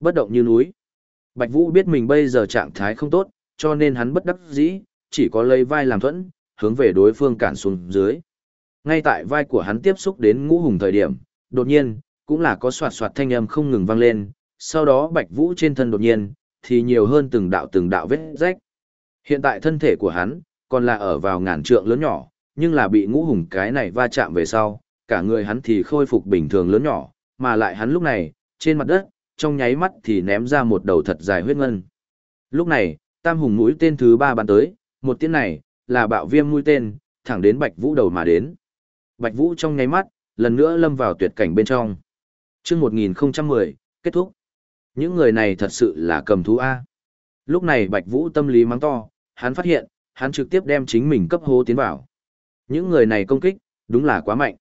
Bất động như núi. Bạch Vũ biết mình bây giờ trạng thái không tốt, cho nên hắn bất đắc dĩ, chỉ có lấy vai làm thuẫn, hướng về đối phương cản xuống dưới. Ngay tại vai của hắn tiếp xúc đến ngũ hùng thời điểm, đột nhiên, cũng là có soạt soạt thanh âm không ngừng vang lên, sau đó Bạch Vũ trên thân đột nhiên, thì nhiều hơn từng đạo từng đạo vết rách. Hiện tại thân thể của hắn, còn là ở vào ngàn trượng lớn nhỏ, nhưng là bị ngũ hùng cái này va chạm về sau, cả người hắn thì khôi phục bình thường lớn nhỏ, mà lại hắn lúc này, trên mặt đất, trong nháy mắt thì ném ra một đầu thật dài huyết ngân. Lúc này, tam hùng mũi tên thứ ba bắn tới, một tiếng này, là bạo viêm mũi tên, thẳng đến Bạch Vũ đầu mà đến. Bạch Vũ trong nháy mắt, lần nữa lâm vào tuyệt cảnh bên trong. Chương 1010, kết thúc. Những người này thật sự là cầm thú A. Lúc này Bạch Vũ tâm lý mắng to, hắn phát hiện, hắn trực tiếp đem chính mình cấp hố tiến vào. Những người này công kích, đúng là quá mạnh.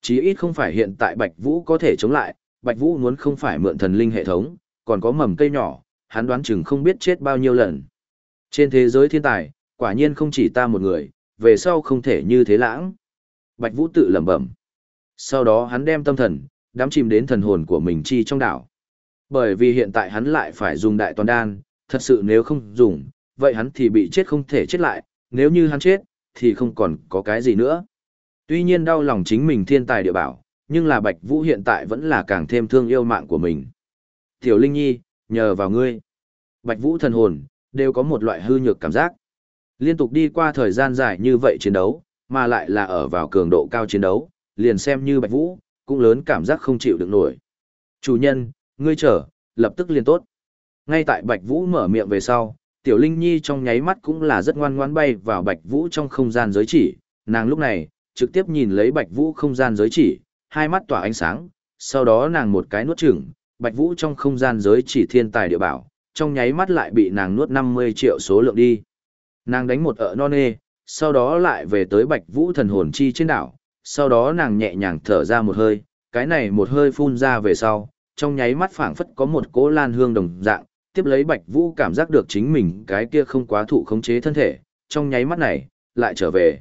Chí ít không phải hiện tại Bạch Vũ có thể chống lại, Bạch Vũ muốn không phải mượn thần linh hệ thống, còn có mầm cây nhỏ, hắn đoán chừng không biết chết bao nhiêu lần. Trên thế giới thiên tài, quả nhiên không chỉ ta một người, về sau không thể như thế lãng. Bạch Vũ tự lẩm bẩm. Sau đó hắn đem tâm thần, đắm chìm đến thần hồn của mình chi trong đảo. Bởi vì hiện tại hắn lại phải dùng đại toàn đan, thật sự nếu không dùng, vậy hắn thì bị chết không thể chết lại, nếu như hắn chết, thì không còn có cái gì nữa. Tuy nhiên đau lòng chính mình thiên tài địa bảo, nhưng là Bạch Vũ hiện tại vẫn là càng thêm thương yêu mạng của mình. Tiểu Linh Nhi, nhờ vào ngươi. Bạch Vũ thần hồn, đều có một loại hư nhược cảm giác. Liên tục đi qua thời gian dài như vậy chiến đấu, mà lại là ở vào cường độ cao chiến đấu, liền xem như Bạch Vũ, cũng lớn cảm giác không chịu được nổi. Chủ nhân, ngươi chờ, lập tức liền tốt. Ngay tại Bạch Vũ mở miệng về sau, Tiểu Linh Nhi trong nháy mắt cũng là rất ngoan ngoãn bay vào Bạch Vũ trong không gian giới chỉ, nàng lúc này, trực tiếp nhìn lấy Bạch Vũ không gian giới chỉ, hai mắt tỏa ánh sáng, sau đó nàng một cái nuốt chửng, Bạch Vũ trong không gian giới chỉ thiên tài địa bảo, trong nháy mắt lại bị nàng nuốt 50 triệu số lượng đi. Nàng đánh một ợ non nê, sau đó lại về tới Bạch Vũ thần hồn chi trên đảo, sau đó nàng nhẹ nhàng thở ra một hơi, cái này một hơi phun ra về sau, trong nháy mắt phảng phất có một cỗ lan hương đồng dạng, tiếp lấy Bạch Vũ cảm giác được chính mình cái kia không quá thụ khống chế thân thể, trong nháy mắt này, lại trở về.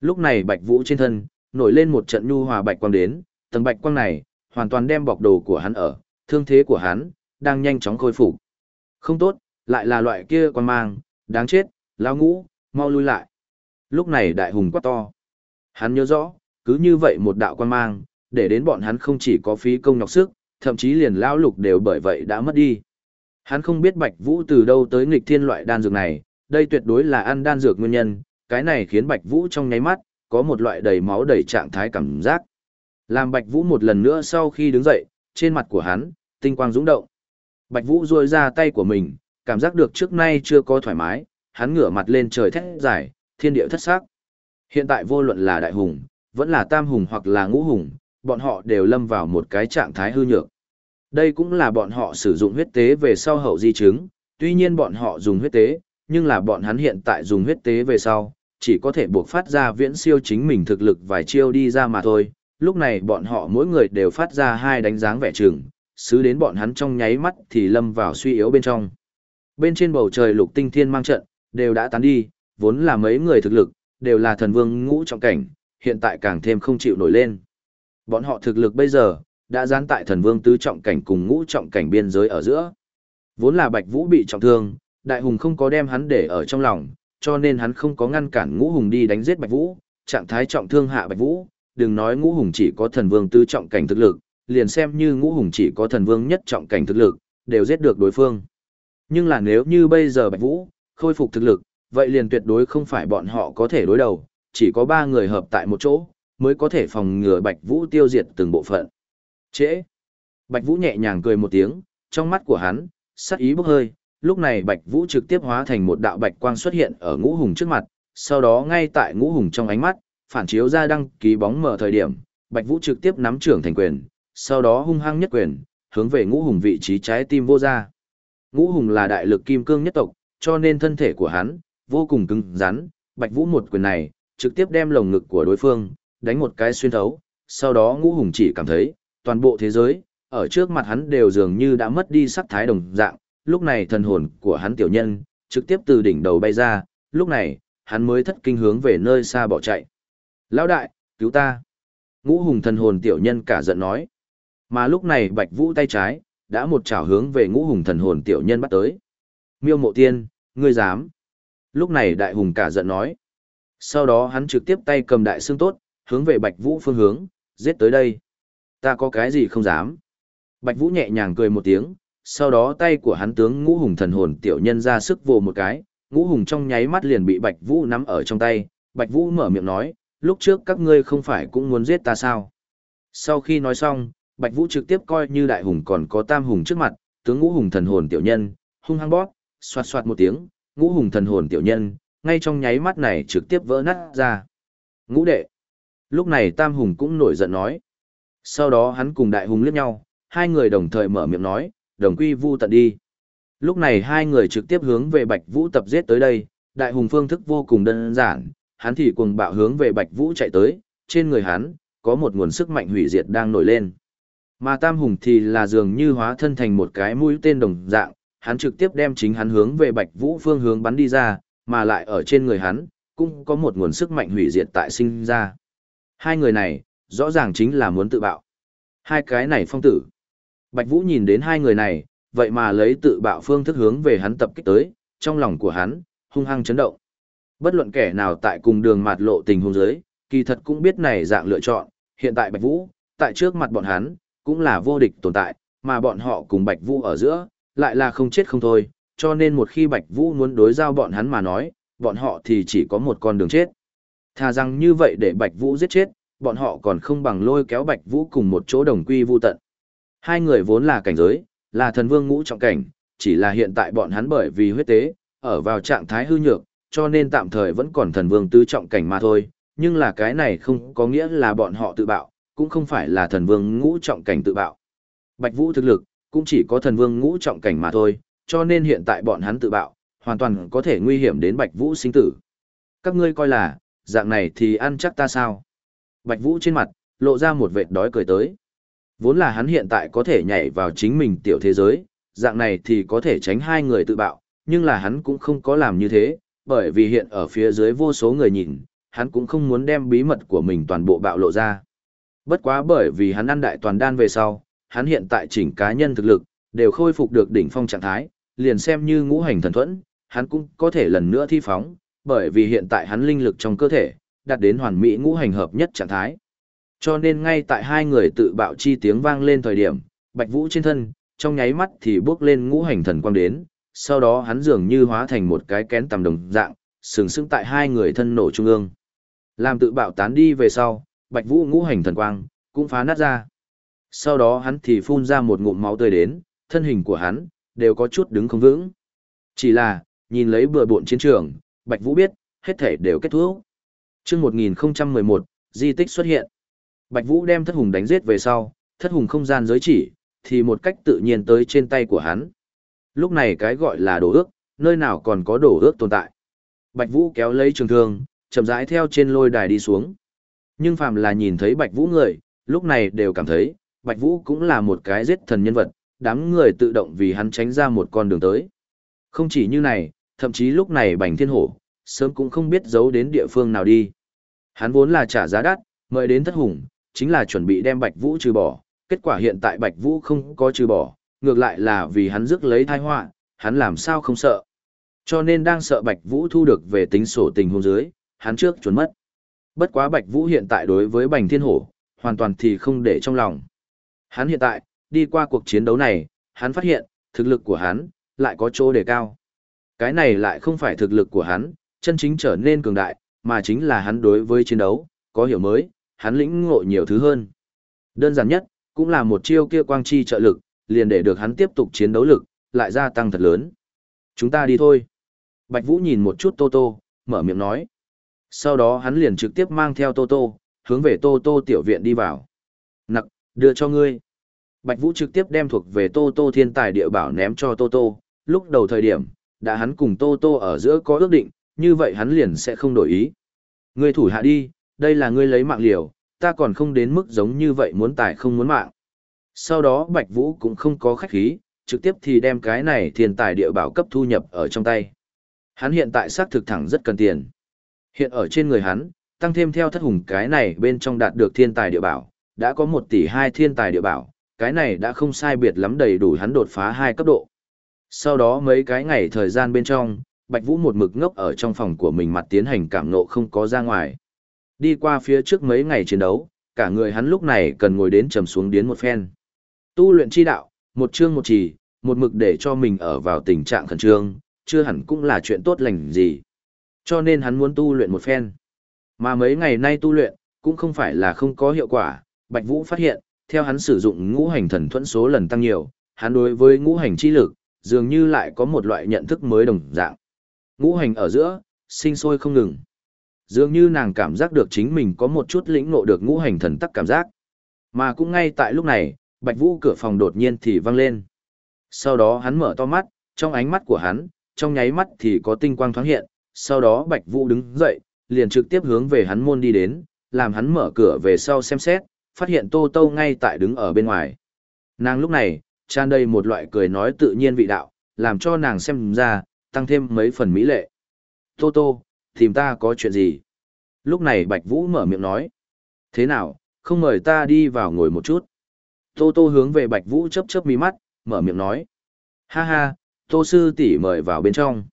Lúc này Bạch Vũ trên thân, nổi lên một trận nhu hòa bạch quang đến, tầng bạch quang này, hoàn toàn đem bọc đồ của hắn ở, thương thế của hắn, đang nhanh chóng khôi phục. Không tốt, lại là loại kia quan mang, đáng chết, lão ngũ, mau lui lại. Lúc này đại hùng quát to. Hắn nhớ rõ, cứ như vậy một đạo quan mang, để đến bọn hắn không chỉ có phí công nhọc sức, thậm chí liền lão lục đều bởi vậy đã mất đi. Hắn không biết Bạch Vũ từ đâu tới nghịch thiên loại đan dược này, đây tuyệt đối là ăn đan dược nguyên nhân, cái này khiến Bạch Vũ trong nháy mắt, có một loại đầy máu đầy trạng thái cảm giác. Làm Bạch Vũ một lần nữa sau khi đứng dậy, trên mặt của hắn, tinh quang dũng động. Bạch Vũ duỗi ra tay của mình, cảm giác được trước nay chưa có thoải mái, hắn ngửa mặt lên trời thét dài, thiên địa thất sắc. Hiện tại vô luận là đại hùng, vẫn là tam hùng hoặc là ngũ hùng, bọn họ đều lâm vào một cái trạng thái hư nhược. Đây cũng là bọn họ sử dụng huyết tế về sau hậu di chứng, tuy nhiên bọn họ dùng huyết tế, nhưng là bọn hắn hiện tại dùng huyết tế về sau, chỉ có thể buộc phát ra viễn siêu chính mình thực lực vài chiêu đi ra mà thôi. Lúc này bọn họ mỗi người đều phát ra hai đánh dáng vẻ trường, xứ đến bọn hắn trong nháy mắt thì lâm vào suy yếu bên trong. Bên trên bầu trời lục tinh thiên mang trận, đều đã tán đi, vốn là mấy người thực lực, đều là thần vương ngũ trọng cảnh, hiện tại càng thêm không chịu nổi lên. Bọn họ thực lực bây giờ, đã gián tại thần vương tứ trọng cảnh cùng ngũ trọng cảnh biên giới ở giữa. Vốn là Bạch Vũ bị trọng thương, Đại Hùng không có đem hắn để ở trong lòng, cho nên hắn không có ngăn cản ngũ hùng đi đánh giết Bạch Vũ, trạng thái trọng thương hạ Bạch Vũ, đừng nói ngũ hùng chỉ có thần vương tứ trọng cảnh thực lực, liền xem như ngũ hùng chỉ có thần vương nhất trọng cảnh thực lực, đều giết được đối phương. Nhưng là nếu như bây giờ Bạch Vũ khôi phục thực lực, vậy liền tuyệt đối không phải bọn họ có thể đối đầu, chỉ có ba người hợp tại một chỗ, mới có thể phòng ngừa Bạch Vũ tiêu diệt từng bộ phận. Trễ. Bạch Vũ nhẹ nhàng cười một tiếng, trong mắt của hắn, sắc ý bốc hơi, lúc này Bạch Vũ trực tiếp hóa thành một đạo bạch quang xuất hiện ở ngũ hùng trước mặt, sau đó ngay tại ngũ hùng trong ánh mắt, phản chiếu ra đăng ký bóng mở thời điểm, Bạch Vũ trực tiếp nắm trưởng thành quyền, sau đó hung hăng nhất quyền, hướng về ngũ hùng vị trí trái tim vô ra. Ngũ hùng là đại lực kim cương nhất tộc, cho nên thân thể của hắn, vô cùng cứng rắn, Bạch Vũ một quyền này, trực tiếp đem lồng ngực của đối phương, đánh một cái xuyên thấu, sau đó ngũ hùng chỉ cảm thấy, toàn bộ thế giới, ở trước mặt hắn đều dường như đã mất đi sắc thái đồng dạng, lúc này thần hồn của hắn tiểu nhân, trực tiếp từ đỉnh đầu bay ra, lúc này, hắn mới thất kinh hướng về nơi xa bỏ chạy. Lão đại, cứu ta! Ngũ hùng thần hồn tiểu nhân cả giận nói. Mà lúc này bạch vũ tay trái, đã một chảo hướng về ngũ hùng thần hồn tiểu nhân bắt tới. Miêu mộ tiên, ngươi dám. Lúc này đại hùng cả giận nói. Sau đó hắn trực tiếp tay cầm đại xương tốt, hướng về Bạch Vũ phương hướng, giết tới đây. Ta có cái gì không dám. Bạch Vũ nhẹ nhàng cười một tiếng, sau đó tay của hắn tướng ngũ hùng thần hồn tiểu nhân ra sức vồ một cái, ngũ hùng trong nháy mắt liền bị Bạch Vũ nắm ở trong tay. Bạch Vũ mở miệng nói, lúc trước các ngươi không phải cũng muốn giết ta sao? Sau khi nói xong, Bạch Vũ trực tiếp coi như đại hùng còn có tam hùng trước mặt, tướng ngũ hùng thần hồn tiểu nhân, hung hăng bóp, xoạt xoạt một tiếng, ngũ hùng thần hồn tiểu nhân, ngay trong nháy mắt này trực tiếp vỡ nát ra. Ngũ đệ. Lúc này tam hùng cũng nổi giận nói. Sau đó hắn cùng đại hùng liếc nhau, hai người đồng thời mở miệng nói, đồng quy vu tận đi. Lúc này hai người trực tiếp hướng về Bạch Vũ tập giết tới đây, đại hùng phương thức vô cùng đơn giản, hắn thì cuồng bạo hướng về Bạch Vũ chạy tới, trên người hắn, có một nguồn sức mạnh hủy diệt đang nổi lên. Mà Tam Hùng thì là dường như hóa thân thành một cái mũi tên đồng dạng, hắn trực tiếp đem chính hắn hướng về Bạch Vũ phương hướng bắn đi ra, mà lại ở trên người hắn, cũng có một nguồn sức mạnh hủy diệt tại sinh ra. Hai người này, rõ ràng chính là muốn tự bạo. Hai cái này phong tử. Bạch Vũ nhìn đến hai người này, vậy mà lấy tự bạo phương thức hướng về hắn tập kích tới, trong lòng của hắn, hung hăng chấn động. Bất luận kẻ nào tại cùng đường mạt lộ tình huống giới, kỳ thật cũng biết này dạng lựa chọn, hiện tại Bạch Vũ, tại trước mặt bọn hắn, cũng là vô địch tồn tại, mà bọn họ cùng Bạch Vũ ở giữa, lại là không chết không thôi, cho nên một khi Bạch Vũ muốn đối giao bọn hắn mà nói, bọn họ thì chỉ có một con đường chết. Thà rằng như vậy để Bạch Vũ giết chết, bọn họ còn không bằng lôi kéo Bạch Vũ cùng một chỗ đồng quy vu tận. Hai người vốn là cảnh giới, là thần vương ngũ trọng cảnh, chỉ là hiện tại bọn hắn bởi vì huyết tế, ở vào trạng thái hư nhược, cho nên tạm thời vẫn còn thần vương tứ trọng cảnh mà thôi, nhưng là cái này không có nghĩa là bọn họ tự bạo, cũng không phải là thần vương ngũ trọng cảnh tự bạo. Bạch Vũ thực lực, cũng chỉ có thần vương ngũ trọng cảnh mà thôi, cho nên hiện tại bọn hắn tự bạo, hoàn toàn có thể nguy hiểm đến Bạch Vũ sinh tử. Các ngươi coi là, dạng này thì ăn chắc ta sao? Bạch Vũ trên mặt, lộ ra một vệt đói cười tới. Vốn là hắn hiện tại có thể nhảy vào chính mình tiểu thế giới, dạng này thì có thể tránh hai người tự bạo, nhưng là hắn cũng không có làm như thế, bởi vì hiện ở phía dưới vô số người nhìn, hắn cũng không muốn đem bí mật của mình toàn bộ bạo lộ ra. Bất quá bởi vì hắn ăn đại toàn đan về sau, hắn hiện tại chỉnh cá nhân thực lực, đều khôi phục được đỉnh phong trạng thái, liền xem như ngũ hành thần thuẫn, hắn cũng có thể lần nữa thi phóng, bởi vì hiện tại hắn linh lực trong cơ thể, đạt đến hoàn mỹ ngũ hành hợp nhất trạng thái. Cho nên ngay tại hai người tự bạo chi tiếng vang lên thời điểm, Bạch Vũ trên thân, trong nháy mắt thì bước lên ngũ hành thần quang đến, sau đó hắn dường như hóa thành một cái kén tầm đồng dạng, sừng sững tại hai người thân nổ trung ương. Làm tự bạo tán đi về sau, Bạch Vũ ngũ hành thần quang cũng phá nát ra. Sau đó hắn thì phun ra một ngụm máu tươi đến, thân hình của hắn đều có chút đứng không vững. Chỉ là, nhìn lấy bừa bộn chiến trường, Bạch Vũ biết, hết thể đều kết thúc. Chương 1011, di tích xuất hiện. Bạch Vũ đem thất hùng đánh giết về sau, thất hùng không gian giới chỉ, thì một cách tự nhiên tới trên tay của hắn. Lúc này cái gọi là đổ ước, nơi nào còn có đổ ước tồn tại. Bạch Vũ kéo lấy trường thương, chậm rãi theo trên lôi đài đi xuống. Nhưng phàm là nhìn thấy Bạch Vũ người, lúc này đều cảm thấy, Bạch Vũ cũng là một cái giết thần nhân vật, đám người tự động vì hắn tránh ra một con đường tới. Không chỉ như này, thậm chí lúc này Bành Thiên Hổ, sớm cũng không biết giấu đến địa phương nào đi. Hắn vốn là trả giá đắt, mời đến thất hùng, chính là chuẩn bị đem Bạch Vũ trừ bỏ, kết quả hiện tại Bạch Vũ không có trừ bỏ, ngược lại là vì hắn rước lấy tai họa, hắn làm sao không sợ. Cho nên đang sợ Bạch Vũ thu được về tính sổ tình hôn dưới, hắn trước chuẩn mất. Bất quá Bạch Vũ hiện tại đối với Bành Thiên Hổ, hoàn toàn thì không để trong lòng. Hắn hiện tại, đi qua cuộc chiến đấu này, hắn phát hiện, thực lực của hắn, lại có chỗ đề cao. Cái này lại không phải thực lực của hắn, chân chính trở nên cường đại, mà chính là hắn đối với chiến đấu, có hiểu mới, hắn lĩnh ngộ nhiều thứ hơn. Đơn giản nhất, cũng là một chiêu kia quang chi trợ lực, liền để được hắn tiếp tục chiến đấu lực, lại gia tăng thật lớn. Chúng ta đi thôi. Bạch Vũ nhìn một chút Tô Tô, mở miệng nói. Sau đó hắn liền trực tiếp mang theo Tô Tô, hướng về Tô Tô tiểu viện đi vào. Nặc, đưa cho ngươi. Bạch Vũ trực tiếp đem thuộc về Tô Tô thiên tài địa bảo ném cho Tô Tô. Lúc đầu thời điểm, đã hắn cùng Tô Tô ở giữa có ước định, như vậy hắn liền sẽ không đổi ý. Ngươi thủ hạ đi, đây là ngươi lấy mạng liều, ta còn không đến mức giống như vậy muốn tài không muốn mạng. Sau đó Bạch Vũ cũng không có khách khí, trực tiếp thì đem cái này thiên tài địa bảo cấp thu nhập ở trong tay. Hắn hiện tại xác thực thẳng rất cần tiền. Hiện ở trên người hắn, tăng thêm theo thất hùng cái này bên trong đạt được thiên tài địa bảo, đã có một tỷ hai thiên tài địa bảo, cái này đã không sai biệt lắm đầy đủ hắn đột phá hai cấp độ. Sau đó mấy cái ngày thời gian bên trong, Bạch Vũ một mực ngốc ở trong phòng của mình mặt tiến hành cảm nộ không có ra ngoài. Đi qua phía trước mấy ngày chiến đấu, cả người hắn lúc này cần ngồi đến trầm xuống đến một phen. Tu luyện chi đạo, một chương một chỉ, một mực để cho mình ở vào tình trạng khẩn trương, chưa hẳn cũng là chuyện tốt lành gì. Cho nên hắn muốn tu luyện một phen. Mà mấy ngày nay tu luyện, cũng không phải là không có hiệu quả, Bạch Vũ phát hiện, theo hắn sử dụng ngũ hành thần thuẫn số lần tăng nhiều, hắn đối với ngũ hành chi lực, dường như lại có một loại nhận thức mới đồng dạng. Ngũ hành ở giữa, sinh sôi không ngừng. Dường như nàng cảm giác được chính mình có một chút lĩnh ngộ được ngũ hành thần tắc cảm giác. Mà cũng ngay tại lúc này, Bạch Vũ cửa phòng đột nhiên thì vang lên. Sau đó hắn mở to mắt, trong ánh mắt của hắn, trong nháy mắt thì có tinh quang thoáng hiện, sau đó Bạch Vũ đứng dậy, liền trực tiếp hướng về hắn môn đi đến, làm hắn mở cửa về sau xem xét, phát hiện Tô Tô ngay tại đứng ở bên ngoài. Nàng lúc này, tràn đầy một loại cười nói tự nhiên vị đạo, làm cho nàng xem ra, tăng thêm mấy phần mỹ lệ. Tô Tô, tìm ta có chuyện gì? Lúc này Bạch Vũ mở miệng nói. Thế nào, không mời ta đi vào ngồi một chút. Tô Tô hướng về Bạch Vũ chớp chớp mí mắt, mở miệng nói. Ha ha, Tô Sư tỷ mời vào bên trong.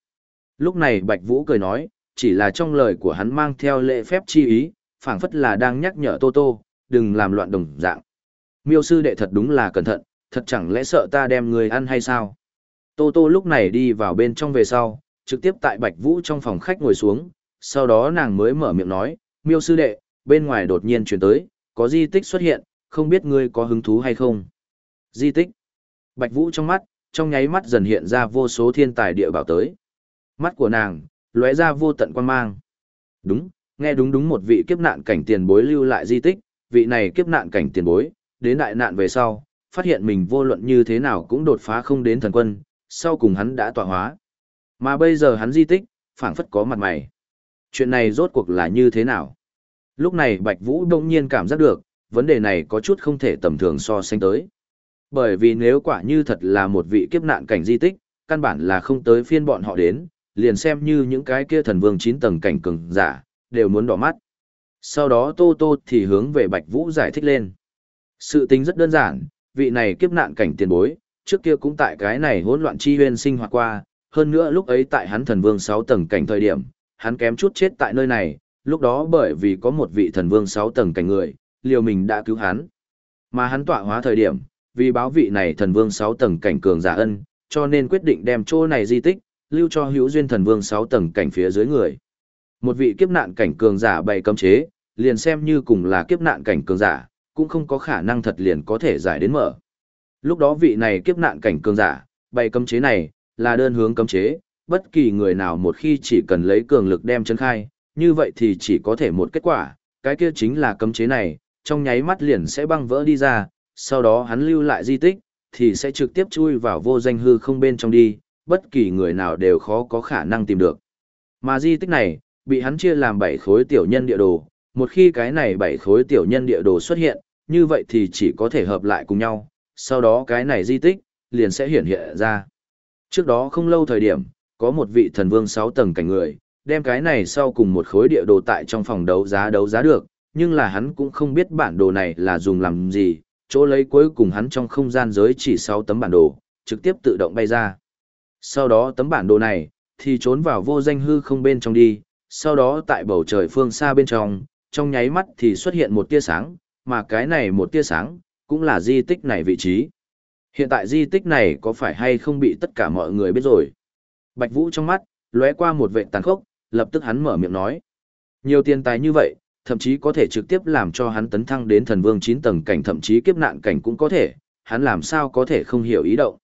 Lúc này Bạch Vũ cười nói, chỉ là trong lời của hắn mang theo lệ phép chi ý, phảng phất là đang nhắc nhở Tô Tô, đừng làm loạn đồng dạng. Miêu sư đệ thật đúng là cẩn thận, thật chẳng lẽ sợ ta đem người ăn hay sao? Tô Tô lúc này đi vào bên trong về sau, trực tiếp tại Bạch Vũ trong phòng khách ngồi xuống, sau đó nàng mới mở miệng nói, miêu sư đệ, bên ngoài đột nhiên chuyển tới, có di tích xuất hiện, không biết ngươi có hứng thú hay không? Di tích. Bạch Vũ trong mắt, trong nháy mắt dần hiện ra vô số thiên tài địa bảo tới. Mắt của nàng, lóe ra vô tận quan mang. Đúng, nghe đúng đúng một vị kiếp nạn cảnh tiền bối lưu lại di tích, vị này kiếp nạn cảnh tiền bối, đến đại nạn về sau, phát hiện mình vô luận như thế nào cũng đột phá không đến thần quân, sau cùng hắn đã tọa hóa. Mà bây giờ hắn di tích, phảng phất có mặt mày. Chuyện này rốt cuộc là như thế nào? Lúc này Bạch Vũ đông nhiên cảm giác được, vấn đề này có chút không thể tầm thường so sánh tới. Bởi vì nếu quả như thật là một vị kiếp nạn cảnh di tích, căn bản là không tới phiên bọn họ đến, liền xem như những cái kia thần vương 9 tầng cảnh cường giả, đều muốn đỏ mắt. Sau đó Tô Tô thì hướng về Bạch Vũ giải thích lên. Sự tính rất đơn giản, vị này kiếp nạn cảnh tiền bối, trước kia cũng tại cái này hỗn loạn chi huyên sinh hoạt qua, hơn nữa lúc ấy tại hắn thần vương 6 tầng cảnh thời điểm, hắn kém chút chết tại nơi này, lúc đó bởi vì có một vị thần vương 6 tầng cảnh người, liều mình đã cứu hắn. Mà hắn tọa hóa thời điểm, vì báo vị này thần vương 6 tầng cảnh cường giả ân, cho nên quyết định đem chỗ này di tích, lưu cho hữu duyên thần vương 6 tầng cảnh phía dưới người. Một vị kiếp nạn cảnh cường giả bày cấm chế, liền xem như cùng là kiếp nạn cảnh cường giả, cũng không có khả năng thật liền có thể giải đến mở. Lúc đó vị này kiếp nạn cảnh cường giả, bày cấm chế này, là đơn hướng cấm chế, bất kỳ người nào một khi chỉ cần lấy cường lực đem chân khai, như vậy thì chỉ có thể một kết quả, cái kia chính là cấm chế này, trong nháy mắt liền sẽ băng vỡ đi ra, sau đó hắn lưu lại di tích, thì sẽ trực tiếp chui vào vô danh hư không bên trong đi, bất kỳ người nào đều khó có khả năng tìm được. Mà di tích này, bị hắn chia làm 7 khối tiểu nhân địa đồ, một khi cái này 7 khối tiểu nhân địa đồ xuất hiện, như vậy thì chỉ có thể hợp lại cùng nhau, sau đó cái này di tích, liền sẽ hiện hiện ra. Trước đó không lâu thời điểm, có một vị thần vương 6 tầng cảnh người, đem cái này sau cùng một khối địa đồ tại trong phòng đấu giá đấu giá được, nhưng là hắn cũng không biết bản đồ này là dùng làm gì, chỗ lấy cuối cùng hắn trong không gian giới chỉ 6 tấm bản đồ, trực tiếp tự động bay ra. Sau đó tấm bản đồ này, thì trốn vào vô danh hư không bên trong đi, sau đó tại bầu trời phương xa bên trong, trong nháy mắt thì xuất hiện một tia sáng, mà cái này một tia sáng, cũng là di tích này vị trí. Hiện tại di tích này có phải hay không bị tất cả mọi người biết rồi? Bạch Vũ trong mắt, lóe qua một vệ tàn khốc, lập tức hắn mở miệng nói. Nhiều tiền tài như vậy, thậm chí có thể trực tiếp làm cho hắn tấn thăng đến thần vương 9 tầng cảnh thậm chí kiếp nạn cảnh cũng có thể, hắn làm sao có thể không hiểu ý động.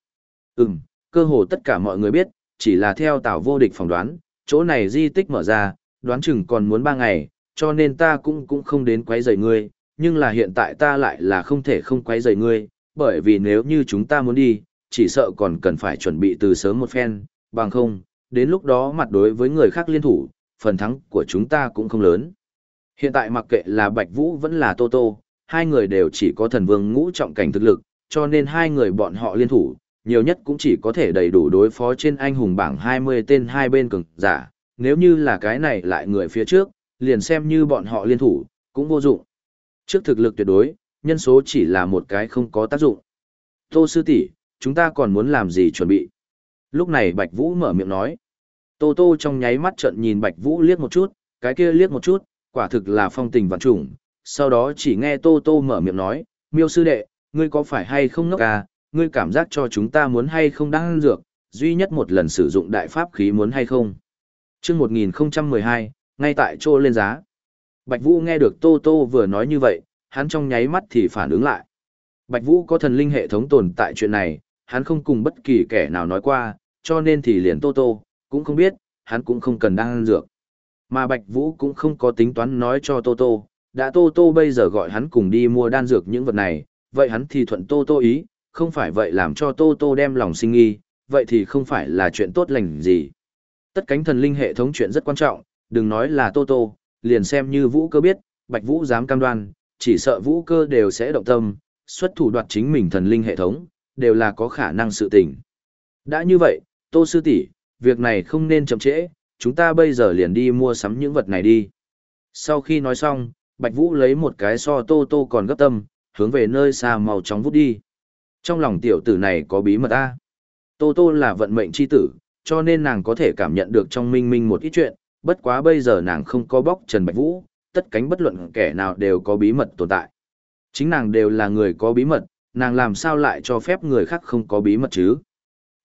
Ừm, cơ hồ tất cả mọi người biết, chỉ là theo tảo vô địch phỏng đoán, chỗ này di tích mở ra, đoán chừng còn muốn 3 ngày, cho nên ta cũng cũng không đến quấy rầy ngươi, nhưng là hiện tại ta lại là không thể không quấy rầy ngươi, bởi vì nếu như chúng ta muốn đi, chỉ sợ còn cần phải chuẩn bị từ sớm một phen, bằng không, đến lúc đó mặt đối với người khác liên thủ, phần thắng của chúng ta cũng không lớn. Hiện tại mặc kệ là Bạch Vũ vẫn là Tô Tô, hai người đều chỉ có thần vương ngũ trọng cảnh thực lực, cho nên hai người bọn họ liên thủ, nhiều nhất cũng chỉ có thể đầy đủ đối phó trên anh hùng bảng 20 tên hai bên cường giả, nếu như là cái này lại người phía trước, liền xem như bọn họ liên thủ, cũng vô dụng. Trước thực lực tuyệt đối, nhân số chỉ là một cái không có tác dụng. Tô sư tỷ, chúng ta còn muốn làm gì chuẩn bị? Lúc này Bạch Vũ mở miệng nói. Tô Tô trong nháy mắt trợn nhìn Bạch Vũ liếc một chút, cái kia liếc một chút, quả thực là phong tình vạn trùng. Sau đó chỉ nghe Tô Tô mở miệng nói, miêu sư đệ, ngươi có phải hay không ngốc à, ngươi cảm giác cho chúng ta muốn hay không đang dược, duy nhất một lần sử dụng đại pháp khí muốn hay không. Trước 1012, ngay tại chỗ lên giá. Bạch Vũ nghe được Tô Tô vừa nói như vậy, hắn trong nháy mắt thì phản ứng lại. Bạch Vũ có thần linh hệ thống tồn tại chuyện này, hắn không cùng bất kỳ kẻ nào nói qua, cho nên thì liền Tô Tô, cũng không biết, hắn cũng không cần đang dược. Mà Bạch Vũ cũng không có tính toán nói cho Tô Tô, đã Tô Tô bây giờ gọi hắn cùng đi mua đan dược những vật này, vậy hắn thì thuận Tô Tô ý, không phải vậy làm cho Tô Tô đem lòng sinh nghi, vậy thì không phải là chuyện tốt lành gì. Tất cánh thần linh hệ thống chuyện rất quan trọng, đừng nói là Tô Tô, liền xem như Vũ cơ biết, Bạch Vũ dám cam đoan, chỉ sợ Vũ cơ đều sẽ động tâm, xuất thủ đoạt chính mình thần linh hệ thống, đều là có khả năng sự tình. Đã như vậy, Tô Sư tỷ, việc này không nên chậm trễ, chúng ta bây giờ liền đi mua sắm những vật này đi. Sau khi nói xong, Bạch Vũ lấy một cái so Tô Tô còn gấp tâm, hướng về nơi xa màu chóng vút đi. Trong lòng tiểu tử này có bí mật a. Tô Tô là vận mệnh chi tử, cho nên nàng có thể cảm nhận được trong minh minh một ít chuyện, bất quá bây giờ nàng không có bóc Trần Bạch Vũ, tất cánh bất luận kẻ nào đều có bí mật tồn tại. Chính nàng đều là người có bí mật, nàng làm sao lại cho phép người khác không có bí mật chứ?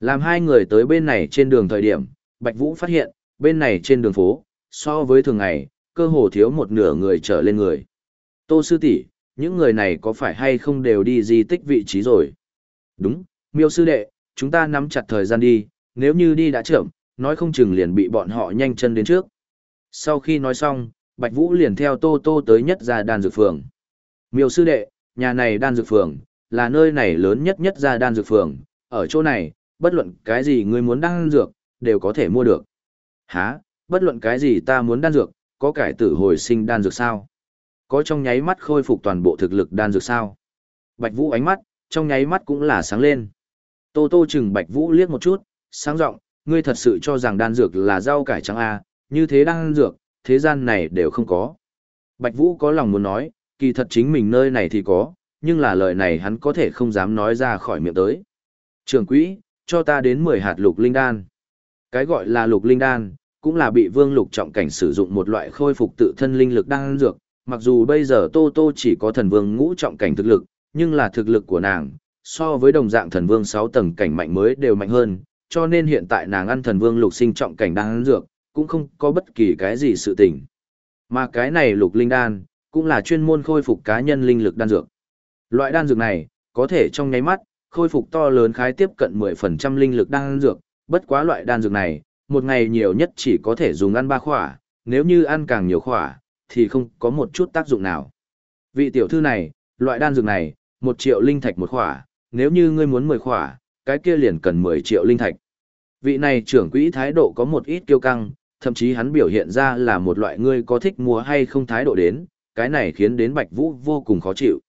Làm hai người tới bên này trên đường thời điểm, Bạch Vũ phát hiện, bên này trên đường phố, so với thường ngày, cơ hồ thiếu một nửa người trở lên người. Tô sư tỷ, những người này có phải hay không đều đi di tích vị trí rồi? Đúng, miêu sư đệ, chúng ta nắm chặt thời gian đi, nếu như đi đã chậm, nói không chừng liền bị bọn họ nhanh chân đến trước. Sau khi nói xong, Bạch Vũ liền theo Tô Tô tới nhất Gia đan dược phường. Miêu sư đệ, nhà này đan dược phường, là nơi này lớn nhất nhất Gia đan dược phường, ở chỗ này, bất luận cái gì ngươi muốn đan dược, đều có thể mua được. Hả, bất luận cái gì ta muốn đan dược, có cải tử hồi sinh đan dược sao? Có trong nháy mắt khôi phục toàn bộ thực lực đan dược sao? Bạch Vũ ánh mắt, trong nháy mắt cũng là sáng lên. Tô Tô chừng Bạch Vũ liếc một chút, sáng giọng, ngươi thật sự cho rằng đan dược là rau cải trắng à, như thế đan dược, thế gian này đều không có. Bạch Vũ có lòng muốn nói, kỳ thật chính mình nơi này thì có, nhưng là lời này hắn có thể không dám nói ra khỏi miệng tới. Trường quỹ, cho ta đến 10 hạt lục linh đan. Cái gọi là lục linh đan, cũng là bị vương lục trọng cảnh sử dụng một loại khôi phục tự thân linh lực đan dược, mặc dù bây giờ Tô Tô chỉ có thần vương ngũ trọng cảnh thực lực, nhưng là thực lực của nàng, so với đồng dạng thần vương 6 tầng cảnh mạnh mới đều mạnh hơn, cho nên hiện tại nàng ăn thần vương lục sinh trọng cảnh đan dược, cũng không có bất kỳ cái gì sự tình. Mà cái này lục linh đan, cũng là chuyên môn khôi phục cá nhân linh lực đan dược. Loại đan dược này, có thể trong nháy mắt, khôi phục to lớn khái tiếp cận 10% linh lực đan dược, bất quá loại đan dược này, một ngày nhiều nhất chỉ có thể dùng ăn ba khỏa, nếu như ăn càng nhiều khỏa, thì không có một chút tác dụng nào. Vị tiểu thư này, loại đan dược này, một triệu linh thạch một khỏa, nếu như ngươi muốn 10 khỏa, cái kia liền cần 10 triệu linh thạch. Vị này trưởng quỹ thái độ có một ít kiêu căng, thậm chí hắn biểu hiện ra là một loại ngươi có thích mua hay không thái độ đến, cái này khiến đến Bạch Vũ vô cùng khó chịu.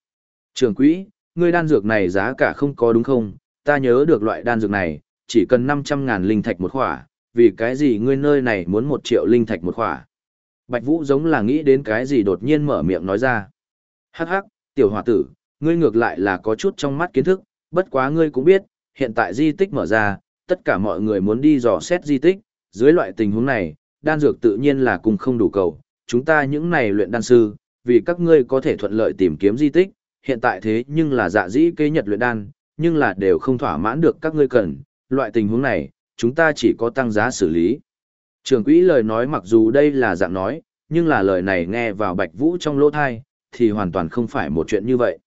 Trường quỹ, ngươi đan dược này giá cả không có đúng không? Ta nhớ được loại đan dược này, chỉ cần 500 ngàn linh thạch một khỏa, vì cái gì ngươi nơi này muốn một triệu linh thạch một khỏa? Bạch Vũ giống là nghĩ đến cái gì đột nhiên mở miệng nói ra. Hắc hắc, tiểu hòa tử, ngươi ngược lại là có chút trong mắt kiến thức, bất quá ngươi cũng biết, hiện tại di tích mở ra, tất cả mọi người muốn đi dò xét di tích, dưới loại tình huống này, đan dược tự nhiên là cùng không đủ cầu, chúng ta những này luyện đan sư, vì các ngươi có thể thuận lợi tìm kiếm di tích, hiện tại thế nhưng là dạ dĩ kế nhật luyện đan, nhưng là đều không thỏa mãn được các ngươi cần, loại tình huống này, chúng ta chỉ có tăng giá xử lý. Trường quỹ lời nói mặc dù đây là dạng nói, nhưng là lời này nghe vào Bạch Vũ trong lỗ thai, thì hoàn toàn không phải một chuyện như vậy.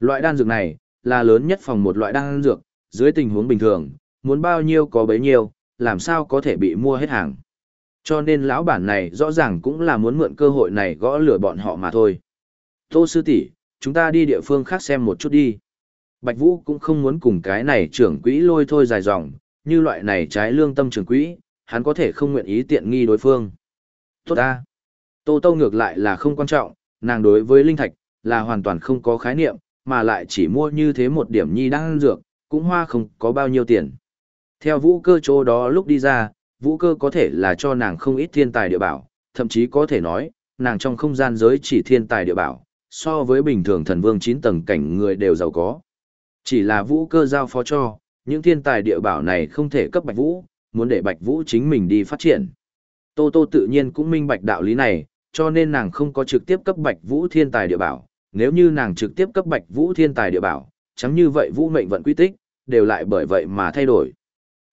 Loại đan dược này, là lớn nhất phòng một loại đan dược, dưới tình huống bình thường, muốn bao nhiêu có bấy nhiêu, làm sao có thể bị mua hết hàng. Cho nên lão bản này rõ ràng cũng là muốn mượn cơ hội này gõ lửa bọn họ mà thôi. Tô sư tỷ, chúng ta đi địa phương khác xem một chút đi. Bạch Vũ cũng không muốn cùng cái này trưởng quỹ lôi thôi dài dòng, như loại này trái lương tâm trưởng quỹ, hắn có thể không nguyện ý tiện nghi đối phương. Tốt ta. Tô Tô ngược lại là không quan trọng, nàng đối với linh thạch, là hoàn toàn không có khái niệm, mà lại chỉ mua như thế một điểm nhi đang dược, cũng hoa không có bao nhiêu tiền. Theo vũ cơ chỗ đó lúc đi ra, vũ cơ có thể là cho nàng không ít thiên tài địa bảo, thậm chí có thể nói, nàng trong không gian giới chỉ thiên tài địa bảo, so với bình thường thần vương 9 tầng cảnh người đều giàu có. Chỉ là vũ cơ giao phó cho, những thiên tài địa bảo này không thể cấp Bạch Vũ, muốn để Bạch Vũ chính mình đi phát triển. Tô Tô tự nhiên cũng minh bạch đạo lý này, cho nên nàng không có trực tiếp cấp Bạch Vũ thiên tài địa bảo, nếu như nàng trực tiếp cấp Bạch Vũ thiên tài địa bảo, chẳng như vậy Vũ mệnh vận quy tích, đều lại bởi vậy mà thay đổi.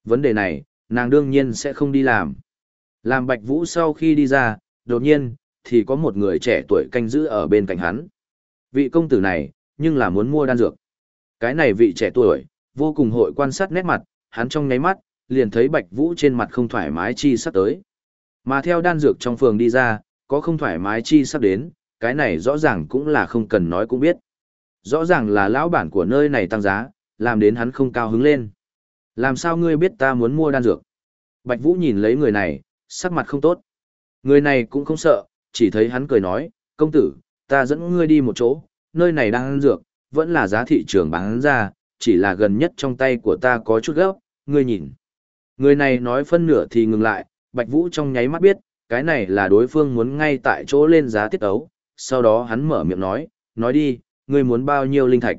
Vấn đề này, nàng đương nhiên sẽ không đi làm. Làm Bạch Vũ sau khi đi ra, đột nhiên, thì có một người trẻ tuổi canh giữ ở bên cạnh hắn. Vị công tử này, nhưng là muốn mua đan dược. Cái này vị trẻ tuổi, vô cùng hội quan sát nét mặt, hắn trong ngáy mắt, liền thấy Bạch Vũ trên mặt không thoải mái chi sắp tới. Mà theo đan dược trong phường đi ra, có không thoải mái chi sắp đến, cái này rõ ràng cũng là không cần nói cũng biết. Rõ ràng là lão bản của nơi này tăng giá, làm đến hắn không cao hứng lên. Làm sao ngươi biết ta muốn mua đan dược? Bạch Vũ nhìn lấy người này, sắc mặt không tốt. Người này cũng không sợ, chỉ thấy hắn cười nói, công tử, ta dẫn ngươi đi một chỗ, nơi này đang ăn dược, vẫn là giá thị trường bán ra, chỉ là gần nhất trong tay của ta có chút gấp, ngươi nhìn. Người này nói phân nửa thì ngừng lại, Bạch Vũ trong nháy mắt biết, cái này là đối phương muốn ngay tại chỗ lên giá tiết ấu, sau đó hắn mở miệng nói, nói đi, ngươi muốn bao nhiêu linh thạch.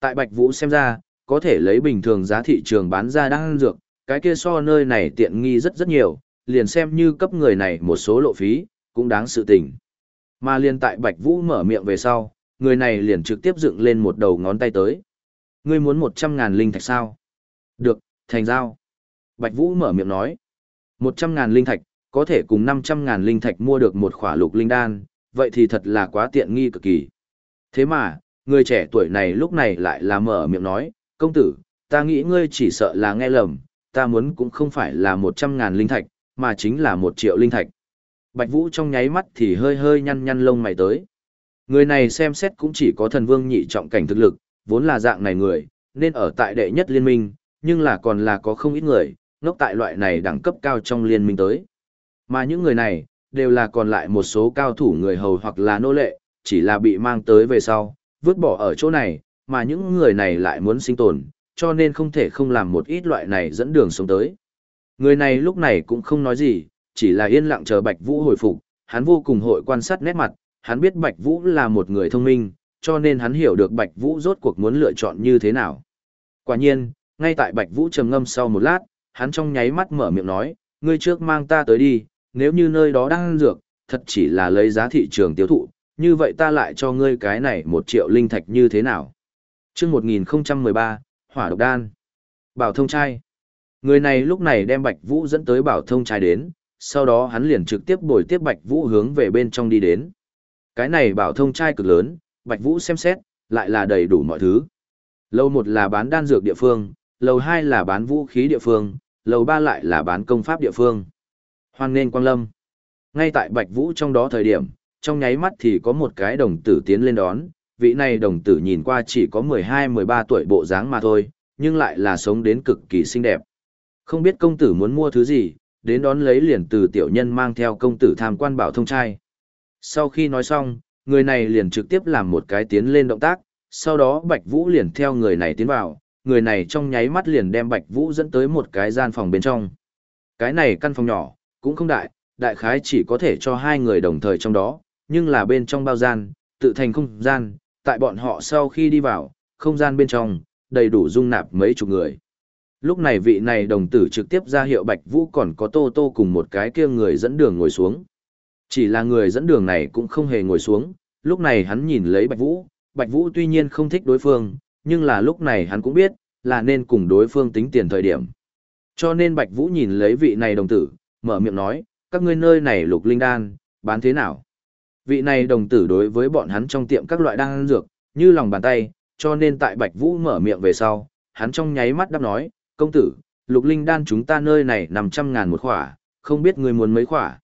Tại Bạch Vũ xem ra, có thể lấy bình thường giá thị trường bán ra đang ăn dược, cái kia so nơi này tiện nghi rất rất nhiều, liền xem như cấp người này một số lộ phí, cũng đáng sự tình. Mà liền tại Bạch Vũ mở miệng về sau, người này liền trực tiếp dựng lên một đầu ngón tay tới. Ngươi muốn một trăm ngàn linh thạch sao? Được, thành giao. Bạch Vũ mở miệng nói. một trăm ngàn linh thạch, có thể cùng năm trăm ngàn linh thạch mua được một khỏa lục linh đan, vậy thì thật là quá tiện nghi cực kỳ. Thế mà, người trẻ tuổi này lúc này lại là mở miệng nói, công tử, ta nghĩ ngươi chỉ sợ là nghe lầm, ta muốn cũng không phải là một trăm ngàn linh thạch, mà chính là một triệu linh thạch. Bạch Vũ trong nháy mắt thì hơi hơi nhăn nhăn lông mày tới. Người này xem xét cũng chỉ có thần vương nhị trọng cảnh thực lực, vốn là dạng này người, nên ở tại đệ nhất liên minh, nhưng là còn là có không ít người, ngốc tại loại này đẳng cấp cao trong liên minh tới. Mà những người này, đều là còn lại một số cao thủ người hầu hoặc là nô lệ, chỉ là bị mang tới về sau, vứt bỏ ở chỗ này, mà những người này lại muốn sinh tồn, cho nên không thể không làm một ít loại này dẫn đường sống tới. Người này lúc này cũng không nói gì, chỉ là yên lặng chờ Bạch Vũ hồi phục, hắn vô cùng hội quan sát nét mặt, hắn biết Bạch Vũ là một người thông minh, cho nên hắn hiểu được Bạch Vũ rốt cuộc muốn lựa chọn như thế nào. Quả nhiên, ngay tại Bạch Vũ trầm ngâm sau một lát, hắn trong nháy mắt mở miệng nói, ngươi trước mang ta tới đi, nếu như nơi đó đang ăn dược, thật chỉ là lấy giá thị trường tiêu thụ, như vậy ta lại cho ngươi cái này một triệu linh thạch như thế nào. Trước 1013, Hỏa độc đan. Bảo thông trai. Người này lúc này đem Bạch Vũ dẫn tới bảo thông trai đến, sau đó hắn liền trực tiếp bồi tiếp Bạch Vũ hướng về bên trong đi đến. Cái này bảo thông trai cực lớn, Bạch Vũ xem xét, lại là đầy đủ mọi thứ. Lầu một là bán đan dược địa phương, lầu hai là bán vũ khí địa phương, lầu ba lại là bán công pháp địa phương. Hoan nên quang lâm. Ngay tại Bạch Vũ trong đó thời điểm, trong nháy mắt thì có một cái đồng tử tiến lên đón, vị này đồng tử nhìn qua chỉ có 12-13 tuổi bộ dáng mà thôi, nhưng lại là sống đến cực kỳ xinh đẹp. Không biết công tử muốn mua thứ gì, đến đón lấy liền từ tiểu nhân mang theo công tử tham quan bảo thông trai. Sau khi nói xong, người này liền trực tiếp làm một cái tiến lên động tác, sau đó Bạch Vũ liền theo người này tiến vào, người này trong nháy mắt liền đem Bạch Vũ dẫn tới một cái gian phòng bên trong. Cái này căn phòng nhỏ, cũng không đại, đại khái chỉ có thể cho hai người đồng thời trong đó, nhưng là bên trong bao gian, tự thành không gian, tại bọn họ sau khi đi vào, không gian bên trong, đầy đủ dung nạp mấy chục người. Lúc này vị này đồng tử trực tiếp ra hiệu Bạch Vũ còn có Tô Tô cùng một cái kia người dẫn đường ngồi xuống. Chỉ là người dẫn đường này cũng không hề ngồi xuống, lúc này hắn nhìn lấy Bạch Vũ, Bạch Vũ tuy nhiên không thích đối phương, nhưng là lúc này hắn cũng biết, là nên cùng đối phương tính tiền thời điểm. Cho nên Bạch Vũ nhìn lấy vị này đồng tử, mở miệng nói, các ngươi nơi này lục linh đan, bán thế nào? Vị này đồng tử đối với bọn hắn trong tiệm các loại đan dược, như lòng bàn tay, cho nên tại Bạch Vũ mở miệng về sau, hắn trong nháy mắt đáp nói, công tử, lục linh đan chúng ta nơi này nằm trăm ngàn một khỏa, không biết người muốn mấy khỏa.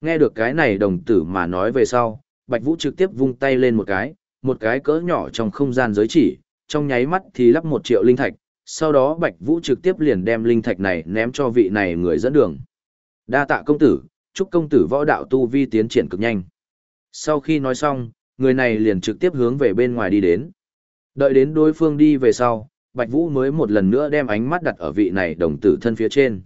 Nghe được cái này đồng tử mà nói về sau, Bạch Vũ trực tiếp vung tay lên một cái, một cái cỡ nhỏ trong không gian giới chỉ, trong nháy mắt thì lắp một triệu linh thạch, sau đó Bạch Vũ trực tiếp liền đem linh thạch này ném cho vị này người dẫn đường. Đa tạ công tử, chúc công tử võ đạo tu vi tiến triển cực nhanh. Sau khi nói xong, người này liền trực tiếp hướng về bên ngoài đi đến. Đợi đến đối phương đi về sau, Bạch Vũ mới một lần nữa đem ánh mắt đặt ở vị này đồng tử thân phía trên.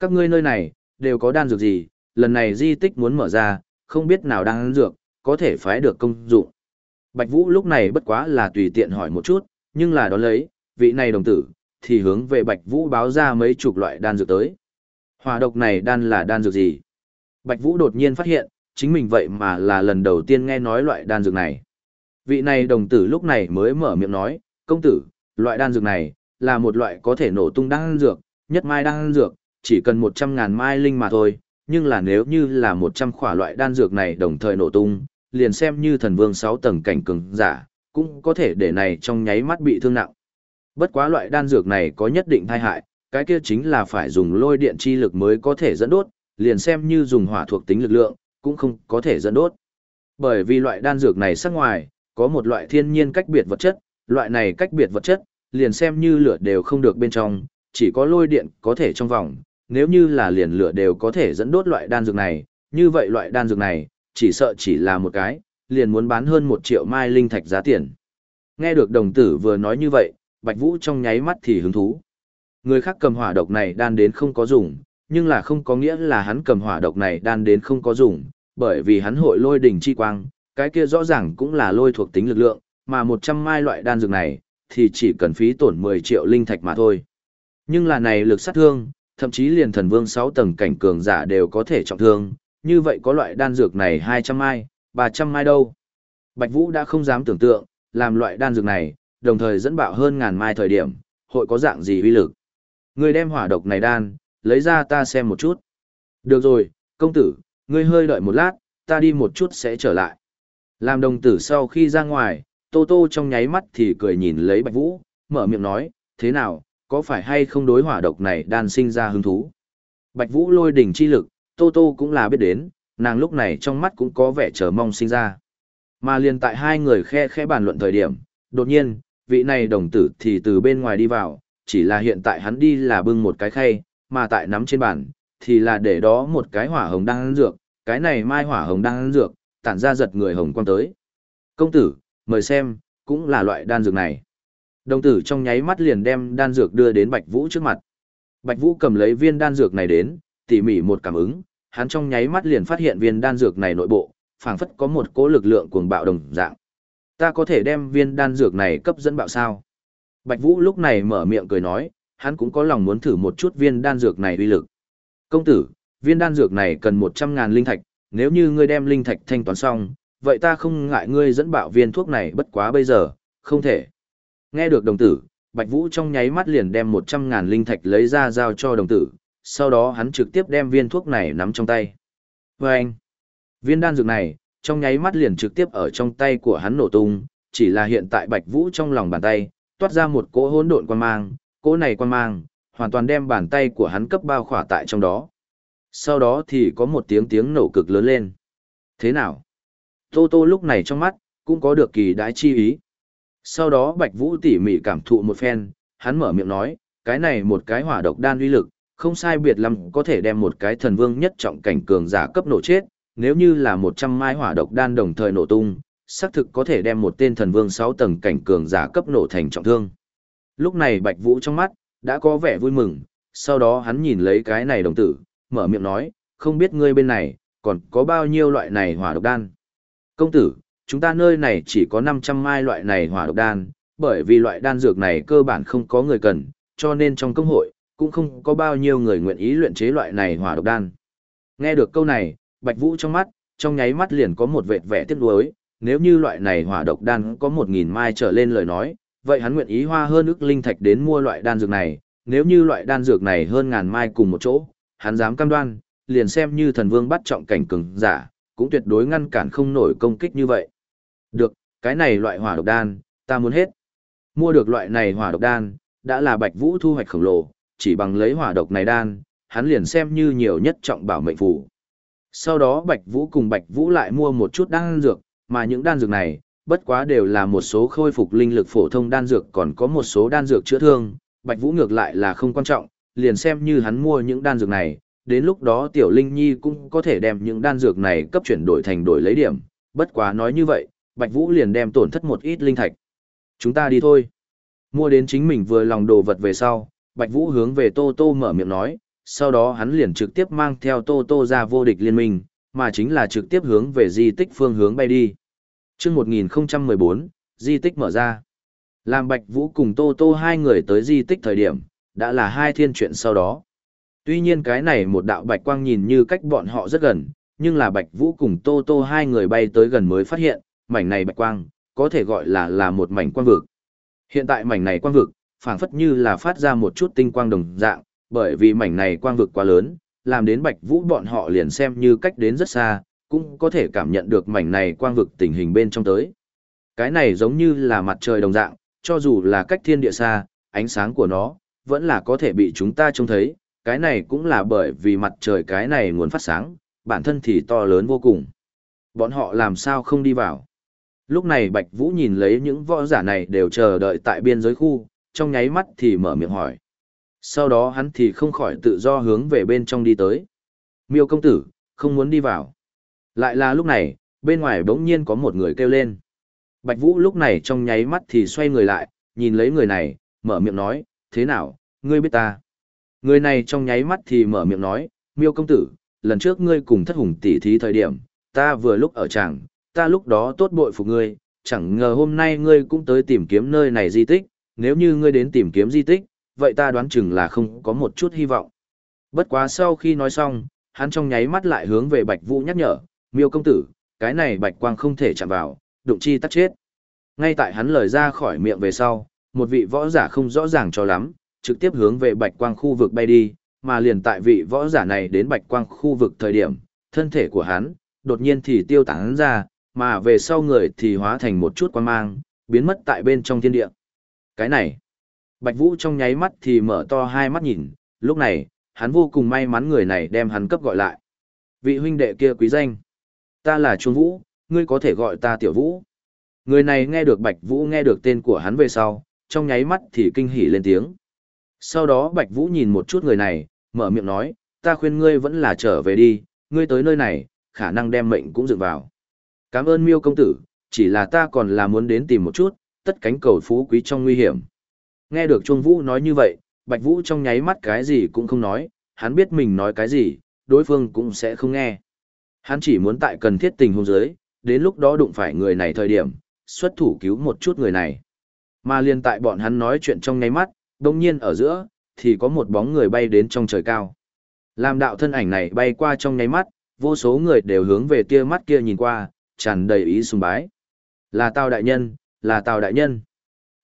Các ngươi nơi này, đều có đan dược gì, lần này di tích muốn mở ra, không biết nào đang dược, có thể phái được công dụng. Bạch Vũ lúc này bất quá là tùy tiện hỏi một chút, Nhưng là đó lấy, vị này đồng tử, thì hướng về Bạch Vũ báo ra mấy chục loại đan dược tới. Hỏa độc này đan là đan dược gì? Bạch Vũ đột nhiên phát hiện, chính mình vậy mà là lần đầu tiên nghe nói loại đan dược này. Vị này đồng tử lúc này mới mở miệng nói, công tử, loại đan dược này, là một loại có thể nổ tung đan dược, nhất mai đan dược, chỉ cần 100 ngàn mai linh mà thôi, nhưng là nếu như là 100 khỏa loại đan dược này đồng thời nổ tung, liền xem như thần vương 6 tầng cảnh cường giả, cũng có thể để này trong nháy mắt bị thương nặng. Bất quá loại đan dược này có nhất định thai hại, cái kia chính là phải dùng lôi điện chi lực mới có thể dẫn đốt, liền xem như dùng hỏa thuộc tính lực lượng, cũng không có thể dẫn đốt. Bởi vì loại đan dược này sắc ngoài, có một loại thiên nhiên cách biệt vật chất, loại này cách biệt vật chất, liền xem như lửa đều không được bên trong, chỉ có lôi điện có thể trong vòng, nếu như là liền lửa đều có thể dẫn đốt loại đan dược này, như vậy loại đan dược này, chỉ sợ chỉ là một cái, liền muốn bán hơn một triệu mai linh thạch giá tiền. Nghe được đồng tử vừa nói như vậy, Bạch Vũ trong nháy mắt thì hứng thú. Người khác cầm hỏa độc này đan đến không có dùng, nhưng là không có nghĩa là hắn cầm hỏa độc này đan đến không có dùng, bởi vì hắn hội lôi đỉnh chi quang, cái kia rõ ràng cũng là lôi thuộc tính lực lượng, mà 100 mai loại đan dược này, thì chỉ cần phí tổn 10 triệu linh thạch mà thôi. Nhưng là này lực sát thương, thậm chí liền thần vương 6 tầng cảnh cường giả đều có thể trọng thương, như vậy có loại đan dược này 200 mai, 300 mai đâu. Bạch Vũ đã không dám tưởng tượng, làm loại đan dược này, đồng thời dẫn bạo hơn ngàn mai thời điểm, hội có dạng gì uy lực. Người đem hỏa độc này đan, lấy ra ta xem một chút. Được rồi, công tử, ngươi hơi đợi một lát, ta đi một chút sẽ trở lại. Làm đồng tử sau khi ra ngoài, Tô Tô trong nháy mắt thì cười nhìn lấy Bạch Vũ, mở miệng nói, thế nào, có phải hay không đối hỏa độc này đan sinh ra hứng thú. Bạch Vũ lôi đỉnh chi lực, Tô Tô cũng là biết đến, nàng lúc này trong mắt cũng có vẻ chờ mong sinh ra. Mà liền tại hai người khe khẽ bàn luận thời điểm, đột nhiên, vị này đồng tử thì từ bên ngoài đi vào, chỉ là hiện tại hắn đi là bưng một cái khay, mà tại nắm trên bàn, thì là để đó một cái hỏa hồng đang ăn dược, cái này mai hỏa hồng đang ăn dược, tản ra giật người hồng quang tới. Công tử, mời xem, cũng là loại đan dược này. Đồng tử trong nháy mắt liền đem đan dược đưa đến Bạch Vũ trước mặt. Bạch Vũ cầm lấy viên đan dược này đến, tỉ mỉ một cảm ứng, hắn trong nháy mắt liền phát hiện viên đan dược này nội bộ, phảng phất có một cỗ lực lượng cuồng bạo đồng dạng. Ta có thể đem viên đan dược này cấp dẫn bạo sao? Bạch Vũ lúc này mở miệng cười nói, hắn cũng có lòng muốn thử một chút viên đan dược này uy lực. Công tử, viên đan dược này cần 100.000 linh thạch, nếu như ngươi đem linh thạch thanh toán xong, vậy ta không ngại ngươi dẫn bạo viên thuốc này bất quá bây giờ, không thể. Nghe được đồng tử, Bạch Vũ trong nháy mắt liền đem 100.000 linh thạch lấy ra giao cho đồng tử, sau đó hắn trực tiếp đem viên thuốc này nắm trong tay. Và anh, viên đan dược này, trong nháy mắt liền trực tiếp ở trong tay của hắn nổ tung, chỉ là hiện tại Bạch Vũ trong lòng bàn tay, toát ra một cỗ hỗn độn quan mang, cỗ này quan mang, hoàn toàn đem bàn tay của hắn cấp bao khỏa tại trong đó. Sau đó thì có một tiếng tiếng nổ cực lớn lên. Thế nào? Tô Tô lúc này trong mắt, cũng có được kỳ đái chi ý. Sau đó Bạch Vũ tỉ mỉ cảm thụ một phen, hắn mở miệng nói, cái này một cái hỏa độc đan uy lực, không sai biệt lắm có thể đem một cái thần vương nhất trọng cảnh cường giả cấp nổ chết, nếu như là 100 mai hỏa độc đan đồng thời nổ tung, xác thực có thể đem một tên thần vương 6 tầng cảnh cường giả cấp nổ thành trọng thương. Lúc này Bạch Vũ trong mắt, đã có vẻ vui mừng, sau đó hắn nhìn lấy cái này đồng tử, mở miệng nói, không biết ngươi bên này, còn có bao nhiêu loại này hỏa độc đan. Công tử, chúng ta nơi này chỉ có 500 mai loại này hỏa độc đan, bởi vì loại đan dược này cơ bản không có người cần, cho nên trong công hội, cũng không có bao nhiêu người nguyện ý luyện chế loại này hỏa độc đan. Nghe được câu này, Bạch Vũ trong mắt, trong nháy mắt liền có một vệt vẻ tiếc nuối, nếu như loại này hỏa độc đan có 1000 mai trở lên lời nói, vậy hắn nguyện ý hoa hơn ức linh thạch đến mua loại đan dược này, nếu như loại đan dược này hơn ngàn mai cùng một chỗ, hắn dám cam đoan, liền xem như thần vương bắt trọng cảnh cường giả, cũng tuyệt đối ngăn cản không nổi công kích như vậy. Được, cái này loại hỏa độc đan, ta muốn hết. Mua được loại này hỏa độc đan, đã là Bạch Vũ thu hoạch khổng lồ, chỉ bằng lấy hỏa độc này đan, hắn liền xem như nhiều nhất trọng bảo mệnh phù. Sau đó Bạch Vũ cùng Bạch Vũ lại mua một chút đan dược, mà những đan dược này, bất quá đều là một số khôi phục linh lực phổ thông đan dược còn có một số đan dược chữa thương, Bạch Vũ ngược lại là không quan trọng, liền xem như hắn mua những đan dược này, đến lúc đó Tiểu Linh Nhi cũng có thể đem những đan dược này cấp chuyển đổi thành đổi lấy điểm, bất quá nói như vậy, Bạch Vũ liền đem tổn thất một ít linh thạch. Chúng ta đi thôi. Mua đến chính mình vừa lòng đồ vật về sau, Bạch Vũ hướng về Tô Tô mở miệng nói, sau đó hắn liền trực tiếp mang theo Tô Tô ra vô địch liên minh, mà chính là trực tiếp hướng về di tích phương hướng bay đi. Trước 1014, di tích mở ra. Làm Bạch Vũ cùng Tô Tô hai người tới di tích thời điểm, đã là hai thiên chuyện sau đó. Tuy nhiên cái này một đạo bạch quang nhìn như cách bọn họ rất gần, nhưng là Bạch Vũ cùng Tô Tô hai người bay tới gần mới phát hiện, mảnh này bạch quang, có thể gọi là là một mảnh quang vực. Hiện tại mảnh này quang vực, phảng phất như là phát ra một chút tinh quang đồng dạng, bởi vì mảnh này quang vực quá lớn, làm đến Bạch Vũ bọn họ liền xem như cách đến rất xa, cũng có thể cảm nhận được mảnh này quang vực tình hình bên trong tới. Cái này giống như là mặt trời đồng dạng, cho dù là cách thiên địa xa, ánh sáng của nó vẫn là có thể bị chúng ta trông thấy, cái này cũng là bởi vì mặt trời cái này nguồn phát sáng, bản thân thì to lớn vô cùng. Bọn họ làm sao không đi vào? Lúc này Bạch Vũ nhìn lấy những võ giả này đều chờ đợi tại biên giới khu, trong nháy mắt thì mở miệng hỏi. Sau đó hắn thì không khỏi tự do hướng về bên trong đi tới. Miêu công tử, không muốn đi vào. Lại là lúc này, bên ngoài bỗng nhiên có một người kêu lên. Bạch Vũ lúc này trong nháy mắt thì xoay người lại, nhìn lấy người này, mở miệng nói, thế nào, ngươi biết ta. Người này trong nháy mắt thì mở miệng nói, miêu công tử, lần trước ngươi cùng thất hùng tỷ thí thời điểm, ta vừa lúc ở tràng, ta lúc đó tốt bội phục ngươi, chẳng ngờ hôm nay ngươi cũng tới tìm kiếm nơi này di tích, nếu như ngươi đến tìm kiếm di tích, vậy ta đoán chừng là không có một chút hy vọng. Bất quá sau khi nói xong, hắn trong nháy mắt lại hướng về Bạch Vũ nhắc nhở, miêu công tử, cái này Bạch Quang không thể chạm vào, đụng chi tắt chết. Ngay tại hắn lời ra khỏi miệng về sau, một vị võ giả không rõ ràng cho lắm, trực tiếp hướng về Bạch Quang khu vực bay đi, mà liền tại vị võ giả này đến Bạch Quang khu vực thời điểm, thân thể của hắn đột nhiên thì tiêu tán ra, mà về sau người thì hóa thành một chút quang mang, biến mất tại bên trong thiên địa. Cái này, Bạch Vũ trong nháy mắt thì mở to hai mắt nhìn, lúc này, hắn vô cùng may mắn người này đem hắn cấp gọi lại. Vị huynh đệ kia quý danh. Ta là Chuông Vũ, ngươi có thể gọi ta Tiểu Vũ. Người này nghe được Bạch Vũ nghe được tên của hắn về sau, trong nháy mắt thì kinh hỉ lên tiếng. Sau đó Bạch Vũ nhìn một chút người này, mở miệng nói, ta khuyên ngươi vẫn là trở về đi, ngươi tới nơi này, khả năng đem mệnh cũng dựng vào. Cảm ơn miêu công tử, chỉ là ta còn là muốn đến tìm một chút, tất cánh cầu phú quý trong nguy hiểm. Nghe được Trung Vũ nói như vậy, Bạch Vũ trong nháy mắt cái gì cũng không nói, hắn biết mình nói cái gì, đối phương cũng sẽ không nghe. Hắn chỉ muốn tại cần thiết tình huống dưới, đến lúc đó đụng phải người này thời điểm, xuất thủ cứu một chút người này. Mà liên tại bọn hắn nói chuyện trong nháy mắt, đồng nhiên ở giữa, thì có một bóng người bay đến trong trời cao. Làm đạo thân ảnh này bay qua trong nháy mắt, vô số người đều hướng về tia mắt kia nhìn qua, tràn đầy ý sùng bái. Là Tào đại nhân, là Tào đại nhân.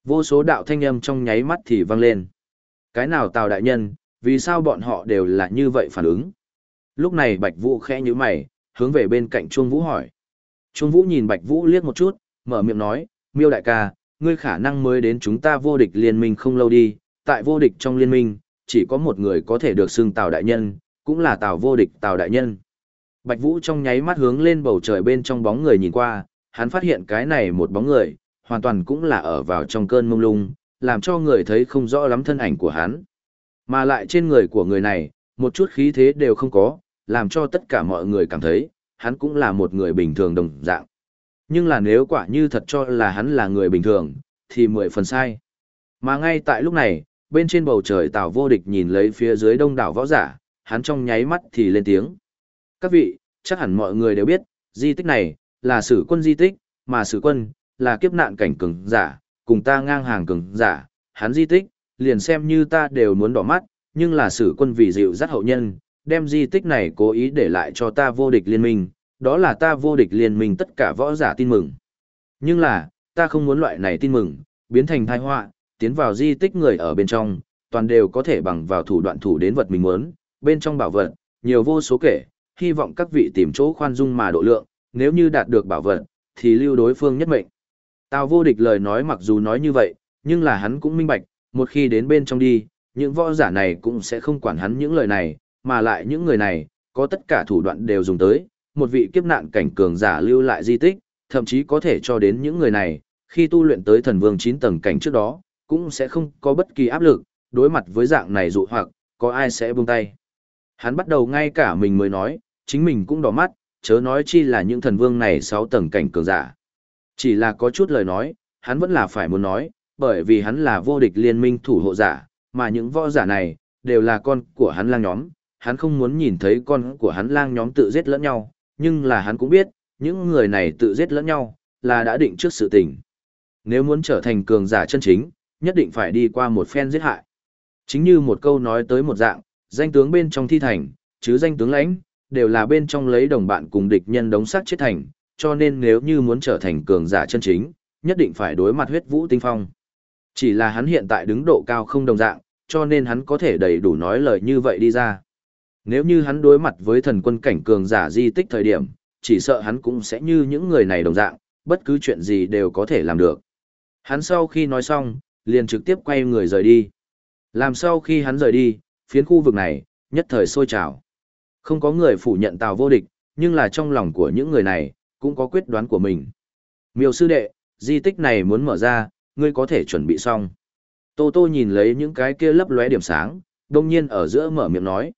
Vô số đạo thanh âm trong nháy mắt thì vang lên. Cái nào Tào đại nhân, vì sao bọn họ đều là như vậy phản ứng? Lúc này Bạch Vũ khẽ nhíu mày, hướng về bên cạnh Chuông Vũ hỏi. Chuông Vũ nhìn Bạch Vũ liếc một chút, mở miệng nói, miêu đại ca, ngươi khả năng mới đến chúng ta vô địch liên minh không lâu đi, tại vô địch trong liên minh, chỉ có một người có thể được xưng Tào đại nhân, cũng là Tào vô địch Tào đại nhân. Bạch Vũ trong nháy mắt hướng lên bầu trời bên trong bóng người nhìn qua, hắn phát hiện cái này một bóng người, hoàn toàn cũng là ở vào trong cơn mông lung, làm cho người thấy không rõ lắm thân ảnh của hắn. Mà lại trên người của người này, một chút khí thế đều không có, làm cho tất cả mọi người cảm thấy, hắn cũng là một người bình thường đồng dạng. Nhưng là nếu quả như thật cho là hắn là người bình thường, thì mười phần sai. Mà ngay tại lúc này, bên trên bầu trời Tào vô địch nhìn lấy phía dưới đông đảo võ giả, hắn trong nháy mắt thì lên tiếng. Các vị, chắc hẳn mọi người đều biết, di tích này, là sử quân di tích, mà sử quân, là kiếp nạn cảnh cường giả, cùng ta ngang hàng cường giả, hắn di tích, liền xem như ta đều muốn đỏ mắt, nhưng là sử quân vì dịu dắt hậu nhân, đem di tích này cố ý để lại cho ta vô địch liên minh, đó là ta vô địch liên minh tất cả võ giả tin mừng. Nhưng là, ta không muốn loại này tin mừng, biến thành tai họa, tiến vào di tích người ở bên trong, toàn đều có thể bằng vào thủ đoạn thủ đến vật mình muốn, bên trong bảo vật, nhiều vô số kể, hy vọng các vị tìm chỗ khoan dung mà độ lượng, nếu như đạt được bảo vật, thì lưu đối phương nhất mệnh. Tào vô địch lời nói mặc dù nói như vậy, nhưng là hắn cũng minh bạch, một khi đến bên trong đi, những võ giả này cũng sẽ không quản hắn những lời này, mà lại những người này, có tất cả thủ đoạn đều dùng tới, một vị kiếp nạn cảnh cường giả lưu lại di tích, thậm chí có thể cho đến những người này, khi tu luyện tới thần vương 9 tầng cảnh trước đó, cũng sẽ không có bất kỳ áp lực, đối mặt với dạng này dụ hoặc, có ai sẽ buông tay. Hắn bắt đầu ngay cả mình mới nói, chính mình cũng đỏ mắt, chớ nói chi là những thần vương này 6 tầng cảnh cường giả. Chỉ là có chút lời nói, hắn vẫn là phải muốn nói, bởi vì hắn là vô địch liên minh thủ hộ giả, mà những võ giả này, đều là con của hắn lang nhóm, hắn không muốn nhìn thấy con của hắn lang nhóm tự giết lẫn nhau, nhưng là hắn cũng biết, những người này tự giết lẫn nhau, là đã định trước sự tình. Nếu muốn trở thành cường giả chân chính, nhất định phải đi qua một phen giết hại. Chính như một câu nói tới một dạng, danh tướng bên trong thi thành, chứ danh tướng lãnh, đều là bên trong lấy đồng bạn cùng địch nhân đống sát chết thành, cho nên nếu như muốn trở thành cường giả chân chính, nhất định phải đối mặt huyết vũ tinh phong. Chỉ là hắn hiện tại đứng độ cao không đồng dạng, cho nên hắn có thể đầy đủ nói lời như vậy đi ra. Nếu như hắn đối mặt với thần quân cảnh cường giả di tích thời điểm, chỉ sợ hắn cũng sẽ như những người này đồng dạng, bất cứ chuyện gì đều có thể làm được. Hắn sau khi nói xong, liền trực tiếp quay người rời đi. Làm sau khi hắn rời đi, phiến khu vực này, nhất thời sôi trào. Không có người phủ nhận Tào vô địch, nhưng là trong lòng của những người này, cũng có quyết đoán của mình. Miêu sư đệ, di tích này muốn mở ra, ngươi có thể chuẩn bị xong. Tô Tô nhìn lấy những cái kia lấp lóe điểm sáng, đông nhiên ở giữa mở miệng nói.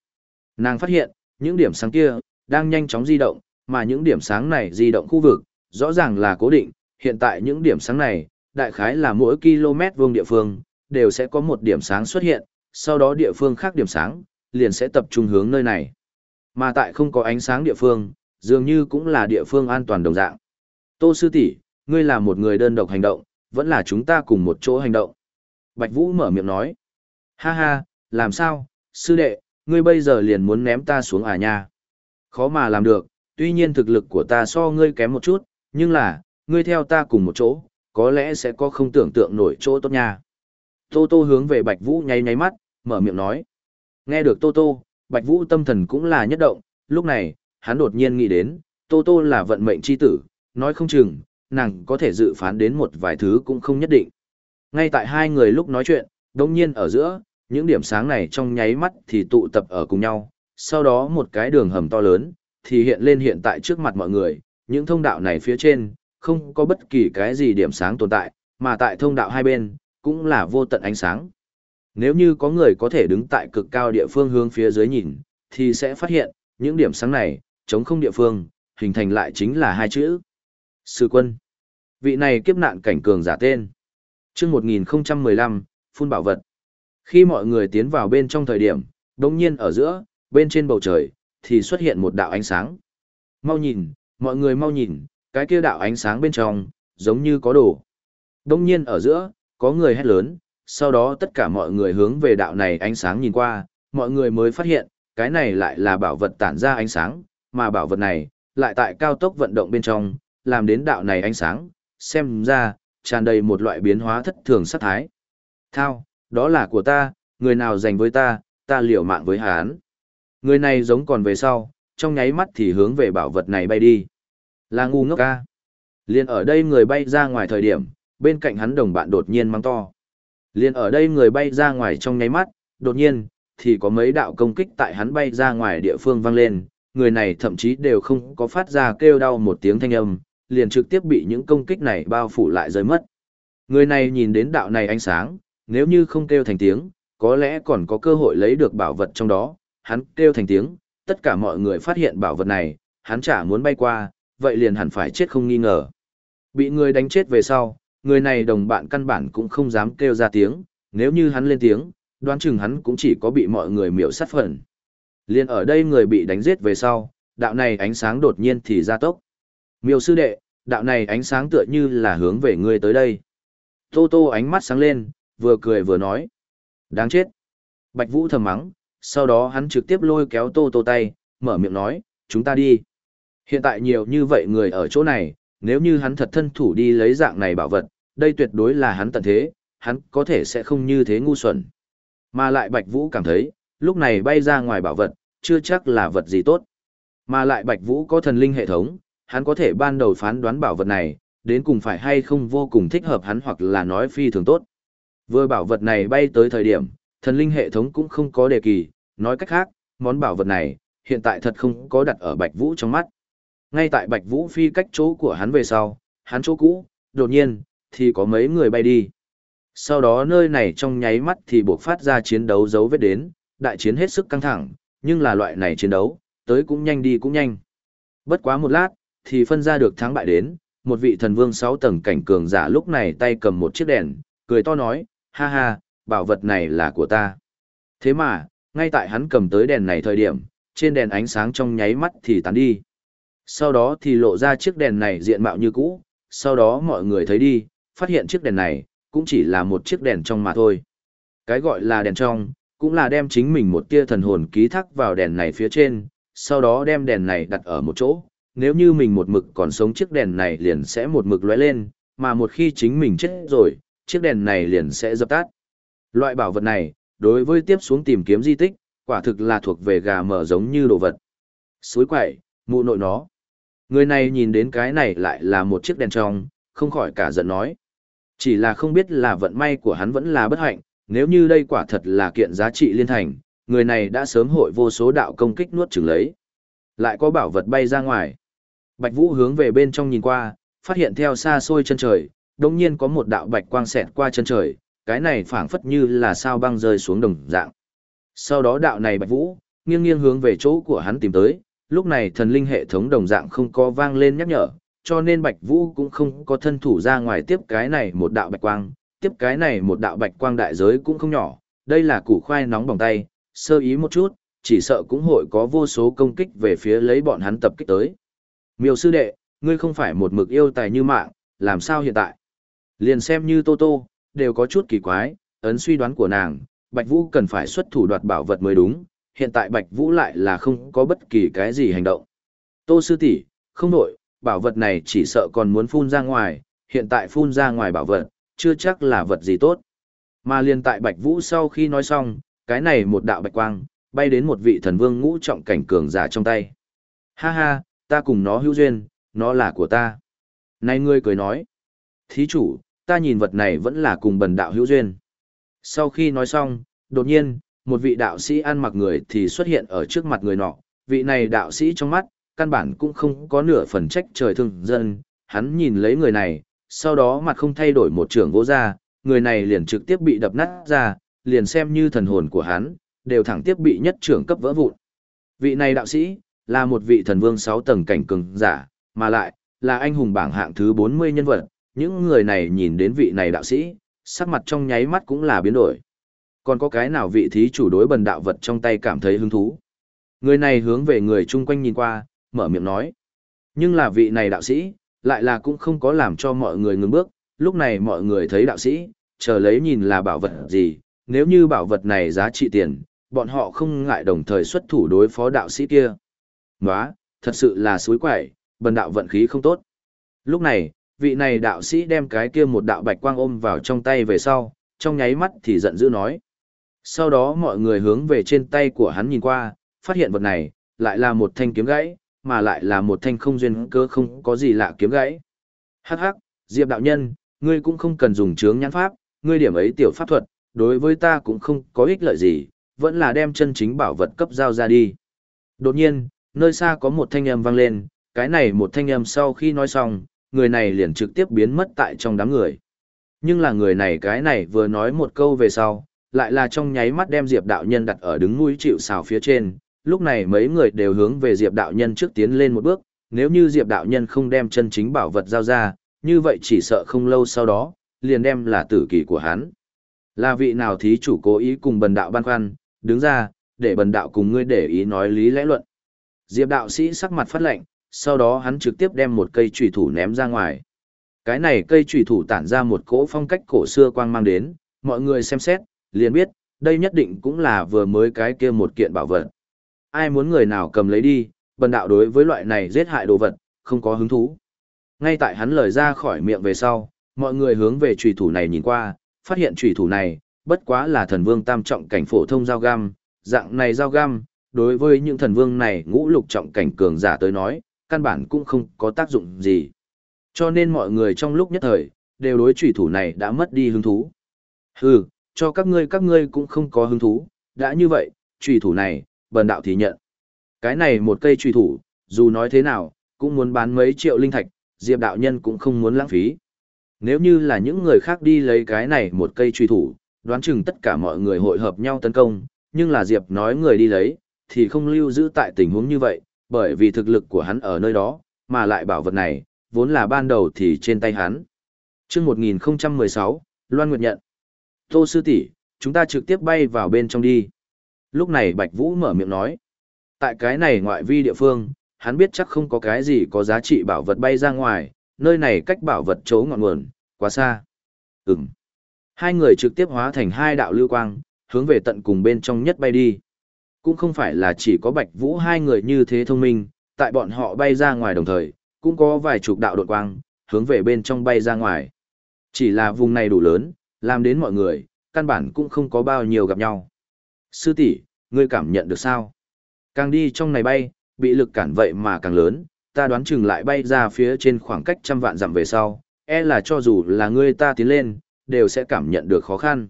Nàng phát hiện, những điểm sáng kia, đang nhanh chóng di động, mà những điểm sáng này di động khu vực, rõ ràng là cố định, hiện tại những điểm sáng này, đại khái là mỗi km vuông địa phương, đều sẽ có một điểm sáng xuất hiện, sau đó địa phương khác điểm sáng, liền sẽ tập trung hướng nơi này. Mà tại không có ánh sáng địa phương, dường như cũng là địa phương an toàn đồng dạng. Tô sư tỷ, ngươi là một người đơn độc hành động, vẫn là chúng ta cùng một chỗ hành động. Bạch Vũ mở miệng nói. Ha ha, làm sao, sư đệ, ngươi bây giờ liền muốn ném ta xuống à nha. Khó mà làm được, tuy nhiên thực lực của ta so ngươi kém một chút, nhưng là, ngươi theo ta cùng một chỗ, có lẽ sẽ có không tưởng tượng nổi chỗ tốt nha. Tô Tô hướng về Bạch Vũ nháy nháy mắt, mở miệng nói. Nghe được Tô Tô, Bạch Vũ tâm thần cũng là nhất động, lúc này, hắn đột nhiên nghĩ đến, Tô Tô là vận mệnh chi tử, nói không chừng, nàng có thể dự phán đến một vài thứ cũng không nhất định. Ngay tại hai người lúc nói chuyện, đồng nhiên ở giữa, những điểm sáng này trong nháy mắt thì tụ tập ở cùng nhau, sau đó một cái đường hầm to lớn, thì hiện lên hiện tại trước mặt mọi người, những thông đạo này phía trên, không có bất kỳ cái gì điểm sáng tồn tại, mà tại thông đạo hai bên, cũng là vô tận ánh sáng. Nếu như có người có thể đứng tại cực cao địa phương hướng phía dưới nhìn, thì sẽ phát hiện, những điểm sáng này, chống không địa phương, hình thành lại chính là hai chữ. Sư quân. Vị này kiếp nạn cảnh cường giả tên. chương 1015, phun bảo vật. Khi mọi người tiến vào bên trong thời điểm, đồng nhiên ở giữa, bên trên bầu trời, thì xuất hiện một đạo ánh sáng. Mau nhìn, mọi người mau nhìn, cái kia đạo ánh sáng bên trong, giống như có đồ. Đồng nhiên ở giữa, có người hét lớn, sau đó tất cả mọi người hướng về đạo này ánh sáng nhìn qua, mọi người mới phát hiện, cái này lại là bảo vật tản ra ánh sáng, mà bảo vật này, lại tại cao tốc vận động bên trong, làm đến đạo này ánh sáng, xem ra, tràn đầy một loại biến hóa thất thường sát thái. Thao, đó là của ta, người nào dành với ta, ta liều mạng với hắn. Người này giống còn về sau, trong nháy mắt thì hướng về bảo vật này bay đi. Là ngu ngốc ca. Liên ở đây người bay ra ngoài thời điểm, bên cạnh hắn đồng bạn đột nhiên mang to. Liên ở đây người bay ra ngoài trong nháy mắt, đột nhiên, thì có mấy đạo công kích tại hắn bay ra ngoài địa phương vang lên, người này thậm chí đều không có phát ra kêu đau một tiếng thanh âm, liền trực tiếp bị những công kích này bao phủ lại rơi mất. Người này nhìn đến đạo này ánh sáng, nếu như không kêu thành tiếng, có lẽ còn có cơ hội lấy được bảo vật trong đó, hắn kêu thành tiếng, tất cả mọi người phát hiện bảo vật này, hắn chả muốn bay qua, vậy liền hẳn phải chết không nghi ngờ. Bị người đánh chết về sau, người này đồng bạn căn bản cũng không dám kêu ra tiếng, nếu như hắn lên tiếng, đoán chừng hắn cũng chỉ có bị mọi người miểu sát phần. Liên ở đây người bị đánh giết về sau, đạo này ánh sáng đột nhiên thì ra tốc. Miêu sư đệ, đạo này ánh sáng tựa như là hướng về ngươi tới đây. Tô tô ánh mắt sáng lên, vừa cười vừa nói. Đáng chết. Bạch Vũ thầm mắng, sau đó hắn trực tiếp lôi kéo tô tô tay, mở miệng nói, chúng ta đi. Hiện tại nhiều như vậy người ở chỗ này, nếu như hắn thật thân thủ đi lấy dạng này bảo vật, đây tuyệt đối là hắn tận thế, hắn có thể sẽ không như thế ngu xuẩn. Mà lại Bạch Vũ cảm thấy, lúc này bay ra ngoài bảo vật, chưa chắc là vật gì tốt. Mà lại Bạch Vũ có thần linh hệ thống, hắn có thể ban đầu phán đoán bảo vật này, đến cùng phải hay không vô cùng thích hợp hắn hoặc là nói phi thường tốt. Vừa bảo vật này bay tới thời điểm, thần linh hệ thống cũng không có đề kỳ, nói cách khác, món bảo vật này, hiện tại thật không có đặt ở Bạch Vũ trong mắt. Ngay tại Bạch Vũ phi cách chỗ của hắn về sau, hắn chỗ cũ, đột nhiên, thì có mấy người bay đi. Sau đó nơi này trong nháy mắt thì buộc phát ra chiến đấu dấu vết đến, đại chiến hết sức căng thẳng, nhưng là loại này chiến đấu, tới cũng nhanh đi cũng nhanh. Bất quá một lát, thì phân ra được thắng bại đến, một vị thần vương 6 tầng cảnh cường giả lúc này tay cầm một chiếc đèn, cười to nói, ha ha, bảo vật này là của ta. Thế mà, ngay tại hắn cầm tới đèn này thời điểm, trên đèn ánh sáng trong nháy mắt thì tán đi. Sau đó thì lộ ra chiếc đèn này diện mạo như cũ, sau đó mọi người thấy đi, phát hiện chiếc đèn này, cũng chỉ là một chiếc đèn trong mà thôi. Cái gọi là đèn trong, cũng là đem chính mình một tia thần hồn ký thác vào đèn này phía trên, sau đó đem đèn này đặt ở một chỗ. Nếu như mình một mực còn sống chiếc đèn này liền sẽ một mực lóe lên, mà một khi chính mình chết rồi, chiếc đèn này liền sẽ dập tắt. Loại bảo vật này, đối với tiếp xuống tìm kiếm di tích, quả thực là thuộc về gà mở giống như đồ vật. Suối quậy, mụ nội nó. Người này nhìn đến cái này lại là một chiếc đèn trong, không khỏi cả giận nói. Chỉ là không biết là vận may của hắn vẫn là bất hạnh, nếu như đây quả thật là kiện giá trị liên thành, người này đã sớm hội vô số đạo công kích nuốt chửng lấy. Lại có bảo vật bay ra ngoài. Bạch Vũ hướng về bên trong nhìn qua, phát hiện theo xa xôi chân trời, đông nhiên có một đạo bạch quang xẹt qua chân trời, cái này phảng phất như là sao băng rơi xuống đồng dạng. Sau đó đạo này Bạch Vũ, nghiêng nghiêng hướng về chỗ của hắn tìm tới, lúc này thần linh hệ thống đồng dạng không có vang lên nhắc nhở, cho nên Bạch Vũ cũng không có thân thủ ra ngoài tiếp cái này một đạo bạch quang, tiếp cái này một đạo bạch quang đại giới cũng không nhỏ, đây là củ khoai nóng bỏng tay, sơ ý một chút, chỉ sợ cũng hội có vô số công kích về phía lấy bọn hắn tập kích tới. Miêu sư đệ, ngươi không phải một mực yêu tài như mạng, làm sao hiện tại? Liền xem như Tô Tô, đều có chút kỳ quái, ấn suy đoán của nàng, Bạch Vũ cần phải xuất thủ đoạt bảo vật mới đúng, hiện tại Bạch Vũ lại là không có bất kỳ cái gì hành động. Tô sư tỷ, không đổi, bảo vật này chỉ sợ còn muốn phun ra ngoài, hiện tại phun ra ngoài bảo vật, chưa chắc là vật gì tốt. Mà liền tại Bạch Vũ sau khi nói xong, cái này một đạo bạch quang, bay đến một vị thần vương ngũ trọng cảnh cường giả trong tay. Ha ha, ta cùng nó hữu duyên, nó là của ta. Này ngươi cười nói. Thí chủ, ta nhìn vật này vẫn là cùng bần đạo hữu duyên. Sau khi nói xong, đột nhiên, một vị đạo sĩ ăn mặc người thì xuất hiện ở trước mặt người nọ. Vị này đạo sĩ trong mắt, căn bản cũng không có nửa phần trách trời thương dân. Hắn nhìn lấy người này, sau đó mặt không thay đổi một trưởng gỗ ra, người này liền trực tiếp bị đập nát ra, liền xem như thần hồn của hắn, đều thẳng tiếp bị nhất trưởng cấp vỡ vụn. Vị này đạo sĩ, là một vị thần vương 6 tầng cảnh cường giả, mà lại, là anh hùng bảng hạng thứ 40 nhân vật, những người này nhìn đến vị này đạo sĩ, sắc mặt trong nháy mắt cũng là biến đổi. Còn có cái nào vị thí chủ đối bần đạo vật trong tay cảm thấy hứng thú? Người này hướng về người chung quanh nhìn qua, mở miệng nói. Nhưng là vị này đạo sĩ, lại là cũng không có làm cho mọi người ngừng bước, lúc này mọi người thấy đạo sĩ, chờ lấy nhìn là bảo vật gì, nếu như bảo vật này giá trị tiền, bọn họ không ngại đồng thời xuất thủ đối phó đạo sĩ kia. Nóa, thật sự là suối quẩy, bần đạo vận khí không tốt. Lúc này, vị này đạo sĩ đem cái kia một đạo bạch quang ôm vào trong tay về sau, trong nháy mắt thì giận dữ nói. Sau đó mọi người hướng về trên tay của hắn nhìn qua, phát hiện vật này, lại là một thanh kiếm gãy, mà lại là một thanh không duyên cơ không có gì lạ kiếm gãy. Hắc hắc, Diệp đạo nhân, ngươi cũng không cần dùng chướng nhãn pháp, ngươi điểm ấy tiểu pháp thuật, đối với ta cũng không có ích lợi gì, vẫn là đem chân chính bảo vật cấp giao ra đi. Đột nhiên, nơi xa có một thanh âm vang lên, cái này một thanh âm sau khi nói xong, người này liền trực tiếp biến mất tại trong đám người. Nhưng là người này cái này vừa nói một câu về sau, lại là trong nháy mắt đem Diệp đạo nhân đặt ở đứng núi chịu xào phía trên, lúc này mấy người đều hướng về Diệp đạo nhân trước tiến lên một bước, nếu như Diệp đạo nhân không đem chân chính bảo vật giao ra, như vậy chỉ sợ không lâu sau đó, liền đem là tử kỳ của hắn. Là vị nào thí chủ cố ý cùng bần đạo ban khoăn, đứng ra, để bần đạo cùng ngươi để ý nói lý lẽ luận. Diệp đạo sĩ sắc mặt phát lệnh, sau đó hắn trực tiếp đem một cây trùy thủ ném ra ngoài. Cái này cây trùy thủ tản ra một cỗ phong cách cổ xưa quang mang đến, mọi người xem xét, liền biết, đây nhất định cũng là vừa mới cái kia một kiện bảo vật. Ai muốn người nào cầm lấy đi, bần đạo đối với loại này giết hại đồ vật, không có hứng thú. Ngay tại hắn lời ra khỏi miệng về sau, mọi người hướng về trùy thủ này nhìn qua, phát hiện trùy thủ này, bất quá là thần vương tam trọng cảnh phổ thông giao găm, dạng này giao găm, đối với những thần vương này ngũ lục trọng cảnh cường giả tới nói, căn bản cũng không có tác dụng gì. Cho nên mọi người trong lúc nhất thời, đều đối trùy thủ này đã mất đi hứng thú. Hừ, cho các ngươi các ngươi cũng không có hứng thú, đã như vậy, trùy thủ này, bần đạo thì nhận. Cái này một cây trùy thủ, dù nói thế nào, cũng muốn bán mấy triệu linh thạch, Diệp đạo nhân cũng không muốn lãng phí. Nếu như là những người khác đi lấy cái này một cây trùy thủ, đoán chừng tất cả mọi người hội hợp nhau tấn công, nhưng là Diệp nói người đi lấy, thì không lưu giữ tại tình huống như vậy, bởi vì thực lực của hắn ở nơi đó, mà lại bảo vật này, vốn là ban đầu thì trên tay hắn. chương 1016, Loan Nguyệt nhận. Tô sư tỷ chúng ta trực tiếp bay vào bên trong đi. Lúc này Bạch Vũ mở miệng nói. Tại cái này ngoại vi địa phương, hắn biết chắc không có cái gì có giá trị bảo vật bay ra ngoài, nơi này cách bảo vật chỗ ngọn nguồn, quá xa. Ừm. Hai người trực tiếp hóa thành hai đạo lưu quang, hướng về tận cùng bên trong nhất bay đi. Cũng không phải là chỉ có Bạch Vũ hai người như thế thông minh, tại bọn họ bay ra ngoài đồng thời, cũng có vài chục đạo đột quang, hướng về bên trong bay ra ngoài. Chỉ là vùng này đủ lớn, làm đến mọi người, căn bản cũng không có bao nhiêu gặp nhau. Sư tỷ, ngươi cảm nhận được sao? Càng đi trong này bay, bị lực cản vậy mà càng lớn, ta đoán chừng lại bay ra phía trên khoảng cách trăm vạn dặm về sau, e là cho dù là ngươi ta tiến lên, đều sẽ cảm nhận được khó khăn.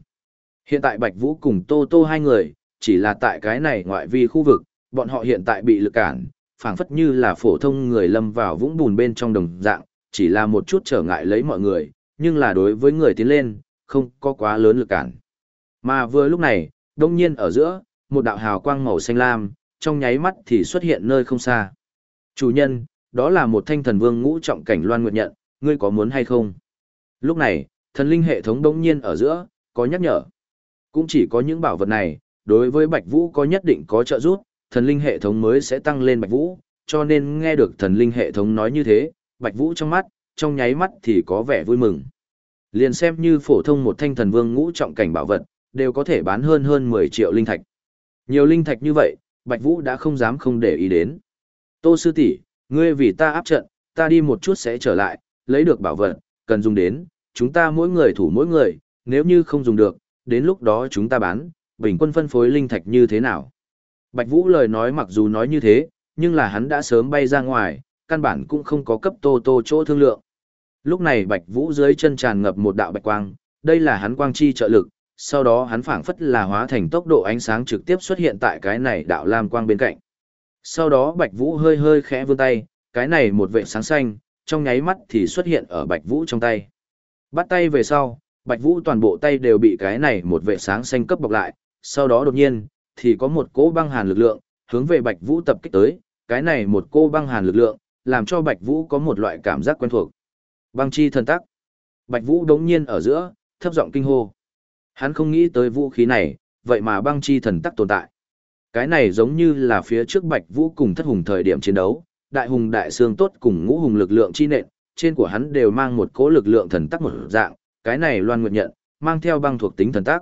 Hiện tại Bạch Vũ cùng Tô Tô hai người, chỉ là tại cái này ngoại vi khu vực, bọn họ hiện tại bị lực cản, phảng phất như là phổ thông người lâm vào vũng bùn bên trong đồng dạng, chỉ là một chút trở ngại lấy mọi người, nhưng là đối với người tiến lên, không có quá lớn lực cản. Mà vừa lúc này, đông nhiên ở giữa, một đạo hào quang màu xanh lam, trong nháy mắt thì xuất hiện nơi không xa. Chủ nhân, đó là một thanh thần vương ngũ trọng cảnh loan nguyệt nhận, ngươi có muốn hay không? Lúc này, thần linh hệ thống đông nhiên ở giữa, có nhắc nhở. Cũng chỉ có những bảo vật này, đối với Bạch Vũ có nhất định có trợ giúp, thần linh hệ thống mới sẽ tăng lên Bạch Vũ, cho nên nghe được thần linh hệ thống nói như thế, Bạch Vũ trong mắt, trong nháy mắt thì có vẻ vui mừng. Liền xem như phổ thông một thanh thần vương ngũ trọng cảnh bảo vật, đều có thể bán hơn hơn 10 triệu linh thạch. Nhiều linh thạch như vậy, Bạch Vũ đã không dám không để ý đến. Tô sư tỷ, ngươi vì ta áp trận, ta đi một chút sẽ trở lại, lấy được bảo vật, cần dùng đến, chúng ta mỗi người thủ mỗi người, nếu như không dùng được, đến lúc đó chúng ta bán, bình quân phân phối linh thạch như thế nào. Bạch Vũ lời nói mặc dù nói như thế, nhưng là hắn đã sớm bay ra ngoài, căn bản cũng không có cấp tô tô chỗ thương lượng. Lúc này Bạch Vũ dưới chân tràn ngập một đạo bạch quang, đây là hắn quang chi trợ lực, sau đó hắn phảng phất là hóa thành tốc độ ánh sáng trực tiếp xuất hiện tại cái này đạo lam quang bên cạnh. Sau đó Bạch Vũ hơi hơi khẽ vươn tay, cái này một vệ sáng xanh, trong nháy mắt thì xuất hiện ở Bạch Vũ trong tay. Bắt tay về sau, Bạch Vũ toàn bộ tay đều bị cái này một vệ sáng xanh cấp bọc lại, sau đó đột nhiên, thì có một cỗ băng hàn lực lượng, hướng về Bạch Vũ tập kích tới, cái này một cô băng hàn lực lượng, làm cho Bạch Vũ có một loại cảm giác quen thuộc. Băng chi thần tắc. Bạch Vũ đống nhiên ở giữa, thấp giọng kinh hô. Hắn không nghĩ tới vũ khí này, vậy mà băng chi thần tắc tồn tại. Cái này giống như là phía trước Bạch Vũ cùng thất hùng thời điểm chiến đấu, đại hùng đại xương tốt cùng ngũ hùng lực lượng chi nện, trên của hắn đều mang một cỗ lực lượng thần tắc một dạng, cái này loan nguyệt nhận, mang theo băng thuộc tính thần tắc.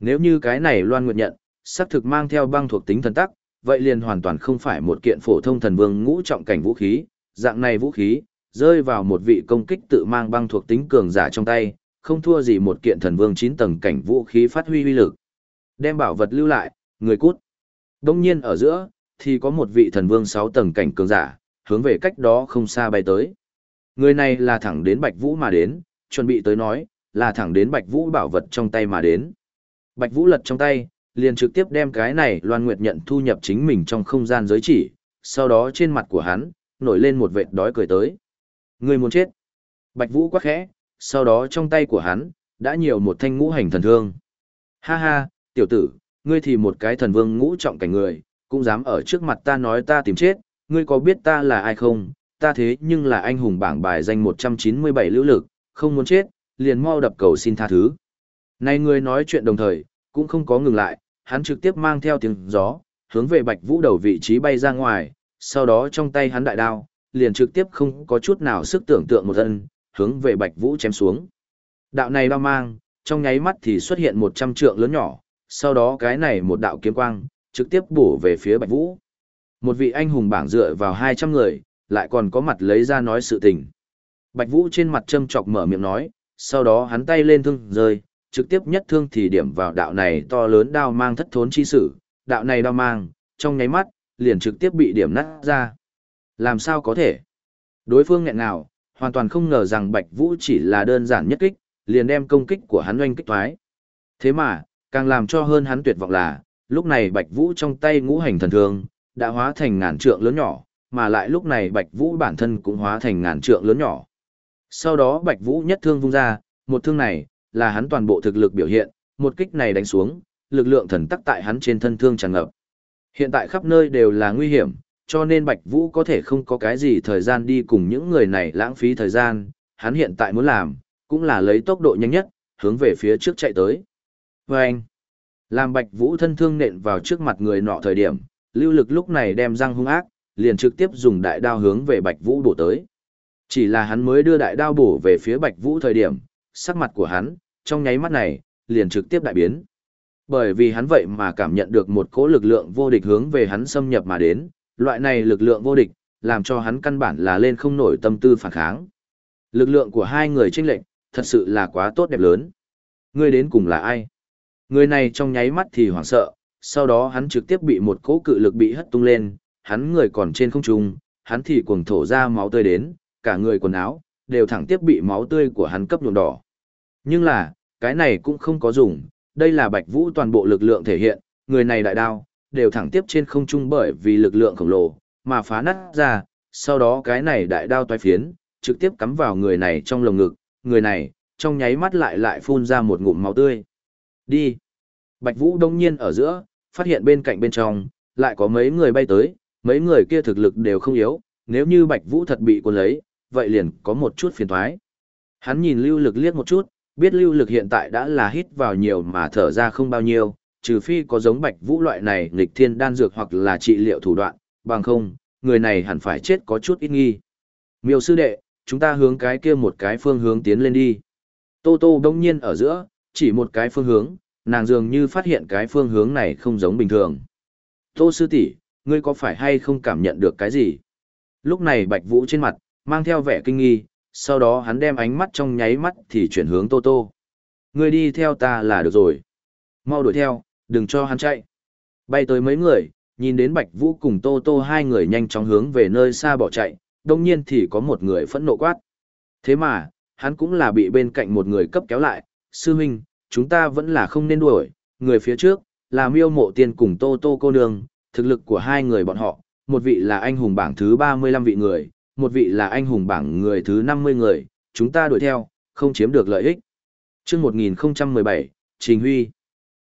Nếu như cái này loan nguyệt nhận, xác thực mang theo băng thuộc tính thần tắc, vậy liền hoàn toàn không phải một kiện phổ thông thần vương ngũ trọng cảnh vũ khí, dạng này vũ khí, rơi vào một vị công kích tự mang băng thuộc tính cường giả trong tay, không thua gì một kiện thần vương 9 tầng cảnh vũ khí phát huy uy lực. Đem bảo vật lưu lại, người cút. Đông nhiên ở giữa, thì có một vị thần vương 6 tầng cảnh cường giả, hướng về cách đó không xa bay tới. Người này là thẳng đến Bạch Vũ mà đến, chuẩn bị tới nói, là thẳng đến Bạch Vũ bảo vật trong tay mà đến. Bạch Vũ lật trong tay, liền trực tiếp đem cái này Loan Nguyệt nhận thu nhập chính mình trong không gian giới chỉ, sau đó trên mặt của hắn, nổi lên một vệt đói cười tới. Người muốn chết. Bạch Vũ quá khẽ, sau đó trong tay của hắn, đã nhiều một thanh ngũ hành thần thương. Ha ha, tiểu tử, ngươi thì một cái thần vương ngũ trọng cảnh người, cũng dám ở trước mặt ta nói ta tìm chết, ngươi có biết ta là ai không? Ta thế nhưng là anh hùng bảng bài danh 197 lưu lực, không muốn chết, liền mau đập cầu xin tha thứ. Này người nói chuyện đồng thời, cũng không có ngừng lại, hắn trực tiếp mang theo tiếng gió, hướng về Bạch Vũ đầu vị trí bay ra ngoài, sau đó trong tay hắn đại đao, liền trực tiếp không có chút nào sức tưởng tượng một thân, hướng về Bạch Vũ chém xuống. Đạo này đao mang, trong nháy mắt thì xuất hiện một trăm trượng lớn nhỏ, sau đó cái này một đạo kiếm quang, trực tiếp bổ về phía Bạch Vũ. Một vị anh hùng bảng dựa vào hai trăm người, lại còn có mặt lấy ra nói sự tình. Bạch Vũ trên mặt châm chọc mở miệng nói, sau đó hắn tay lên thương rơi, trực tiếp nhất thương thì điểm vào đạo này to lớn đao mang thất thốn chi sử, đạo này đao mang, trong nháy mắt, liền trực tiếp bị điểm nát ra. Làm sao có thể? Đối phương nghẹn nào, hoàn toàn không ngờ rằng Bạch Vũ chỉ là đơn giản nhất kích, liền đem công kích của hắn oanh kích thoái. Thế mà, càng làm cho hơn hắn tuyệt vọng là, lúc này Bạch Vũ trong tay ngũ hành thần thương, đã hóa thành ngàn trượng lớn nhỏ, mà lại lúc này Bạch Vũ bản thân cũng hóa thành ngàn trượng lớn nhỏ. Sau đó Bạch Vũ nhất thương vung ra, một thương này, là hắn toàn bộ thực lực biểu hiện, một kích này đánh xuống, lực lượng thần tắc tại hắn trên thân thương tràn ngập. Hiện tại khắp nơi đều là nguy hiểm, cho nên Bạch Vũ có thể không có cái gì thời gian đi cùng những người này lãng phí thời gian, hắn hiện tại muốn làm, cũng là lấy tốc độ nhanh nhất, hướng về phía trước chạy tới. Vâng! anh, làm Bạch Vũ thân thương nện vào trước mặt người nọ thời điểm, lưu lực lúc này đem răng hung ác, liền trực tiếp dùng đại đao hướng về Bạch Vũ bổ tới. Chỉ là hắn mới đưa đại đao bổ về phía Bạch Vũ thời điểm, sắc mặt của hắn, trong nháy mắt này, liền trực tiếp đại biến. Bởi vì hắn vậy mà cảm nhận được một cỗ lực lượng vô địch hướng về hắn xâm nhập mà đến, loại này lực lượng vô địch, làm cho hắn căn bản là lên không nổi tâm tư phản kháng. Lực lượng của hai người chênh lệnh, thật sự là quá tốt đẹp lớn. Ngươi đến cùng là ai? Người này trong nháy mắt thì hoảng sợ, sau đó hắn trực tiếp bị một cỗ cự lực bị hất tung lên, hắn người còn trên không trung, hắn thì cuồng thổ ra máu tươi đến, cả người quần áo, đều thẳng tiếp bị máu tươi của hắn cấp nhuộm đỏ. Nhưng là, cái này cũng không có dùng, đây là Bạch Vũ toàn bộ lực lượng thể hiện, người này đại đao, đều thẳng tiếp trên không trung bởi vì lực lượng khổng lồ, mà phá nát ra, sau đó cái này đại đao toái phiến, trực tiếp cắm vào người này trong lồng ngực, người này, trong nháy mắt lại lại phun ra một ngụm máu tươi. Đi! Bạch Vũ đông nhiên ở giữa, phát hiện bên cạnh bên trong, lại có mấy người bay tới, mấy người kia thực lực đều không yếu, nếu như Bạch Vũ thật bị cuốn lấy, vậy liền có một chút phiền toái. Hắn nhìn lưu lực liếc một chút, biết lưu lực hiện tại đã là hít vào nhiều mà thở ra không bao nhiêu, trừ phi có giống Bạch Vũ loại này nghịch thiên đan dược hoặc là trị liệu thủ đoạn, bằng không, người này hẳn phải chết có chút ít nghi. Miêu sư đệ, chúng ta hướng cái kia một cái phương hướng tiến lên đi. Tô Tô đông nhiên ở giữa, chỉ một cái phương hướng, nàng dường như phát hiện cái phương hướng này không giống bình thường. Tô sư tỷ, ngươi có phải hay không cảm nhận được cái gì? Lúc này Bạch Vũ trên mặt, mang theo vẻ kinh nghi, sau đó hắn đem ánh mắt trong nháy mắt thì chuyển hướng Tô Tô. Ngươi đi theo ta là được rồi. Mau đuổi theo, đừng cho hắn chạy. Bay tới mấy người, nhìn đến Bạch Vũ cùng Tô Tô hai người nhanh chóng hướng về nơi xa bỏ chạy, đồng nhiên thì có một người phẫn nộ quát. Thế mà, hắn cũng là bị bên cạnh một người cấp kéo lại, sư huynh, chúng ta vẫn là không nên đuổi, người phía trước, là miêu mộ tiên cùng Tô Tô cô nương, thực lực của hai người bọn họ, một vị là anh hùng bảng thứ 35 vị người, một vị là anh hùng bảng người thứ 50 người, chúng ta đuổi theo, không chiếm được lợi ích. Trước 1017, Trình Huy,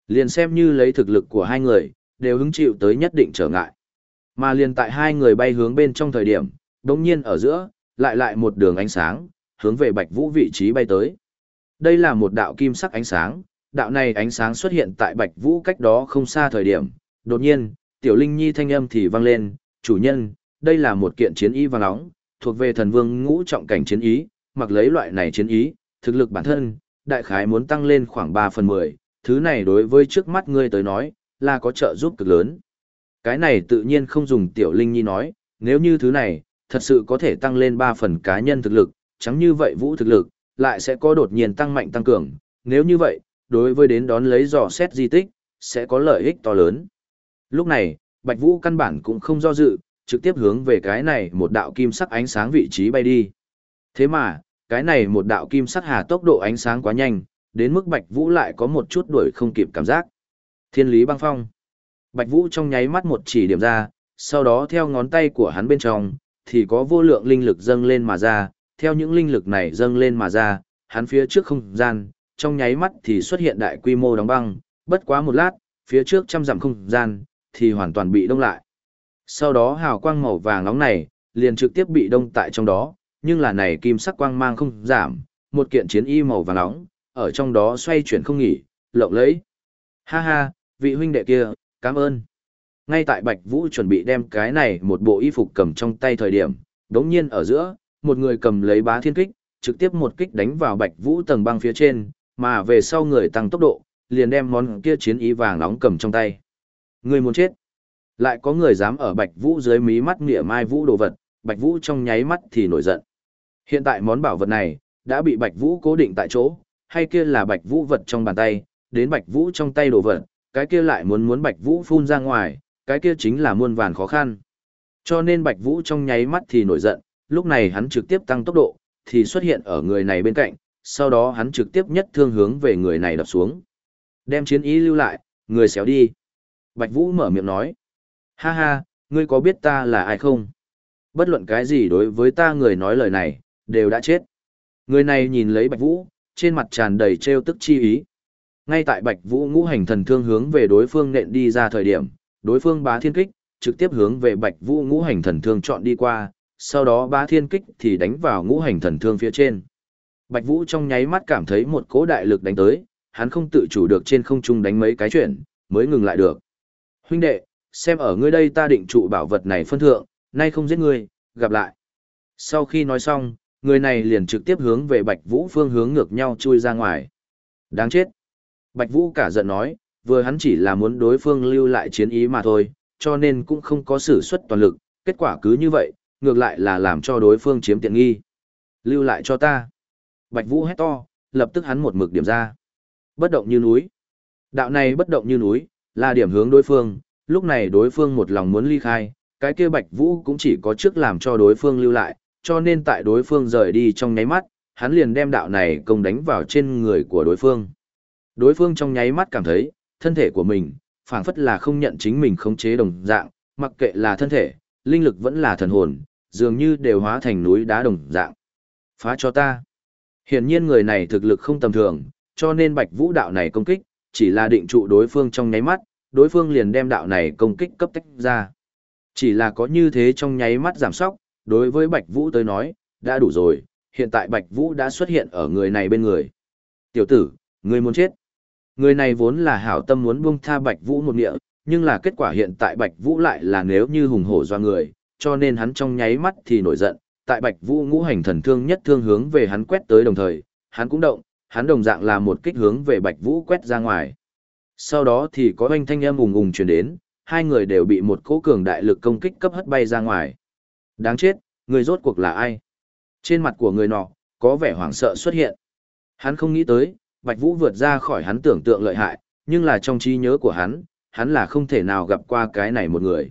liền xem như lấy thực lực của hai người, đều hứng chịu tới nhất định trở ngại. Mà liền tại hai người bay hướng bên trong thời điểm, đồng nhiên ở giữa, lại lại một đường ánh sáng, hướng về Bạch Vũ vị trí bay tới. Đây là một đạo kim sắc ánh sáng, đạo này ánh sáng xuất hiện tại Bạch Vũ cách đó không xa thời điểm. Đột nhiên, Tiểu Linh Nhi thanh âm thì vang lên, chủ nhân, đây là một kiện chiến y vàng nóng, thuộc về thần vương ngũ trọng cảnh chiến ý, mặc lấy loại này chiến ý, thực lực bản thân, đại khái muốn tăng lên khoảng 3 phần 10, thứ này đối với trước mắt ngươi tới nói, là có trợ giúp cực lớn. Cái này tự nhiên không dùng Tiểu Linh Nhi nói, nếu như thứ này, thật sự có thể tăng lên 3 phần cá nhân thực lực, chẳng như vậy vũ thực lực, lại sẽ có đột nhiên tăng mạnh tăng cường, nếu như vậy, đối với đến đón lấy dò xét di tích, sẽ có lợi ích to lớn. Lúc này, Bạch Vũ căn bản cũng không do dự, trực tiếp hướng về cái này một đạo kim sắc ánh sáng vị trí bay đi. Thế mà, cái này một đạo kim sắc hà tốc độ ánh sáng quá nhanh, đến mức Bạch Vũ lại có một chút đuổi không kịp cảm giác. Thiên lý băng phong. Bạch Vũ trong nháy mắt một chỉ điểm ra, sau đó theo ngón tay của hắn bên trong, thì có vô lượng linh lực dâng lên mà ra, theo những linh lực này dâng lên mà ra, hắn phía trước không gian, trong nháy mắt thì xuất hiện đại quy mô đóng băng, bất quá một lát, phía trước trăm dặm không gian, thì hoàn toàn bị đông lại. Sau đó hào quang màu vàng nóng này, liền trực tiếp bị đông tại trong đó, nhưng là này kim sắc quang mang không giảm, một kiện chiến y màu vàng nóng, ở trong đó xoay chuyển không nghỉ, lộng lẫy. Ha ha, vị huynh đệ kia, cảm ơn. Ngay tại Bạch Vũ chuẩn bị đem cái này một bộ y phục cầm trong tay thời điểm, đống nhiên ở giữa, một người cầm lấy bá thiên kích, trực tiếp một kích đánh vào Bạch Vũ tầng băng phía trên, mà về sau người tăng tốc độ, liền đem món kia chiến y vàng nóng cầm trong tay. Người muốn chết. Lại có người dám ở Bạch Vũ dưới mí mắt nghĩa mai Vũ đồ vật, Bạch Vũ trong nháy mắt thì nổi giận. Hiện tại món bảo vật này, đã bị Bạch Vũ cố định tại chỗ, hay kia là Bạch Vũ vật trong bàn tay, đến Bạch Vũ trong tay đồ vật, cái kia lại muốn muốn Bạch Vũ phun ra ngoài, cái kia chính là muôn vàn khó khăn. Cho nên Bạch Vũ trong nháy mắt thì nổi giận, lúc này hắn trực tiếp tăng tốc độ, thì xuất hiện ở người này bên cạnh, sau đó hắn trực tiếp nhất thương hướng về người này đập xuống. Đem chiến ý lưu lại, người xéo đi. Bạch Vũ mở miệng nói. Ha ha, ngươi có biết ta là ai không? Bất luận cái gì đối với ta người nói lời này, đều đã chết. Người này nhìn lấy Bạch Vũ, trên mặt tràn đầy trêu tức chi ý. Ngay tại Bạch Vũ ngũ hành thần thương hướng về đối phương nện đi ra thời điểm, đối phương bá thiên kích, trực tiếp hướng về Bạch Vũ ngũ hành thần thương chọn đi qua, sau đó bá thiên kích thì đánh vào ngũ hành thần thương phía trên. Bạch Vũ trong nháy mắt cảm thấy một cỗ đại lực đánh tới, hắn không tự chủ được trên không trung đánh mấy cái chuyển, mới ngừng lại được. Huynh đệ, xem ở ngươi đây ta định trụ bảo vật này phân thượng, nay không giết ngươi, gặp lại. Sau khi nói xong, người này liền trực tiếp hướng về Bạch Vũ phương hướng ngược nhau chui ra ngoài. Đáng chết. Bạch Vũ cả giận nói, vừa hắn chỉ là muốn đối phương lưu lại chiến ý mà thôi, cho nên cũng không có sử xuất toàn lực, kết quả cứ như vậy, ngược lại là làm cho đối phương chiếm tiện nghi. Lưu lại cho ta. Bạch Vũ hét to, lập tức hắn một mực điểm ra. Bất động như núi. Đạo này bất động như núi, là điểm hướng đối phương, lúc này đối phương một lòng muốn ly khai, cái kia Bạch Vũ cũng chỉ có trước làm cho đối phương lưu lại, cho nên tại đối phương rời đi trong nháy mắt, hắn liền đem đạo này công đánh vào trên người của đối phương. Đối phương trong nháy mắt cảm thấy, thân thể của mình, phảng phất là không nhận chính mình khống chế đồng dạng, mặc kệ là thân thể, linh lực vẫn là thần hồn, dường như đều hóa thành núi đá đồng dạng. Phá cho ta. Hiển nhiên người này thực lực không tầm thường, cho nên Bạch Vũ đạo này công kích, chỉ là định trụ đối phương trong nháy mắt, đối phương liền đem đạo này công kích cấp tách ra. Chỉ là có như thế trong nháy mắt giảm sóc, đối với Bạch Vũ tới nói, đã đủ rồi, hiện tại Bạch Vũ đã xuất hiện ở người này bên người. Tiểu tử, ngươi muốn chết. Người này vốn là hảo tâm muốn buông tha Bạch Vũ một nghĩa, nhưng là kết quả hiện tại Bạch Vũ lại là nếu như hùng hổ do người, cho nên hắn trong nháy mắt thì nổi giận, tại Bạch Vũ ngũ hành thần thương nhất thương hướng về hắn quét tới đồng thời, hắn cũng động, hắn đồng dạng là một kích hướng về Bạch Vũ quét ra ngoài. Sau đó thì có oanh thanh âm ùng ùng truyền đến, hai người đều bị một cỗ cường đại lực công kích cấp hất bay ra ngoài. Đáng chết, người rốt cuộc là ai? Trên mặt của người nọ, có vẻ hoảng sợ xuất hiện. Hắn không nghĩ tới, Bạch Vũ vượt ra khỏi hắn tưởng tượng lợi hại, nhưng là trong trí nhớ của hắn, hắn là không thể nào gặp qua cái này một người.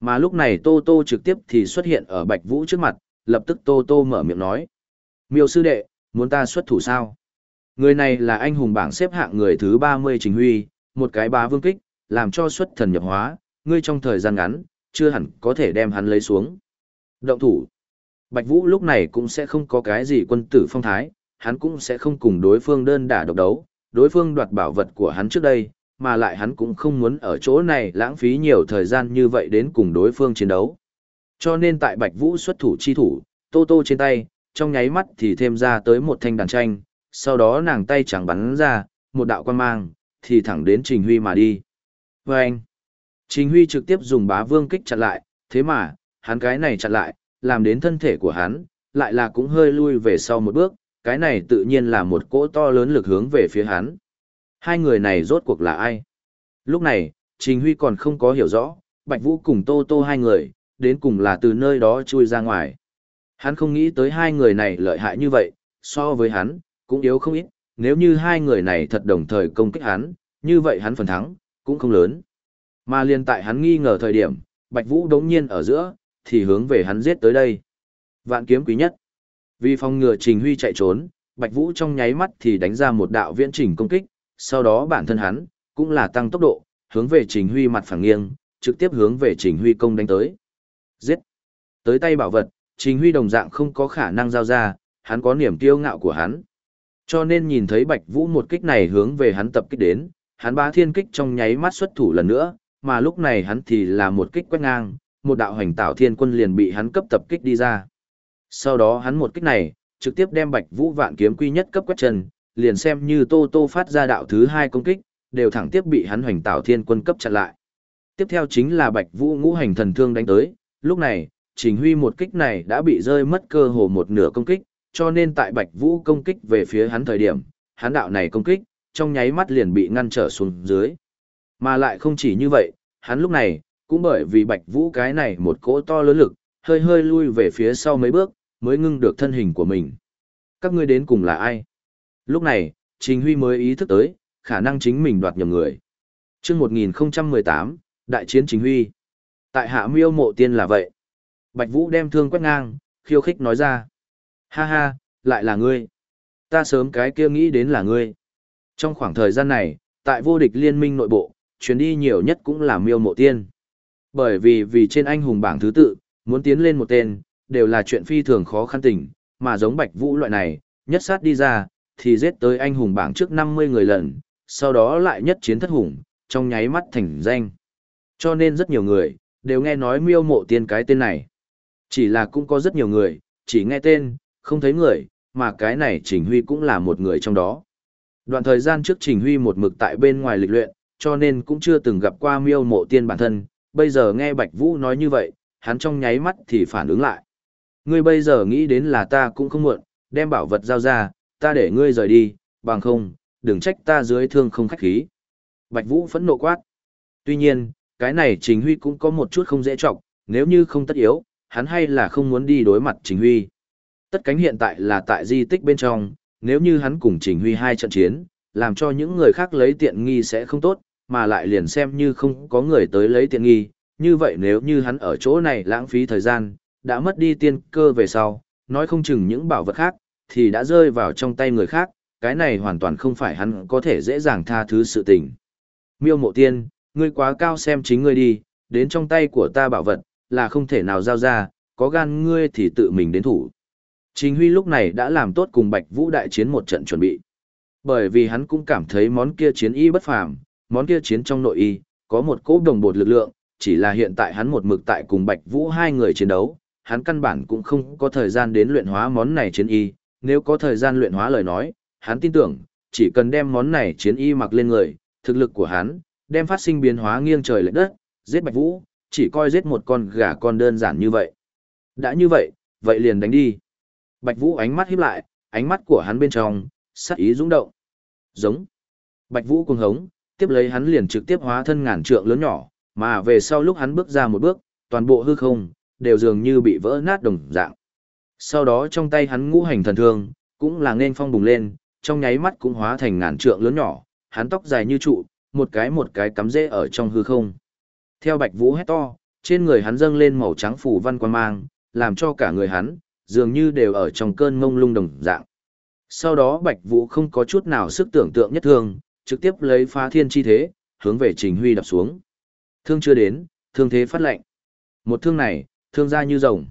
Mà lúc này Tô Tô trực tiếp thì xuất hiện ở Bạch Vũ trước mặt, lập tức Tô Tô mở miệng nói. Miêu sư đệ, muốn ta xuất thủ sao? Người này là anh hùng bảng xếp hạng người thứ 30 Trình Huy, một cái bá vương kích, làm cho xuất thần nhập hóa, ngươi trong thời gian ngắn, chưa hẳn có thể đem hắn lấy xuống. Động thủ. Bạch Vũ lúc này cũng sẽ không có cái gì quân tử phong thái, hắn cũng sẽ không cùng đối phương đơn đả độc đấu, đối phương đoạt bảo vật của hắn trước đây, mà lại hắn cũng không muốn ở chỗ này lãng phí nhiều thời gian như vậy đến cùng đối phương chiến đấu. Cho nên tại Bạch Vũ xuất thủ chi thủ, Tô Tô trên tay, trong nháy mắt thì thêm ra tới một thanh đàn tranh, sau đó nàng tay chẳng bắn ra, một đạo quan mang, thì thẳng đến Trình Huy mà đi. Và anh, Trình Huy trực tiếp dùng bá vương kích chặn lại, thế mà, hắn cái này chặn lại, làm đến thân thể của hắn, lại là cũng hơi lui về sau một bước, cái này tự nhiên là một cỗ to lớn lực hướng về phía hắn. Hai người này rốt cuộc là ai? Lúc này, Trình Huy còn không có hiểu rõ, Bạch Vũ cùng Tô Tô hai người, đến cùng là từ nơi đó chui ra ngoài. Hắn không nghĩ tới hai người này lợi hại như vậy, so với hắn, cũng yếu không ít, nếu như hai người này thật đồng thời công kích hắn, như vậy hắn phần thắng, cũng không lớn. Mà liên tại hắn nghi ngờ thời điểm, Bạch Vũ đống nhiên ở giữa, thì hướng về hắn giết tới đây. Vạn kiếm quý nhất. Vì phòng ngừa Trình Huy chạy trốn, Bạch Vũ trong nháy mắt thì đánh ra một đạo viễn trình công kích, sau đó bản thân hắn, cũng là tăng tốc độ, hướng về Trình Huy mặt phẳng nghiêng, trực tiếp hướng về Trình Huy công đánh tới. Giết! Tới tay bảo vật, Trình Huy đồng dạng không có khả năng giao ra, hắn có niềm kiêu ngạo của hắn. Cho nên nhìn thấy Bạch Vũ một kích này hướng về hắn tập kích đến, hắn bá thiên kích trong nháy mắt xuất thủ lần nữa, mà lúc này hắn thì là một kích quét ngang, một đạo hành tạo thiên quân liền bị hắn cấp tập kích đi ra. Sau đó hắn một kích này, trực tiếp đem Bạch Vũ vạn kiếm quy nhất cấp quét chân, liền xem như Tô Tô phát ra đạo thứ hai công kích, đều thẳng tiếp bị hắn hoành tạo thiên quân cấp chặn lại. Tiếp theo chính là Bạch Vũ ngũ hành thần thương đánh tới, lúc này, Trình Huy một kích này đã bị rơi mất cơ hồ một nửa công kích, cho nên tại Bạch Vũ công kích về phía hắn thời điểm, hắn đạo này công kích, trong nháy mắt liền bị ngăn trở xuống dưới. Mà lại không chỉ như vậy, hắn lúc này, cũng bởi vì Bạch Vũ cái này một cỗ to lớn lực, hơi hơi lui về phía sau mấy bước, mới ngưng được thân hình của mình. Các ngươi đến cùng là ai? Lúc này, Trình Huy mới ý thức tới, khả năng chính mình đoạt nhầm người. Trước 1018, Đại chiến Trình Huy. Tại hạ miêu mộ tiên là vậy. Bạch Vũ đem thương quét ngang, khiêu khích nói ra. Ha ha, lại là ngươi. Ta sớm cái kia nghĩ đến là ngươi. Trong khoảng thời gian này, tại vô địch liên minh nội bộ, chuyến đi nhiều nhất cũng là miêu mộ tiên. Bởi vì vì trên anh hùng bảng thứ tự, muốn tiến lên một tên, đều là chuyện phi thường khó khăn tình, mà giống Bạch Vũ loại này, nhất sát đi ra, thì giết tới anh hùng bảng trước 50 người lần, sau đó lại nhất chiến thất hùng, trong nháy mắt thành danh. Cho nên rất nhiều người, đều nghe nói miêu mộ tiên cái tên này. Chỉ là cũng có rất nhiều người, chỉ nghe tên, không thấy người, mà cái này Trình Huy cũng là một người trong đó. Đoạn thời gian trước Trình Huy một mực tại bên ngoài lịch luyện, cho nên cũng chưa từng gặp qua miêu mộ tiên bản thân, bây giờ nghe Bạch Vũ nói như vậy, hắn trong nháy mắt thì phản ứng lại. Ngươi bây giờ nghĩ đến là ta cũng không muộn, đem bảo vật giao ra, ta để ngươi rời đi, bằng không, đừng trách ta dưới thương không khách khí. Bạch Vũ phẫn nộ quát. Tuy nhiên, cái này Trình Huy cũng có một chút không dễ trọng, nếu như không tất yếu, hắn hay là không muốn đi đối mặt Trình Huy. Tất cánh hiện tại là tại di tích bên trong, nếu như hắn cùng Trình Huy hai trận chiến, làm cho những người khác lấy tiện nghi sẽ không tốt, mà lại liền xem như không có người tới lấy tiện nghi, như vậy nếu như hắn ở chỗ này lãng phí thời gian, đã mất đi tiên cơ về sau, nói không chừng những bảo vật khác, thì đã rơi vào trong tay người khác, cái này hoàn toàn không phải hắn có thể dễ dàng tha thứ sự tình. Miêu mộ tiên, ngươi quá cao xem chính ngươi đi, đến trong tay của ta bảo vật, là không thể nào giao ra, có gan ngươi thì tự mình đến thủ. Trình Huy lúc này đã làm tốt cùng Bạch Vũ đại chiến một trận chuẩn bị. Bởi vì hắn cũng cảm thấy món kia chiến y bất phàm, món kia chiến trong nội y, có một cỗ đồng bột lực lượng, chỉ là hiện tại hắn một mực tại cùng Bạch Vũ hai người chiến đấu, hắn căn bản cũng không có thời gian đến luyện hóa món này chiến y, nếu có thời gian luyện hóa lời nói, hắn tin tưởng, chỉ cần đem món này chiến y mặc lên người, thực lực của hắn, đem phát sinh biến hóa nghiêng trời lệch đất, giết Bạch Vũ, chỉ coi giết một con gà con đơn giản như vậy. Đã như vậy, vậy liền đánh đi. Bạch Vũ ánh mắt híp lại, ánh mắt của hắn bên trong, sát ý dũng động. Giống. Bạch Vũ cuồng hống, tiếp lấy hắn liền trực tiếp hóa thân ngàn trượng lớn nhỏ, mà về sau lúc hắn bước ra một bước, toàn bộ hư không, đều dường như bị vỡ nát đồng dạng. Sau đó trong tay hắn ngũ hành thần thương, cũng là nên phong bùng lên, trong nháy mắt cũng hóa thành ngàn trượng lớn nhỏ, hắn tóc dài như trụ, một cái một cái cắm rễ ở trong hư không. Theo Bạch Vũ hét to, trên người hắn dâng lên màu trắng phủ văn quan mang, làm cho cả người hắn, dường như đều ở trong cơn mông lung đồng dạng. Sau đó Bạch Vũ không có chút nào sức tưởng tượng nhất thương, trực tiếp lấy phá thiên chi thế, hướng về Trình Huy đập xuống. Thương chưa đến, thương thế phát lệnh. Một thương này, thương ra như rồng.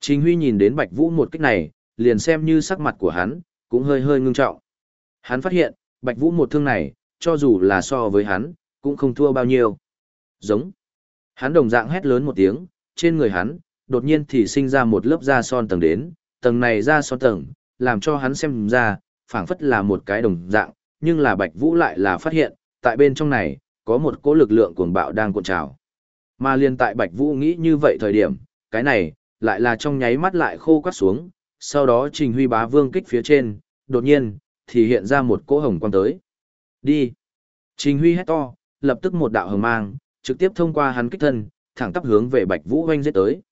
Trình Huy nhìn đến Bạch Vũ một kích này, liền xem như sắc mặt của hắn, cũng hơi hơi ngưng trọng. Hắn phát hiện, Bạch Vũ một thương này, cho dù là so với hắn, cũng không thua bao nhiêu. Giống. Hắn đồng dạng hét lớn một tiếng, trên người hắn, đột nhiên thì sinh ra một lớp da son tầng đến, tầng này da son tầng, làm cho hắn xem ra, phảng phất là một cái đồng dạng, nhưng là Bạch Vũ lại là phát hiện, tại bên trong này, có một cỗ lực lượng cuồng bạo đang cuộn trào. Mà liên tại Bạch Vũ nghĩ như vậy thời điểm, cái này, lại là trong nháy mắt lại khô quắt xuống, sau đó Trình Huy bá vương kích phía trên, đột nhiên, thì hiện ra một cỗ hồng quang tới. Đi! Trình Huy hét to, lập tức một đạo hồng mang, trực tiếp thông qua hắn kích thân, thẳng tắp hướng về Bạch Vũ hoanh giết tới.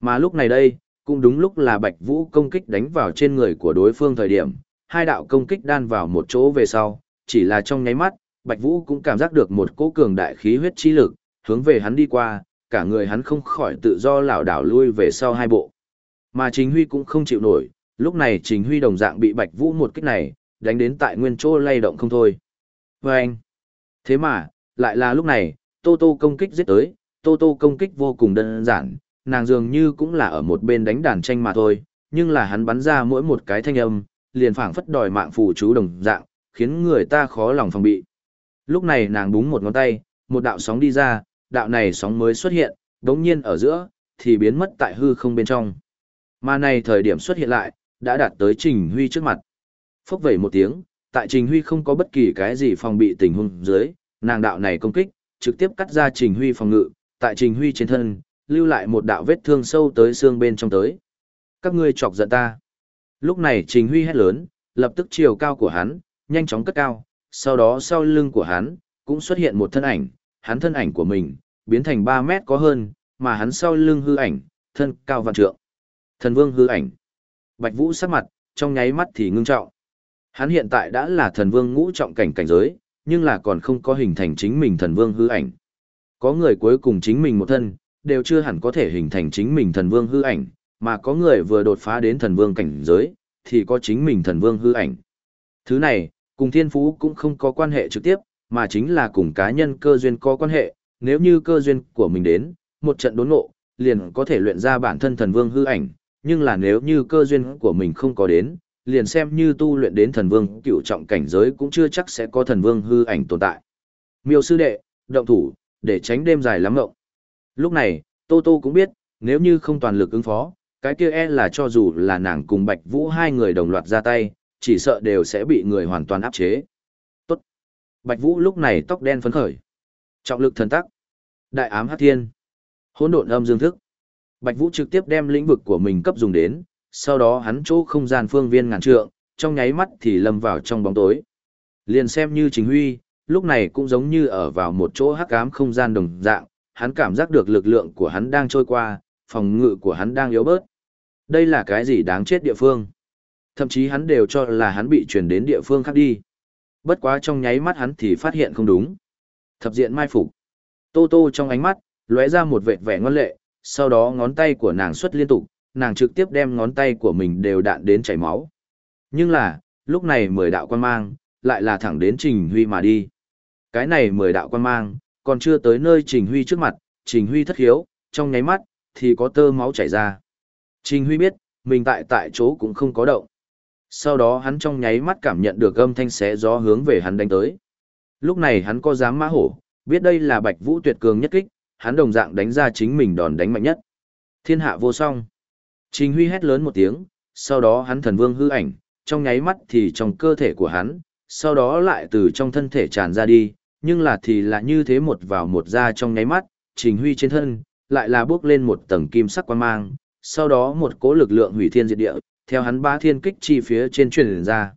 Mà lúc này đây, cũng đúng lúc là Bạch Vũ công kích đánh vào trên người của đối phương thời điểm, hai đạo công kích đan vào một chỗ về sau, chỉ là trong nháy mắt, Bạch Vũ cũng cảm giác được một cỗ cường đại khí huyết chi lực, hướng về hắn đi qua, cả người hắn không khỏi tự do lảo đảo lui về sau hai bộ. Mà Trình Huy cũng không chịu nổi, lúc này Trình Huy đồng dạng bị Bạch Vũ một kích này, đánh đến tại nguyên chỗ lay động không thôi. Và anh, thế mà, lại là lúc này, Tô Tô công kích giết tới, Tô Tô công kích vô cùng đơn giản, nàng dường như cũng là ở một bên đánh đàn tranh mà thôi, nhưng là hắn bắn ra mỗi một cái thanh âm, liền phảng phất đòi mạng phù chú đồng dạng, khiến người ta khó lòng phòng bị. Lúc này nàng búng một ngón tay, một đạo sóng đi ra, đạo này sóng mới xuất hiện, đống nhiên ở giữa, thì biến mất tại hư không bên trong. Mà này thời điểm xuất hiện lại, đã đạt tới Trình Huy trước mặt. Phốc vẩy một tiếng, tại Trình Huy không có bất kỳ cái gì phòng bị tình huống dưới, nàng đạo này công kích, trực tiếp cắt ra Trình Huy phòng ngự, tại Trình Huy trên thân, lưu lại một đạo vết thương sâu tới xương bên trong tới. Các ngươi chọc giận ta. Lúc này Trình Huy hét lớn, lập tức chiều cao của hắn, nhanh chóng cất cao, sau đó sau lưng của hắn, cũng xuất hiện một thân ảnh, hắn thân ảnh của mình, biến thành 3 mét có hơn, mà hắn sau lưng hư ảnh, thân cao vạn trượng. Thần vương hư ảnh. Bạch Vũ sắc mặt, trong nháy mắt thì ngưng trọng. Hắn hiện tại đã là thần vương ngũ trọng cảnh cảnh giới, nhưng là còn không có hình thành chính mình thần vương hư ảnh. Có người cuối cùng chính mình một thân, đều chưa hẳn có thể hình thành chính mình thần vương hư ảnh, mà có người vừa đột phá đến thần vương cảnh giới, thì có chính mình thần vương hư ảnh. Thứ này, cùng thiên phú cũng không có quan hệ trực tiếp, mà chính là cùng cá nhân cơ duyên có quan hệ, nếu như cơ duyên của mình đến, một trận đốn ngộ, liền có thể luyện ra bản thân thần vương hư ảnh, nhưng là nếu như cơ duyên của mình không có đến, liền xem như tu luyện đến thần vương cựu trọng cảnh giới cũng chưa chắc sẽ có thần vương hư ảnh tồn tại. Miêu sư đệ, động thủ, để tránh đêm dài lắm ngộng. Lúc này, Tô Tô cũng biết, nếu như không toàn lực ứng phó, cái kia e là cho dù là nàng cùng Bạch Vũ hai người đồng loạt ra tay, chỉ sợ đều sẽ bị người hoàn toàn áp chế. Tốt. Bạch Vũ lúc này tóc đen phấn khởi. Trọng lực thần tắc. Đại ám hắc thiên. Hỗn độn âm dương thức. Bạch Vũ trực tiếp đem lĩnh vực của mình cấp dùng đến, sau đó hắn chỗ không gian phương viên ngàn trượng, trong nháy mắt thì lâm vào trong bóng tối. Liền xem như Trình Huy, lúc này cũng giống như ở vào một chỗ hắc ám không gian đồng dạng, hắn cảm giác được lực lượng của hắn đang trôi qua, phòng ngự của hắn đang yếu bớt. Đây là cái gì đáng chết địa phương? Thậm chí hắn đều cho là hắn bị chuyển đến địa phương khác đi. Bất quá trong nháy mắt hắn thì phát hiện không đúng. Thập diện mai phục. Tô tô trong ánh mắt, lóe ra một vệt vẻ ngoan lệ, sau đó ngón tay của nàng xuất liên tục, nàng trực tiếp đem ngón tay của mình đều đạn đến chảy máu. Nhưng là, lúc này mười đạo quan mang, lại là thẳng đến Trình Huy mà đi. Cái này mười đạo quan mang, còn chưa tới nơi Trình Huy trước mặt, Trình Huy thất hiếu, trong nháy mắt, thì có tơ máu chảy ra. Trình Huy biết, mình tại tại chỗ cũng không có động. Sau đó hắn trong nháy mắt cảm nhận được âm thanh xé gió hướng về hắn đánh tới. Lúc này hắn có dám mã hổ, biết đây là Bạch Vũ tuyệt cường nhất kích, hắn đồng dạng đánh ra chính mình đòn đánh mạnh nhất. Thiên hạ vô song. Trình Huy hét lớn một tiếng, sau đó hắn thần vương hư ảnh, trong nháy mắt thì trong cơ thể của hắn, sau đó lại từ trong thân thể tràn ra đi, nhưng là thì là như thế một vào một ra trong nháy mắt, Trình Huy trên thân, lại là bước lên một tầng kim sắc quan mang, sau đó một cỗ lực lượng hủy thiên diệt địa, theo hắn ba thiên kích chi phía trên truyền ra.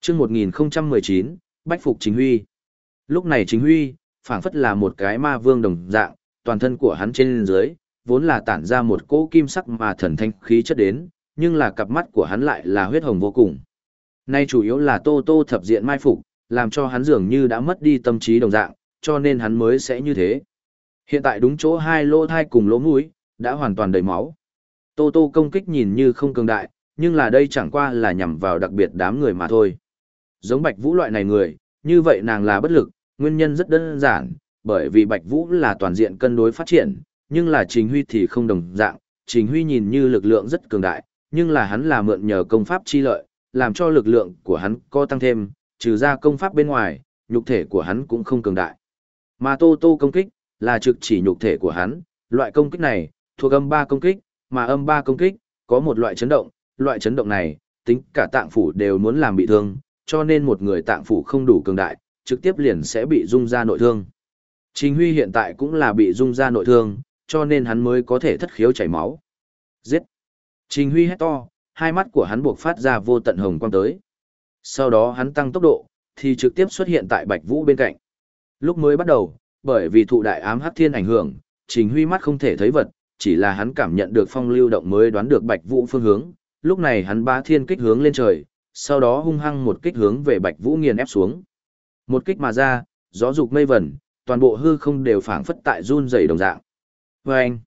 Trước 1019, Bách Phục Trình Huy. Lúc này Trình Huy, phảng phất là một cái ma vương đồng dạng, toàn thân của hắn trên dưới, vốn là tản ra một cỗ kim sắc mà thần thanh khí chất đến, nhưng là cặp mắt của hắn lại là huyết hồng vô cùng. Nay chủ yếu là Tô Tô thập diện mai phục, làm cho hắn dường như đã mất đi tâm trí đồng dạng, cho nên hắn mới sẽ như thế. Hiện tại đúng chỗ hai lỗ thai cùng lỗ mũi, đã hoàn toàn đầy máu. Tô Tô công kích nhìn như không cường đại, nhưng là đây chẳng qua là nhằm vào đặc biệt đám người mà thôi. Giống Bạch Vũ loại này người, như vậy nàng là bất lực, nguyên nhân rất đơn giản, bởi vì Bạch Vũ là toàn diện cân đối phát triển, nhưng là Trình Huy thì không đồng dạng, Trình Huy nhìn như lực lượng rất cường đại, nhưng là hắn là mượn nhờ công pháp chi lợi, làm cho lực lượng của hắn có tăng thêm, trừ ra công pháp bên ngoài, nhục thể của hắn cũng không cường đại. Mà Tô Tô công kích, là trực chỉ nhục thể của hắn, loại công kích này, thuộc âm ba công kích, mà âm ba công kích, có một loại chấn động, loại chấn động này, tính cả tạng phủ đều muốn làm bị thương, cho nên một người tạng phủ không đủ cường đại, trực tiếp liền sẽ bị rung ra nội thương. Trình Huy hiện tại cũng là bị rung ra nội thương, cho nên hắn mới có thể thất khiếu chảy máu. Giết! Trình Huy hét to, hai mắt của hắn buộc phát ra vô tận hồng quang tới. Sau đó hắn tăng tốc độ, thì trực tiếp xuất hiện tại Bạch Vũ bên cạnh. Lúc mới bắt đầu, bởi vì thụ đại ám hắc thiên ảnh hưởng, Trình Huy mắt không thể thấy vật, chỉ là hắn cảm nhận được phong lưu động mới đoán được Bạch Vũ phương hướng. Lúc này hắn ba thiên kích hướng lên trời, sau đó hung hăng một kích hướng về Bạch Vũ nghiền ép xuống. Một kích mà ra, gió dục mây vẩn, toàn bộ hư không đều phảng phất tại run rẩy đồng dạng. Và anh,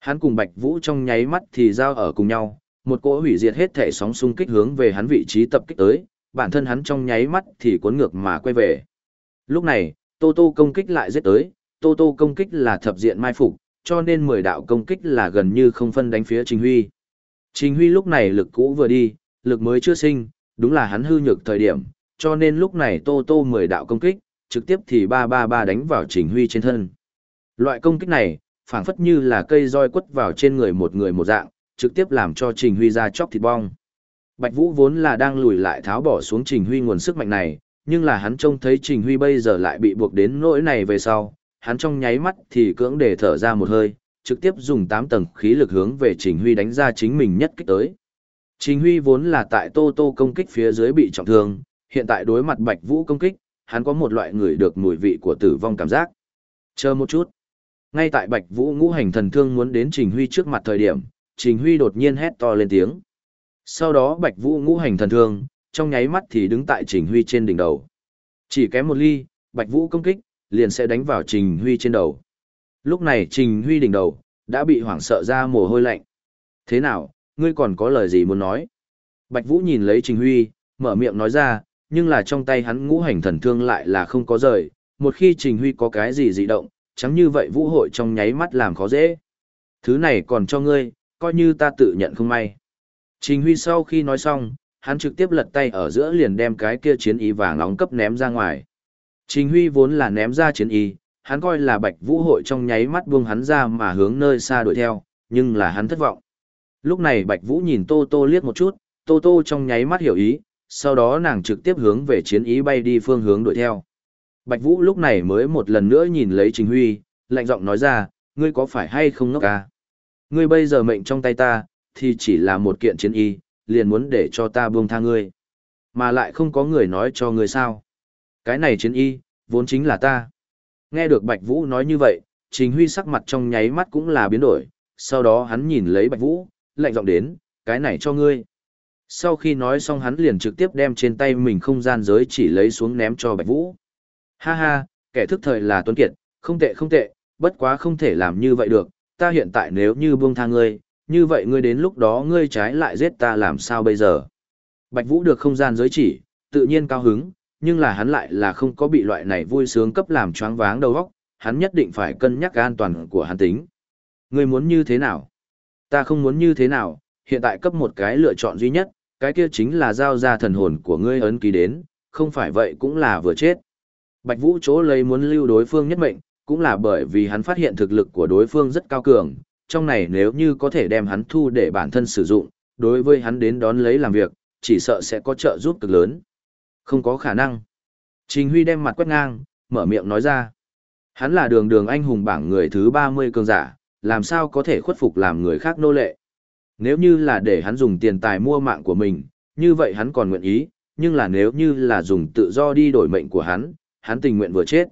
hắn cùng Bạch Vũ trong nháy mắt thì giao ở cùng nhau, một cỗ hủy diệt hết thể sóng xung kích hướng về hắn vị trí tập kích tới, bản thân hắn trong nháy mắt thì cuốn ngược mà quay về. Lúc này, Tô Tô công kích lại giết tới, Tô Tô công kích là thập diện mai phục, cho nên mười đạo công kích là gần như không phân đánh phía Trình Huy. Trình Huy lúc này lực cũ vừa đi, lực mới chưa sinh, đúng là hắn hư nhược thời điểm, cho nên lúc này Tô Tô mười đạo công kích, trực tiếp thì ba ba ba đánh vào Trình Huy trên thân. Loại công kích này, phảng phất như là cây roi quất vào trên người một người một dạng, trực tiếp làm cho Trình Huy ra chóc thịt bong. Bạch Vũ vốn là đang lùi lại tháo bỏ xuống Trình Huy nguồn sức mạnh này, nhưng là hắn trông thấy Trình Huy bây giờ lại bị buộc đến nỗi này về sau, hắn trong nháy mắt thì cưỡng để thở ra một hơi, trực tiếp dùng 8 tầng khí lực hướng về Trình Huy đánh ra chính mình nhất kích tới. Trình Huy vốn là tại Tô Tô công kích phía dưới bị trọng thương, hiện tại đối mặt Bạch Vũ công kích, hắn có một loại người được mùi vị của tử vong cảm giác. Chờ một chút. Ngay tại Bạch Vũ ngũ hành thần thương muốn đến Trình Huy trước mặt thời điểm, Trình Huy đột nhiên hét to lên tiếng. Sau đó Bạch Vũ ngũ hành thần thương, trong nháy mắt thì đứng tại Trình Huy trên đỉnh đầu. Chỉ kém một ly, Bạch Vũ công kích, liền sẽ đánh vào Trình Huy trên đầu. Lúc này Trình Huy đỉnh đầu, đã bị hoảng sợ ra mồ hôi lạnh. Thế nào, ngươi còn có lời gì muốn nói? Bạch Vũ nhìn lấy Trình Huy, mở miệng nói ra, nhưng là trong tay hắn ngũ hành thần thương lại là không có rời. Một khi Trình Huy có cái gì dị động, chẳng như vậy Vũ hội trong nháy mắt làm khó dễ. Thứ này còn cho ngươi, coi như ta tự nhận không may. Trình Huy sau khi nói xong, hắn trực tiếp lật tay ở giữa liền đem cái kia chiến y vàng nóng cấp ném ra ngoài. Trình Huy vốn là ném ra chiến y, hắn coi là Bạch Vũ hội trong nháy mắt buông hắn ra mà hướng nơi xa đuổi theo, nhưng là hắn thất vọng. Lúc này Bạch Vũ nhìn Tô Tô liếc một chút, Tô Tô trong nháy mắt hiểu ý, sau đó nàng trực tiếp hướng về chiến ý bay đi phương hướng đuổi theo. Bạch Vũ lúc này mới một lần nữa nhìn lấy Trình Huy, lạnh giọng nói ra, ngươi có phải hay không ngốc ca? Ngươi bây giờ mệnh trong tay ta, thì chỉ là một kiện chiến y, liền muốn để cho ta buông tha ngươi. Mà lại không có người nói cho ngươi sao. Cái này chiến y, vốn chính là ta. Nghe được Bạch Vũ nói như vậy, Trình Huy sắc mặt trong nháy mắt cũng là biến đổi, sau đó hắn nhìn lấy Bạch Vũ, lạnh giọng đến, cái này cho ngươi. Sau khi nói xong hắn liền trực tiếp đem trên tay mình không gian giới chỉ lấy xuống ném cho Bạch Vũ. Ha ha, kẻ thức thời là tuấn kiệt, không tệ không tệ, bất quá không thể làm như vậy được, ta hiện tại nếu như buông tha ngươi, như vậy ngươi đến lúc đó ngươi trái lại giết ta làm sao bây giờ. Bạch Vũ được không gian giới chỉ, tự nhiên cao hứng, nhưng là hắn lại là không có bị loại này vui sướng cấp làm choáng váng đầu óc, hắn nhất định phải cân nhắc an toàn của hắn tính. Ngươi muốn như thế nào? Ta không muốn như thế nào, hiện tại cấp một cái lựa chọn duy nhất, cái kia chính là giao ra thần hồn của ngươi ấn ký đến, không phải vậy cũng là vừa chết. Bạch Vũ chỗ lấy muốn lưu đối phương nhất mệnh, cũng là bởi vì hắn phát hiện thực lực của đối phương rất cao cường, trong này nếu như có thể đem hắn thu để bản thân sử dụng, đối với hắn đến đón lấy làm việc, chỉ sợ sẽ có trợ giúp cực lớn. Không có khả năng. Trình Huy đem mặt quét ngang, mở miệng nói ra. Hắn là đường đường anh hùng bảng người thứ 30 cường giả, làm sao có thể khuất phục làm người khác nô lệ. Nếu như là để hắn dùng tiền tài mua mạng của mình, như vậy hắn còn nguyện ý, nhưng là nếu như là dùng tự do đi đổi mệnh của hắn, hắn tình nguyện vừa chết.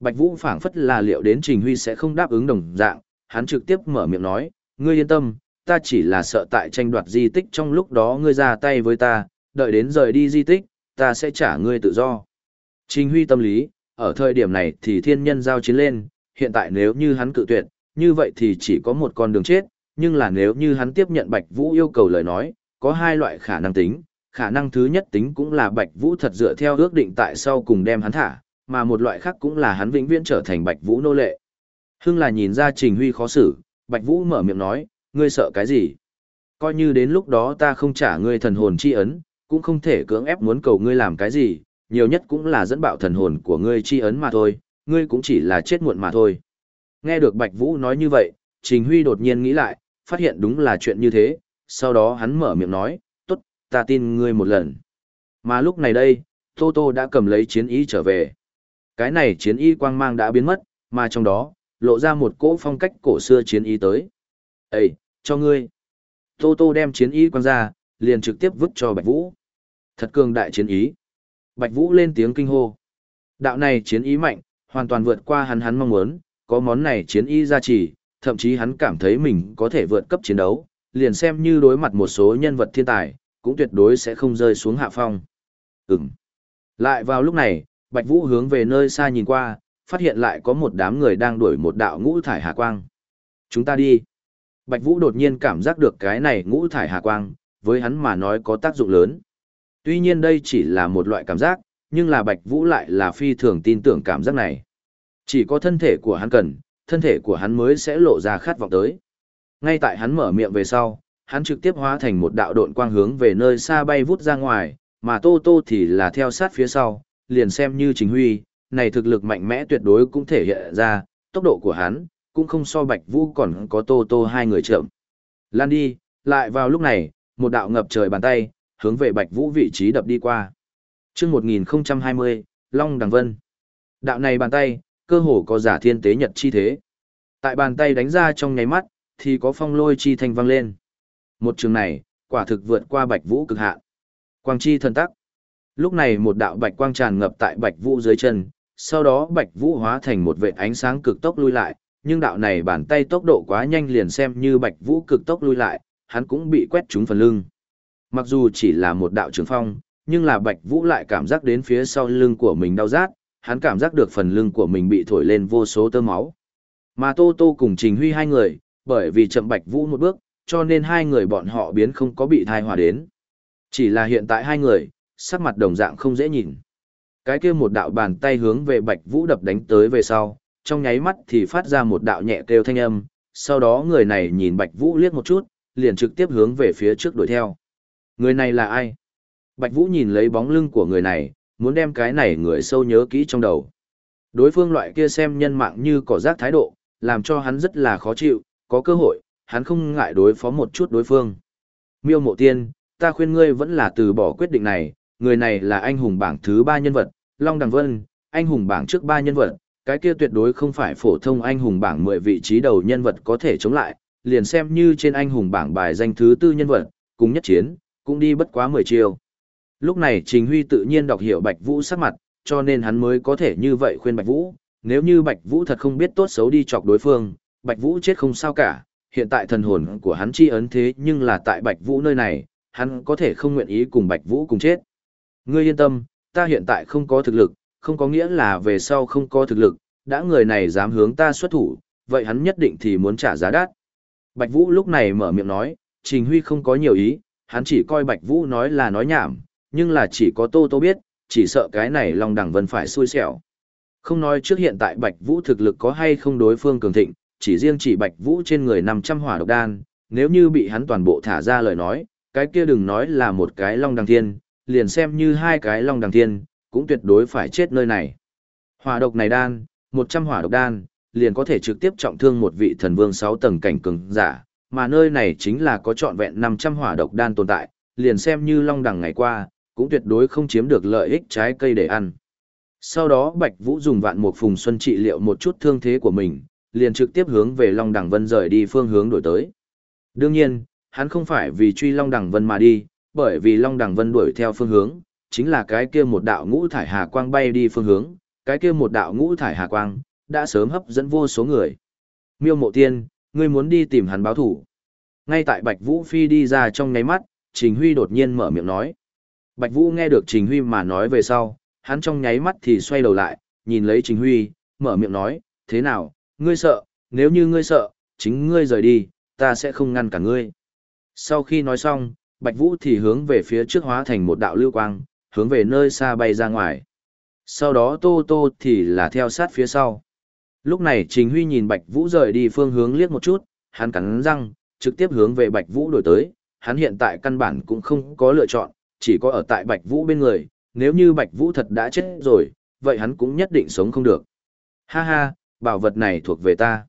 Bạch Vũ phảng phất là liệu đến Trình Huy sẽ không đáp ứng đồng dạng, hắn trực tiếp mở miệng nói, ngươi yên tâm, ta chỉ là sợ tại tranh đoạt di tích trong lúc đó ngươi ra tay với ta, đợi đến rời đi di tích, ta sẽ trả ngươi tự do. Trình Huy tâm lý, ở thời điểm này thì thiên nhân giao chiến lên, hiện tại nếu như hắn cự tuyệt, như vậy thì chỉ có một con đường chết, nhưng là nếu như hắn tiếp nhận Bạch Vũ yêu cầu lời nói, có hai loại khả năng tính, khả năng thứ nhất tính cũng là Bạch Vũ thật dựa theo ước định tại sau cùng đem hắn thả, mà một loại khác cũng là hắn vĩnh viễn trở thành Bạch Vũ nô lệ. Hưng là nhìn ra Trình Huy khó xử, Bạch Vũ mở miệng nói, ngươi sợ cái gì? Coi như đến lúc đó ta không trả ngươi thần hồn chi ấn, cũng không thể cưỡng ép muốn cầu ngươi làm cái gì, nhiều nhất cũng là dẫn bạo thần hồn của ngươi chi ấn mà thôi, ngươi cũng chỉ là chết muộn mà thôi. Nghe được Bạch Vũ nói như vậy, Trình Huy đột nhiên nghĩ lại, phát hiện đúng là chuyện như thế, sau đó hắn mở miệng nói, tốt, ta tin ngươi một lần. Mà lúc này đây, Tô Tô đã cầm lấy chiến ý trở về. Cái này chiến y quang mang đã biến mất, mà trong đó, lộ ra một cỗ phong cách cổ xưa chiến y tới. Ê, cho ngươi. Tô Tô đem chiến y quăng ra, liền trực tiếp vứt cho Bạch Vũ. Thật cường đại chiến ý. Bạch Vũ lên tiếng kinh hô. Đạo này chiến ý mạnh, hoàn toàn vượt qua hắn hắn mong muốn, có món này chiến ý gia trì, thậm chí hắn cảm thấy mình có thể vượt cấp chiến đấu, liền xem như đối mặt một số nhân vật thiên tài, cũng tuyệt đối sẽ không rơi xuống hạ phong. Ừm. Lại vào lúc này, Bạch Vũ hướng về nơi xa nhìn qua, phát hiện lại có một đám người đang đuổi một đạo ngũ thải hà quang. Chúng ta đi. Bạch Vũ đột nhiên cảm giác được cái này ngũ thải hà quang, với hắn mà nói có tác dụng lớn. Tuy nhiên đây chỉ là một loại cảm giác, nhưng là Bạch Vũ lại là phi thường tin tưởng cảm giác này. Chỉ có thân thể của hắn cần, thân thể của hắn mới sẽ lộ ra khát vọng tới. Ngay tại hắn mở miệng về sau, hắn trực tiếp hóa thành một đạo độn quang hướng về nơi xa bay vút ra ngoài, mà Tô Tô thì là theo sát phía sau, liền xem như chính huy, này thực lực mạnh mẽ tuyệt đối cũng thể hiện ra, tốc độ của hắn, cũng không so Bạch Vũ còn có Tô Tô hai người chậm. Lan đi, lại vào lúc này, một đạo ngập trời bàn tay, hướng về Bạch Vũ vị trí đập đi qua. Chương 1020, Long Đằng Vân. Đạo này bàn tay, cơ hồ có giả thiên tế nhật chi thế. Tại bàn tay đánh ra trong nháy mắt, thì có phong lôi chi thanh vang lên. Một trường này, quả thực vượt qua Bạch Vũ cực hạn. Quang chi thần tắc. Lúc này một đạo bạch quang tràn ngập tại Bạch Vũ dưới chân, sau đó Bạch Vũ hóa thành một vệt ánh sáng cực tốc lui lại, nhưng đạo này bàn tay tốc độ quá nhanh liền xem như Bạch Vũ cực tốc lui lại, hắn cũng bị quét trúng phần lưng. Mặc dù chỉ là một đạo trường phong, nhưng là Bạch Vũ lại cảm giác đến phía sau lưng của mình đau rát, hắn cảm giác được phần lưng của mình bị thổi lên vô số tơ máu. Mà Tô Tô cùng Trình Huy hai người, bởi vì chậm Bạch Vũ một bước, cho nên hai người bọn họ biến không có bị thai hòa đến. Chỉ là hiện tại hai người, sắc mặt đồng dạng không dễ nhìn. Cái kia một đạo bàn tay hướng về Bạch Vũ đập đánh tới về sau, trong nháy mắt thì phát ra một đạo nhẹ kêu thanh âm, sau đó người này nhìn Bạch Vũ liếc một chút, liền trực tiếp hướng về phía trước đuổi theo. Người này là ai? Bạch Vũ nhìn lấy bóng lưng của người này, muốn đem cái này người sâu nhớ kỹ trong đầu. Đối phương loại kia xem nhân mạng như cỏ rác thái độ, làm cho hắn rất là khó chịu, có cơ hội, hắn không ngại đối phó một chút đối phương. Miêu mộ tiên, ta khuyên ngươi vẫn là từ bỏ quyết định này, người này là anh hùng bảng thứ ba nhân vật, Long Đằng Vân, anh hùng bảng trước ba nhân vật, cái kia tuyệt đối không phải phổ thông anh hùng bảng 10 vị trí đầu nhân vật có thể chống lại, liền xem như trên anh hùng bảng bài danh thứ tư nhân vật, cùng nhất chiến, cũng đi bất quá 10 chiêu. Lúc này Trình Huy tự nhiên đọc hiểu Bạch Vũ sắc mặt, cho nên hắn mới có thể như vậy khuyên Bạch Vũ, nếu như Bạch Vũ thật không biết tốt xấu đi chọc đối phương, Bạch Vũ chết không sao cả, hiện tại thần hồn của hắn chi ấn thế nhưng là tại Bạch Vũ nơi này, hắn có thể không nguyện ý cùng Bạch Vũ cùng chết. Ngươi yên tâm, ta hiện tại không có thực lực, không có nghĩa là về sau không có thực lực, đã người này dám hướng ta xuất thủ, vậy hắn nhất định thì muốn trả giá đắt. Bạch Vũ lúc này mở miệng nói, Trình Huy không có nhiều ý, hắn chỉ coi Bạch Vũ nói là nói nhảm, nhưng là chỉ có Tô Tô biết, chỉ sợ cái này Long Đằng Vân phải xui xẻo. Không nói trước hiện tại Bạch Vũ thực lực có hay không đối phương cường thịnh, chỉ riêng chỉ Bạch Vũ trên người 500 hỏa độc đan, nếu như bị hắn toàn bộ thả ra lời nói, cái kia đừng nói là một cái Long Đằng Thiên, liền xem như hai cái Long Đằng Thiên, cũng tuyệt đối phải chết nơi này. Hỏa độc này đan, 100 hỏa độc đan, liền có thể trực tiếp trọng thương một vị thần vương 6 tầng cảnh cường giả, mà nơi này chính là có trọn vẹn 500 hỏa độc đan tồn tại, liền xem như long đằng ngày qua, cũng tuyệt đối không chiếm được lợi ích trái cây để ăn. Sau đó Bạch Vũ dùng vạn mục phùng xuân trị liệu một chút thương thế của mình, liền trực tiếp hướng về Long Đằng Vân rời đi phương hướng đổi tới. Đương nhiên, hắn không phải vì truy Long Đằng Vân mà đi, bởi vì Long Đằng Vân đuổi theo phương hướng, chính là cái kia một đạo ngũ thải hà quang bay đi phương hướng, cái kia một đạo ngũ thải hà quang, đã sớm hấp dẫn vô số người. Miêu Mộ Tiên, ngươi muốn đi tìm hắn báo thủ. Ngay tại Bạch Vũ Phi đi ra trong nháy mắt, Trình Huy đột nhiên mở miệng nói. Bạch Vũ nghe được Trình Huy mà nói về sau, hắn trong nháy mắt thì xoay đầu lại, nhìn lấy Trình Huy, mở miệng nói, thế nào, ngươi sợ, nếu như ngươi sợ, chính ngươi rời đi, ta sẽ không ngăn cả ngươi. Sau khi nói xong, Bạch Vũ thì hướng về phía trước hóa thành một đạo lưu quang, hướng về nơi xa bay ra ngoài. Sau đó Tô Tô thì là theo sát phía sau. Lúc này Trình Huy nhìn Bạch Vũ rời đi phương hướng liếc một chút, hắn cắn răng, trực tiếp hướng về Bạch Vũ đổi tới, hắn hiện tại căn bản cũng không có lựa chọn, chỉ có ở tại Bạch Vũ bên người, nếu như Bạch Vũ thật đã chết rồi, vậy hắn cũng nhất định sống không được. Ha ha, bảo vật này thuộc về ta.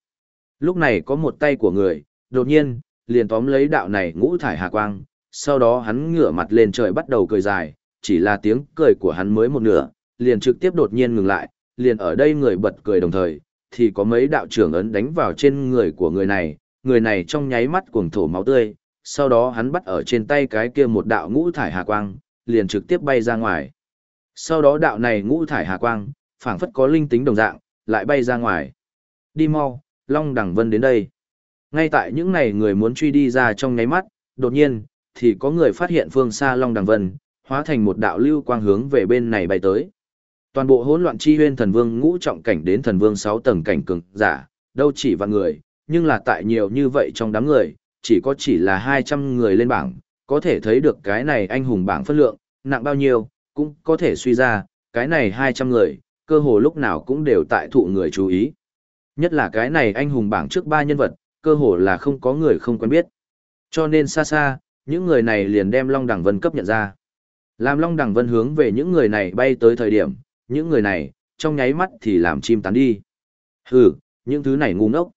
Lúc này có một tay của người, đột nhiên, liền tóm lấy đạo này ngũ thải hà quang, sau đó hắn ngửa mặt lên trời bắt đầu cười dài, chỉ là tiếng cười của hắn mới một nửa, liền trực tiếp đột nhiên ngừng lại, liền ở đây người bật cười đồng thời, thì có mấy đạo trưởng ấn đánh vào trên người của người này, người này trong nháy mắt cuồng thổ máu tươi, sau đó hắn bắt ở trên tay cái kia một đạo ngũ thải hà quang, liền trực tiếp bay ra ngoài. Sau đó đạo này ngũ thải hà quang, phảng phất có linh tính đồng dạng, lại bay ra ngoài. Đi mau, Long Đằng Vân đến đây. Ngay tại những này người muốn truy đi ra trong nháy mắt, đột nhiên, thì có người phát hiện phương xa Long Đằng Vân, hóa thành một đạo lưu quang hướng về bên này bay tới. Toàn bộ hỗn loạn chi huyên thần vương ngũ trọng cảnh đến thần vương 6 tầng cảnh cường giả, đâu chỉ vạn người, nhưng là tại nhiều như vậy trong đám người, chỉ có chỉ là 200 người lên bảng, có thể thấy được cái này anh hùng bảng phân lượng, nặng bao nhiêu, cũng có thể suy ra, cái này 200 người, cơ hồ lúc nào cũng đều tại thụ người chú ý. Nhất là cái này anh hùng bảng trước ba nhân vật, cơ hồ là không có người không quen biết. Cho nên xa xa, những người này liền đem Long Đằng Vân cấp nhận ra. Làm Long Đằng Vân hướng về những người này bay tới thời điểm, những người này, trong nháy mắt thì làm chim tán đi. Hừ, những thứ này ngu ngốc.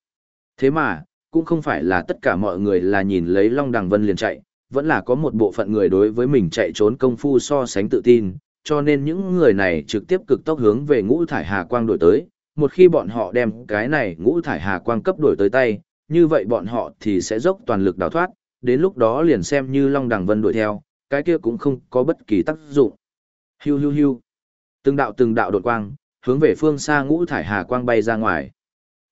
Thế mà, cũng không phải là tất cả mọi người là nhìn lấy Long Đằng Vân liền chạy, vẫn là có một bộ phận người đối với mình chạy trốn công phu so sánh tự tin, cho nên những người này trực tiếp cực tốc hướng về ngũ thải hà quang đổi tới. Một khi bọn họ đem cái này ngũ thải hà quang cấp đổi tới tay, như vậy bọn họ thì sẽ dốc toàn lực đào thoát, đến lúc đó liền xem như Long Đằng Vân đuổi theo, cái kia cũng không có bất kỳ tác dụng. Hiu hiu hiu. Từng đạo từng đạo đột quang, hướng về phương xa ngũ thải hà quang bay ra ngoài.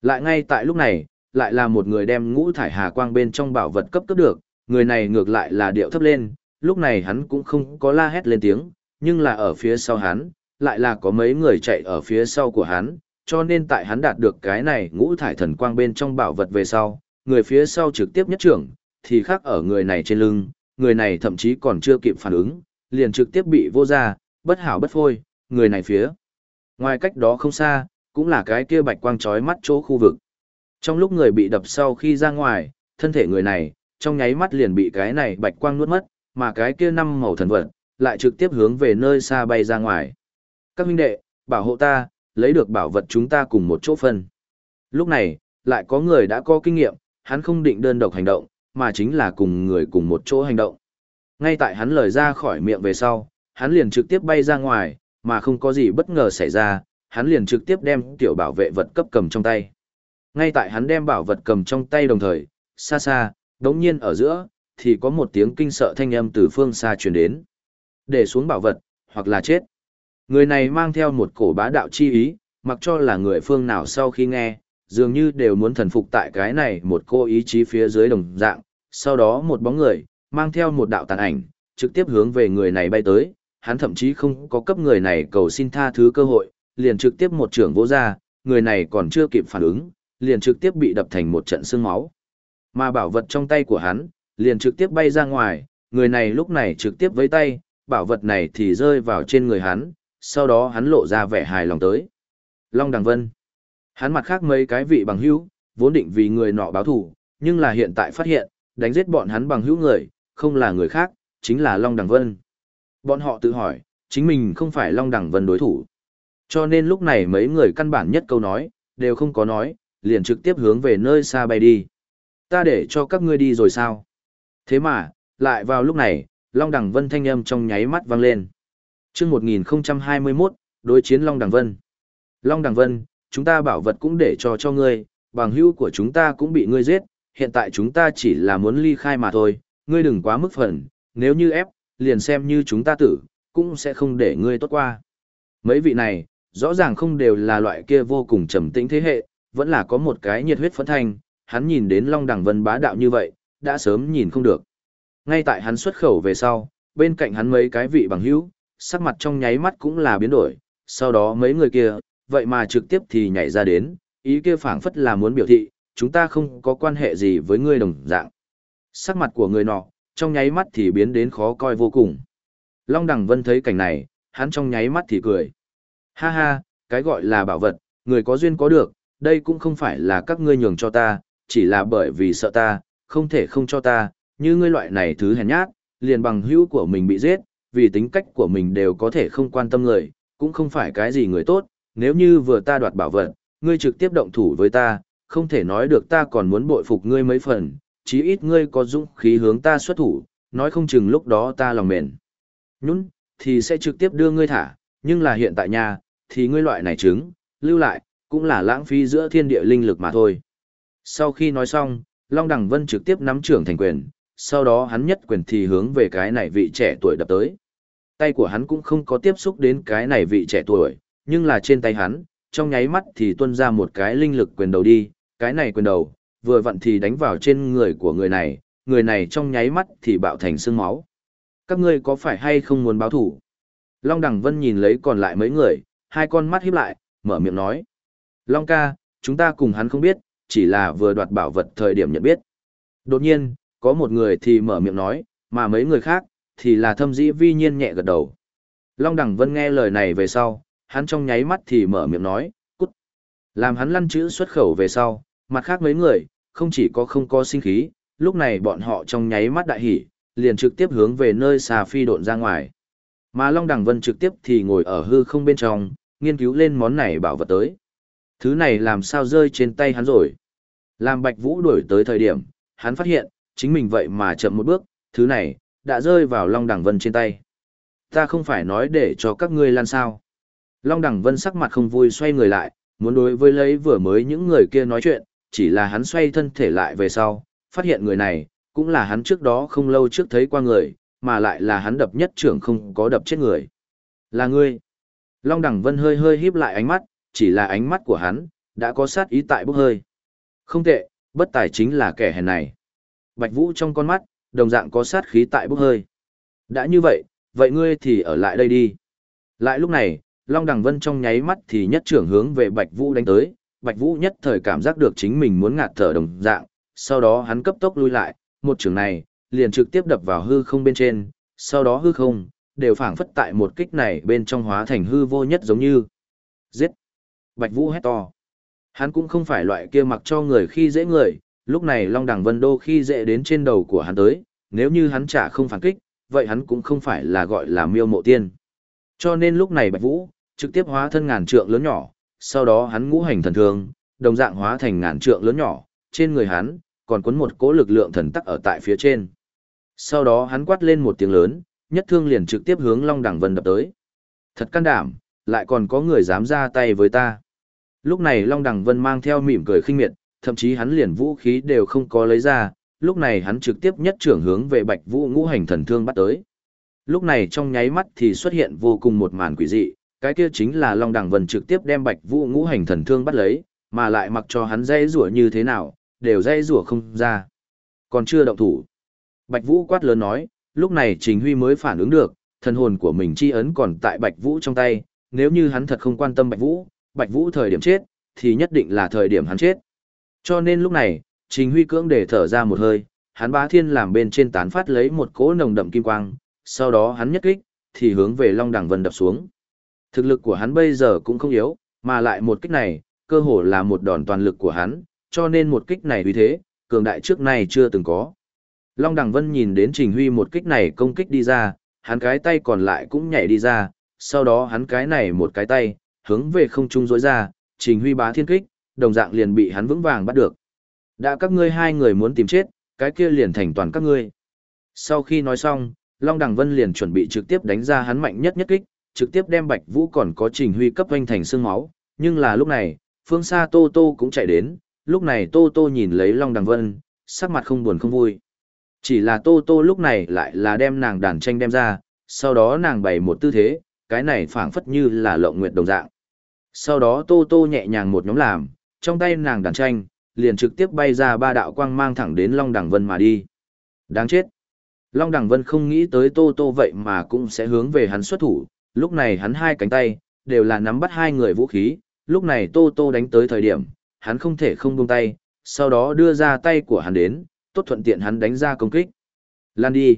Lại ngay tại lúc này, lại là một người đem ngũ thải hà quang bên trong bảo vật cấp cấp được, người này ngược lại là điệu thấp lên, lúc này hắn cũng không có la hét lên tiếng, nhưng là ở phía sau hắn, lại là có mấy người chạy ở phía sau của hắn, cho nên tại hắn đạt được cái này ngũ thải thần quang bên trong bảo vật về sau, người phía sau trực tiếp nhất trưởng, thì khác ở người này trên lưng, người này thậm chí còn chưa kịp phản ứng, liền trực tiếp bị vô ra, bất hảo bất phôi, người này phía. Ngoài cách đó không xa, cũng là cái kia bạch quang chói mắt chỗ khu vực. Trong lúc người bị đập sau khi ra ngoài, thân thể người này, trong nháy mắt liền bị cái này bạch quang nuốt mất, mà cái kia năm màu thần vật, lại trực tiếp hướng về nơi xa bay ra ngoài. Các huynh đệ, bảo hộ ta, lấy được bảo vật chúng ta cùng một chỗ phân. Lúc này, lại có người đã có kinh nghiệm, hắn không định đơn độc hành động, mà chính là cùng người cùng một chỗ hành động. Ngay tại hắn lời ra khỏi miệng về sau, hắn liền trực tiếp bay ra ngoài, mà không có gì bất ngờ xảy ra, hắn liền trực tiếp đem tiểu bảo vệ vật cấp cầm trong tay. Ngay tại hắn đem bảo vật cầm trong tay đồng thời, xa xa, đống nhiên ở giữa, thì có một tiếng kinh sợ thanh âm từ phương xa truyền đến. Để xuống bảo vật, hoặc là chết. Người này mang theo một cổ bá đạo chi ý, mặc cho là người phương nào sau khi nghe, dường như đều muốn thần phục tại cái này một cô ý chí phía dưới đồng dạng. Sau đó một bóng người, mang theo một đạo tàn ảnh, trực tiếp hướng về người này bay tới, hắn thậm chí không có cấp người này cầu xin tha thứ cơ hội, liền trực tiếp một trưởng vỗ ra, người này còn chưa kịp phản ứng, liền trực tiếp bị đập thành một trận xương máu. Mà bảo vật trong tay của hắn, liền trực tiếp bay ra ngoài, người này lúc này trực tiếp với tay, bảo vật này thì rơi vào trên người hắn, sau đó hắn lộ ra vẻ hài lòng tới. Long Đằng Vân. Hắn mặt khác mấy cái vị bằng hữu, vốn định vì người nọ báo thù, nhưng là hiện tại phát hiện, đánh giết bọn hắn bằng hữu người, không là người khác, chính là Long Đằng Vân. Bọn họ tự hỏi, chính mình không phải Long Đằng Vân đối thủ. Cho nên lúc này mấy người căn bản nhất câu nói, đều không có nói, liền trực tiếp hướng về nơi xa bay đi. Ta để cho các ngươi đi rồi sao? Thế mà, lại vào lúc này, Long Đằng Vân thanh âm trong nháy mắt vang lên. Trước 1021, đối chiến Long Đằng Vân. Long Đằng Vân, chúng ta bảo vật cũng để cho cho ngươi, bằng hữu của chúng ta cũng bị ngươi giết, hiện tại chúng ta chỉ là muốn ly khai mà thôi, ngươi đừng quá mức phần, nếu như ép, liền xem như chúng ta tử, cũng sẽ không để ngươi tốt qua. Mấy vị này, rõ ràng không đều là loại kia vô cùng trầm tĩnh thế hệ, vẫn là có một cái nhiệt huyết phấn thanh, hắn nhìn đến Long Đằng Vân bá đạo như vậy, đã sớm nhìn không được. Ngay tại hắn xuất khẩu về sau, bên cạnh hắn mấy cái vị bằng hữu, sắc mặt trong nháy mắt cũng là biến đổi, sau đó mấy người kia, vậy mà trực tiếp thì nhảy ra đến, ý kia phảng phất là muốn biểu thị, chúng ta không có quan hệ gì với ngươi đồng dạng. Sắc mặt của người nọ, trong nháy mắt thì biến đến khó coi vô cùng. Long Đằng Vân thấy cảnh này, hắn trong nháy mắt thì cười. Ha ha, cái gọi là bảo vật, người có duyên có được, đây cũng không phải là các ngươi nhường cho ta, chỉ là bởi vì sợ ta, không thể không cho ta, như ngươi loại này thứ hèn nhát, liền bằng hữu của mình bị giết, vì tính cách của mình đều có thể không quan tâm người, cũng không phải cái gì người tốt, nếu như vừa ta đoạt bảo vật, ngươi trực tiếp động thủ với ta, không thể nói được ta còn muốn bội phục ngươi mấy phần, chí ít ngươi có dũng khí hướng ta xuất thủ, nói không chừng lúc đó ta lòng mềm, Nhún, thì sẽ trực tiếp đưa ngươi thả, nhưng là hiện tại nhà, thì ngươi loại này trứng, lưu lại, cũng là lãng phí giữa thiên địa linh lực mà thôi. Sau khi nói xong, Long Đằng Vân trực tiếp nắm trưởng thành quyền, sau đó hắn nhất quyền thì hướng về cái này vị trẻ tuổi đập tới. Tay của hắn cũng không có tiếp xúc đến cái này vị trẻ tuổi, nhưng là trên tay hắn, trong nháy mắt thì tuôn ra một cái linh lực quyền đầu đi, cái này quyền đầu, vừa vặn thì đánh vào trên người của người này, người này trong nháy mắt thì bạo thành xương máu. Các ngươi có phải hay không muốn báo thủ? Long Đằng Vân nhìn lấy còn lại mấy người, hai con mắt híp lại, mở miệng nói. Long ca, chúng ta cùng hắn không biết, chỉ là vừa đoạt bảo vật thời điểm nhận biết. Đột nhiên, có một người thì mở miệng nói, mà mấy người khác, thì là thâm dĩ vi nhiên nhẹ gật đầu. Long Đằng Vân nghe lời này về sau, hắn trong nháy mắt thì mở miệng nói, cút. Làm hắn lăn chữ xuất khẩu về sau, mặt khác mấy người, không chỉ có không có sinh khí, lúc này bọn họ trong nháy mắt đại hỉ, liền trực tiếp hướng về nơi xà phi độn ra ngoài. Mà Long Đằng Vân trực tiếp thì ngồi ở hư không bên trong, nghiên cứu lên món này bảo vật tới. Thứ này làm sao rơi trên tay hắn rồi. Làm Bạch Vũ đuổi tới thời điểm, hắn phát hiện, chính mình vậy mà chậm một bước, thứ này, đã rơi vào Long Đằng Vân trên tay. Ta không phải nói để cho các ngươi lan sao. Long Đằng Vân sắc mặt không vui xoay người lại, muốn đối với lấy vừa mới những người kia nói chuyện, chỉ là hắn xoay thân thể lại về sau, phát hiện người này, cũng là hắn trước đó không lâu trước thấy qua người, mà lại là hắn đập nhất trưởng không có đập chết người. Là ngươi. Long Đằng Vân hơi hơi híp lại ánh mắt, chỉ là ánh mắt của hắn, đã có sát ý tại bốc hơi. Không tệ, bất tài chính là kẻ hèn này. Bạch Vũ trong con mắt, đồng dạng có sát khí tại bốc hơi. Đã như vậy, vậy ngươi thì ở lại đây đi. Lại lúc này, Long Đằng Vân trong nháy mắt thì nhất trưởng hướng về Bạch Vũ đánh tới, Bạch Vũ nhất thời cảm giác được chính mình muốn ngạt thở đồng dạng, sau đó hắn cấp tốc lui lại, một trường này, liền trực tiếp đập vào hư không bên trên, sau đó hư không, đều phảng phất tại một kích này bên trong hóa thành hư vô nhất giống như. Giết! Bạch Vũ hét to. Hắn cũng không phải loại kia mặc cho người khi dễ người, lúc này Long Đằng Vân Đô khi dễ đến trên đầu của hắn tới, nếu như hắn trả không phản kích, vậy hắn cũng không phải là gọi là miêu mộ tiên. Cho nên lúc này Bạch Vũ, trực tiếp hóa thân ngàn trượng lớn nhỏ, sau đó hắn ngũ hành thần thương, đồng dạng hóa thành ngàn trượng lớn nhỏ, trên người hắn, còn cuốn một cỗ lực lượng thần tắc ở tại phía trên. Sau đó hắn quát lên một tiếng lớn, nhất thương liền trực tiếp hướng Long Đằng Vân đập tới. Thật can đảm, lại còn có người dám ra tay với ta. Lúc này Long Đằng Vân mang theo mỉm cười khinh miệt, thậm chí hắn liền vũ khí đều không có lấy ra, lúc này hắn trực tiếp nhất trưởng hướng về Bạch Vũ ngũ hành thần thương bắt tới. Lúc này trong nháy mắt thì xuất hiện vô cùng một màn quỷ dị, cái kia chính là Long Đằng Vân trực tiếp đem Bạch Vũ ngũ hành thần thương bắt lấy, mà lại mặc cho hắn dây rủa như thế nào, đều dây rủa không ra. Còn chưa động thủ. Bạch Vũ quát lớn nói, lúc này Trình Huy mới phản ứng được, thần hồn của mình chi ấn còn tại Bạch Vũ trong tay, nếu như hắn thật không quan tâm Bạch Vũ, Bạch Vũ thời điểm chết, thì nhất định là thời điểm hắn chết. Cho nên lúc này, Trình Huy cưỡng để thở ra một hơi, hắn bá thiên làm bên trên tán phát lấy một cỗ nồng đậm kim quang, sau đó hắn nhất kích, thì hướng về Long Đằng Vân đập xuống. Thực lực của hắn bây giờ cũng không yếu, mà lại một kích này, cơ hồ là một đòn toàn lực của hắn, cho nên một kích này vì thế, cường đại trước này chưa từng có. Long Đằng Vân nhìn đến Trình Huy một kích này công kích đi ra, hắn cái tay còn lại cũng nhảy đi ra, sau đó hắn cái này một cái tay, hướng về không trung rối ra, Trình Huy bá thiên kích, đồng dạng liền bị hắn vững vàng bắt được. Đã các ngươi hai người muốn tìm chết, cái kia liền thành toàn các ngươi. Sau khi nói xong, Long Đằng Vân liền chuẩn bị trực tiếp đánh ra hắn mạnh nhất nhất kích, trực tiếp đem Bạch Vũ còn có Trình Huy cấp hoanh thành xương máu, nhưng là lúc này, phương xa Tô Tô cũng chạy đến, lúc này Tô Tô nhìn lấy Long Đằng Vân, sắc mặt không buồn không vui. Chỉ là Tô Tô lúc này lại là đem nàng đàn tranh đem ra, sau đó nàng bày một tư thế, cái này phảng phất như là lộng nguyệt đồng dạng. Sau đó Tô Tô nhẹ nhàng một nhóm làm, trong tay nàng đàn tranh, liền trực tiếp bay ra ba đạo quang mang thẳng đến Long Đằng Vân mà đi. Đáng chết. Long Đằng Vân không nghĩ tới Tô Tô vậy mà cũng sẽ hướng về hắn xuất thủ, lúc này hắn hai cánh tay, đều là nắm bắt hai người vũ khí, lúc này Tô Tô đánh tới thời điểm, hắn không thể không buông tay, sau đó đưa ra tay của hắn đến, tốt thuận tiện hắn đánh ra công kích. Lan đi.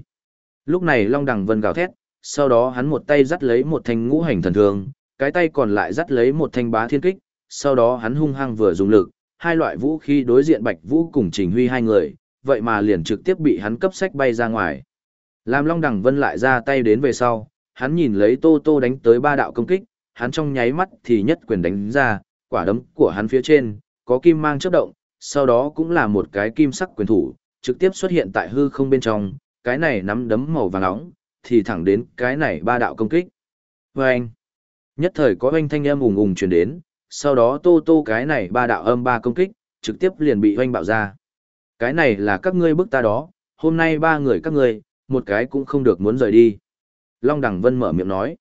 Lúc này Long Đằng Vân gào thét, sau đó hắn một tay dắt lấy một thanh ngũ hành thần thương, cái tay còn lại dắt lấy một thanh bá thiên kích, sau đó hắn hung hăng vừa dùng lực, hai loại vũ khí đối diện Bạch Vũ cùng Trình Huy hai người, vậy mà liền trực tiếp bị hắn cấp sách bay ra ngoài. Làm Long Đằng Vân lại ra tay đến về sau, hắn nhìn lấy Tô Tô đánh tới ba đạo công kích, hắn trong nháy mắt thì nhất quyền đánh ra, quả đấm của hắn phía trên, có kim mang chớp động, sau đó cũng là một cái kim sắc quyền thủ, trực tiếp xuất hiện tại hư không bên trong, cái này nắm đấm màu vàng nóng, thì thẳng đến cái này ba đạo công kích. Và anh, nhất thời có anh thanh âm ùng ùng truyền đến, sau đó tô tô cái này ba đạo âm ba công kích, trực tiếp liền bị oanh bạo ra. Cái này là các ngươi bức ta đó, hôm nay ba người các ngươi, một cái cũng không được muốn rời đi. Long Đằng Vân mở miệng nói.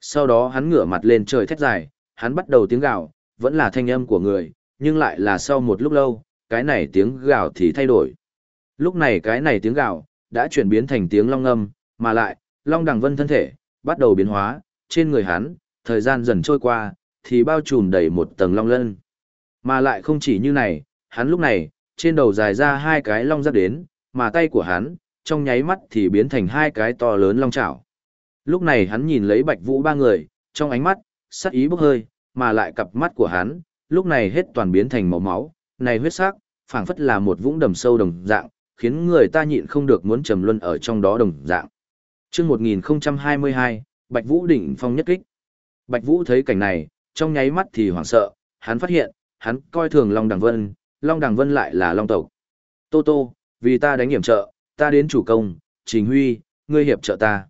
Sau đó hắn ngửa mặt lên trời thét dài, hắn bắt đầu tiếng gào, vẫn là thanh âm của người, nhưng lại là sau một lúc lâu, cái này tiếng gào thì thay đổi. Lúc này cái này tiếng gào, đã chuyển biến thành tiếng long âm, mà lại, long đằng vân thân thể, bắt đầu biến hóa, trên người hắn, thời gian dần trôi qua, thì bao trùm đầy một tầng long lân. Mà lại không chỉ như này, hắn lúc này, trên đầu dài ra hai cái long giáp đến, mà tay của hắn, trong nháy mắt thì biến thành hai cái to lớn long chảo. Lúc này hắn nhìn lấy bạch vũ ba người, trong ánh mắt, sắc ý bốc hơi, mà lại cặp mắt của hắn, lúc này hết toàn biến thành màu máu, này huyết sắc, phảng phất là một vũng đầm sâu đồng dạng, khiến người ta nhịn không được muốn trầm luân ở trong đó đồng dạng. Chương 1022, Bạch Vũ đỉnh phong nhất kích. Bạch Vũ thấy cảnh này, trong nháy mắt thì hoảng sợ, hắn phát hiện, hắn coi thường Long Đằng Vân, Long Đằng Vân lại là Long tộc. Tô Tô, vì ta đánh hiểm trợ, ta đến chủ công, Trình Huy, ngươi hiệp trợ ta.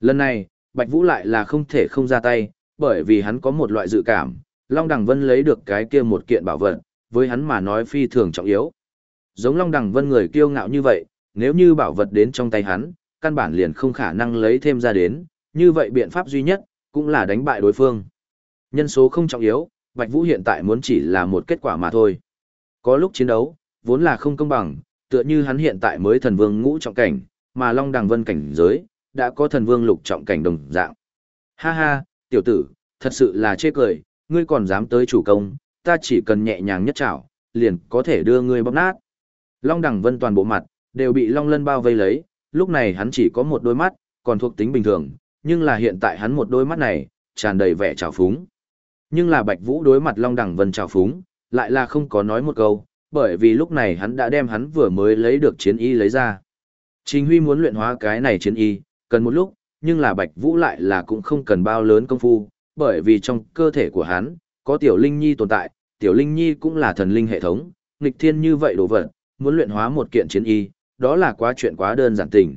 Lần này, Bạch Vũ lại là không thể không ra tay, bởi vì hắn có một loại dự cảm, Long Đằng Vân lấy được cái kia một kiện bảo vật, với hắn mà nói phi thường trọng yếu. Giống Long Đằng Vân người kiêu ngạo như vậy, nếu như bảo vật đến trong tay hắn, căn bản liền không khả năng lấy thêm ra đến, như vậy biện pháp duy nhất, cũng là đánh bại đối phương. Nhân số không trọng yếu, Bạch Vũ hiện tại muốn chỉ là một kết quả mà thôi. Có lúc chiến đấu, vốn là không công bằng, tựa như hắn hiện tại mới thần vương ngũ trọng cảnh, mà Long Đằng Vân cảnh giới, đã có thần vương lục trọng cảnh đồng dạng. Ha ha, tiểu tử, thật sự là chê cười, ngươi còn dám tới chủ công, ta chỉ cần nhẹ nhàng nhất chảo, liền có thể đưa ngươi bóp nát. Long đẳng vân toàn bộ mặt, đều bị long lân bao vây lấy, lúc này hắn chỉ có một đôi mắt, còn thuộc tính bình thường, nhưng là hiện tại hắn một đôi mắt này, tràn đầy vẻ trào phúng. Nhưng là Bạch Vũ đối mặt Long Đẳng Vân trào phúng, lại là không có nói một câu, bởi vì lúc này hắn đã đem hắn vừa mới lấy được chiến y lấy ra. Trình Huy muốn luyện hóa cái này chiến y, cần một lúc, nhưng là Bạch Vũ lại là cũng không cần bao lớn công phu, bởi vì trong cơ thể của hắn, có tiểu linh nhi tồn tại, tiểu linh nhi cũng là thần linh hệ thống, nghịch thiên như vậy đồ vật, muốn luyện hóa một kiện chiến y, đó là quá chuyện quá đơn giản tình.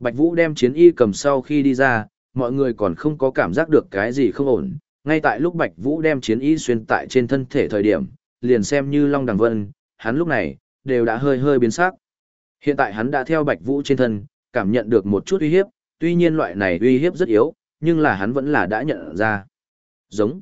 Bạch Vũ đem chiến y cầm sau khi đi ra, mọi người còn không có cảm giác được cái gì không ổn, ngay tại lúc Bạch Vũ đem chiến y xuyên tại trên thân thể thời điểm, liền xem như Long Đằng Vân, hắn lúc này, đều đã hơi hơi biến sắc. Hiện tại hắn đã theo Bạch Vũ trên thân, cảm nhận được một chút uy hiếp, tuy nhiên loại này uy hiếp rất yếu, nhưng là hắn vẫn là đã nhận ra. Giống.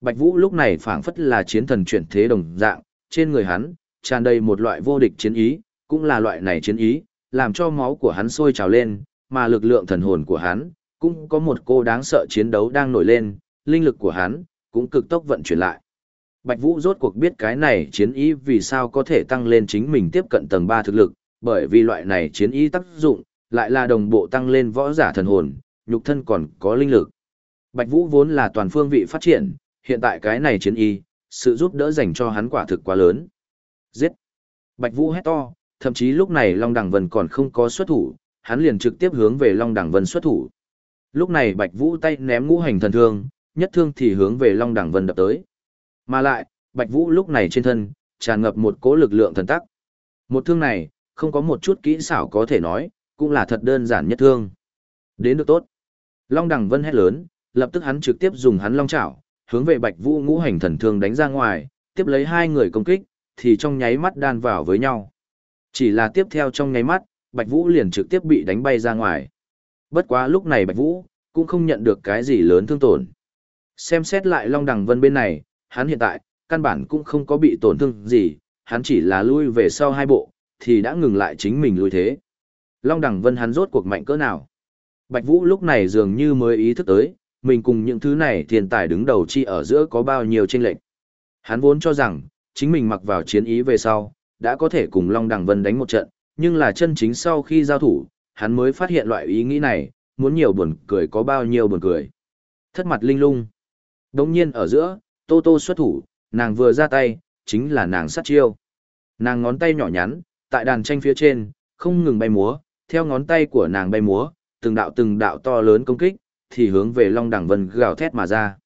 Bạch Vũ lúc này phảng phất là chiến thần chuyển thế đồng dạng, trên người hắn, tràn đầy một loại vô địch chiến ý, cũng là loại này chiến ý, làm cho máu của hắn sôi trào lên, mà lực lượng thần hồn của hắn, cũng có một cô đáng sợ chiến đấu đang nổi lên, linh lực của hắn, cũng cực tốc vận chuyển lại. Bạch Vũ rốt cuộc biết cái này chiến ý vì sao có thể tăng lên chính mình tiếp cận tầng 3 thực lực, bởi vì loại này chiến ý tác dụng, lại là đồng bộ tăng lên võ giả thần hồn, nhục thân còn có linh lực. Bạch Vũ vốn là toàn phương vị phát triển, hiện tại cái này chiến y, sự giúp đỡ dành cho hắn quả thực quá lớn. Giết! Bạch Vũ hét to, thậm chí lúc này Long Đằng Vân còn không có xuất thủ, hắn liền trực tiếp hướng về Long Đằng Vân xuất thủ. Lúc này Bạch Vũ tay ném ngũ hành thần thương, nhất thương thì hướng về Long Đằng Vân đập tới. Mà lại, Bạch Vũ lúc này trên thân, tràn ngập một cỗ lực lượng thần tắc. Một thương này, không có một chút kỹ xảo có thể nói, cũng là thật đơn giản nhất thương. Đến được tốt. Long Đằng Vân hét lớn, lập tức hắn trực tiếp dùng hắn long chảo, hướng về Bạch Vũ ngũ hành thần thương đánh ra ngoài, tiếp lấy hai người công kích, thì trong nháy mắt đan vào với nhau. Chỉ là tiếp theo trong nháy mắt, Bạch Vũ liền trực tiếp bị đánh bay ra ngoài. Bất quá lúc này Bạch Vũ cũng không nhận được cái gì lớn thương tổn. Xem xét lại Long Đằng Vân bên này, hắn hiện tại, căn bản cũng không có bị tổn thương gì, hắn chỉ là lui về sau hai bộ, thì đã ngừng lại chính mình lui thế. Long Đằng Vân hắn rốt cuộc mạnh cỡ nào? Bạch Vũ lúc này dường như mới ý thức tới, mình cùng những thứ này thiên tài đứng đầu chi ở giữa có bao nhiêu chênh lệch. Hắn vốn cho rằng, chính mình mặc vào chiến ý về sau, đã có thể cùng Long Đằng Vân đánh một trận, nhưng là chân chính sau khi giao thủ, hắn mới phát hiện loại ý nghĩ này, muốn nhiều buồn cười có bao nhiêu buồn cười. Thất mặt linh lung. Đồng nhiên ở giữa, Tô Tô xuất thủ, nàng vừa ra tay, chính là nàng sát chiêu. Nàng ngón tay nhỏ nhắn, tại đàn tranh phía trên, không ngừng bay múa, theo ngón tay của nàng bay múa, từng đạo từng đạo to lớn công kích, thì hướng về Long Đẳng Vân gào thét mà ra.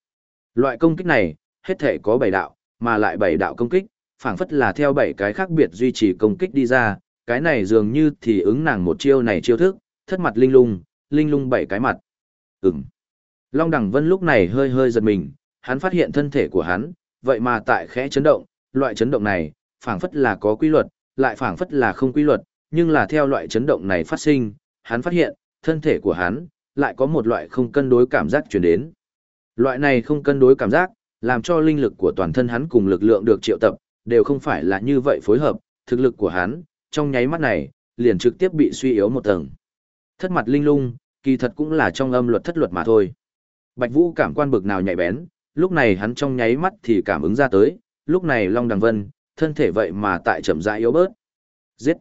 Loại công kích này, hết thể có bảy đạo, mà lại bảy đạo công kích, phảng phất là theo bảy cái khác biệt duy trì công kích đi ra, cái này dường như thì ứng nàng một chiêu này chiêu thức, thất mặt linh lung, linh lung bảy cái mặt. Ừm. Long Đẳng Vân lúc này hơi hơi giật mình, hắn phát hiện thân thể của hắn, vậy mà tại khẽ chấn động, loại chấn động này, phảng phất là có quy luật, lại phảng phất là không quy luật, nhưng là theo loại chấn động này phát sinh, hắn phát hiện, thân thể của hắn, lại có một loại không cân đối cảm giác truyền đến. Loại này không cân đối cảm giác, làm cho linh lực của toàn thân hắn cùng lực lượng được triệu tập, đều không phải là như vậy phối hợp, thực lực của hắn, trong nháy mắt này, liền trực tiếp bị suy yếu một tầng. Thất mặt linh lung, kỳ thật cũng là trong âm luật thất luật mà thôi. Bạch Vũ cảm quan bực nào nhạy bén, lúc này hắn trong nháy mắt thì cảm ứng ra tới, lúc này Long Đằng Vân, thân thể vậy mà tại chậm rãi yếu bớt. Giết!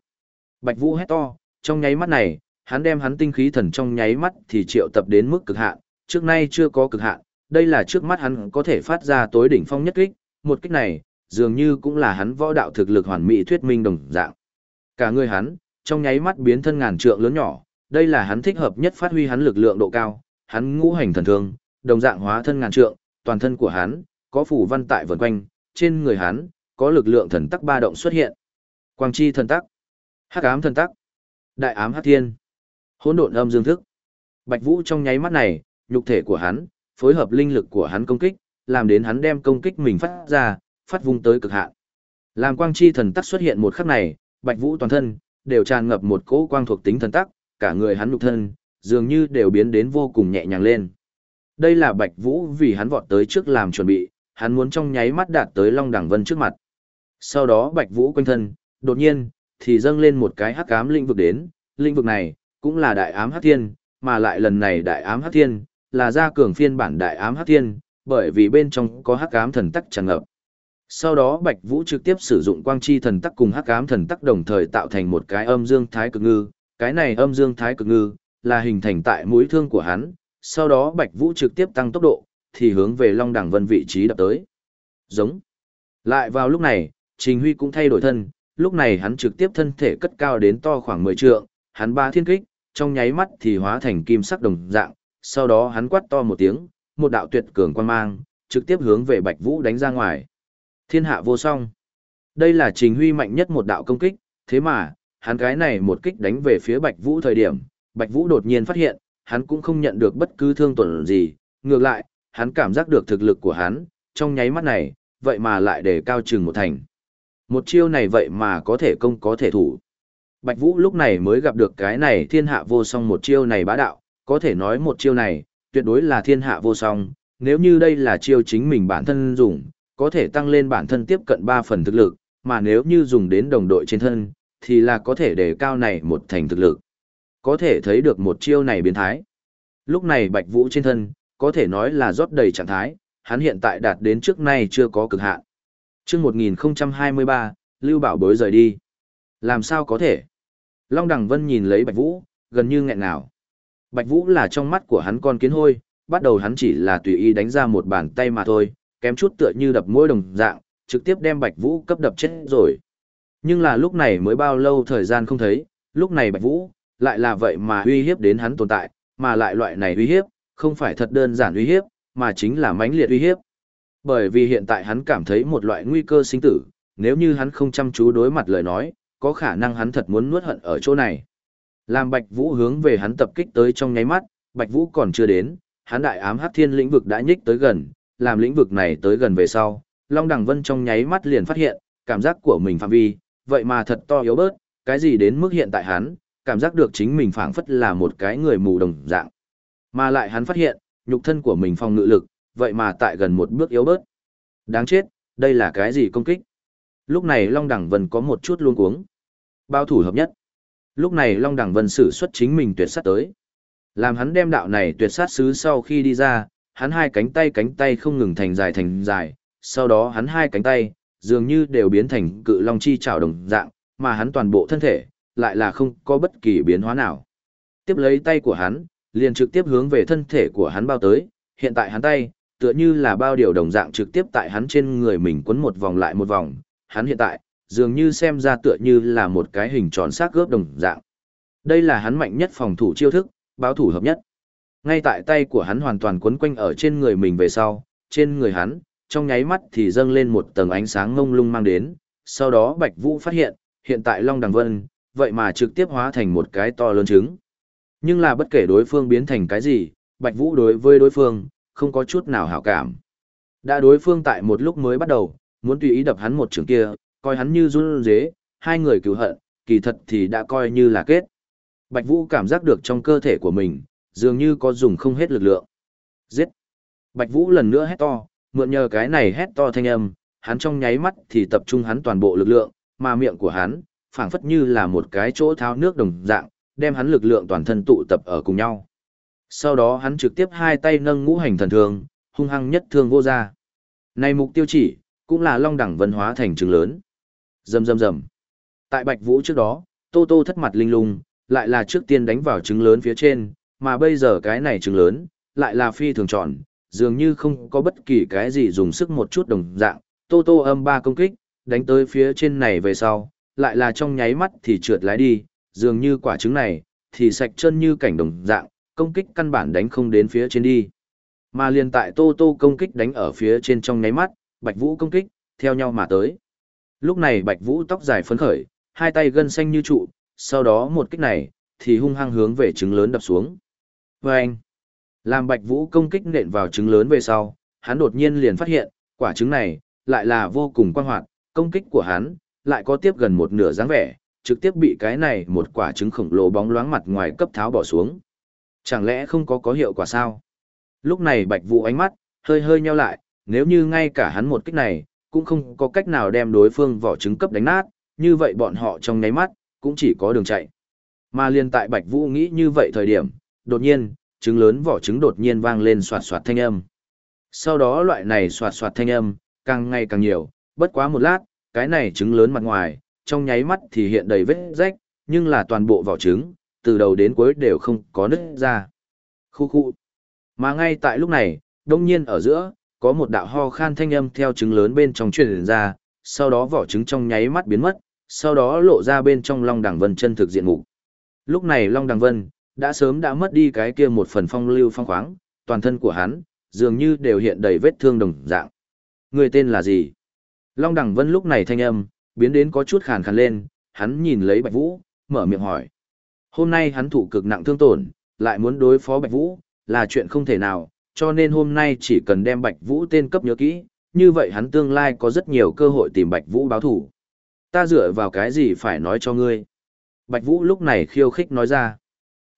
Bạch Vũ hét to, trong nháy mắt này, hắn đem hắn tinh khí thần trong nháy mắt thì triệu tập đến mức cực hạn, trước nay chưa có cực hạn, đây là trước mắt hắn có thể phát ra tối đỉnh phong nhất kích, một kích này, dường như cũng là hắn võ đạo thực lực hoàn mỹ thuyết minh đồng dạng. Cả người hắn, trong nháy mắt biến thân ngàn trượng lớn nhỏ, đây là hắn thích hợp nhất phát huy hắn lực lượng độ cao, hắn ngũ hành thần thương, đồng dạng hóa thân ngàn trượng, toàn thân của hắn có phủ văn tại vần quanh, trên người hắn có lực lượng thần tắc ba động xuất hiện. Quang chi thần tắc, hắc ám thần tắc, đại ám hắc thiên, hỗn độn âm dương thức. Bạch Vũ trong nháy mắt này, nhục thể của hắn, phối hợp linh lực của hắn công kích, làm đến hắn đem công kích mình phát ra, phát vung tới cực hạn. Làm quang chi thần tắc xuất hiện một khắc này, Bạch Vũ toàn thân đều tràn ngập một cỗ quang thuộc tính thần tắc, cả người hắn nhục thân dường như đều biến đến vô cùng nhẹ nhàng lên. Đây là Bạch Vũ vì hắn vọt tới trước làm chuẩn bị, hắn muốn trong nháy mắt đạt tới Long Đẳng Vân trước mặt. Sau đó Bạch Vũ quanh thân, đột nhiên, thì dâng lên một cái hắc ám linh vực đến, linh vực này, cũng là đại ám hắc thiên, mà lại lần này đại ám hắc thiên, là gia cường phiên bản đại ám hắc thiên, bởi vì bên trong có hắc ám thần tắc tràn ngập. Sau đó Bạch Vũ trực tiếp sử dụng quang chi thần tắc cùng hắc ám thần tắc đồng thời tạo thành một cái âm dương thái cực ngư, cái này âm dương thái cực ngư là hình thành tại mũi thương của hắn, sau đó Bạch Vũ trực tiếp tăng tốc độ, thì hướng về Long đẳng Vân vị trí đập tới. Giống. Lại vào lúc này, Trình Huy cũng thay đổi thân, lúc này hắn trực tiếp thân thể cất cao đến to khoảng 10 trượng, hắn ba thiên kích, trong nháy mắt thì hóa thành kim sắc đồng dạng, sau đó hắn quát to một tiếng, một đạo tuyệt cường quan mang, trực tiếp hướng về Bạch Vũ đánh ra ngoài. Thiên hạ vô song. Đây là Trình Huy mạnh nhất một đạo công kích, thế mà, hắn cái này một kích đánh về phía Bạch Vũ thời điểm, Bạch Vũ đột nhiên phát hiện, hắn cũng không nhận được bất cứ thương tổn gì, ngược lại, hắn cảm giác được thực lực của hắn, trong nháy mắt này, vậy mà lại để cao chừng một thành. Một chiêu này vậy mà có thể công có thể thủ. Bạch Vũ lúc này mới gặp được cái này thiên hạ vô song một chiêu này bá đạo, có thể nói một chiêu này, tuyệt đối là thiên hạ vô song, nếu như đây là chiêu chính mình bản thân dùng, có thể tăng lên bản thân tiếp cận 3 phần thực lực, mà nếu như dùng đến đồng đội trên thân, thì là có thể để cao này một thành thực lực. Có thể thấy được một chiêu này biến thái. Lúc này Bạch Vũ trên thân, có thể nói là rót đầy trạng thái, hắn hiện tại đạt đến trước nay chưa có cực hạn. Trước 1023, Lưu Bảo bối rời đi. Làm sao có thể? Long Đằng Vân nhìn lấy Bạch Vũ, gần như nghẹn ngào. Bạch Vũ là trong mắt của hắn con kiến hôi, bắt đầu hắn chỉ là tùy ý đánh ra một bàn tay mà thôi, kém chút tựa như đập mũi đồng dạng, trực tiếp đem Bạch Vũ cấp đập chết rồi. Nhưng là lúc này mới bao lâu thời gian không thấy, lúc này Bạch Vũ, lại là vậy mà uy hiếp đến hắn tồn tại, mà lại loại này uy hiếp, không phải thật đơn giản uy hiếp, mà chính là mãnh liệt uy hiếp. Bởi vì hiện tại hắn cảm thấy một loại nguy cơ sinh tử, nếu như hắn không chăm chú đối mặt lời nói, có khả năng hắn thật muốn nuốt hận ở chỗ này. Làm Bạch Vũ hướng về hắn tập kích tới trong nháy mắt, Bạch Vũ còn chưa đến, hắn đại ám hắc thiên lĩnh vực đã nhích tới gần, làm lĩnh vực này tới gần về sau, Long Đằng Vân trong nháy mắt liền phát hiện, cảm giác của mình phạm vi, vậy mà thật to yếu bớt, cái gì đến mức hiện tại hắn, cảm giác được chính mình phảng phất là một cái người mù đồng dạng. Mà lại hắn phát hiện, nhục thân của mình phòng ngự lực, vậy mà tại gần một bước yếu bớt. Đáng chết, đây là cái gì công kích? Lúc này Long đẳng Vân có một chút luống cuống. Bao thủ hợp nhất. Lúc này Long đẳng Vân sử xuất chính mình tuyệt sát tới. Làm hắn đem đạo này tuyệt sát sứ sau khi đi ra, hắn hai cánh tay cánh tay không ngừng thành dài thành dài, sau đó hắn hai cánh tay, dường như đều biến thành cự long chi chảo đồng dạng, mà hắn toàn bộ thân thể, lại là không có bất kỳ biến hóa nào. Tiếp lấy tay của hắn, liền trực tiếp hướng về thân thể của hắn bao tới, hiện tại hắn tay, tựa như là bao điều đồng dạng trực tiếp tại hắn trên người mình quấn một vòng lại một vòng, hắn hiện tại, dường như xem ra tựa như là một cái hình tròn xác gớp đồng dạng. Đây là hắn mạnh nhất phòng thủ chiêu thức, báo thủ hợp nhất. Ngay tại tay của hắn hoàn toàn quấn quanh ở trên người mình về sau, trên người hắn, trong nháy mắt thì dâng lên một tầng ánh sáng ngông lung mang đến, sau đó Bạch Vũ phát hiện, hiện tại Long Đằng Vân, vậy mà trực tiếp hóa thành một cái to lớn trứng. Nhưng là bất kể đối phương biến thành cái gì, Bạch Vũ đối với đối phương, không có chút nào hảo cảm. Đã đối phương tại một lúc mới bắt đầu, muốn tùy ý đập hắn một trường kia, coi hắn như run dế, hai người cứu hận, kỳ thật thì đã coi như là kết. Bạch Vũ cảm giác được trong cơ thể của mình, dường như có dùng không hết lực lượng. Giết! Bạch Vũ lần nữa hét to, mượn nhờ cái này hét to thanh âm, hắn trong nháy mắt thì tập trung hắn toàn bộ lực lượng, mà miệng của hắn, phảng phất như là một cái chỗ tháo nước đồng dạng, đem hắn lực lượng toàn thân tụ tập ở cùng nhau. Sau đó hắn trực tiếp hai tay nâng ngũ hành thần thương, hung hăng nhất thương vô ra. Này mục tiêu chỉ, cũng là long đẳng vân hóa thành trứng lớn. Rầm rầm rầm. Tại Bạch Vũ trước đó, Tô Tô thất mặt linh lung, lại là trước tiên đánh vào trứng lớn phía trên, mà bây giờ cái này trứng lớn, lại là phi thường tròn, dường như không có bất kỳ cái gì dùng sức một chút đồng dạng. Tô Tô âm ba công kích, đánh tới phía trên này về sau, lại là trong nháy mắt thì trượt lái đi, dường như quả trứng này, thì sạch chân như cảnh đồng dạng, công kích căn bản đánh không đến phía trên đi. Mà liền tại Tô Tô công kích đánh ở phía trên trong nháy mắt, Bạch Vũ công kích, theo nhau mà tới. Lúc này Bạch Vũ tóc dài phấn khởi, hai tay gân xanh như trụ, sau đó một kích này, thì hung hăng hướng về trứng lớn đập xuống. Và anh, làm Bạch Vũ công kích nện vào trứng lớn về sau, hắn đột nhiên liền phát hiện, quả trứng này, lại là vô cùng quan hoạt, công kích của hắn, lại có tiếp gần một nửa dáng vẻ, trực tiếp bị cái này một quả trứng khổng lồ bóng loáng mặt ngoài cấp tháo bỏ xuống. Chẳng lẽ không có có hiệu quả sao? Lúc này Bạch Vũ ánh mắt, hơi hơi nheo lại, nếu như ngay cả hắn một kích này, cũng không có cách nào đem đối phương vỏ trứng cấp đánh nát, như vậy bọn họ trong nháy mắt, cũng chỉ có đường chạy. Mà liên tại Bạch Vũ nghĩ như vậy thời điểm, đột nhiên, trứng lớn vỏ trứng đột nhiên vang lên soạt soạt thanh âm. Sau đó loại này soạt soạt thanh âm, càng ngày càng nhiều, bất quá một lát, cái này trứng lớn mặt ngoài, trong nháy mắt thì hiện đầy vết rách, nhưng là toàn bộ vỏ trứng, từ đầu đến cuối đều không có nứt ra. Khu khu. Mà ngay tại lúc này, đông nhiên ở giữa, có một đạo ho khan thanh âm theo trứng lớn bên trong truyền ra, sau đó vỏ trứng trong nháy mắt biến mất, sau đó lộ ra bên trong Long Đằng Vân chân thực diện mục. Lúc này Long Đằng Vân đã sớm đã mất đi cái kia một phần phong lưu phong khoáng, toàn thân của hắn dường như đều hiện đầy vết thương đồng dạng. Người tên là gì? Long Đằng Vân lúc này thanh âm biến đến có chút khàn khàn lên, hắn nhìn lấy Bạch Vũ, mở miệng hỏi. Hôm nay hắn thủ cực nặng thương tổn, lại muốn đối phó Bạch Vũ, là chuyện không thể nào, cho nên hôm nay chỉ cần đem Bạch Vũ tên cấp nhớ kỹ, như vậy hắn tương lai có rất nhiều cơ hội tìm Bạch Vũ báo thù. Ta dựa vào cái gì phải nói cho ngươi? Bạch Vũ lúc này khiêu khích nói ra.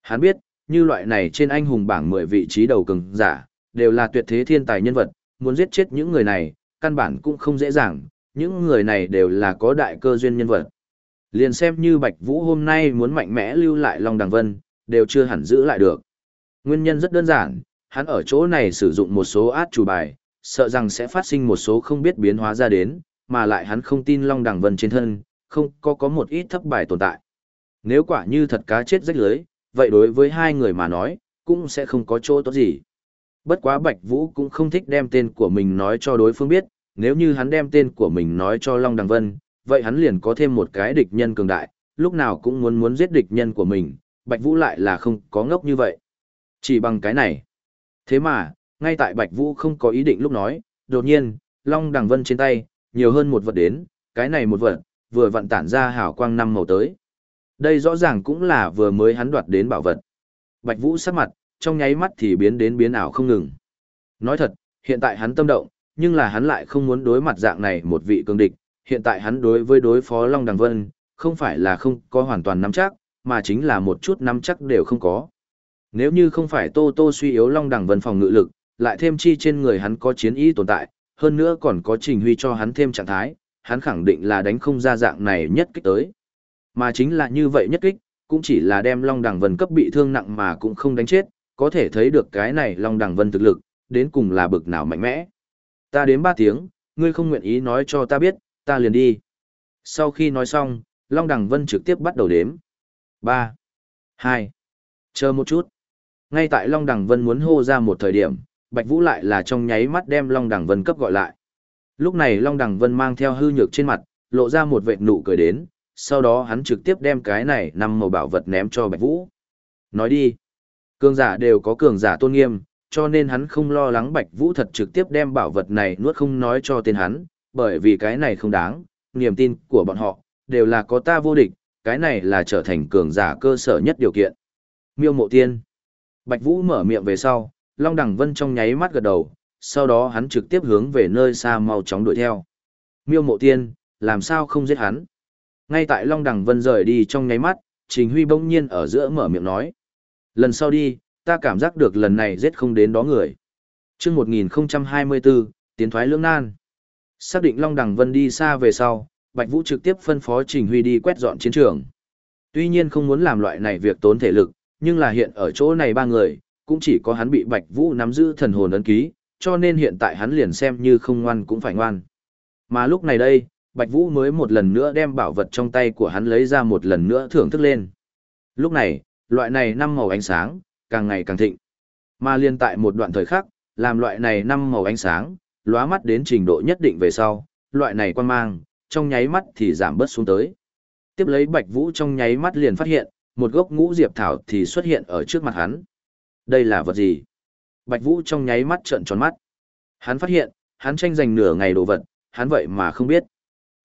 Hắn biết, như loại này trên anh hùng bảng 10 vị trí đầu cường giả, đều là tuyệt thế thiên tài nhân vật, muốn giết chết những người này, căn bản cũng không dễ dàng, những người này đều là có đại cơ duyên nhân vật. Liền xem như Bạch Vũ hôm nay muốn mạnh mẽ lưu lại Long Đằng Vân, đều chưa hẳn giữ lại được. Nguyên nhân rất đơn giản, hắn ở chỗ này sử dụng một số át chủ bài, sợ rằng sẽ phát sinh một số không biết biến hóa ra đến, mà lại hắn không tin Long Đằng Vân trên thân, không có có một ít thấp bài tồn tại. Nếu quả như thật cá chết rách lưới, vậy đối với hai người mà nói, cũng sẽ không có chỗ tốt gì. Bất quá Bạch Vũ cũng không thích đem tên của mình nói cho đối phương biết, nếu như hắn đem tên của mình nói cho Long Đằng Vân, vậy hắn liền có thêm một cái địch nhân cường đại, lúc nào cũng muốn muốn giết địch nhân của mình, Bạch Vũ lại là không có ngốc như vậy. Chỉ bằng cái này. Thế mà, ngay tại Bạch Vũ không có ý định lúc nói, đột nhiên, Long Đằng Vân trên tay, nhiều hơn một vật đến, cái này một vật, vừa vận tản ra hào quang năm màu tới. Đây rõ ràng cũng là vừa mới hắn đoạt đến bảo vật. Bạch Vũ sắc mặt, trong nháy mắt thì biến đến biến ảo không ngừng. Nói thật, hiện tại hắn tâm động, nhưng là hắn lại không muốn đối mặt dạng này một vị cường địch. Hiện tại hắn đối với đối phó Long Đằng Vân, không phải là không có hoàn toàn nắm chắc, mà chính là một chút nắm chắc đều không có. Nếu như không phải Tô Tô suy yếu Long Đằng Vân phòng ngự lực, lại thêm chi trên người hắn có chiến ý tồn tại, hơn nữa còn có Trình Huy cho hắn thêm trạng thái, hắn khẳng định là đánh không ra dạng này nhất kích tới. Mà chính là như vậy nhất kích, cũng chỉ là đem Long Đằng Vân cấp bị thương nặng mà cũng không đánh chết, có thể thấy được cái này Long Đằng Vân thực lực, đến cùng là bực nào mạnh mẽ. Ta đến ba tiếng, ngươi không nguyện ý nói cho ta biết, ta liền đi. Sau khi nói xong, Long Đằng Vân trực tiếp bắt đầu đếm. ba hai Chờ một chút. Ngay tại Long Đằng Vân muốn hô ra một thời điểm, Bạch Vũ lại là trong nháy mắt đem Long Đằng Vân cấp gọi lại. Lúc này Long Đằng Vân mang theo hư nhược trên mặt, lộ ra một vệt nụ cười đến, sau đó hắn trực tiếp đem cái này năm màu bảo vật ném cho Bạch Vũ. Nói đi, cường giả đều có cường giả tôn nghiêm, cho nên hắn không lo lắng Bạch Vũ thật trực tiếp đem bảo vật này nuốt không nói cho tên hắn, bởi vì cái này không đáng, niềm tin của bọn họ, đều là có ta vô địch, cái này là trở thành cường giả cơ sở nhất điều kiện. Miêu mộ tiên. Bạch Vũ mở miệng về sau, Long Đằng Vân trong nháy mắt gật đầu, sau đó hắn trực tiếp hướng về nơi xa mau chóng đuổi theo. Miêu mộ tiên, làm sao không giết hắn? Ngay tại Long Đằng Vân rời đi trong nháy mắt, Trình Huy bỗng nhiên ở giữa mở miệng nói. Lần sau đi, ta cảm giác được lần này giết không đến đó người. Trước 1024, tiến thoái lưỡng nan. Xác định Long Đằng Vân đi xa về sau, Bạch Vũ trực tiếp phân phó Trình Huy đi quét dọn chiến trường. Tuy nhiên không muốn làm loại này việc tốn thể lực, nhưng là hiện ở chỗ này ba người, cũng chỉ có hắn bị Bạch Vũ nắm giữ thần hồn ấn ký, cho nên hiện tại hắn liền xem như không ngoan cũng phải ngoan. Mà lúc này đây, Bạch Vũ mới một lần nữa đem bảo vật trong tay của hắn lấy ra một lần nữa thưởng thức lên. Lúc này, loại này năm màu ánh sáng, càng ngày càng thịnh. Mà liên tại một đoạn thời khắc, làm loại này năm màu ánh sáng, lóa mắt đến trình độ nhất định về sau, loại này quan mang, trong nháy mắt thì giảm bớt xuống tới. Tiếp lấy Bạch Vũ trong nháy mắt liền phát hiện, một gốc ngũ diệp thảo thì xuất hiện ở trước mặt hắn. Đây là vật gì? Bạch Vũ trong nháy mắt trợn tròn mắt. Hắn phát hiện, hắn tranh giành nửa ngày đồ vật, hắn vậy mà không biết.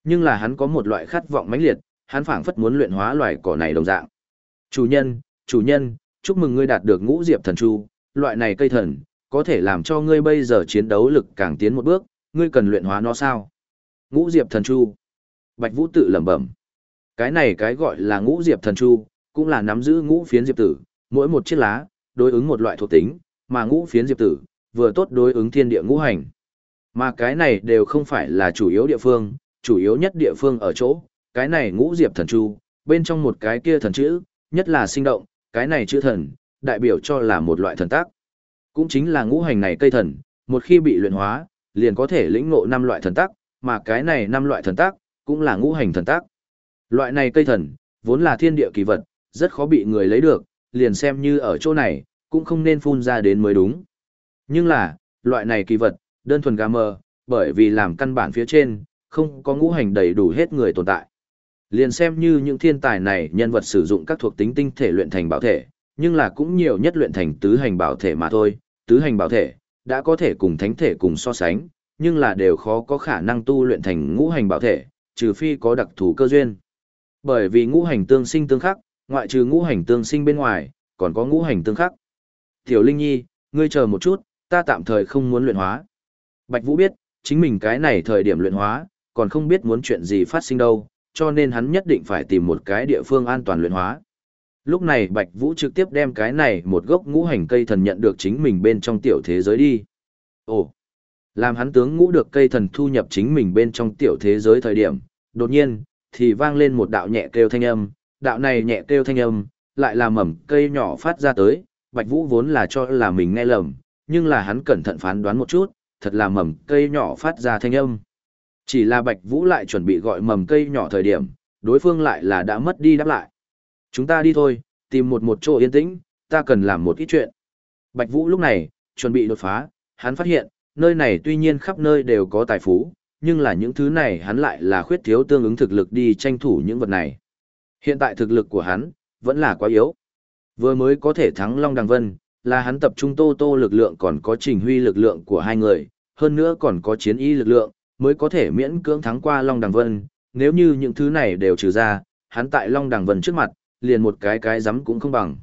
Nhưng là hắn có một loại khát vọng mãnh liệt, hắn phảng phất muốn luyện hóa loài cỏ này đồng dạng. Chủ nhân, chủ nhân, chúc mừng ngươi đạt được ngũ diệp thần chu, loại này cây thần, có thể làm cho ngươi bây giờ chiến đấu lực càng tiến một bước, ngươi cần luyện hóa nó sao? Ngũ diệp thần chu. Bạch Vũ tự lẩm bẩm. Cái này cái gọi là ngũ diệp thần chu, cũng là nắm giữ ngũ phiến diệp tử, mỗi một chiếc lá, đối ứng một loại thuộc tính, mà ngũ phiến diệp tử, vừa tốt đối ứng thiên địa ngũ hành. Mà cái này đều không phải là chủ yếu địa phương, chủ yếu nhất địa phương ở chỗ, cái này ngũ diệp thần chu, bên trong một cái kia thần chữ, nhất là sinh động, cái này chữ thần, đại biểu cho là một loại thần tác. Cũng chính là ngũ hành này cây thần, một khi bị luyện hóa, liền có thể lĩnh ngộ năm loại thần tác, mà cái này năm loại thần tác, cũng là ngũ hành thần tác. Loại này cây thần, vốn là thiên địa kỳ vật, rất khó bị người lấy được, liền xem như ở chỗ này, cũng không nên phun ra đến mới đúng. Nhưng là, loại này kỳ vật, đơn thuần gà mờ, bởi vì làm căn bản phía trên, không có ngũ hành đầy đủ hết người tồn tại. Liền xem như những thiên tài này nhân vật sử dụng các thuộc tính tinh thể luyện thành bảo thể, nhưng là cũng nhiều nhất luyện thành tứ hành bảo thể mà thôi, tứ hành bảo thể, đã có thể cùng thánh thể cùng so sánh, nhưng là đều khó có khả năng tu luyện thành ngũ hành bảo thể, trừ phi có đặc thù cơ duyên. Bởi vì ngũ hành tương sinh tương khắc, ngoại trừ ngũ hành tương sinh bên ngoài, còn có ngũ hành tương khắc. Tiểu Linh Nhi, ngươi chờ một chút, ta tạm thời không muốn luyện hóa. Bạch Vũ biết, chính mình cái này thời điểm luyện hóa, còn không biết muốn chuyện gì phát sinh đâu, cho nên hắn nhất định phải tìm một cái địa phương an toàn luyện hóa. Lúc này Bạch Vũ trực tiếp đem cái này một gốc ngũ hành cây thần nhận được chính mình bên trong tiểu thế giới đi. Ồ, làm hắn tướng ngũ được cây thần thu nhập chính mình bên trong tiểu thế giới thời điểm, đột nhiên, thì vang lên một đạo nhẹ kêu thanh âm, đạo này nhẹ kêu thanh âm, lại là mầm cây nhỏ phát ra tới, Bạch Vũ vốn là cho là mình nghe lầm, nhưng là hắn cẩn thận phán đoán một chút, thật là mầm cây nhỏ phát ra thanh âm. Chỉ là Bạch Vũ lại chuẩn bị gọi mầm cây nhỏ thời điểm, đối phương lại là đã mất đi đáp lại. Chúng ta đi thôi, tìm một một chỗ yên tĩnh, ta cần làm một ít chuyện. Bạch Vũ lúc này, chuẩn bị đột phá, hắn phát hiện, nơi này tuy nhiên khắp nơi đều có tài phú, nhưng là những thứ này hắn lại là khuyết thiếu tương ứng thực lực đi tranh thủ những vật này. Hiện tại thực lực của hắn, vẫn là quá yếu. Vừa mới có thể thắng Long Đằng Vân, là hắn tập trung tô tô lực lượng còn có trình huy lực lượng của hai người, hơn nữa còn có chiến y lực lượng, mới có thể miễn cưỡng thắng qua Long Đằng Vân. Nếu như những thứ này đều trừ ra, hắn tại Long Đằng Vân trước mặt, liền một cái cái rắm cũng không bằng.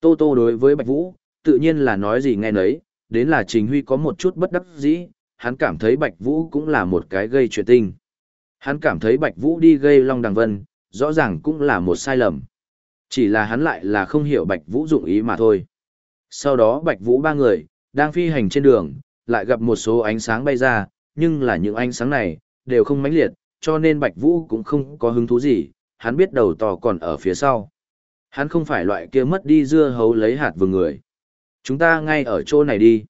Tô tô đối với Bạch Vũ, tự nhiên là nói gì nghe nấy, đến là trình huy có một chút bất đắc dĩ, hắn cảm thấy Bạch Vũ cũng là một cái gây chuyện tinh. Hắn cảm thấy Bạch Vũ đi gây Long Đằng Vân, rõ ràng cũng là một sai lầm. Chỉ là hắn lại là không hiểu Bạch Vũ dụng ý mà thôi. Sau đó Bạch Vũ ba người, đang phi hành trên đường, lại gặp một số ánh sáng bay ra, nhưng là những ánh sáng này, đều không mãnh liệt, cho nên Bạch Vũ cũng không có hứng thú gì, hắn biết đầu tò còn ở phía sau. Hắn không phải loại kia mất đi dưa hấu lấy hạt vừa người. Chúng ta ngay ở chỗ này đi.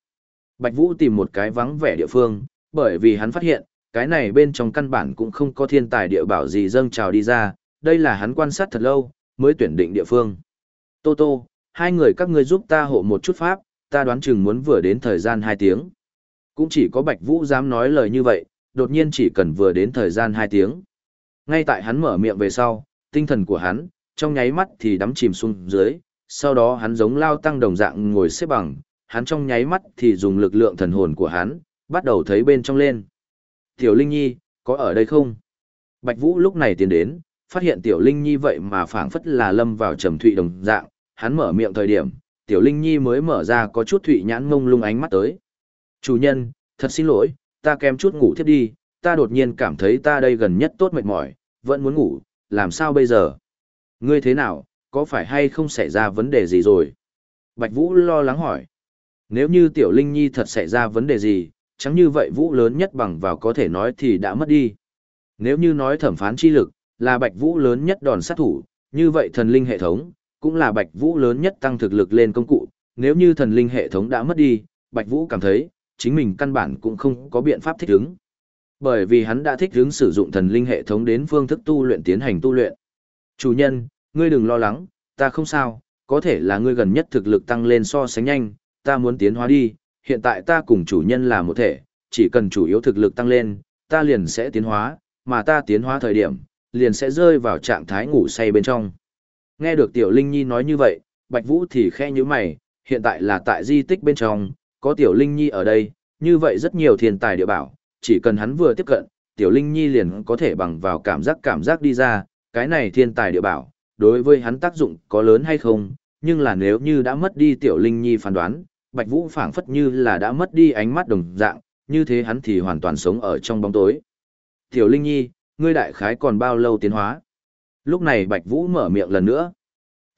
Bạch Vũ tìm một cái vắng vẻ địa phương, bởi vì hắn phát hiện, cái này bên trong căn bản cũng không có thiên tài địa bảo gì dâng trào đi ra, đây là hắn quan sát thật lâu, mới tuyển định địa phương. Tô Tô, hai người các ngươi giúp ta hộ một chút pháp, ta đoán chừng muốn vừa đến thời gian hai tiếng. Cũng chỉ có Bạch Vũ dám nói lời như vậy, đột nhiên chỉ cần vừa đến thời gian hai tiếng. Ngay tại hắn mở miệng về sau, tinh thần của hắn, trong nháy mắt thì đắm chìm xuống dưới, sau đó hắn giống lao tăng đồng dạng ngồi xếp bằng, hắn trong nháy mắt thì dùng lực lượng thần hồn của hắn, bắt đầu thấy bên trong lên. Tiểu Linh Nhi, có ở đây không? Bạch Vũ lúc này tiến đến, phát hiện Tiểu Linh Nhi vậy mà phảng phất là lâm vào trầm thụy đồng dạng, hắn mở miệng thời điểm, Tiểu Linh Nhi mới mở ra có chút thụy nhãn ngông lung ánh mắt tới. Chủ nhân, thật xin lỗi, ta kém chút ngủ thiếp đi, ta đột nhiên cảm thấy ta đây gần nhất tốt mệt mỏi, vẫn muốn ngủ, làm sao bây giờ? Ngươi thế nào, có phải hay không xảy ra vấn đề gì rồi? Bạch Vũ lo lắng hỏi. Nếu như Tiểu Linh Nhi thật xảy ra vấn đề gì, chẳng như vậy Vũ lớn nhất bằng vào có thể nói thì đã mất đi. Nếu như nói thẩm phán chi lực, là Bạch Vũ lớn nhất đòn sát thủ, như vậy thần linh hệ thống, cũng là Bạch Vũ lớn nhất tăng thực lực lên công cụ, nếu như thần linh hệ thống đã mất đi, Bạch Vũ cảm thấy, chính mình căn bản cũng không có biện pháp thích ứng. Bởi vì hắn đã thích hướng sử dụng thần linh hệ thống đến phương thức tu luyện tiến hành tu luyện. Chủ nhân, ngươi đừng lo lắng, ta không sao, có thể là ngươi gần nhất thực lực tăng lên so sánh nhanh, ta muốn tiến hóa đi, hiện tại ta cùng chủ nhân là một thể, chỉ cần chủ yếu thực lực tăng lên, ta liền sẽ tiến hóa, mà ta tiến hóa thời điểm, liền sẽ rơi vào trạng thái ngủ say bên trong. Nghe được Tiểu Linh Nhi nói như vậy, Bạch Vũ thì khẽ như mày, hiện tại là tại di tích bên trong, có Tiểu Linh Nhi ở đây, như vậy rất nhiều thiên tài địa bảo, chỉ cần hắn vừa tiếp cận, Tiểu Linh Nhi liền có thể bằng vào cảm giác cảm giác đi ra, cái này thiên tài địa bảo, đối với hắn tác dụng có lớn hay không, nhưng là nếu như đã mất đi Tiểu Linh Nhi phán đoán, Bạch Vũ phảng phất như là đã mất đi ánh mắt đồng dạng, như thế hắn thì hoàn toàn sống ở trong bóng tối. Tiểu Linh Nhi, ngươi đại khái còn bao lâu tiến hóa? Lúc này Bạch Vũ mở miệng lần nữa.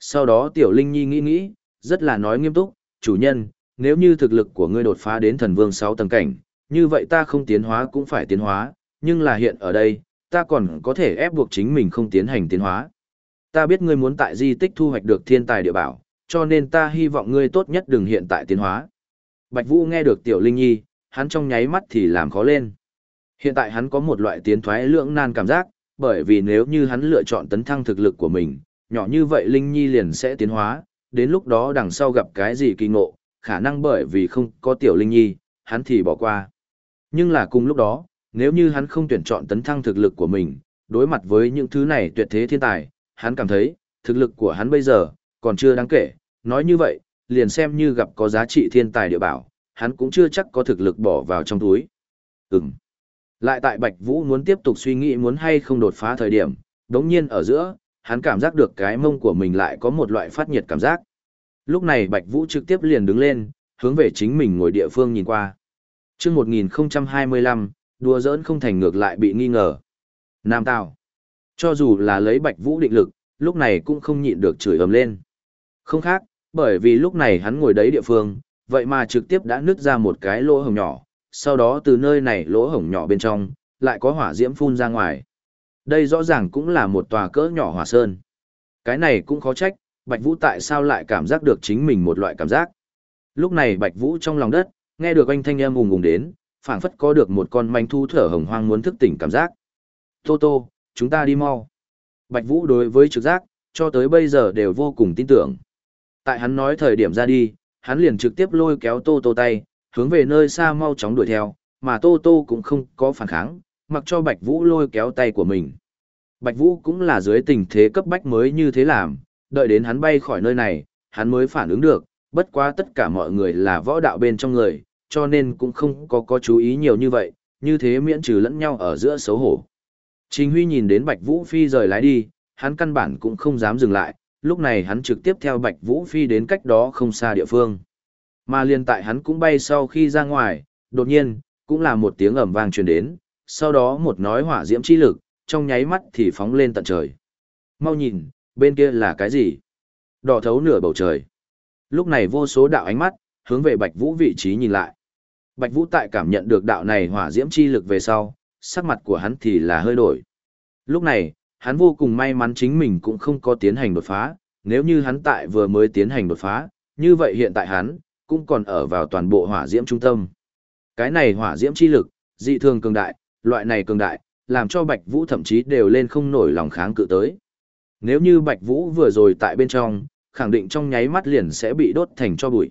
Sau đó Tiểu Linh Nhi nghĩ nghĩ, rất là nói nghiêm túc, chủ nhân, nếu như thực lực của ngươi đột phá đến thần vương 6 tầng cảnh, như vậy ta không tiến hóa cũng phải tiến hóa, nhưng là hiện ở đây, ta còn có thể ép buộc chính mình không tiến hành tiến hóa. Ta biết ngươi muốn tại di tích thu hoạch được thiên tài địa bảo, cho nên ta hy vọng ngươi tốt nhất đừng hiện tại tiến hóa. Bạch Vũ nghe được Tiểu Linh Nhi, hắn trong nháy mắt thì làm khó lên. Hiện tại hắn có một loại tiến thoái lưỡng nan cảm giác, bởi vì nếu như hắn lựa chọn tấn thăng thực lực của mình, nhỏ như vậy Linh Nhi liền sẽ tiến hóa, đến lúc đó đằng sau gặp cái gì kỳ ngộ, khả năng bởi vì không có Tiểu Linh Nhi, hắn thì bỏ qua. Nhưng là cùng lúc đó, nếu như hắn không tuyển chọn tấn thăng thực lực của mình, đối mặt với những thứ này tuyệt thế thiên tài, hắn cảm thấy, thực lực của hắn bây giờ, còn chưa đáng kể, nói như vậy, liền xem như gặp có giá trị thiên tài địa bảo, hắn cũng chưa chắc có thực lực bỏ vào trong túi. Ừm. Lại tại Bạch Vũ muốn tiếp tục suy nghĩ muốn hay không đột phá thời điểm, đống nhiên ở giữa, hắn cảm giác được cái mông của mình lại có một loại phát nhiệt cảm giác. Lúc này Bạch Vũ trực tiếp liền đứng lên, hướng về chính mình ngồi địa phương nhìn qua. Chương 1025, đùa giỡn không thành ngược lại bị nghi ngờ. Nam Tào. Cho dù là lấy Bạch Vũ định lực, lúc này cũng không nhịn được chửi ầm lên. Không khác, bởi vì lúc này hắn ngồi đấy địa phương, vậy mà trực tiếp đã nứt ra một cái lỗ hổng nhỏ, sau đó từ nơi này lỗ hổng nhỏ bên trong, lại có hỏa diễm phun ra ngoài. Đây rõ ràng cũng là một tòa cỡ nhỏ hỏa sơn. Cái này cũng khó trách, Bạch Vũ tại sao lại cảm giác được chính mình một loại cảm giác. Lúc này Bạch Vũ trong lòng đất, nghe được anh thanh âm ùng ùng đến, phảng phất có được một con manh thu thở hồng hoang muốn thức tỉnh cảm giác. Tô Tô, chúng ta đi mau. Bạch Vũ đối với trực giác, cho tới bây giờ đều vô cùng tin tưởng. Tại hắn nói thời điểm ra đi, hắn liền trực tiếp lôi kéo Tô Tô tay, hướng về nơi xa mau chóng đuổi theo, mà Tô Tô cũng không có phản kháng, mặc cho Bạch Vũ lôi kéo tay của mình. Bạch Vũ cũng là dưới tình thế cấp bách mới như thế làm, đợi đến hắn bay khỏi nơi này, hắn mới phản ứng được, bất quá tất cả mọi người là võ đạo bên trong người, cho nên cũng không có có chú ý nhiều như vậy, như thế miễn trừ lẫn nhau ở giữa xấu hổ. Trình Huy nhìn đến Bạch Vũ Phi rời lái đi, hắn căn bản cũng không dám dừng lại, lúc này hắn trực tiếp theo Bạch Vũ Phi đến cách đó không xa địa phương. Mà liên tại hắn cũng bay sau khi ra ngoài, đột nhiên, cũng là một tiếng ầm vang truyền đến, sau đó một nói hỏa diễm chi lực, trong nháy mắt thì phóng lên tận trời. Mau nhìn, bên kia là cái gì? Đỏ thấu nửa bầu trời. Lúc này vô số đạo ánh mắt, hướng về Bạch Vũ vị trí nhìn lại. Bạch Vũ tại cảm nhận được đạo này hỏa diễm chi lực về sau, sắc mặt của hắn thì là hơi đổi. Lúc này, hắn vô cùng may mắn chính mình cũng không có tiến hành đột phá, nếu như hắn tại vừa mới tiến hành đột phá, như vậy hiện tại hắn, cũng còn ở vào toàn bộ hỏa diễm trung tâm. Cái này hỏa diễm chi lực, dị thường cường đại, loại này cường đại, làm cho Bạch Vũ thậm chí đều lên không nổi lòng kháng cự tới. Nếu như Bạch Vũ vừa rồi tại bên trong, khẳng định trong nháy mắt liền sẽ bị đốt thành cho bụi.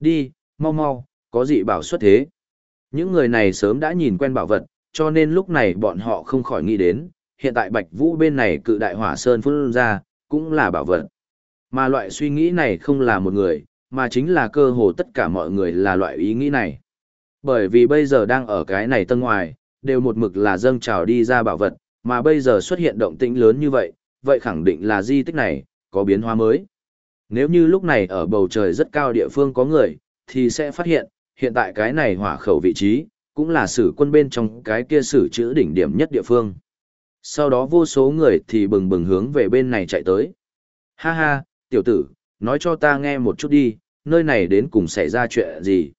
Đi, mau mau, có dị bảo xuất thế. Những người này sớm đã nhìn quen bảo vật, cho nên lúc này bọn họ không khỏi nghĩ đến, hiện tại Bạch Vũ bên này cự đại hỏa sơn phun ra, cũng là bảo vật. Mà loại suy nghĩ này không là một người, mà chính là cơ hồ tất cả mọi người là loại ý nghĩ này. Bởi vì bây giờ đang ở cái này tân ngoài, đều một mực là dâng trào đi ra bảo vật, mà bây giờ xuất hiện động tĩnh lớn như vậy, vậy khẳng định là di tích này, có biến hóa mới. Nếu như lúc này ở bầu trời rất cao địa phương có người, thì sẽ phát hiện, hiện tại cái này hỏa khẩu vị trí, cũng là sử quân bên trong cái kia sử chữ đỉnh điểm nhất địa phương. Sau đó vô số người thì bừng bừng hướng về bên này chạy tới. Ha ha, tiểu tử, nói cho ta nghe một chút đi, nơi này đến cùng xảy ra chuyện gì.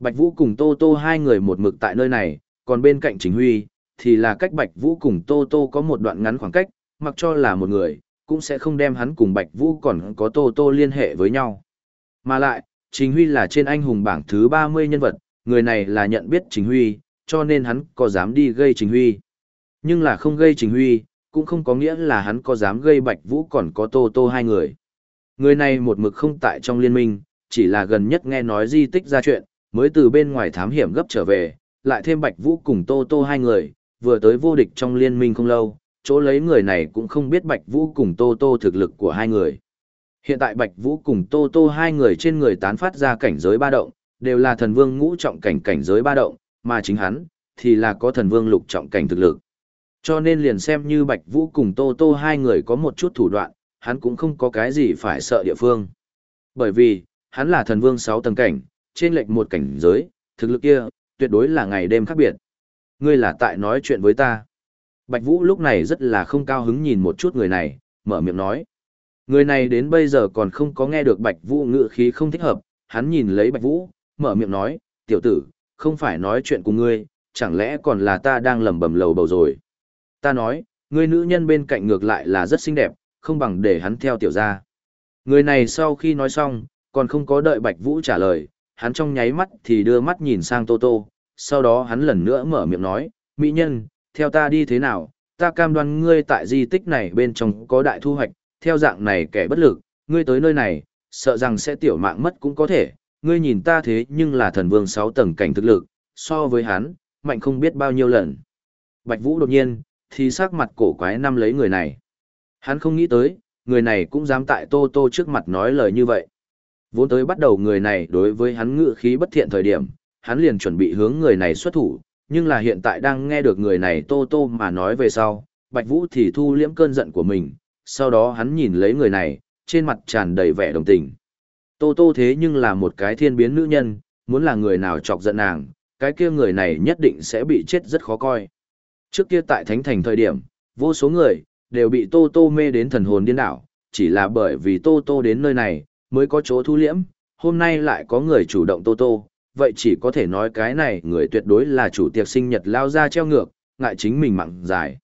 Bạch Vũ cùng Tô Tô hai người một mực tại nơi này, còn bên cạnh Chính Huy, thì là cách Bạch Vũ cùng Tô Tô có một đoạn ngắn khoảng cách, mặc cho là một người, cũng sẽ không đem hắn cùng Bạch Vũ còn có Tô Tô liên hệ với nhau. Mà lại, Trình Huy là trên anh hùng bảng thứ 30 nhân vật, người này là nhận biết Trình Huy, cho nên hắn có dám đi gây Trình Huy. Nhưng là không gây Trình Huy, cũng không có nghĩa là hắn có dám gây Bạch Vũ còn có Tô Tô hai người. Người này một mực không tại trong liên minh, chỉ là gần nhất nghe nói di tích ra chuyện, mới từ bên ngoài thám hiểm gấp trở về, lại thêm Bạch Vũ cùng Tô Tô hai người, vừa tới vô địch trong liên minh không lâu, chỗ lấy người này cũng không biết Bạch Vũ cùng Tô Tô thực lực của hai người. Hiện tại Bạch Vũ cùng Tô Tô hai người trên người tán phát ra cảnh giới ba động, đều là thần vương ngũ trọng cảnh cảnh giới ba động, mà chính hắn, thì là có thần vương lục trọng cảnh thực lực. Cho nên liền xem như Bạch Vũ cùng Tô Tô hai người có một chút thủ đoạn, hắn cũng không có cái gì phải sợ địa phương. Bởi vì, hắn là thần vương sáu tầng cảnh, trên lệch một cảnh giới, thực lực kia, tuyệt đối là ngày đêm khác biệt. Ngươi là tại nói chuyện với ta. Bạch Vũ lúc này rất là không cao hứng nhìn một chút người này, mở miệng nói. Người này đến bây giờ còn không có nghe được Bạch Vũ ngữ khí không thích hợp, hắn nhìn lấy Bạch Vũ, mở miệng nói, tiểu tử, không phải nói chuyện cùng ngươi, chẳng lẽ còn là ta đang lầm bầm lầu bầu rồi. Ta nói, người nữ nhân bên cạnh ngược lại là rất xinh đẹp, không bằng để hắn theo tiểu gia. Người này sau khi nói xong, còn không có đợi Bạch Vũ trả lời, hắn trong nháy mắt thì đưa mắt nhìn sang Tô Tô, sau đó hắn lần nữa mở miệng nói, mỹ nhân, theo ta đi thế nào, ta cam đoan ngươi tại di tích này bên trong có đại thu hoạch, theo dạng này kẻ bất lực, ngươi tới nơi này, sợ rằng sẽ tiểu mạng mất cũng có thể, ngươi nhìn ta thế nhưng là thần vương 6 tầng cảnh thực lực, so với hắn, mạnh không biết bao nhiêu lần. Bạch Vũ đột nhiên, thì sắc mặt cổ quái năm lấy người này. Hắn không nghĩ tới, người này cũng dám tại Tô Tô trước mặt nói lời như vậy. Vốn tới bắt đầu người này đối với hắn ngự khí bất thiện thời điểm, hắn liền chuẩn bị hướng người này xuất thủ, nhưng là hiện tại đang nghe được người này Tô Tô mà nói về sau, Bạch Vũ thì thu liễm cơn giận của mình, sau đó hắn nhìn lấy người này, trên mặt tràn đầy vẻ đồng tình. Tô Tô thế nhưng là một cái thiên biến nữ nhân, muốn là người nào chọc giận nàng, cái kia người này nhất định sẽ bị chết rất khó coi. Trước kia tại Thánh Thành thời điểm, vô số người, đều bị Tô Tô mê đến thần hồn điên đảo, chỉ là bởi vì Tô Tô đến nơi này, mới có chỗ thu liễm, hôm nay lại có người chủ động Tô Tô, vậy chỉ có thể nói cái này người tuyệt đối là chủ tiệc sinh nhật lao ra treo ngược, ngại chính mình mặn dài.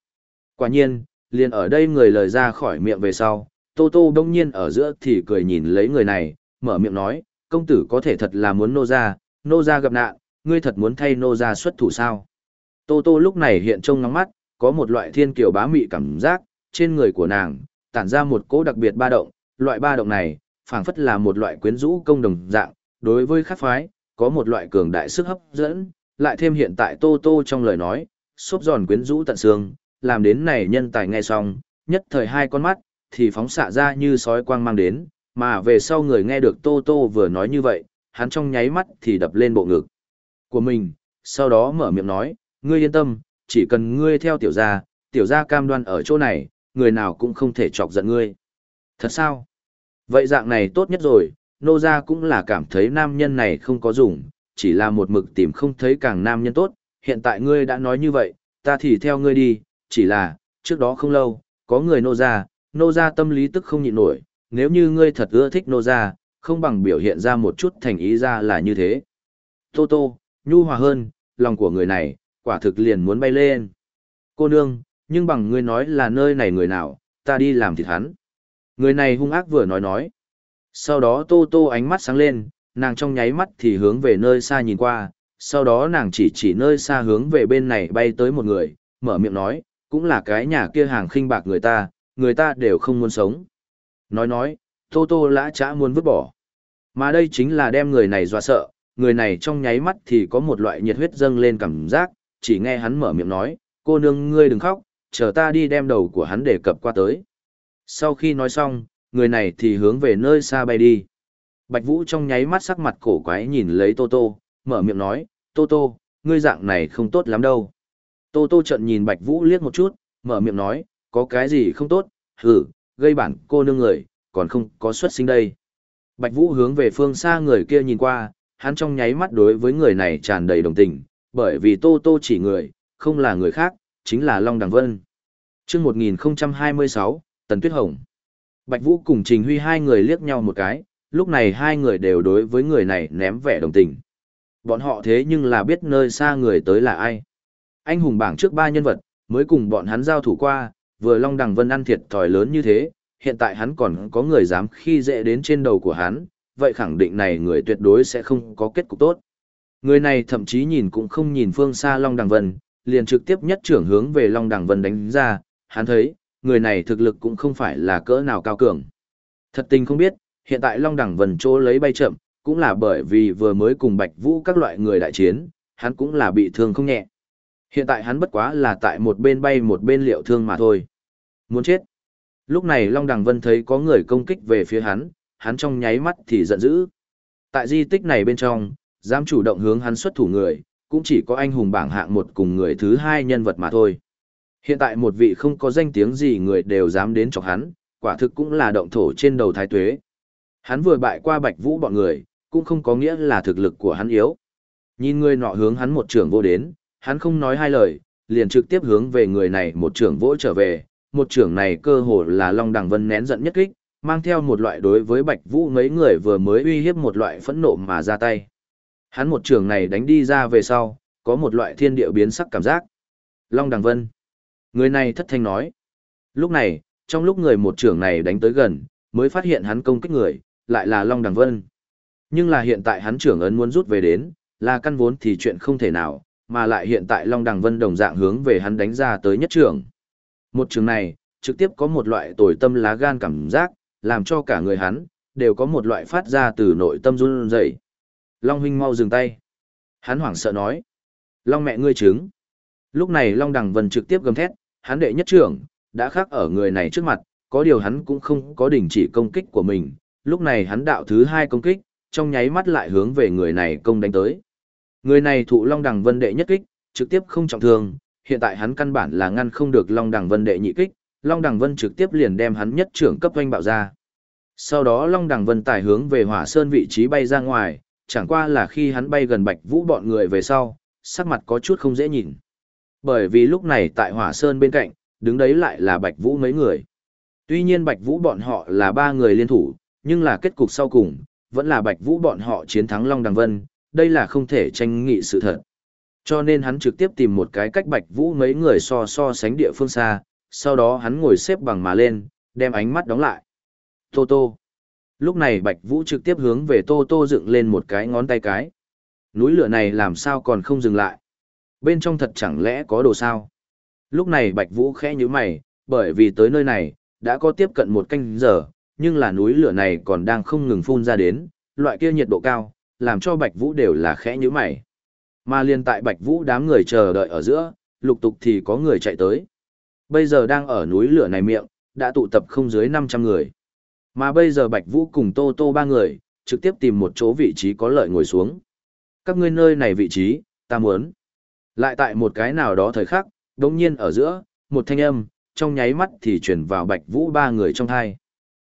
Quả nhiên, liền ở đây người lời ra khỏi miệng về sau, Tô Tô đông nhiên ở giữa thì cười nhìn lấy người này, mở miệng nói, công tử có thể thật là muốn nô ra, nô ra gặp nạn, ngươi thật muốn thay nô ra xuất thủ sao. Tô Tô lúc này hiện trông ngắm mắt, có một loại thiên kiều bá mị cảm giác, trên người của nàng, tản ra một cỗ đặc biệt ba động, loại ba động này, phảng phất là một loại quyến rũ công đồng dạng, đối với khắc phái, có một loại cường đại sức hấp dẫn, lại thêm hiện tại Tô Tô trong lời nói, xốp giòn quyến rũ tận xương, làm đến này nhân tài nghe xong, nhất thời hai con mắt, thì phóng xạ ra như sói quang mang đến, mà về sau người nghe được Tô Tô vừa nói như vậy, hắn trong nháy mắt thì đập lên bộ ngực của mình, sau đó mở miệng nói, ngươi yên tâm, chỉ cần ngươi theo tiểu gia, tiểu gia cam đoan ở chỗ này, người nào cũng không thể chọc giận ngươi. Thật sao? Vậy dạng này tốt nhất rồi, nô gia cũng là cảm thấy nam nhân này không có dùng, chỉ là một mực tìm không thấy càng nam nhân tốt, hiện tại ngươi đã nói như vậy, ta thì theo ngươi đi, chỉ là, trước đó không lâu, có người nô gia, nô gia tâm lý tức không nhịn nổi, nếu như ngươi thật ưa thích nô gia, không bằng biểu hiện ra một chút thành ý ra là như thế. Tô tô, nhu hòa hơn, lòng của người này, quả thực liền muốn bay lên. Cô nương, nhưng bằng ngươi nói là nơi này người nào, ta đi làm thịt hắn. Người này hung ác vừa nói nói. Sau đó tô tô ánh mắt sáng lên, nàng trong nháy mắt thì hướng về nơi xa nhìn qua, sau đó nàng chỉ chỉ nơi xa hướng về bên này bay tới một người, mở miệng nói, cũng là cái nhà kia hàng khinh bạc người ta, người ta đều không muốn sống. Nói nói, tô tô lã chã muốn vứt bỏ. Mà đây chính là đem người này dọa sợ, người này trong nháy mắt thì có một loại nhiệt huyết dâng lên cảm giác, chỉ nghe hắn mở miệng nói, cô nương ngươi đừng khóc, chờ ta đi đem đầu của hắn để cập qua tới. Sau khi nói xong, người này thì hướng về nơi xa bay đi. Bạch Vũ trong nháy mắt sắc mặt cổ quái nhìn lấy Tô Tô, mở miệng nói, Tô Tô, ngươi dạng này không tốt lắm đâu. Tô Tô trận nhìn Bạch Vũ liếc một chút, mở miệng nói, có cái gì không tốt, hử, gây bản cô nương người, còn không có xuất sinh đây. Bạch Vũ hướng về phương xa người kia nhìn qua, hắn trong nháy mắt đối với người này tràn đầy đồng tình, bởi vì Tô Tô chỉ người, không là người khác, chính là Long Đằng Vân. Trước 1026, Tần Tuyết Hồng. Bạch Vũ cùng Trình Huy hai người liếc nhau một cái, lúc này hai người đều đối với người này ném vẻ đồng tình. Bọn họ thế nhưng là biết nơi xa người tới là ai. Anh hùng bảng trước ba nhân vật, mới cùng bọn hắn giao thủ qua, vừa Long Đằng Vân ăn thiệt thòi lớn như thế, hiện tại hắn còn có người dám khi dễ đến trên đầu của hắn, vậy khẳng định này người tuyệt đối sẽ không có kết cục tốt. Người này thậm chí nhìn cũng không nhìn phương xa Long Đằng Vân, liền trực tiếp nhất trưởng hướng về Long Đằng Vân đánh ra, hắn thấy, người này thực lực cũng không phải là cỡ nào cao cường. Thật tình không biết, hiện tại Long Đằng Vân chỗ lấy bay chậm, cũng là bởi vì vừa mới cùng Bạch Vũ các loại người đại chiến, hắn cũng là bị thương không nhẹ. Hiện tại hắn bất quá là tại một bên bay một bên liệu thương mà thôi. Muốn chết. Lúc này Long Đằng Vân thấy có người công kích về phía hắn, hắn trong nháy mắt thì giận dữ. Tại di tích này bên trong, dám chủ động hướng hắn xuất thủ người, cũng chỉ có anh hùng bảng hạng một cùng người thứ hai nhân vật mà thôi. Hiện tại một vị không có danh tiếng gì người đều dám đến chọc hắn, quả thực cũng là động thổ trên đầu thái tuế. Hắn vừa bại qua bạch vũ bọn người, cũng không có nghĩa là thực lực của hắn yếu. Nhìn người nọ hướng hắn một trưởng vô đến, hắn không nói hai lời, liền trực tiếp hướng về người này một trưởng vỗ trở về, một trưởng này cơ hồ là Long Đằng Vân nén giận nhất kích, mang theo một loại đối với Bạch Vũ mấy người vừa mới uy hiếp một loại phẫn nộ mà ra tay. Hắn một trưởng này đánh đi ra về sau, có một loại thiên địa biến sắc cảm giác. Long Đằng Vân. Người này thất thanh nói. Lúc này, trong lúc người một trưởng này đánh tới gần, mới phát hiện hắn công kích người, lại là Long Đằng Vân. Nhưng là hiện tại hắn trưởng ấn muốn rút về đến, là căn vốn thì chuyện không thể nào, mà lại hiện tại Long Đằng Vân đồng dạng hướng về hắn đánh ra tới nhất trưởng. Một trường này, trực tiếp có một loại tồi tâm lá gan cảm giác, làm cho cả người hắn, đều có một loại phát ra từ nội tâm run rẩy. Long huynh mau dừng tay. Hắn hoảng sợ nói. Long mẹ ngươi trứng. Lúc này Long Đằng Vân trực tiếp gầm thét, hắn đệ nhất trưởng, đã khác ở người này trước mặt, có điều hắn cũng không có đình chỉ công kích của mình. Lúc này hắn đạo thứ hai công kích, trong nháy mắt lại hướng về người này công đánh tới. Người này thụ Long Đằng Vân đệ nhất kích, trực tiếp không trọng thương, hiện tại hắn căn bản là ngăn không được Long Đằng Vân đệ nhị kích, Long Đằng Vân trực tiếp liền đem hắn nhất trưởng cấp oanh bạo ra. Sau đó Long Đằng Vân tải hướng về Hỏa Sơn vị trí bay ra ngoài, chẳng qua là khi hắn bay gần Bạch Vũ bọn người về sau, sắc mặt có chút không dễ nhìn. Bởi vì lúc này tại Hỏa Sơn bên cạnh, đứng đấy lại là Bạch Vũ mấy người. Tuy nhiên Bạch Vũ bọn họ là ba người liên thủ, nhưng là kết cục sau cùng, vẫn là Bạch Vũ bọn họ chiến thắng Long Đằng Vân, đây là không thể tranh nghị sự thật. Cho nên hắn trực tiếp tìm một cái cách Bạch Vũ mấy người so so sánh địa phương xa, sau đó hắn ngồi xếp bằng mà lên, đem ánh mắt đóng lại. Tô Tô. Lúc này Bạch Vũ trực tiếp hướng về Tô Tô dựng lên một cái ngón tay cái. Núi lửa này làm sao còn không dừng lại? Bên trong thật chẳng lẽ có đồ sao? Lúc này Bạch Vũ khẽ nhíu mày, bởi vì tới nơi này, đã có tiếp cận một canh giờ, nhưng là núi lửa này còn đang không ngừng phun ra đến, loại kia nhiệt độ cao, làm cho Bạch Vũ đều là khẽ nhíu mày. Mà liên tại Bạch Vũ đám người chờ đợi ở giữa, lục tục thì có người chạy tới. Bây giờ đang ở núi lửa này miệng, đã tụ tập không dưới 500 người. Mà bây giờ Bạch Vũ cùng Tô Tô ba người, trực tiếp tìm một chỗ vị trí có lợi ngồi xuống. Các ngươi nơi này vị trí, ta muốn. Lại tại một cái nào đó thời khắc, đống nhiên ở giữa, một thanh âm, trong nháy mắt thì chuyển vào Bạch Vũ ba người trong thai.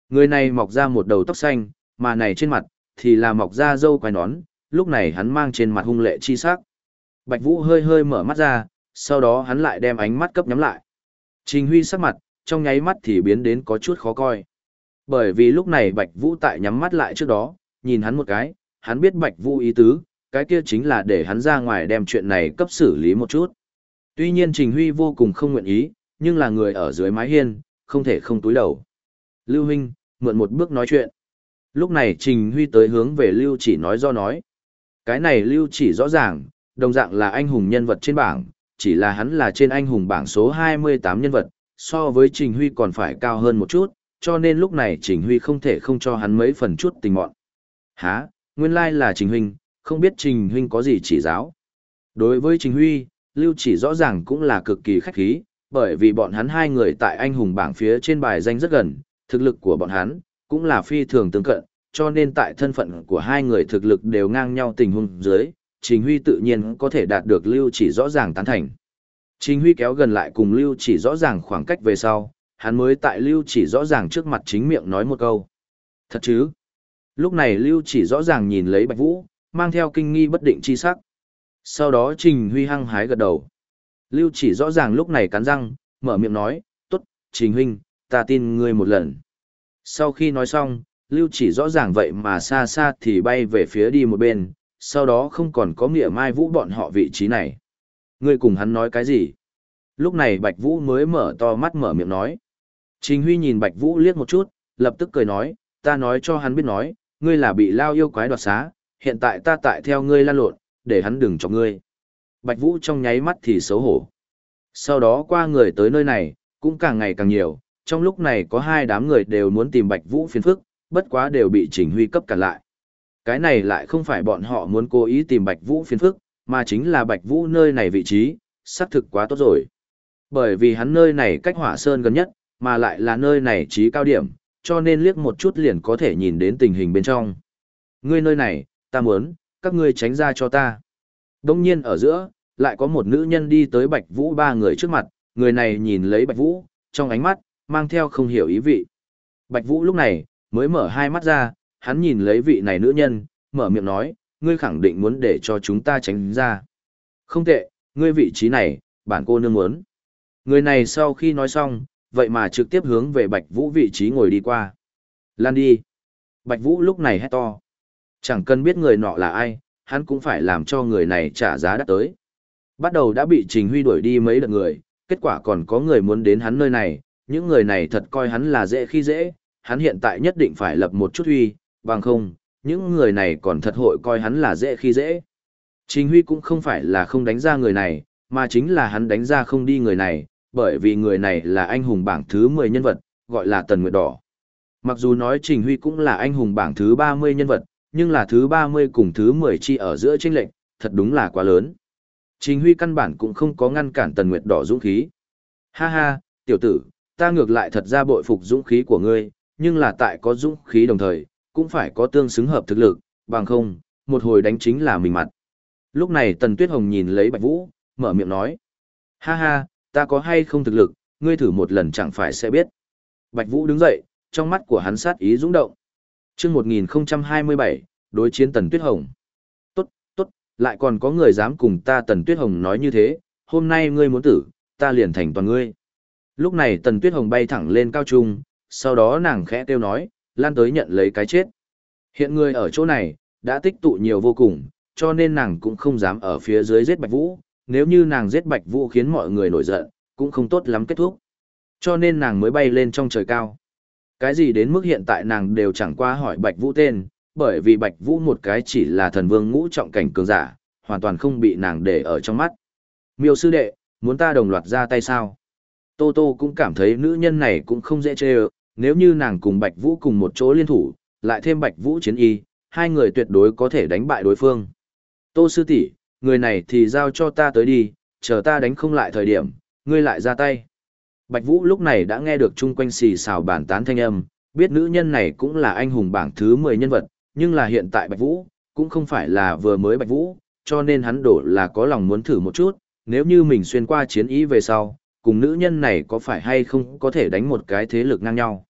Người này mọc ra một đầu tóc xanh, mà này trên mặt, thì là mọc ra râu quai nón, lúc này hắn mang trên mặt hung lệ chi sắc. Bạch Vũ hơi hơi mở mắt ra, sau đó hắn lại đem ánh mắt cấp nhắm lại. Trình Huy sắc mặt, trong nháy mắt thì biến đến có chút khó coi. Bởi vì lúc này Bạch Vũ tại nhắm mắt lại trước đó, nhìn hắn một cái, hắn biết Bạch Vũ ý tứ, cái kia chính là để hắn ra ngoài đem chuyện này cấp xử lý một chút. Tuy nhiên Trình Huy vô cùng không nguyện ý, nhưng là người ở dưới mái hiên, không thể không túi đầu. Lưu Huynh, mượn một bước nói chuyện. Lúc này Trình Huy tới hướng về Lưu chỉ nói do nói. Cái này Lưu chỉ rõ ràng, đồng dạng là anh hùng nhân vật trên bảng, chỉ là hắn là trên anh hùng bảng số 28 nhân vật, so với Trình Huy còn phải cao hơn một chút, cho nên lúc này Trình Huy không thể không cho hắn mấy phần chút tình mọn. Hả, nguyên lai là Trình Huynh, không biết Trình Huynh có gì chỉ giáo. Đối với Trình Huy, Lưu chỉ rõ ràng cũng là cực kỳ khách khí, bởi vì bọn hắn hai người tại anh hùng bảng phía trên bài danh rất gần, thực lực của bọn hắn cũng là phi thường tương cận, cho nên tại thân phận của hai người thực lực đều ngang nhau tình huống dưới, Trình Huy tự nhiên có thể đạt được Lưu chỉ rõ ràng tán thành. Trình Huy kéo gần lại cùng Lưu chỉ rõ ràng khoảng cách về sau, hắn mới tại Lưu chỉ rõ ràng trước mặt chính miệng nói một câu. Thật chứ? Lúc này Lưu chỉ rõ ràng nhìn lấy Bạch Vũ, mang theo kinh nghi bất định chi sắc. Sau đó Trình Huy hăng hái gật đầu. Lưu chỉ rõ ràng lúc này cắn răng, mở miệng nói, tốt, Trình Huynh, ta tin ngươi một lần. Sau khi nói xong, Lưu chỉ rõ ràng vậy mà xa xa thì bay về phía đi một bên, sau đó không còn có nghĩa mai vũ bọn họ vị trí này. Ngươi cùng hắn nói cái gì? Lúc này Bạch Vũ mới mở to mắt mở miệng nói. Trình Huy nhìn Bạch Vũ liếc một chút, lập tức cười nói, ta nói cho hắn biết nói, ngươi là bị lao yêu quái đoạt xá, hiện tại ta tại theo ngươi lan lộn, để hắn đừng cho ngươi. Bạch Vũ trong nháy mắt thì xấu hổ. Sau đó qua người tới nơi này, cũng càng ngày càng nhiều, trong lúc này có hai đám người đều muốn tìm Bạch Vũ phiền phức, bất quá đều bị Trình Huy cấp cản lại. Cái này lại không phải bọn họ muốn cố ý tìm Bạch Vũ phiền phức, mà chính là Bạch Vũ nơi này vị trí, xác thực quá tốt rồi. Bởi vì hắn nơi này cách hỏa sơn gần nhất, mà lại là nơi này trí cao điểm, cho nên liếc một chút liền có thể nhìn đến tình hình bên trong. Ngươi nơi này, ta muốn, các ngươi tránh ra cho ta. Đông nhiên ở giữa, lại có một nữ nhân đi tới Bạch Vũ ba người trước mặt, người này nhìn lấy Bạch Vũ, trong ánh mắt, mang theo không hiểu ý vị. Bạch Vũ lúc này, mới mở hai mắt ra, hắn nhìn lấy vị này nữ nhân, mở miệng nói, ngươi khẳng định muốn để cho chúng ta tránh ra. Không tệ, ngươi vị trí này, bản cô nương muốn. Người này sau khi nói xong, vậy mà trực tiếp hướng về Bạch Vũ vị trí ngồi đi qua. Lan đi. Bạch Vũ lúc này hét to. Chẳng cần biết người nọ là ai, hắn cũng phải làm cho người này trả giá đắt tới. Bắt đầu đã bị Trình Huy đuổi đi mấy đợt người, kết quả còn có người muốn đến hắn nơi này, những người này thật coi hắn là dễ khi dễ, hắn hiện tại nhất định phải lập một chút huy, bằng không, những người này còn thật hội coi hắn là dễ khi dễ. Trình Huy cũng không phải là không đánh ra người này, mà chính là hắn đánh ra không đi người này, bởi vì người này là anh hùng bảng thứ 10 nhân vật, gọi là Tần Nguyệt Đỏ. Mặc dù nói Trình Huy cũng là anh hùng bảng thứ 30 nhân vật, nhưng là thứ 30 cùng thứ 10 chi ở giữa chênh lệnh, thật đúng là quá lớn. Trình Huy căn bản cũng không có ngăn cản Tần Nguyệt Đỏ dũng khí. Ha ha, tiểu tử, ta ngược lại thật ra bội phục dũng khí của ngươi, nhưng là tại có dũng khí đồng thời, cũng phải có tương xứng hợp thực lực, bằng không, một hồi đánh chính là mình mặt. Lúc này Tần Tuyết Hồng nhìn lấy Bạch Vũ, mở miệng nói. Ha ha, ta có hay không thực lực, ngươi thử một lần chẳng phải sẽ biết. Bạch Vũ đứng dậy, trong mắt của hắn sát ý dũng động. Trước 1027, đối chiến Tần Tuyết Hồng. Tốt, tốt, lại còn có người dám cùng ta Tần Tuyết Hồng nói như thế, hôm nay ngươi muốn tử, ta liền thành toàn ngươi. Lúc này Tần Tuyết Hồng bay thẳng lên cao trung, sau đó nàng khẽ kêu nói, lan tới nhận lấy cái chết. Hiện ngươi ở chỗ này, đã tích tụ nhiều vô cùng, cho nên nàng cũng không dám ở phía dưới giết Bạch Vũ, nếu như nàng giết Bạch Vũ khiến mọi người nổi giận, cũng không tốt lắm kết thúc. Cho nên nàng mới bay lên trong trời cao. Cái gì đến mức hiện tại nàng đều chẳng qua hỏi Bạch Vũ tên, bởi vì Bạch Vũ một cái chỉ là thần vương ngũ trọng cảnh cường giả, hoàn toàn không bị nàng để ở trong mắt. Miêu sư đệ, muốn ta đồng loạt ra tay sao? Tô Tô cũng cảm thấy nữ nhân này cũng không dễ chê nếu như nàng cùng Bạch Vũ cùng một chỗ liên thủ, lại thêm Bạch Vũ chiến y, hai người tuyệt đối có thể đánh bại đối phương. Tô sư tỷ, người này thì giao cho ta tới đi, chờ ta đánh không lại thời điểm, ngươi lại ra tay. Bạch Vũ lúc này đã nghe được chung quanh xì xào bàn tán thanh âm, biết nữ nhân này cũng là anh hùng bảng thứ 10 nhân vật, nhưng là hiện tại Bạch Vũ, cũng không phải là vừa mới Bạch Vũ, cho nên hắn đổ là có lòng muốn thử một chút, nếu như mình xuyên qua chiến ý về sau, cùng nữ nhân này có phải hay không có thể đánh một cái thế lực ngang nhau.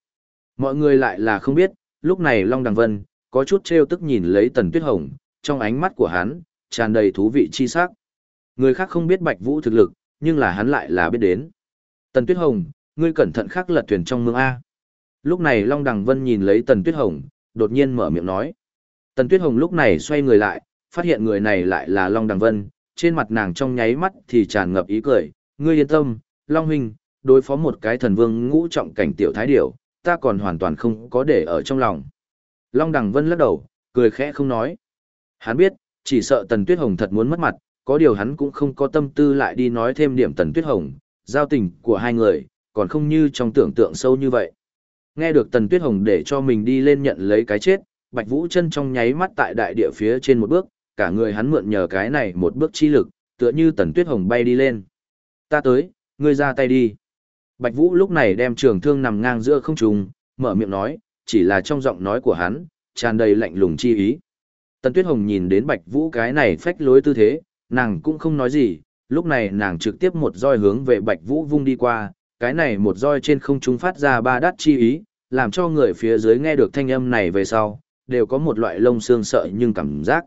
Mọi người lại là không biết, lúc này Long Đằng Vân, có chút trêu tức nhìn lấy Tần Tuyết Hồng, trong ánh mắt của hắn, tràn đầy thú vị chi sắc. Người khác không biết Bạch Vũ thực lực, nhưng là hắn lại là biết đến. Tần Tuyết Hồng, ngươi cẩn thận khắc lật thuyền trong mương A. Lúc này Long Đằng Vân nhìn lấy Tần Tuyết Hồng, đột nhiên mở miệng nói. Tần Tuyết Hồng lúc này xoay người lại, phát hiện người này lại là Long Đằng Vân, trên mặt nàng trong nháy mắt thì tràn ngập ý cười. Ngươi yên tâm, Long Huynh, đối phó một cái thần vương ngũ trọng cảnh tiểu thái điểu, ta còn hoàn toàn không có để ở trong lòng. Long Đằng Vân lắc đầu, cười khẽ không nói. Hắn biết, chỉ sợ Tần Tuyết Hồng thật muốn mất mặt, có điều hắn cũng không có tâm tư lại đi nói thêm điểm Tần Tuyết Hồng, giao tình của hai người, còn không như trong tưởng tượng sâu như vậy. Nghe được Tần Tuyết Hồng để cho mình đi lên nhận lấy cái chết, Bạch Vũ chân trong nháy mắt tại đại địa phía trên một bước, cả người hắn mượn nhờ cái này một bước chi lực, tựa như Tần Tuyết Hồng bay đi lên. Ta tới, ngươi ra tay đi. Bạch Vũ lúc này đem trường thương nằm ngang giữa không trung, mở miệng nói, chỉ là trong giọng nói của hắn, tràn đầy lạnh lùng chi ý. Tần Tuyết Hồng nhìn đến Bạch Vũ cái này phách lối tư thế, nàng cũng không nói gì, lúc này nàng trực tiếp một roi hướng về Bạch Vũ vung đi qua, cái này một roi trên không trung phát ra ba đắt chi ý, làm cho người phía dưới nghe được thanh âm này về sau, đều có một loại lông xương sợ nhưng cảm giác.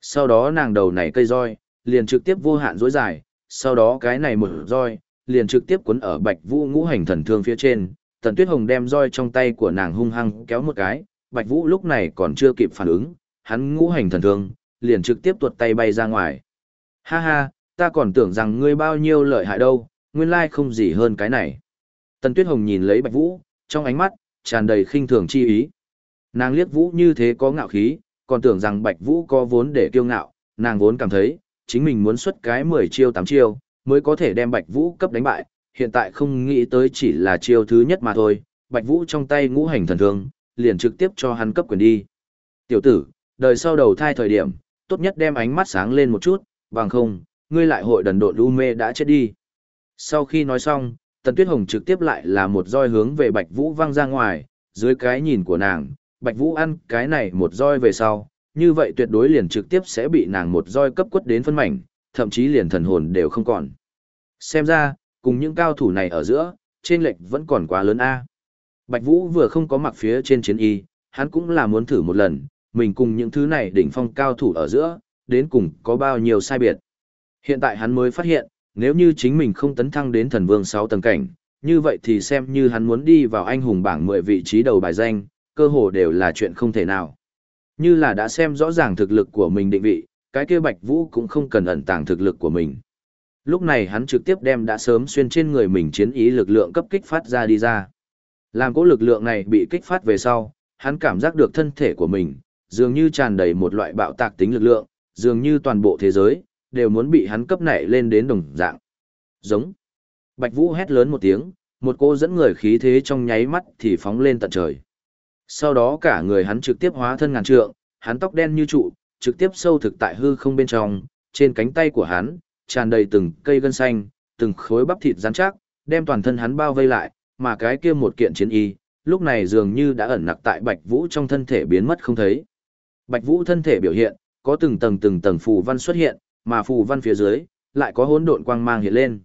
Sau đó nàng đầu này cây roi, liền trực tiếp vô hạn dối dài, sau đó cái này một roi, liền trực tiếp cuốn ở Bạch Vũ ngũ hành thần thương phía trên, Tần Tuyết Hồng đem roi trong tay của nàng hung hăng kéo một cái, Bạch Vũ lúc này còn chưa kịp phản ứng, hắn ngũ hành thần thương, liền trực tiếp tuột tay bay ra ngoài. Ha ha, ta còn tưởng rằng ngươi bao nhiêu lợi hại đâu, nguyên lai không gì hơn cái này. Tần Tuyết Hồng nhìn lấy Bạch Vũ, trong ánh mắt, tràn đầy khinh thường chi ý. Nàng liếc Vũ như thế có ngạo khí, còn tưởng rằng Bạch Vũ có vốn để kiêu ngạo, nàng vốn cảm thấy, chính mình muốn xuất cái 10 chiêu 8 chiêu, mới có thể đem Bạch Vũ cấp đánh bại, hiện tại không nghĩ tới chỉ là chiêu thứ nhất mà thôi, Bạch Vũ trong tay ngũ hành thần thương, liền trực tiếp cho hắn cấp quyền đi. Tiểu tử, đời sau đầu thai thời điểm, tốt nhất đem ánh mắt sáng lên một chút, bằng không, ngươi lại hội đần độn u mê đã chết đi. Sau khi nói xong, Tần Tuyết Hồng trực tiếp lại là một roi hướng về Bạch Vũ văng ra ngoài, dưới cái nhìn của nàng, Bạch Vũ ăn cái này một roi về sau, như vậy tuyệt đối liền trực tiếp sẽ bị nàng một roi cấp quất đến phân mảnh, thậm chí liền thần hồn đều không còn. Xem ra, cùng những cao thủ này ở giữa, trên lệch vẫn còn quá lớn a. Bạch Vũ vừa không có mặc phía trên chiến y, hắn cũng là muốn thử một lần, mình cùng những thứ này đỉnh phong cao thủ ở giữa, đến cùng có bao nhiêu sai biệt. Hiện tại hắn mới phát hiện, nếu như chính mình không tấn thăng đến thần vương 6 tầng cảnh, như vậy thì xem như hắn muốn đi vào anh hùng bảng 10 vị trí đầu bài danh, cơ hồ đều là chuyện không thể nào. Như là đã xem rõ ràng thực lực của mình định vị, cái kia Bạch Vũ cũng không cần ẩn tàng thực lực của mình. Lúc này hắn trực tiếp đem đã sớm xuyên trên người mình chiến ý lực lượng cấp kích phát ra đi ra. Làm cỗ lực lượng này bị kích phát về sau, hắn cảm giác được thân thể của mình, dường như tràn đầy một loại bạo tạc tính lực lượng, dường như toàn bộ thế giới, đều muốn bị hắn cấp nảy lên đến đồng dạng. Giống. Bạch Vũ hét lớn một tiếng, một cô dẫn người khí thế trong nháy mắt thì phóng lên tận trời. Sau đó cả người hắn trực tiếp hóa thân ngàn trượng, hắn tóc đen như trụ, trực tiếp sâu thực tại hư không bên trong, trên cánh tay của hắn, tràn đầy từng cây gân xanh, từng khối bắp thịt rắn chắc, đem toàn thân hắn bao vây lại, mà cái kia một kiện chiến y, lúc này dường như đã ẩn nặc tại Bạch Vũ trong thân thể biến mất không thấy. Bạch Vũ thân thể biểu hiện, có từng tầng từng tầng phù văn xuất hiện, mà phù văn phía dưới lại có hỗn độn quang mang hiện lên.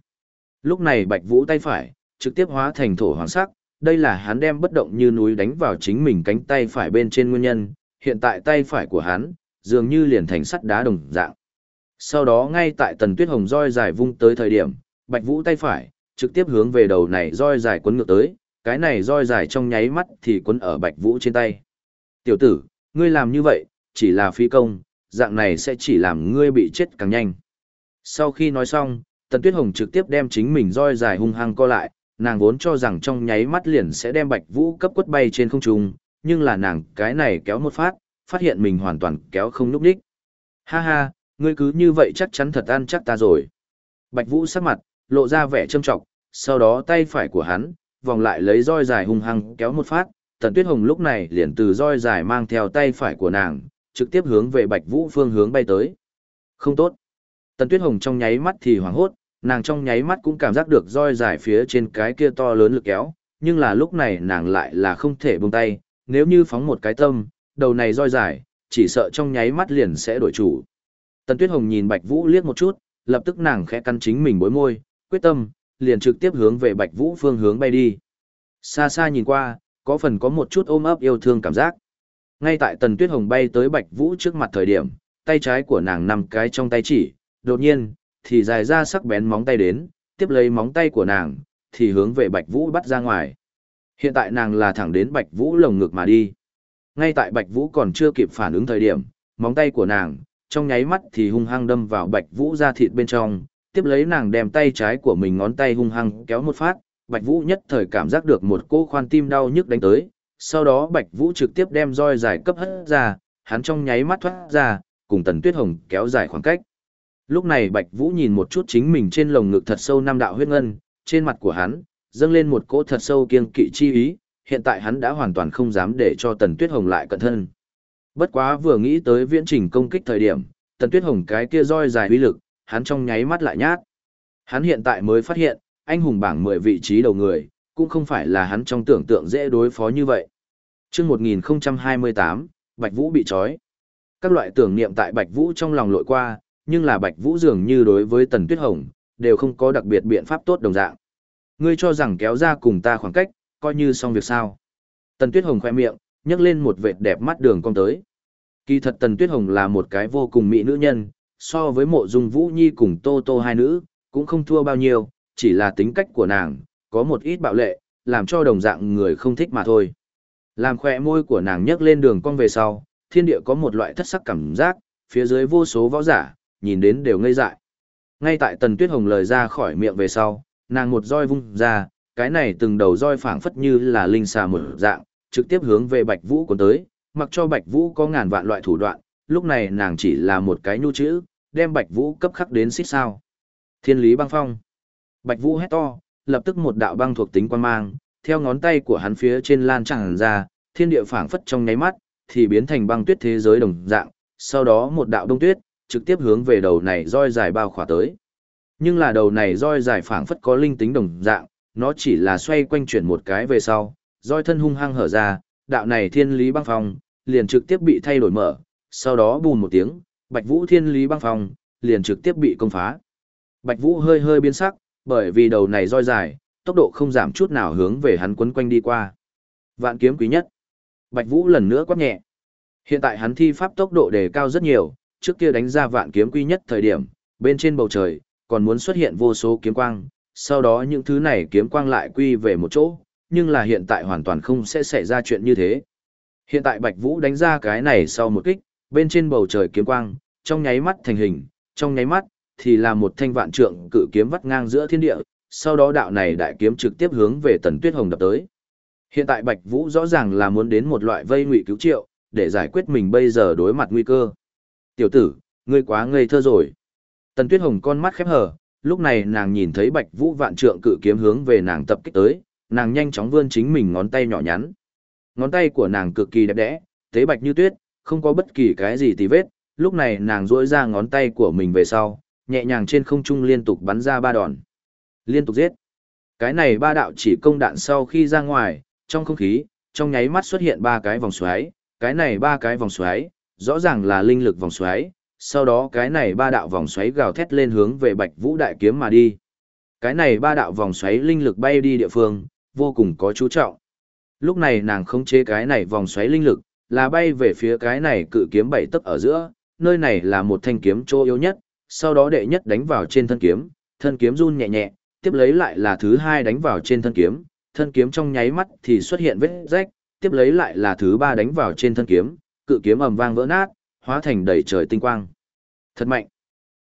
Lúc này Bạch Vũ tay phải trực tiếp hóa thành thổ hoàng sắc, đây là hắn đem bất động như núi đánh vào chính mình cánh tay phải bên trên nguyên nhân, hiện tại tay phải của hắn dường như liền thành sắt đá đồng dạng. Sau đó ngay tại Tần Tuyết Hồng roi dài vung tới thời điểm, Bạch Vũ tay phải trực tiếp hướng về đầu này roi dài quấn ngược tới, cái này roi dài trong nháy mắt thì quấn ở Bạch Vũ trên tay. Tiểu tử, ngươi làm như vậy, chỉ là phi công, dạng này sẽ chỉ làm ngươi bị chết càng nhanh. Sau khi nói xong, Tần Tuyết Hồng trực tiếp đem chính mình roi dài hung hăng co lại, nàng vốn cho rằng trong nháy mắt liền sẽ đem Bạch Vũ cấp quất bay trên không trung, nhưng là nàng cái này kéo một phát, phát hiện mình hoàn toàn kéo không núp đích. Ha ha, ngươi cứ như vậy chắc chắn thật ăn chắc ta rồi. Bạch Vũ sắc mặt, lộ ra vẻ trâm trọng, sau đó tay phải của hắn, vòng lại lấy roi dài hung hăng kéo một phát, Tần Tuyết Hồng lúc này liền từ roi dài mang theo tay phải của nàng, trực tiếp hướng về Bạch Vũ phương hướng bay tới. Không tốt. Tần Tuyết Hồng trong nháy mắt thì hoảng hốt, nàng trong nháy mắt cũng cảm giác được roi dài phía trên cái kia to lớn lực kéo, nhưng là lúc này nàng lại là không thể buông tay, nếu như phóng một cái tâm, đầu này roi dài, chỉ sợ trong nháy mắt liền sẽ đổi chủ. Tần Tuyết Hồng nhìn Bạch Vũ liếc một chút, lập tức nàng khẽ căn chính mình bối môi, quyết tâm, liền trực tiếp hướng về Bạch Vũ phương hướng bay đi. Xa xa nhìn qua, có phần có một chút ôm ấp yêu thương cảm giác. Ngay tại Tần Tuyết Hồng bay tới Bạch Vũ trước mặt thời điểm, tay trái của nàng nằm cái trong tay chỉ, đột nhiên, thì dài ra sắc bén móng tay đến, tiếp lấy móng tay của nàng, thì hướng về Bạch Vũ bắt ra ngoài. Hiện tại nàng là thẳng đến Bạch Vũ lồng ngực mà đi. Ngay tại Bạch Vũ còn chưa kịp phản ứng thời điểm, móng tay của nàng, trong nháy mắt thì hung hăng đâm vào Bạch Vũ ra thịt bên trong, tiếp lấy nàng đem tay trái của mình ngón tay hung hăng kéo một phát, Bạch Vũ nhất thời cảm giác được một cô khoan tim đau nhức đánh tới, sau đó Bạch Vũ trực tiếp đem roi dài cấp hất ra, hắn trong nháy mắt thoát ra, cùng Tần Tuyết Hồng kéo dài khoảng cách. Lúc này Bạch Vũ nhìn một chút chính mình trên lồng ngực thật sâu năm đạo huyết ngân, trên mặt của hắn dâng lên một cỗ thật sâu kiêng kỵ chi ý, hiện tại hắn đã hoàn toàn không dám để cho Tần Tuyết Hồng lại cận thân. Bất quá vừa nghĩ tới viễn trình công kích thời điểm, Tần Tuyết Hồng cái kia roi dài uy lực, hắn trong nháy mắt lại nhát. Hắn hiện tại mới phát hiện, anh hùng bảng 10 vị trí đầu người, cũng không phải là hắn trong tưởng tượng dễ đối phó như vậy. Trước 1028, Bạch Vũ bị trói. Các loại tưởng niệm tại Bạch Vũ trong lòng lội qua, nhưng là Bạch Vũ dường như đối với Tần Tuyết Hồng, đều không có đặc biệt biện pháp tốt đồng dạng. Ngươi cho rằng kéo ra cùng ta khoảng cách, coi như xong việc sao. Tần Tuyết Hồng khoe miệng, nhấc lên một vệt đẹp mắt đường cong tới. Kỳ thật Tần Tuyết Hồng là một cái vô cùng mỹ nữ nhân, so với mộ dung Vũ Nhi cùng Tô Tô hai nữ, cũng không thua bao nhiêu, chỉ là tính cách của nàng, có một ít bạo lệ, làm cho đồng dạng người không thích mà thôi. Làm khỏe môi của nàng nhấc lên đường cong về sau, thiên địa có một loại thất sắc cảm giác, phía dưới vô số võ giả, nhìn đến đều ngây dại. Ngay tại Tần Tuyết Hồng lời ra khỏi miệng về sau, nàng một roi vung ra, cái này từng đầu roi phảng phất như là linh xà một dạng, trực tiếp hướng về Bạch Vũ cuốn tới, mặc cho Bạch Vũ có ngàn vạn loại thủ đoạn, lúc này nàng chỉ là một cái nhu chữ, đem Bạch Vũ cấp khắc đến xích sao. Thiên lý băng phong. Bạch Vũ hét to, lập tức một đạo băng thuộc tính quan mang, theo ngón tay của hắn phía trên lan tràn ra, thiên địa phảng phất trong nháy mắt, thì biến thành băng tuyết thế giới đồng dạng, sau đó một đạo đông tuyết, trực tiếp hướng về đầu này roi dài bao khỏa tới. Nhưng là đầu này roi dài phảng phất có linh tính đồng dạng, nó chỉ là xoay quanh chuyển một cái về sau, roi thân hung hăng hở ra, đạo này thiên lý băng phong, liền trực tiếp bị thay đổi mở, sau đó bùn một tiếng, Bạch Vũ thiên lý băng phong, liền trực tiếp bị công phá. Bạch Vũ hơi hơi biến sắc, bởi vì đầu này roi dài, tốc độ không giảm chút nào hướng về hắn quấn quanh đi qua. Vạn kiếm quý nhất. Bạch Vũ lần nữa quát nhẹ. Hiện tại hắn thi pháp tốc độ đề cao rất nhiều, trước kia đánh ra vạn kiếm quý nhất thời điểm, bên trên bầu trời, còn muốn xuất hiện vô số kiếm quang, sau đó những thứ này kiếm quang lại quy về một chỗ, nhưng là hiện tại hoàn toàn không sẽ xảy ra chuyện như thế. Hiện tại Bạch Vũ đánh ra cái này sau một kích, bên trên bầu trời kiếm quang, trong nháy mắt thành hình, trong nháy mắt, thì là một thanh vạn trượng cự kiếm vắt ngang giữa thiên địa, sau đó đạo này đại kiếm trực tiếp hướng về Tần Tuyết Hồng đập tới. Hiện tại Bạch Vũ rõ ràng là muốn đến một loại vây ngụy cứu triệu, để giải quyết mình bây giờ đối mặt nguy cơ. Tiểu tử, ngươi quá ngây thơ rồi. Tần Tuyết Hồng con mắt khép hờ, lúc này nàng nhìn thấy Bạch Vũ vạn trượng cự kiếm hướng về nàng tập kích tới, nàng nhanh chóng vươn chính mình ngón tay nhỏ nhắn. Ngón tay của nàng cực kỳ đẹp đẽ, tế bạch như tuyết, không có bất kỳ cái gì tì vết, lúc này nàng duỗi ra ngón tay của mình về sau, nhẹ nhàng trên không trung liên tục bắn ra ba đòn. Liên tục giết. Cái này ba đạo chỉ công đạn sau khi ra ngoài, trong không khí, trong nháy mắt xuất hiện ba cái vòng xoáy, cái này ba cái vòng xoáy, rõ ràng là linh lực vòng xoáy, sau đó cái này ba đạo vòng xoáy gào thét lên hướng về Bạch Vũ đại kiếm mà đi. Cái này ba đạo vòng xoáy linh lực bay đi địa phương, vô cùng có chú trọng. Lúc này nàng không chế cái này vòng xoáy linh lực, là bay về phía cái này cự kiếm bảy tấc ở giữa, nơi này là một thanh kiếm chỗ yếu nhất, sau đó đệ nhất đánh vào trên thân kiếm, thân kiếm run nhẹ nhẹ, tiếp lấy lại là thứ hai đánh vào trên thân kiếm, thân kiếm trong nháy mắt thì xuất hiện vết rách, tiếp lấy lại là thứ ba đánh vào trên thân kiếm, cự kiếm ầm vang vỡ nát, hóa thành đầy trời tinh quang. Thật mạnh.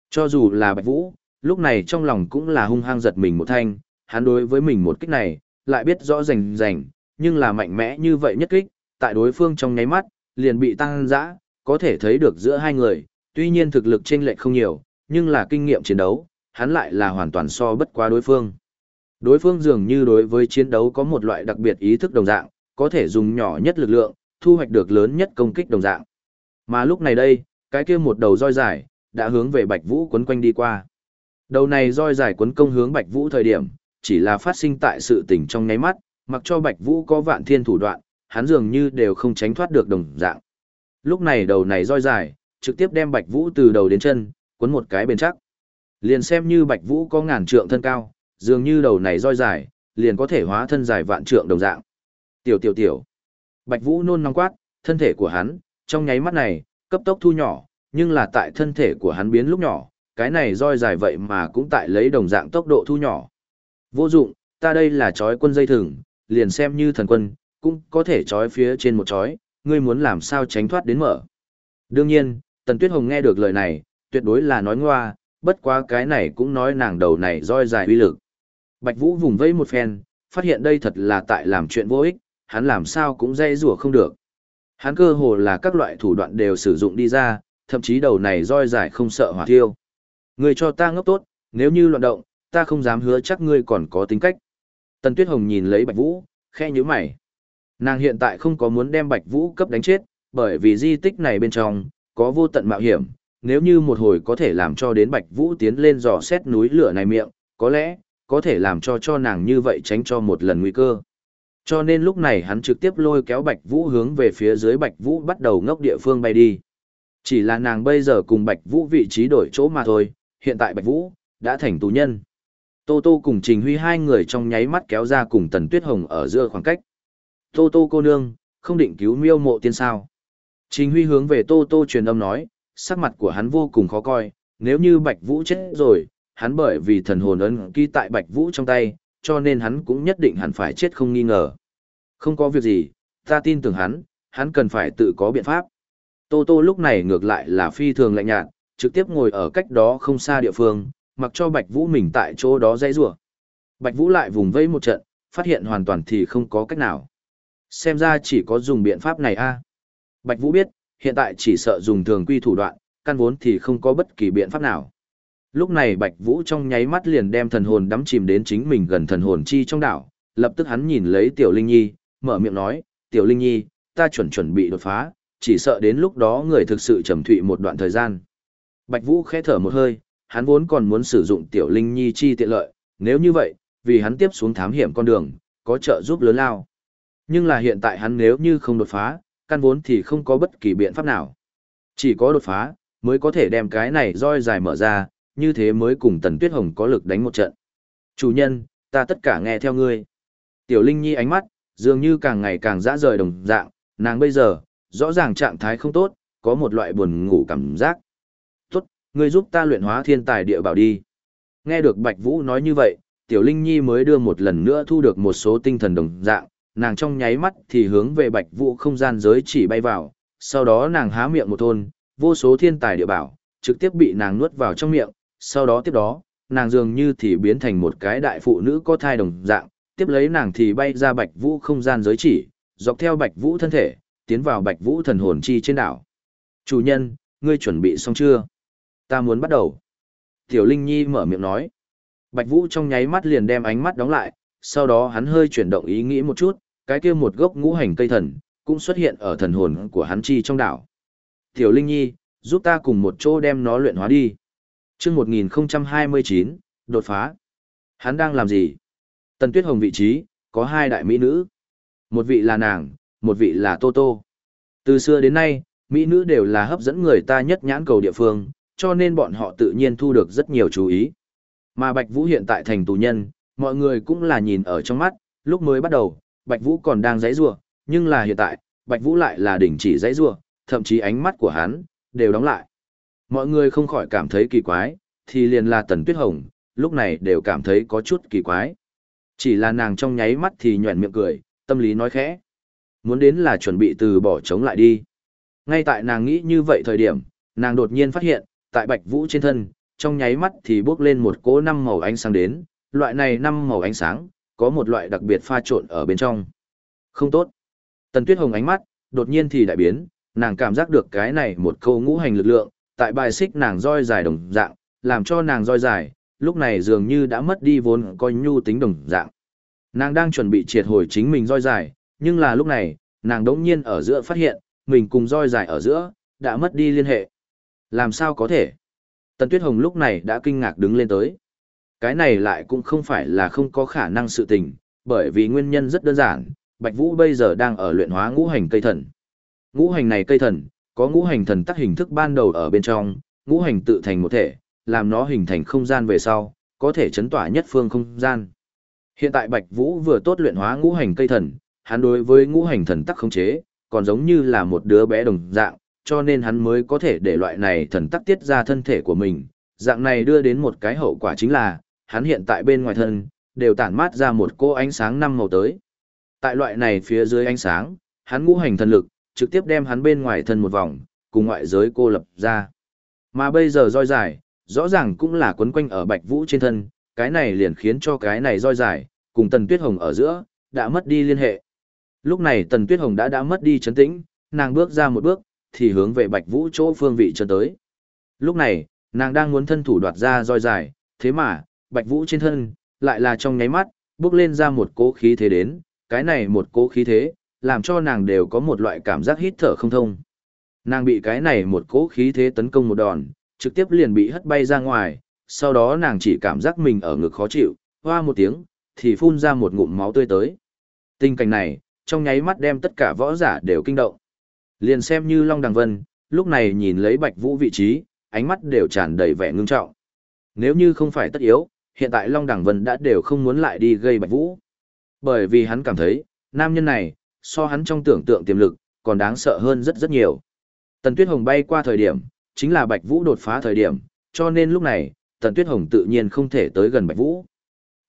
Cho dù là Bạch Vũ, lúc này trong lòng cũng là hung hăng giật mình một thanh, hắn đối với mình một kích này, lại biết rõ rành rành, nhưng là mạnh mẽ như vậy nhất kích, tại đối phương trong nháy mắt, liền bị tăng dã, có thể thấy được giữa hai người, tuy nhiên thực lực chênh lệch không nhiều, nhưng là kinh nghiệm chiến đấu, hắn lại là hoàn toàn so bất quá đối phương. Đối phương dường như đối với chiến đấu có một loại đặc biệt ý thức đồng dạng, có thể dùng nhỏ nhất lực lượng, thu hoạch được lớn nhất công kích đồng dạng. Mà lúc này đây, cái kia một đầu roi dài, đã hướng về Bạch Vũ quấn quanh đi qua. Đầu này roi dài quấn công hướng Bạch Vũ thời điểm, chỉ là phát sinh tại sự tình trong nháy mắt, mặc cho Bạch Vũ có vạn thiên thủ đoạn, hắn dường như đều không tránh thoát được đồng dạng. Lúc này đầu này roi dài, trực tiếp đem Bạch Vũ từ đầu đến chân, quấn một cái bên chắc. Liền xem như Bạch Vũ có ngàn trượng thân cao, dường như đầu này roi dài, liền có thể hóa thân dài vạn trượng đồng dạng. Tiểu tiểu tiểu. Bạch Vũ nôn nóng quát, thân thể của hắn, trong nháy mắt này, cấp tốc thu nhỏ, nhưng là tại thân thể của hắn biến lúc nhỏ, cái này roi dài vậy mà cũng tại lấy đồng dạng tốc độ thu nhỏ. Vô dụng, ta đây là chói quân dây thừng, liền xem như thần quân, cũng có thể chói phía trên một chói, ngươi muốn làm sao tránh thoát đến mở. Đương nhiên, Tần Tuyết Hồng nghe được lời này, tuyệt đối là nói ngoa, bất quá cái này cũng nói nàng đầu này roi dài uy lực. Bạch Vũ vùng vẫy một phen, phát hiện đây thật là tại làm chuyện vô ích, hắn làm sao cũng dây rủa không được. Hắn cơ hồ là các loại thủ đoạn đều sử dụng đi ra, thậm chí đầu này roi dài không sợ hỏa thiêu. người cho ta ngốc tốt, nếu như loạn động, ta không dám hứa chắc ngươi còn có tính cách. Tần Tuyết Hồng nhìn lấy Bạch Vũ, khe nhíu mày. Nàng hiện tại không có muốn đem Bạch Vũ cấp đánh chết, bởi vì di tích này bên trong, có vô tận mạo hiểm, nếu như một hồi có thể làm cho đến Bạch Vũ tiến lên dò xét núi lửa này miệng, có lẽ, có thể làm cho cho nàng như vậy tránh cho một lần nguy cơ. Cho nên lúc này hắn trực tiếp lôi kéo Bạch Vũ hướng về phía dưới Bạch Vũ bắt đầu ngốc địa phương bay đi. Chỉ là nàng bây giờ cùng Bạch Vũ vị trí đổi chỗ mà thôi, hiện tại Bạch Vũ đã thành tù nhân. Tô Tô cùng Trình Huy hai người trong nháy mắt kéo ra cùng Tần Tuyết Hồng ở giữa khoảng cách. Tô Tô cô nương, không định cứu miêu mộ tiên sao. Trình Huy hướng về Tô Tô truyền âm nói, sắc mặt của hắn vô cùng khó coi, nếu như Bạch Vũ chết rồi, hắn bởi vì thần hồn ấn ký tại Bạch Vũ trong tay, cho nên hắn cũng nhất định hẳn phải chết không nghi ngờ. Không có việc gì, ta tin tưởng hắn, hắn cần phải tự có biện pháp. Tô Tô lúc này ngược lại là phi thường lạnh nhạt, trực tiếp ngồi ở cách đó không xa địa phương, mặc cho Bạch Vũ mình tại chỗ đó dây rủa. Bạch Vũ lại vùng vẫy một trận, phát hiện hoàn toàn thì không có cách nào. Xem ra chỉ có dùng biện pháp này a. Bạch Vũ biết, hiện tại chỉ sợ dùng thường quy thủ đoạn, căn vốn thì không có bất kỳ biện pháp nào. Lúc này Bạch Vũ trong nháy mắt liền đem thần hồn đắm chìm đến chính mình gần thần hồn chi trong đảo, lập tức hắn nhìn lấy Tiểu Linh Nhi, mở miệng nói, Tiểu Linh Nhi, ta chuẩn chuẩn bị đột phá, chỉ sợ đến lúc đó người thực sự trầm thụy một đoạn thời gian. Bạch Vũ khẽ thở một hơi, hắn vốn còn muốn sử dụng Tiểu Linh Nhi chi tiện lợi, nếu như vậy, vì hắn tiếp xuống thám hiểm con đường, có trợ giúp lớn lao. Nhưng là hiện tại hắn nếu như không đột phá, căn vốn thì không có bất kỳ biện pháp nào. Chỉ có đột phá, mới có thể đem cái này roi dài mở ra, như thế mới cùng Tần Tuyết Hồng có lực đánh một trận. Chủ nhân, ta tất cả nghe theo ngươi. Tiểu Linh Nhi ánh mắt, dường như càng ngày càng dã rời đồng dạng, nàng bây giờ, rõ ràng trạng thái không tốt, có một loại buồn ngủ cảm giác. Tốt, ngươi giúp ta luyện hóa thiên tài địa bảo đi. Nghe được Bạch Vũ nói như vậy, Tiểu Linh Nhi mới đưa một lần nữa thu được một số tinh thần đồng dạng, nàng trong nháy mắt thì hướng về Bạch Vũ không gian giới chỉ bay vào, sau đó nàng há miệng một thôn, vô số thiên tài địa bảo, trực tiếp bị nàng nuốt vào trong miệng, sau đó tiếp đó, nàng dường như thì biến thành một cái đại phụ nữ có thai đồng dạng, tiếp lấy nàng thì bay ra Bạch Vũ không gian giới chỉ, dọc theo Bạch Vũ thân thể, tiến vào Bạch Vũ thần hồn chi trên đảo. Chủ nhân, ngươi chuẩn bị xong chưa? Ta muốn bắt đầu. Tiểu Linh Nhi mở miệng nói. Bạch Vũ trong nháy mắt liền đem ánh mắt đóng lại, sau đó hắn hơi chuyển động ý nghĩ một chút, cái kia một gốc ngũ hành cây thần, cũng xuất hiện ở thần hồn của hắn chi trong đảo. Tiểu Linh Nhi, giúp ta cùng một chỗ đem nó luyện hóa đi. chương 1029, đột phá. Hắn đang làm gì? Tần Tuyết Hồng vị trí, có hai đại mỹ nữ. Một vị là nàng, một vị là Tô Tô. Từ xưa đến nay, mỹ nữ đều là hấp dẫn người ta nhất nhãn cầu địa phương, cho nên bọn họ tự nhiên thu được rất nhiều chú ý. Mà Bạch Vũ hiện tại thành tù nhân, mọi người cũng là nhìn ở trong mắt, lúc mới bắt đầu, Bạch Vũ còn đang giãy giụa, nhưng là hiện tại, Bạch Vũ lại là đỉnh chỉ giãy giụa, thậm chí ánh mắt của hắn đều đóng lại. Mọi người không khỏi cảm thấy kỳ quái, thì liền là Tần Tuyết Hồng, lúc này đều cảm thấy có chút kỳ quái. Chỉ là nàng trong nháy mắt thì nhọn miệng cười, tâm lý nói khẽ. Muốn đến là chuẩn bị từ bỏ chống lại đi. Ngay tại nàng nghĩ như vậy thời điểm, nàng đột nhiên phát hiện, tại bạch vũ trên thân, trong nháy mắt thì bước lên một cỗ năm màu ánh sáng đến, loại này năm màu ánh sáng, có một loại đặc biệt pha trộn ở bên trong. Không tốt. Tần Tuyết Hồng ánh mắt, đột nhiên thì đại biến, nàng cảm giác được cái này một câu ngũ hành lực lượng, tại bài xích nàng roi dài đồng dạng, làm cho nàng roi dài, lúc này dường như đã mất đi vốn coi nhu tính đồng dạng. Nàng đang chuẩn bị triệt hồi chính mình roi dài, nhưng là lúc này, nàng đống nhiên ở giữa phát hiện, mình cùng roi dài ở giữa, đã mất đi liên hệ. Làm sao có thể? Tần Tuyết Hồng lúc này đã kinh ngạc đứng lên tới. Cái này lại cũng không phải là không có khả năng sự tình, bởi vì nguyên nhân rất đơn giản, Bạch Vũ bây giờ đang ở luyện hóa ngũ hành cây thần. Ngũ hành này cây thần, có ngũ hành thần tắc hình thức ban đầu ở bên trong, ngũ hành tự thành một thể, làm nó hình thành không gian về sau, có thể chấn tỏa nhất phương không gian. Hiện tại Bạch Vũ vừa tốt luyện hóa ngũ hành cây thần, hắn đối với ngũ hành thần tắc khống chế, còn giống như là một đứa bé đồng dạng, cho nên hắn mới có thể để loại này thần tắc tiết ra thân thể của mình. Dạng này đưa đến một cái hậu quả chính là, hắn hiện tại bên ngoài thân, đều tản mát ra một cô ánh sáng năm màu tới. Tại loại này phía dưới ánh sáng, hắn ngũ hành thần lực, trực tiếp đem hắn bên ngoài thân một vòng, cùng ngoại giới cô lập ra. Mà bây giờ roi dài, rõ ràng cũng là quấn quanh ở bạch vũ trên thân, cái này liền khiến cho cái này roi dài, cùng tần tuyết hồng ở giữa, đã mất đi liên hệ. Lúc này tần tuyết hồng đã đã mất đi chấn tĩnh, nàng bước ra một bước, thì hướng về bạch vũ chỗ phương vị chân tới. Lúc này, nàng đang muốn thân thủ đoạt ra roi dài, thế mà, bạch vũ trên thân, lại là trong nháy mắt, bước lên ra một cố khí thế đến, cái này một cố khí thế, làm cho nàng đều có một loại cảm giác hít thở không thông. Nàng bị cái này một cố khí thế tấn công một đòn, trực tiếp liền bị hất bay ra ngoài, sau đó nàng chỉ cảm giác mình ở ngực khó chịu, hoa một tiếng, thì phun ra một ngụm máu tươi tới. Tình cảnh này, trong nháy mắt đem tất cả võ giả đều kinh động. Liền xem như Long Đằng Vân, lúc này nhìn lấy Bạch Vũ vị trí, ánh mắt đều tràn đầy vẻ ngưng trọng. Nếu như không phải tất yếu, hiện tại Long Đằng Vân đã đều không muốn lại đi gây Bạch Vũ. Bởi vì hắn cảm thấy, nam nhân này, so hắn trong tưởng tượng tiềm lực, còn đáng sợ hơn rất rất nhiều. Tần Tuyết Hồng bay qua thời điểm, chính là Bạch Vũ đột phá thời điểm, cho nên lúc này, Tần Tuyết Hồng tự nhiên không thể tới gần Bạch Vũ.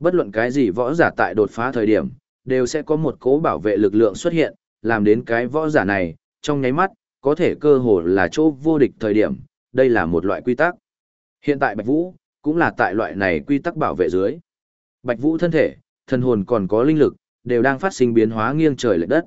Bất luận cái gì võ giả tại đột phá thời điểm, đều sẽ có một cố bảo vệ lực lượng xuất hiện, làm đến cái võ giả này, trong nháy mắt, có thể cơ hồ là chỗ vô địch thời điểm, đây là một loại quy tắc. Hiện tại Bạch Vũ, cũng là tại loại này quy tắc bảo vệ dưới. Bạch Vũ thân thể, thần hồn còn có linh lực, đều đang phát sinh biến hóa nghiêng trời lệch đất.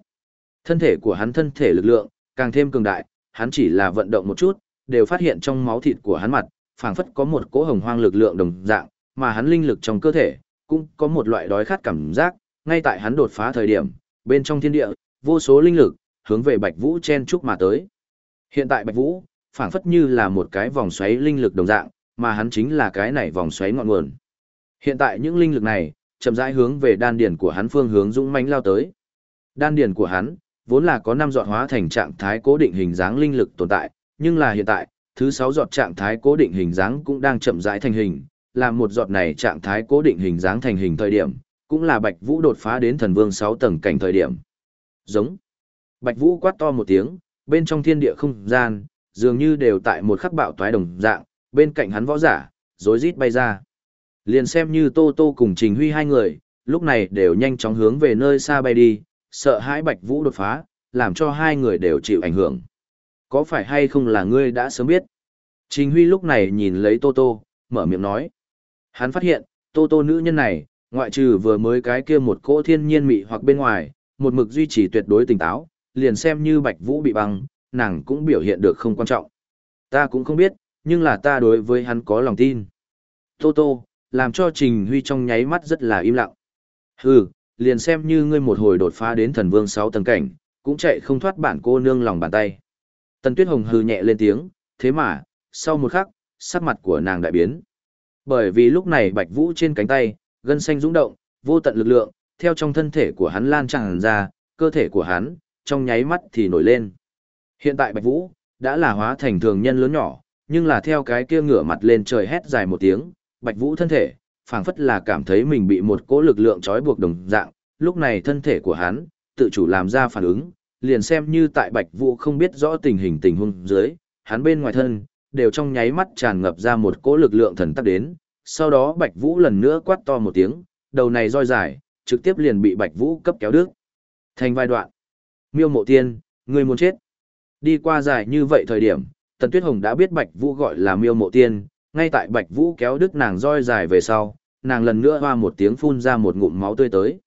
Thân thể của hắn thân thể lực lượng, càng thêm cường đại, hắn chỉ là vận động một chút, đều phát hiện trong máu thịt của hắn mặt, phảng phất có một cỗ hồng hoang lực lượng đồng dạng, mà hắn linh lực trong cơ thể, cũng có một loại đói khát cảm giác, ngay tại hắn đột phá thời điểm, bên trong thiên địa, vô số linh lực, hướng về Bạch Vũ chen chúc mà tới. Hiện tại Bạch Vũ, phảng phất như là một cái vòng xoáy linh lực đồng dạng, mà hắn chính là cái này vòng xoáy ngọn nguồn. Hiện tại những linh lực này, chậm rãi hướng về đan điền của hắn phương hướng dũng mãnh lao tới. Đan điền của hắn vốn là có năm giọt hóa thành trạng thái cố định hình dáng linh lực tồn tại, nhưng là hiện tại, thứ sáu giọt trạng thái cố định hình dáng cũng đang chậm rãi thành hình, làm một giọt này trạng thái cố định hình dáng thành hình thời điểm, cũng là Bạch Vũ đột phá đến thần vương 6 tầng cảnh thời điểm. Giống. Bạch Vũ quát to một tiếng, bên trong thiên địa không gian, dường như đều tại một khắc bạo toái đồng dạng, bên cạnh hắn võ giả, rối rít bay ra. Liền xem như Tô Tô cùng Trình Huy hai người, lúc này đều nhanh chóng hướng về nơi xa bay đi, sợ hãi Bạch Vũ đột phá, làm cho hai người đều chịu ảnh hưởng. Có phải hay không là ngươi đã sớm biết? Trình Huy lúc này nhìn lấy Tô Tô, mở miệng nói. Hắn phát hiện, Tô Tô nữ nhân này, ngoại trừ vừa mới cái kia một cỗ thiên nhiên mị hoặc bên ngoài, một mực duy trì tuyệt đối tỉnh táo, liền xem như Bạch Vũ bị băng, nàng cũng biểu hiện được không quan trọng. Ta cũng không biết, nhưng là ta đối với hắn có lòng tin. Tô Tô, làm cho Trình Huy trong nháy mắt rất là im lặng. Hừ, liền xem như ngươi một hồi đột phá đến thần vương 6 tầng cảnh, cũng chạy không thoát bản cô nương lòng bàn tay. Tần Tuyết Hồng hừ nhẹ lên tiếng, thế mà, sau một khắc, sắc mặt của nàng đại biến. Bởi vì lúc này Bạch Vũ trên cánh tay, gân xanh rung động, vô tận lực lượng, theo trong thân thể của hắn lan tràn ra, cơ thể của hắn, trong nháy mắt thì nổi lên. Hiện tại Bạch Vũ, đã là hóa thành thường nhân lớn nhỏ, nhưng là theo cái kia ngửa mặt lên trời hét dài một tiếng, Bạch Vũ thân thể, phảng phất là cảm thấy mình bị một cỗ lực lượng trói buộc đồng dạng, lúc này thân thể của hắn, tự chủ làm ra phản ứng, liền xem như tại Bạch Vũ không biết rõ tình hình tình huống dưới, hắn bên ngoài thân, đều trong nháy mắt tràn ngập ra một cỗ lực lượng thần tắc đến, sau đó Bạch Vũ lần nữa quát to một tiếng, đầu này roi dài, trực tiếp liền bị Bạch Vũ cấp kéo đứt. Thành vai đoạn. Miêu Mộ Tiên, người muốn chết. Đi qua dài như vậy thời điểm, Tần Tuyết Hồng đã biết Bạch Vũ gọi là Miêu Mộ Tiên, ngay tại Bạch Vũ kéo đứt nàng roi dài về sau, nàng lần nữa hoa một tiếng phun ra một ngụm máu tươi tới.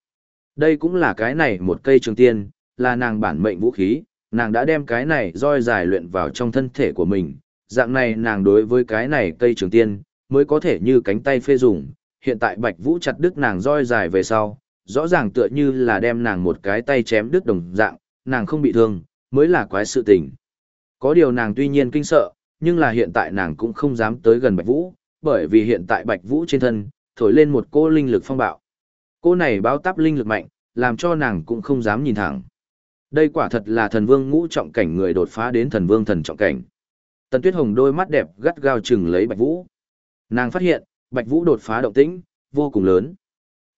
Đây cũng là cái này một cây trường tiên, là nàng bản mệnh vũ khí, nàng đã đem cái này roi dài luyện vào trong thân thể của mình, dạng này nàng đối với cái này cây trường tiên, mới có thể như cánh tay phê dùng, hiện tại Bạch Vũ chặt đứt nàng roi dài về sau, rõ ràng tựa như là đem nàng một cái tay chém đứt đồng dạng, nàng không bị thương, mới là quái sự tình. Có điều nàng tuy nhiên kinh sợ, nhưng là hiện tại nàng cũng không dám tới gần Bạch Vũ, bởi vì hiện tại Bạch Vũ trên thân, thổi lên một cô linh lực phong bạo. Cô này báo táp linh lực mạnh, làm cho nàng cũng không dám nhìn thẳng. Đây quả thật là thần vương ngũ trọng cảnh người đột phá đến thần vương thần trọng cảnh. Tần Tuyết Hồng đôi mắt đẹp gắt gao chừng lấy Bạch Vũ. Nàng phát hiện, Bạch Vũ đột phá động tĩnh, vô cùng lớn.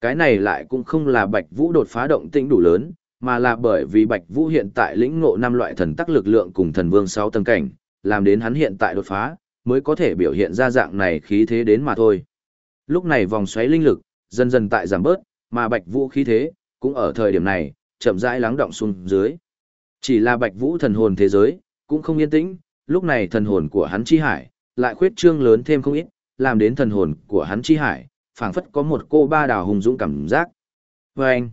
Cái này lại cũng không là Bạch Vũ đột phá động tĩnh đủ lớn, mà là bởi vì Bạch Vũ hiện tại lĩnh ngộ năm loại thần tắc lực lượng cùng thần vương 6 tầng cảnh, làm đến hắn hiện tại đột phá, mới có thể biểu hiện ra dạng này khí thế đến mà thôi. Lúc này vòng xoáy linh lực, dần dần tại giảm bớt, mà Bạch Vũ khí thế, cũng ở thời điểm này, chậm rãi lắng động xuống dưới. Chỉ là Bạch Vũ thần hồn thế giới, cũng không yên tĩnh, lúc này thần hồn của hắn chi hải, lại khuyết trương lớn thêm không ít, làm đến thần hồn của hắn chi hải, phảng phất có một cô ba đào hùng dũng cảm giác. Và anh,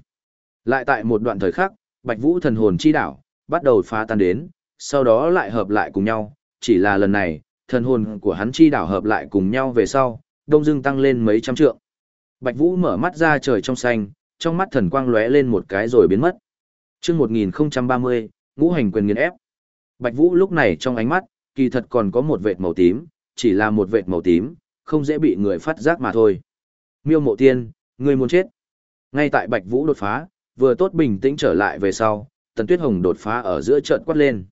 lại tại một đoạn thời khắc, Bạch Vũ thần hồn chi đảo, bắt đầu phá tan đến, sau đó lại hợp lại cùng nhau, chỉ là lần này, thần hồn của hắn chi đảo hợp lại cùng nhau về sau, đông dưng tăng lên mấy trăm trượng. Bạch Vũ mở mắt ra trời trong xanh, trong mắt thần quang lóe lên một cái rồi biến mất. Chương 1030, ngũ hành quyền nghiền ép. Bạch Vũ lúc này trong ánh mắt, kỳ thật còn có một vệt màu tím, chỉ là một vệt màu tím, không dễ bị người phát giác mà thôi. Miêu Mộ Tiên, người muốn chết. Ngay tại Bạch Vũ đột phá, vừa tốt bình tĩnh trở lại về sau, Tần Tuyết Hồng đột phá ở giữa trận quát lên.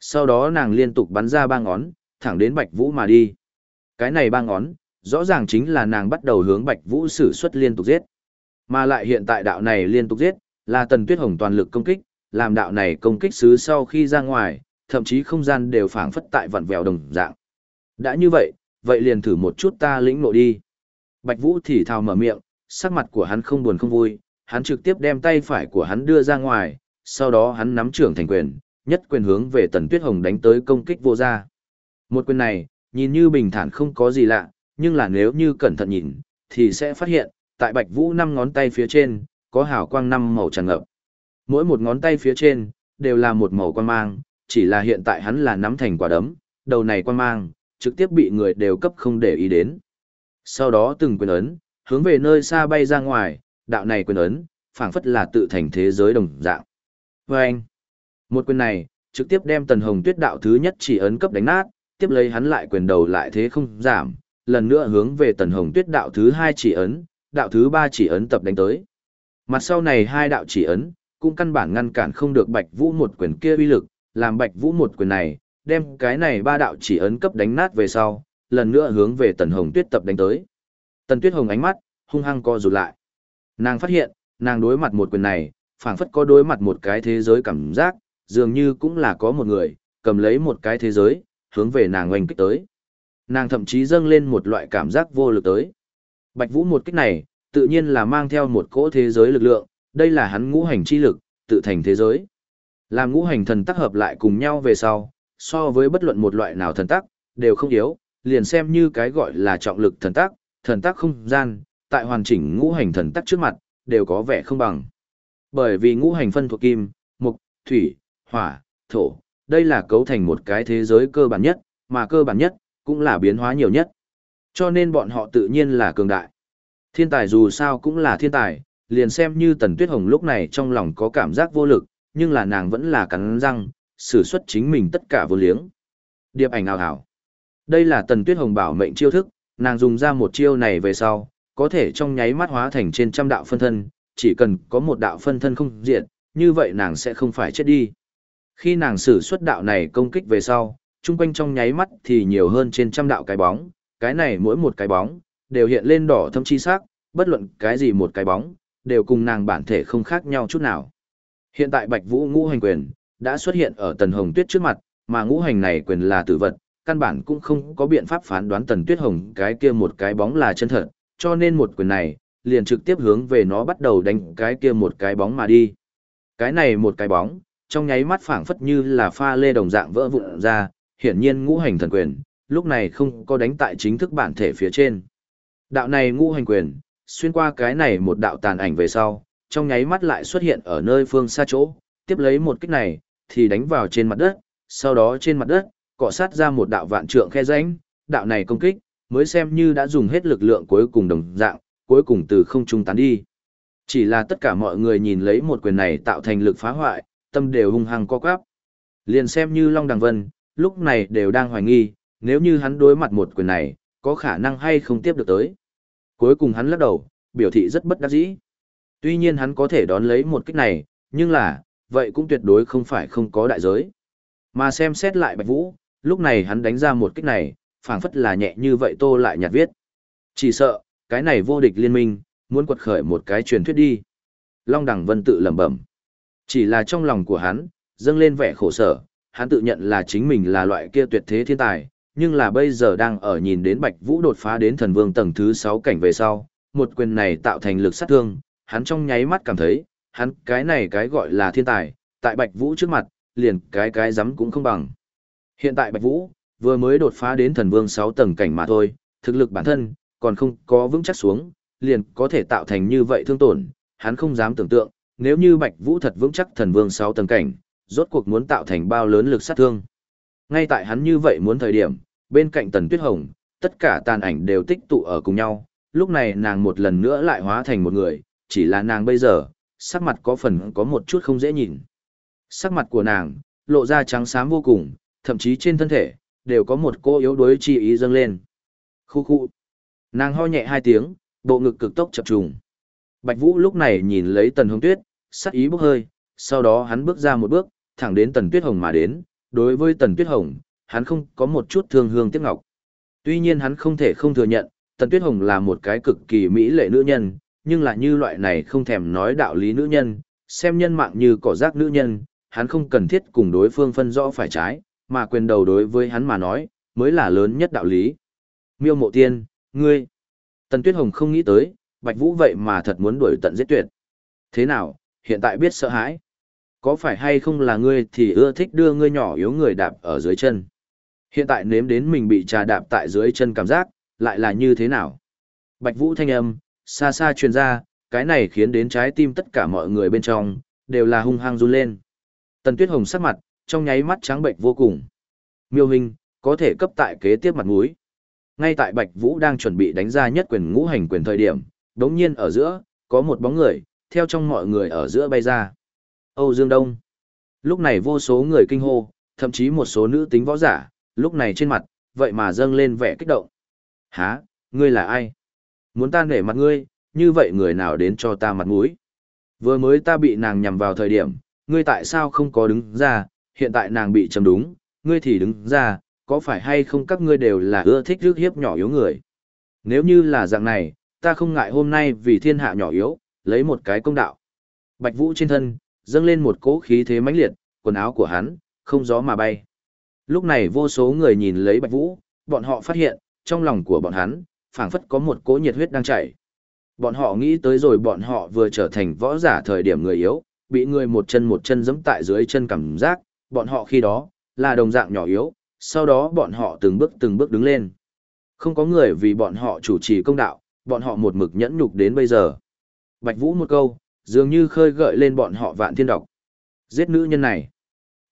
Sau đó nàng liên tục bắn ra ba ngón, thẳng đến Bạch Vũ mà đi. Cái này ba ngón, rõ ràng chính là nàng bắt đầu hướng Bạch Vũ sử xuất liên tục giết. Mà lại hiện tại đạo này liên tục giết, là Tần Tuyết Hồng toàn lực công kích, làm đạo này công kích xứ sau khi ra ngoài, thậm chí không gian đều phảng phất tại vặn vẹo đồng dạng. Đã như vậy, vậy liền thử một chút ta lĩnh nộ đi. Bạch Vũ thì thào mở miệng, sắc mặt của hắn không buồn không vui, hắn trực tiếp đem tay phải của hắn đưa ra ngoài, sau đó hắn nắm trưởng thành quyền, nhất quyền hướng về Tần Tuyết Hồng đánh tới công kích vô ra. Một quyền này, nhìn như bình thản không có gì lạ, nhưng là nếu như cẩn thận nhìn, thì sẽ phát hiện, tại Bạch Vũ năm ngón tay phía trên, có hào quang năm màu tràn ngập. Mỗi một ngón tay phía trên, đều là một màu quang mang, chỉ là hiện tại hắn là nắm thành quả đấm, đầu này quang mang, trực tiếp bị người đều cấp không để ý đến. Sau đó từng quyền ấn, hướng về nơi xa bay ra ngoài, đạo này quyền ấn, phảng phất là tự thành thế giới đồng dạng. Và anh, một quyền này, trực tiếp đem tần hồng tuyết đạo thứ nhất chỉ ấn cấp đánh nát, tiếp lấy hắn lại quyền đầu lại thế không giảm, lần nữa hướng về tần hồng tuyết đạo thứ hai chỉ ấn, đạo thứ ba chỉ ấn tập đánh tới. Mặt sau này hai đạo chỉ ấn, cũng căn bản ngăn cản không được Bạch Vũ một quyền kia uy lực, làm Bạch Vũ một quyền này, đem cái này ba đạo chỉ ấn cấp đánh nát về sau, lần nữa hướng về Tần Hồng Tuyết tập đánh tới. Tần Tuyết Hồng ánh mắt hung hăng co rụt lại. Nàng phát hiện, nàng đối mặt một quyền này, phảng phất có đối mặt một cái thế giới cảm giác, dường như cũng là có một người cầm lấy một cái thế giới, hướng về nàng oanh kích tới. Nàng thậm chí dâng lên một loại cảm giác vô lực tới. Bạch Vũ một kích này, tự nhiên là mang theo một cỗ thế giới lực lượng, đây là hắn ngũ hành chi lực, tự thành thế giới. Làm ngũ hành thần tác hợp lại cùng nhau về sau, so với bất luận một loại nào thần tác, đều không yếu, liền xem như cái gọi là trọng lực thần tác, thần tác không gian, tại hoàn chỉnh ngũ hành thần tác trước mặt, đều có vẻ không bằng. Bởi vì ngũ hành phân thuộc kim, mục, thủy, hỏa, thổ, đây là cấu thành một cái thế giới cơ bản nhất, mà cơ bản nhất, cũng là biến hóa nhiều nhất. Cho nên bọn họ tự nhiên là cường đại. Thiên tài dù sao cũng là thiên tài, liền xem như Tần Tuyết Hồng lúc này trong lòng có cảm giác vô lực, nhưng là nàng vẫn là cắn răng, sử xuất chính mình tất cả vô liếng. Điệp ảnh ảo hảo. Đây là Tần Tuyết Hồng bảo mệnh chiêu thức, nàng dùng ra một chiêu này về sau, có thể trong nháy mắt hóa thành trên trăm đạo phân thân, chỉ cần có một đạo phân thân không diệt như vậy nàng sẽ không phải chết đi. Khi nàng sử xuất đạo này công kích về sau, chung quanh trong nháy mắt thì nhiều hơn trên trăm đạo cái bóng, cái này mỗi một cái bóng, đều hiện lên đỏ thâm chi sắc, bất luận cái gì một cái bóng, đều cùng nàng bản thể không khác nhau chút nào. Hiện tại Bạch Vũ ngũ hành quyền đã xuất hiện ở Tần Hồng Tuyết trước mặt, mà ngũ hành này quyền là tử vật, căn bản cũng không có biện pháp phán đoán Tần Tuyết Hồng cái kia một cái bóng là chân thật, cho nên một quyền này, liền trực tiếp hướng về nó bắt đầu đánh cái kia một cái bóng mà đi. Cái này một cái bóng, trong nháy mắt phảng phất như là pha lê đồng dạng vỡ vụn ra, hiển nhiên ngũ hành thần quyền, lúc này không có đánh tại chính thức bản thể phía trên. Đạo này ngũ hành quyền, xuyên qua cái này một đạo tàn ảnh về sau, trong nháy mắt lại xuất hiện ở nơi phương xa chỗ, tiếp lấy một kích này, thì đánh vào trên mặt đất, sau đó trên mặt đất, cọ sát ra một đạo vạn trượng khe rãnh, đạo này công kích, mới xem như đã dùng hết lực lượng cuối cùng đồng dạng, cuối cùng từ không trung tán đi. Chỉ là tất cả mọi người nhìn lấy một quyền này tạo thành lực phá hoại, tâm đều hung hăng co quắp. Liền xem như Long Đằng Vân, lúc này đều đang hoài nghi, nếu như hắn đối mặt một quyền này, có khả năng hay không tiếp được tới. Cuối cùng hắn lắc đầu, biểu thị rất bất đắc dĩ. Tuy nhiên hắn có thể đón lấy một kích này, nhưng là, vậy cũng tuyệt đối không phải không có đại giới. Mà xem xét lại Bạch Vũ, lúc này hắn đánh ra một kích này, phảng phất là nhẹ như vậy tô lại nhạt viết. Chỉ sợ, cái này vô địch liên minh, muốn quật khởi một cái truyền thuyết đi. Long Đằng Vân tự lẩm bẩm. Chỉ là trong lòng của hắn, dâng lên vẻ khổ sở, hắn tự nhận là chính mình là loại kia tuyệt thế thiên tài, nhưng là bây giờ đang ở nhìn đến Bạch Vũ đột phá đến thần vương tầng thứ 6 cảnh về sau, một quyền này tạo thành lực sát thương, hắn trong nháy mắt cảm thấy, hắn cái này cái gọi là thiên tài, tại Bạch Vũ trước mặt, liền cái cái dám cũng không bằng. Hiện tại Bạch Vũ, vừa mới đột phá đến thần vương 6 tầng cảnh mà thôi, thực lực bản thân, còn không có vững chắc xuống, liền có thể tạo thành như vậy thương tổn, hắn không dám tưởng tượng, nếu như Bạch Vũ thật vững chắc thần vương 6 tầng cảnh, rốt cuộc muốn tạo thành bao lớn lực sát thương. Ngay tại hắn như vậy muốn thời điểm, bên cạnh Tần Tuyết Hồng, tất cả tàn ảnh đều tích tụ ở cùng nhau, lúc này nàng một lần nữa lại hóa thành một người, chỉ là nàng bây giờ, sắc mặt có phần có một chút không dễ nhìn. Sắc mặt của nàng, lộ ra trắng xám vô cùng, thậm chí trên thân thể, đều có một cô yếu đuối chi ý dâng lên. Khu khu. Nàng ho nhẹ hai tiếng, bộ ngực cực tốc chập trùng. Bạch Vũ lúc này nhìn lấy Tần Hồng Tuyết, sắc ý bốc hơi, sau đó hắn bước ra một bước, thẳng đến Tần Tuyết Hồng mà đến. Đối với Tần Tuyết Hồng, hắn không có một chút thương hương tiếc ngọc. Tuy nhiên hắn không thể không thừa nhận, Tần Tuyết Hồng là một cái cực kỳ mỹ lệ nữ nhân, nhưng là như loại này không thèm nói đạo lý nữ nhân, xem nhân mạng như cỏ rác nữ nhân, hắn không cần thiết cùng đối phương phân rõ phải trái, mà quyền đầu đối với hắn mà nói, mới là lớn nhất đạo lý. Miêu mộ tiên, ngươi. Tần Tuyết Hồng không nghĩ tới, Bạch Vũ vậy mà thật muốn đuổi tận giết tuyệt. Thế nào, hiện tại biết sợ hãi? Có phải hay không là ngươi thì ưa thích đưa ngươi nhỏ yếu người đạp ở dưới chân? Hiện tại nếm đến mình bị trà đạp tại dưới chân cảm giác, lại là như thế nào? Bạch Vũ thanh âm, xa xa truyền ra, cái này khiến đến trái tim tất cả mọi người bên trong, đều là hung hăng run lên. Tần Tuyết Hồng sắc mặt, trong nháy mắt trắng bệnh vô cùng. Miêu Hình, có thể cấp tại kế tiếp mặt mũi. Ngay tại Bạch Vũ đang chuẩn bị đánh ra nhất quyền ngũ hành quyền thời điểm, đống nhiên ở giữa, có một bóng người, theo trong mọi người ở giữa bay ra. Âu Dương Đông. Lúc này vô số người kinh hô, thậm chí một số nữ tính võ giả, lúc này trên mặt, vậy mà dâng lên vẻ kích động. Hả, ngươi là ai? Muốn ta nể mặt ngươi, như vậy người nào đến cho ta mặt mũi? Vừa mới ta bị nàng nhằm vào thời điểm, ngươi tại sao không có đứng ra, hiện tại nàng bị chấm đúng, ngươi thì đứng ra, có phải hay không các ngươi đều là ưa thích rước hiếp nhỏ yếu người? Nếu như là dạng này, ta không ngại hôm nay vì thiên hạ nhỏ yếu, lấy một cái công đạo. Bạch Vũ trên thân, dâng lên một cỗ khí thế mãnh liệt, quần áo của hắn, không gió mà bay. Lúc này vô số người nhìn lấy Bạch Vũ, bọn họ phát hiện, trong lòng của bọn hắn, phảng phất có một cỗ nhiệt huyết đang chảy. Bọn họ nghĩ tới rồi bọn họ vừa trở thành võ giả thời điểm người yếu, bị người một chân một chân giẫm tại dưới chân cảm giác, bọn họ khi đó, là đồng dạng nhỏ yếu, sau đó bọn họ từng bước từng bước đứng lên. Không có người vì bọn họ chủ trì công đạo, bọn họ một mực nhẫn nhục đến bây giờ. Bạch Vũ một câu, dường như khơi gợi lên bọn họ vạn thiên độc. Giết nữ nhân này.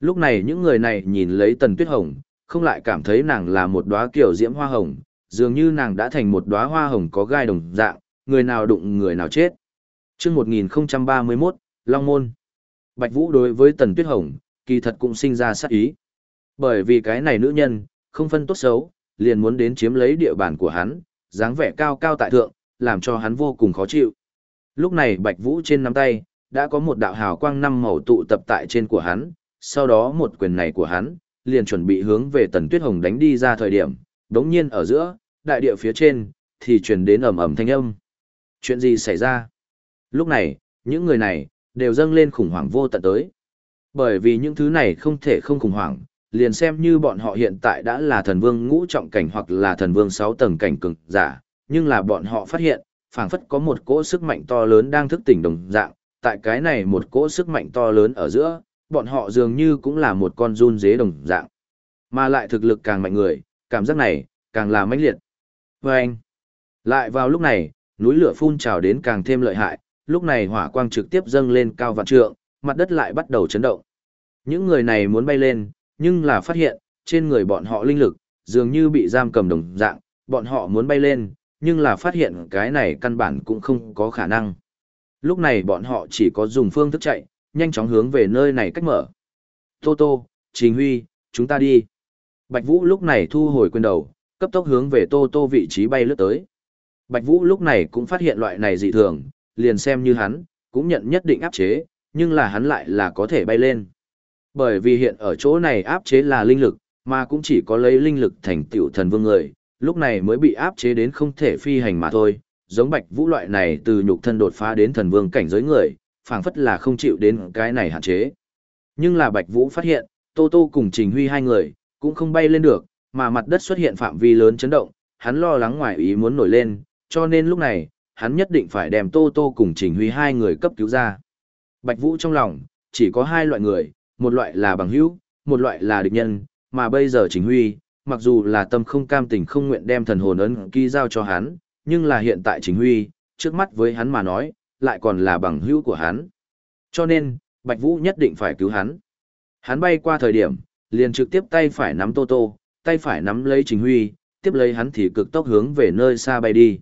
Lúc này những người này nhìn lấy Tần Tuyết Hồng, không lại cảm thấy nàng là một đóa kiểu diễm hoa hồng, dường như nàng đã thành một đóa hoa hồng có gai đồng dạng, người nào đụng người nào chết. Chương 1031, Long Môn. Bạch Vũ đối với Tần Tuyết Hồng, kỳ thật cũng sinh ra sát ý. Bởi vì cái này nữ nhân, không phân tốt xấu, liền muốn đến chiếm lấy địa bàn của hắn, dáng vẻ cao cao tại thượng, làm cho hắn vô cùng khó chịu. Lúc này Bạch Vũ trên nắm tay, đã có một đạo hào quang năm màu tụ tập tại trên của hắn, sau đó một quyền này của hắn, liền chuẩn bị hướng về Tần Tuyết Hồng đánh đi ra thời điểm, đống nhiên ở giữa, đại địa phía trên, thì truyền đến ầm ầm thanh âm. Chuyện gì xảy ra? Lúc này, những người này, đều dâng lên khủng hoảng vô tận tới. Bởi vì những thứ này không thể không khủng hoảng, liền xem như bọn họ hiện tại đã là thần vương ngũ trọng cảnh hoặc là thần vương sáu tầng cảnh cường giả, nhưng là bọn họ phát hiện, phảng phất có một cỗ sức mạnh to lớn đang thức tỉnh đồng dạng, tại cái này một cỗ sức mạnh to lớn ở giữa, bọn họ dường như cũng là một con run dế đồng dạng. Mà lại thực lực càng mạnh người, cảm giác này, càng là mãnh liệt. Và anh, lại vào lúc này, núi lửa phun trào đến càng thêm lợi hại, lúc này hỏa quang trực tiếp dâng lên cao vạn trượng, mặt đất lại bắt đầu chấn động. Những người này muốn bay lên, nhưng là phát hiện, trên người bọn họ linh lực, dường như bị giam cầm đồng dạng, bọn họ muốn bay lên, nhưng là phát hiện cái này căn bản cũng không có khả năng. Lúc này bọn họ chỉ có dùng phương thức chạy, nhanh chóng hướng về nơi này cách mở. Tô Tô, Trình Huy, chúng ta đi. Bạch Vũ lúc này thu hồi quyền đầu, cấp tốc hướng về Tô Tô vị trí bay lướt tới. Bạch Vũ lúc này cũng phát hiện loại này dị thường, liền xem như hắn, cũng nhận nhất định áp chế, nhưng là hắn lại là có thể bay lên. Bởi vì hiện ở chỗ này áp chế là linh lực, mà cũng chỉ có lấy linh lực thành tiểu thần vương người, lúc này mới bị áp chế đến không thể phi hành mà thôi. Giống Bạch Vũ loại này từ nhục thân đột phá đến thần vương cảnh giới người, phảng phất là không chịu đến cái này hạn chế. Nhưng là Bạch Vũ phát hiện, Tô Tô cùng Trình Huy hai người, cũng không bay lên được, mà mặt đất xuất hiện phạm vi lớn chấn động, hắn lo lắng ngoài ý muốn nổi lên, cho nên lúc này, hắn nhất định phải đem Tô Tô cùng Trình Huy hai người cấp cứu ra. Bạch Vũ trong lòng, chỉ có hai loại người, một loại là bằng hữu, một loại là địch nhân, mà bây giờ Trình Huy, mặc dù là tâm không cam tình không nguyện đem thần hồn ấn ký giao cho hắn, nhưng là hiện tại Trình Huy, trước mắt với hắn mà nói, lại còn là bằng hữu của hắn. Cho nên, Bạch Vũ nhất định phải cứu hắn. Hắn bay qua thời điểm, liền trực tiếp tay phải nắm Tô Tô, tay phải nắm lấy Trình Huy, tiếp lấy hắn thì cực tốc hướng về nơi xa bay đi.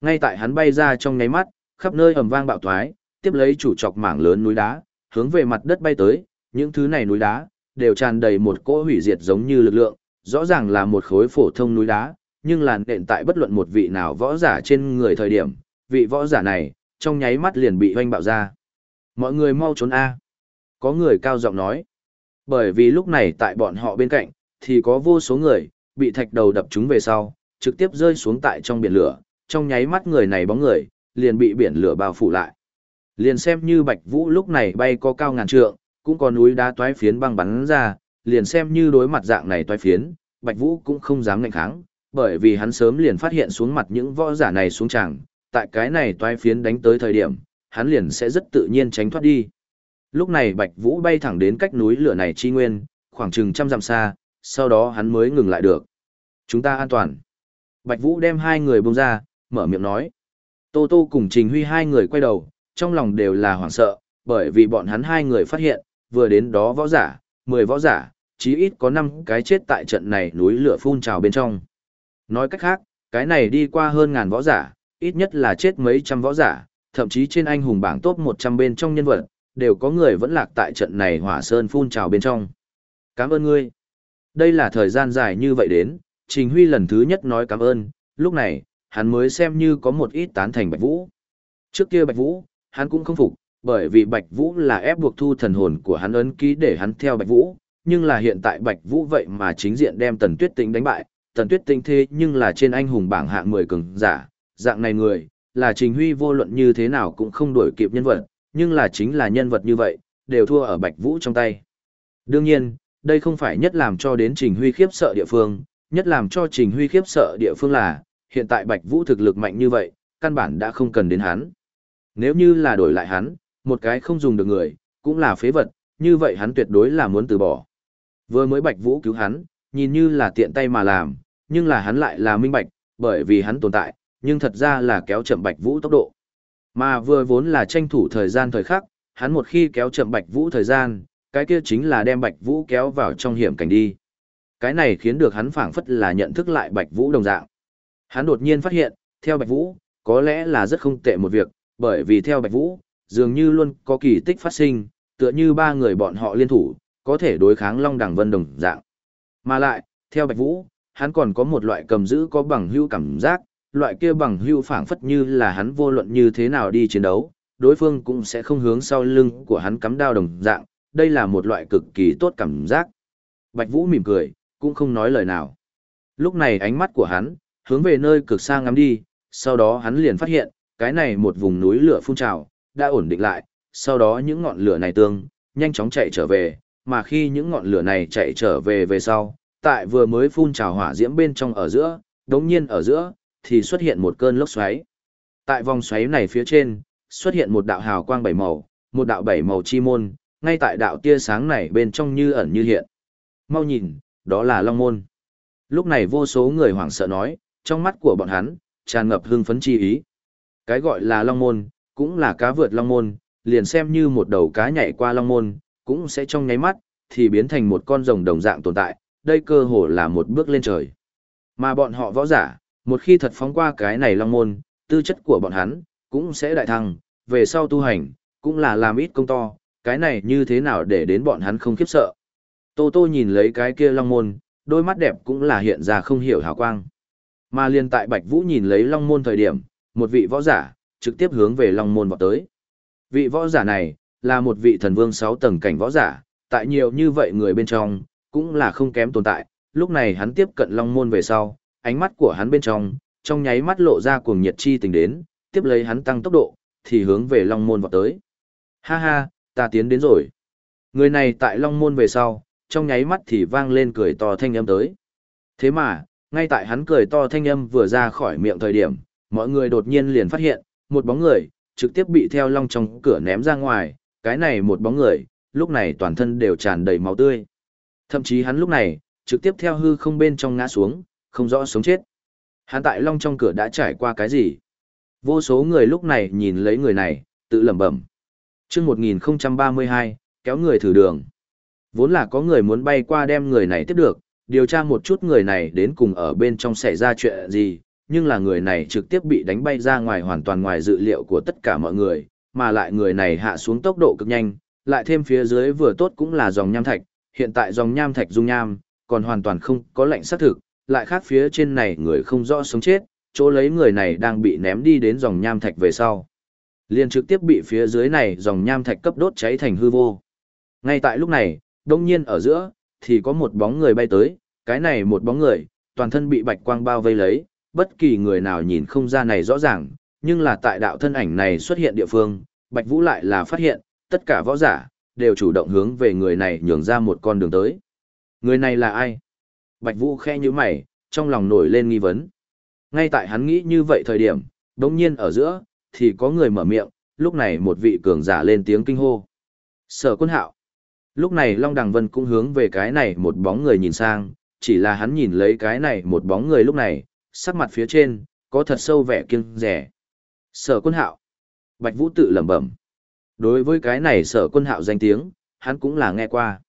Ngay tại hắn bay ra trong nháy mắt, khắp nơi ầm vang bạo thoái, tiếp lấy chủ chọc mảng lớn núi đá, hướng về mặt đất bay tới, những thứ này núi đá đều tràn đầy một cỗ hủy diệt giống như lực lượng, rõ ràng là một khối phổ thông núi đá, nhưng làn đện tại bất luận một vị nào võ giả trên người thời điểm, vị võ giả này trong nháy mắt liền bị hoanh bạo ra. Mọi người mau trốn a. Có người cao giọng nói. Bởi vì lúc này tại bọn họ bên cạnh, thì có vô số người, bị thạch đầu đập chúng về sau, trực tiếp rơi xuống tại trong biển lửa, trong nháy mắt người này bóng người, liền bị biển lửa bao phủ lại. Liền xem như Bạch Vũ lúc này bay có cao ngàn trượng, cũng có núi đá toái phiến băng bắn ra, liền xem như đối mặt dạng này toái phiến, Bạch Vũ cũng không dám ngạnh kháng, bởi vì hắn sớm liền phát hiện xuống mặt những võ giả này xuống tràng, tại cái này toái phiến đánh tới thời điểm, hắn liền sẽ rất tự nhiên tránh thoát đi. Lúc này Bạch Vũ bay thẳng đến cách núi lửa này chi nguyên, khoảng chừng trăm dặm xa, sau đó hắn mới ngừng lại được. Chúng ta an toàn. Bạch Vũ đem hai người buông ra, mở miệng nói. Tô Tô cùng Trình Huy hai người quay đầu, trong lòng đều là hoảng sợ, bởi vì bọn hắn hai người phát hiện, vừa đến đó võ giả, mười võ giả, chí ít có năm cái chết tại trận này núi lửa phun trào bên trong. Nói cách khác, cái này đi qua hơn ngàn võ giả, ít nhất là chết mấy trăm võ giả, thậm chí trên anh hùng bảng top 100 bên trong nhân vật, đều có người vẫn lạc tại trận này hỏa sơn phun trào bên trong. Cảm ơn ngươi. Đây là thời gian dài như vậy đến, Trình Huy lần thứ nhất nói cảm ơn, lúc này, hắn mới xem như có một ít tán thành Bạch Vũ. Trước kia Bạch Vũ, hắn cũng không phục, bởi vì Bạch Vũ là ép buộc thu thần hồn của hắn ấn ký để hắn theo Bạch Vũ, nhưng là hiện tại Bạch Vũ vậy mà chính diện đem Tần Tuyết Tĩnh đánh bại, Tần Tuyết Tĩnh thế nhưng là trên anh hùng bảng hạng 10 cường giả, dạng này người, là Trình Huy vô luận như thế nào cũng không đuổi kịp nhân vật, nhưng là chính là nhân vật như vậy, đều thua ở Bạch Vũ trong tay. Đương nhiên, đây không phải nhất làm cho đến Trình Huy khiếp sợ địa phương, nhất làm cho Trình Huy khiếp sợ địa phương là, hiện tại Bạch Vũ thực lực mạnh như vậy, căn bản đã không cần đến hắn. Nếu như là đổi lại hắn, một cái không dùng được người, cũng là phế vật, như vậy hắn tuyệt đối là muốn từ bỏ. Vừa mới Bạch Vũ cứu hắn, nhìn như là tiện tay mà làm, nhưng là hắn lại là minh bạch, bởi vì hắn tồn tại, nhưng thật ra là kéo chậm Bạch Vũ tốc độ. Mà vừa vốn là tranh thủ thời gian thời khắc, hắn một khi kéo chậm Bạch Vũ thời gian, cái kia chính là đem Bạch Vũ kéo vào trong hiểm cảnh đi. Cái này khiến được hắn phảng phất là nhận thức lại Bạch Vũ đồng dạng. Hắn đột nhiên phát hiện, theo Bạch Vũ, có lẽ là rất không tệ một việc, bởi vì theo Bạch Vũ, dường như luôn có kỳ tích phát sinh, tựa như ba người bọn họ liên thủ, có thể đối kháng Long Đằng Vân đồng dạng. Mà lại, theo Bạch Vũ, hắn còn có một loại cầm giữ có bằng hữu cảm giác, loại kia bằng hữu phảng phất như là hắn vô luận như thế nào đi chiến đấu, đối phương cũng sẽ không hướng sau lưng của hắn cắm đao đồng dạng, đây là một loại cực kỳ tốt cảm giác. Bạch Vũ mỉm cười, cũng không nói lời nào. Lúc này ánh mắt của hắn, hướng về nơi cực xa ngắm đi, sau đó hắn liền phát hiện, cái này một vùng núi lửa phun trào, đã ổn định lại, sau đó những ngọn lửa này tương, nhanh chóng chạy trở về, mà khi những ngọn lửa này chạy trở về về sau, tại vừa mới phun trào hỏa diễm bên trong ở giữa, đống nhiên ở giữa, thì xuất hiện một cơn lốc xoáy. Tại vòng xoáy này phía trên, xuất hiện một đạo hào quang bảy màu, một đạo bảy màu chi môn, ngay tại đạo tia sáng này bên trong như ẩn như hiện. Mau nhìn, đó là Long Môn. Lúc này vô số người hoảng sợ nói, trong mắt của bọn hắn, tràn ngập hưng phấn chi ý. Cái gọi là Long Môn, cũng là cá vượt Long Môn, liền xem như một đầu cá nhảy qua Long Môn, cũng sẽ trong nháy mắt, thì biến thành một con rồng đồng dạng tồn tại, đây cơ hồ là một bước lên trời. Mà bọn họ võ giả, một khi thật phóng qua cái này Long Môn, tư chất của bọn hắn, cũng sẽ đại thăng, về sau tu hành, cũng là làm ít công to, cái này như thế nào để đến bọn hắn không khiếp sợ. Tô Tô nhìn lấy cái kia Long Môn, đôi mắt đẹp cũng là hiện ra không hiểu hào quang. Mà liền tại Bạch Vũ nhìn lấy Long Môn thời điểm, một vị võ giả, trực tiếp hướng về Long Môn vọt tới. Vị võ giả này, là một vị thần vương 6 tầng cảnh võ giả, tại nhiều như vậy người bên trong, cũng là không kém tồn tại. Lúc này hắn tiếp cận Long Môn về sau, ánh mắt của hắn bên trong, trong nháy mắt lộ ra cuồng nhiệt chi tình đến, tiếp lấy hắn tăng tốc độ, thì hướng về Long Môn vọt tới. Ha ha, ta tiến đến rồi. Người này tại Long Môn về sau, trong nháy mắt thì vang lên cười to thanh âm tới. Thế mà, ngay tại hắn cười to thanh âm vừa ra khỏi miệng thời điểm, mọi người đột nhiên liền phát hiện, một bóng người, trực tiếp bị theo long trong cửa ném ra ngoài, cái này một bóng người, lúc này toàn thân đều tràn đầy máu tươi. Thậm chí hắn lúc này, trực tiếp theo hư không bên trong ngã xuống, không rõ sống chết. Hắn tại long trong cửa đã trải qua cái gì? Vô số người lúc này nhìn lấy người này, tự lẩm bẩm. Trước 1032, kéo người thử đường. Vốn là có người muốn bay qua đem người này tiếp được, điều tra một chút người này đến cùng ở bên trong xảy ra chuyện gì, nhưng là người này trực tiếp bị đánh bay ra ngoài hoàn toàn ngoài dự liệu của tất cả mọi người, mà lại người này hạ xuống tốc độ cực nhanh, lại thêm phía dưới vừa tốt cũng là dòng nham thạch, hiện tại dòng nham thạch dung nham, còn hoàn toàn không có lạnh xác thực, lại khác phía trên này người không rõ sống chết, chỗ lấy người này đang bị ném đi đến dòng nham thạch về sau. liền trực tiếp bị phía dưới này dòng nham thạch cấp đốt cháy thành hư vô. Ngay tại lúc này, đông nhiên ở giữa, thì có một bóng người bay tới, cái này một bóng người, toàn thân bị bạch quang bao vây lấy, bất kỳ người nào nhìn không ra này rõ ràng, nhưng là tại đạo thân ảnh này xuất hiện địa phương, Bạch Vũ lại là phát hiện, tất cả võ giả, đều chủ động hướng về người này nhường ra một con đường tới. Người này là ai? Bạch Vũ khe như mày, trong lòng nổi lên nghi vấn. Ngay tại hắn nghĩ như vậy thời điểm, đống nhiên ở giữa, thì có người mở miệng, lúc này một vị cường giả lên tiếng kinh hô. Sở quân hạo. Lúc này Long Đằng Vân cũng hướng về cái này một bóng người nhìn sang, chỉ là hắn nhìn lấy cái này một bóng người lúc này, sắc mặt phía trên, có thật sâu vẻ kiêng rẻ. Sở quân hạo. Bạch Vũ tự lẩm bẩm. Đối với cái này sở quân hạo danh tiếng, hắn cũng là nghe qua.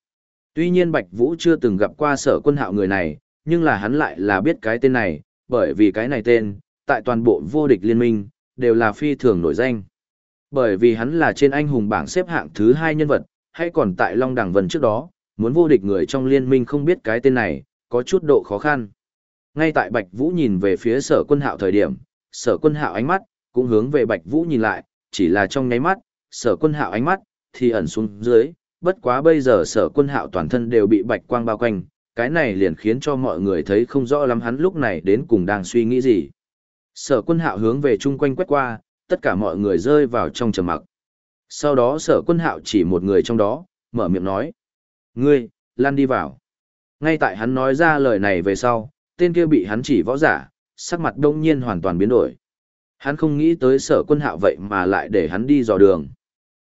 Tuy nhiên Bạch Vũ chưa từng gặp qua sở quân hạo người này, nhưng là hắn lại là biết cái tên này, bởi vì cái này tên, tại toàn bộ vô địch liên minh, đều là phi thường nổi danh. Bởi vì hắn là trên anh hùng bảng xếp hạng thứ hai nhân vật, hay còn tại Long Đẳng Vân trước đó, muốn vô địch người trong liên minh không biết cái tên này, có chút độ khó khăn. Ngay tại Bạch Vũ nhìn về phía sở quân hạo thời điểm, sở quân hạo ánh mắt, cũng hướng về Bạch Vũ nhìn lại, chỉ là trong nháy mắt, sở quân hạo ánh mắt, thì ẩn xuống dưới, bất quá bây giờ sở quân hạo toàn thân đều bị bạch quang bao quanh, cái này liền khiến cho mọi người thấy không rõ lắm hắn lúc này đến cùng đang suy nghĩ gì. Sở quân hạo hướng về chung quanh quét qua, tất cả mọi người rơi vào trong trầm mặc. Sau đó sở quân hạo chỉ một người trong đó, mở miệng nói. Ngươi, lan đi vào. Ngay tại hắn nói ra lời này về sau, tên kia bị hắn chỉ võ giả, sắc mặt đông nhiên hoàn toàn biến đổi. Hắn không nghĩ tới sở quân hạo vậy mà lại để hắn đi dò đường.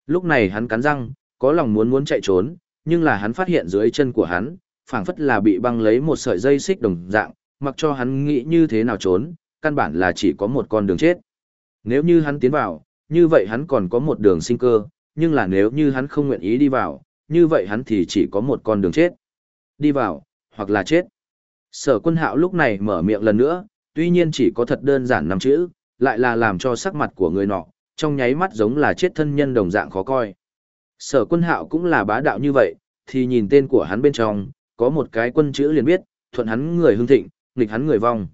Lúc này hắn cắn răng, có lòng muốn muốn chạy trốn, nhưng là hắn phát hiện dưới chân của hắn, phảng phất là bị băng lấy một sợi dây xích đồng dạng, mặc cho hắn nghĩ như thế nào trốn, căn bản là chỉ có một con đường chết. Nếu như hắn tiến vào, như vậy hắn còn có một đường sinh cơ, nhưng là nếu như hắn không nguyện ý đi vào, như vậy hắn thì chỉ có một con đường chết. Đi vào, hoặc là chết. Sở quân hạo lúc này mở miệng lần nữa, tuy nhiên chỉ có thật đơn giản năm chữ, lại là làm cho sắc mặt của người nọ, trong nháy mắt giống là chết thân nhân đồng dạng khó coi. Sở quân hạo cũng là bá đạo như vậy, thì nhìn tên của hắn bên trong, có một cái quân chữ liền biết, thuận hắn người hưng thịnh, nghịch hắn người vong.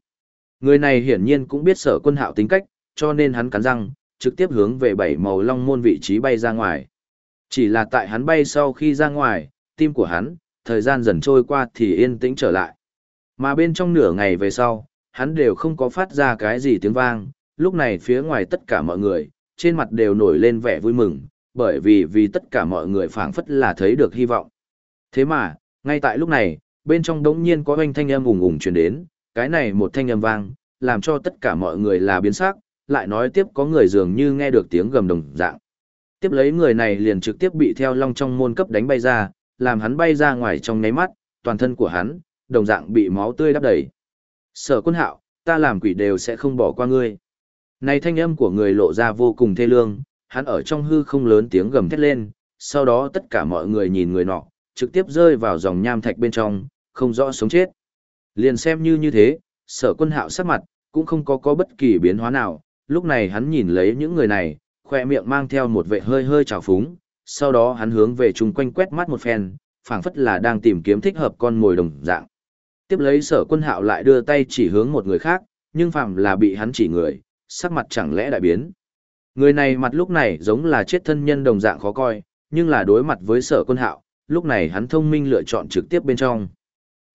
Người này hiển nhiên cũng biết sở quân hạo tính cách, cho nên hắn cắn răng, trực tiếp hướng về bảy màu long môn vị trí bay ra ngoài. Chỉ là tại hắn bay sau khi ra ngoài, tim của hắn, thời gian dần trôi qua thì yên tĩnh trở lại. Mà bên trong nửa ngày về sau, hắn đều không có phát ra cái gì tiếng vang, lúc này phía ngoài tất cả mọi người, trên mặt đều nổi lên vẻ vui mừng, bởi vì vì tất cả mọi người phảng phất là thấy được hy vọng. Thế mà, ngay tại lúc này, bên trong đống nhiên có oanh thanh âm ủng ủng truyền đến, cái này một thanh âm vang, làm cho tất cả mọi người là biến sắc, lại nói tiếp có người dường như nghe được tiếng gầm đồng dạng. Tiếp lấy người này liền trực tiếp bị theo long trong môn cấp đánh bay ra, làm hắn bay ra ngoài trong nháy mắt, toàn thân của hắn, đồng dạng bị máu tươi đắp đầy. Sở quân hạo, ta làm quỷ đều sẽ không bỏ qua ngươi. Này thanh âm của người lộ ra vô cùng thê lương, hắn ở trong hư không lớn tiếng gầm thét lên, sau đó tất cả mọi người nhìn người nọ, trực tiếp rơi vào dòng nham thạch bên trong, không rõ sống chết. Liền xem như như thế, sở quân hạo sắc mặt, cũng không có có bất kỳ biến hóa nào, lúc này hắn nhìn lấy những người này, khoe miệng mang theo một vệ hơi hơi trào phúng, sau đó hắn hướng về chung quanh quét mắt một phen, phảng phất là đang tìm kiếm thích hợp con mồi đồng dạng. Tiếp lấy sở quân hạo lại đưa tay chỉ hướng một người khác, nhưng phàm là bị hắn chỉ người, sắc mặt chẳng lẽ đại biến. Người này mặt lúc này giống là chết thân nhân đồng dạng khó coi, nhưng là đối mặt với sở quân hạo, lúc này hắn thông minh lựa chọn trực tiếp bên trong.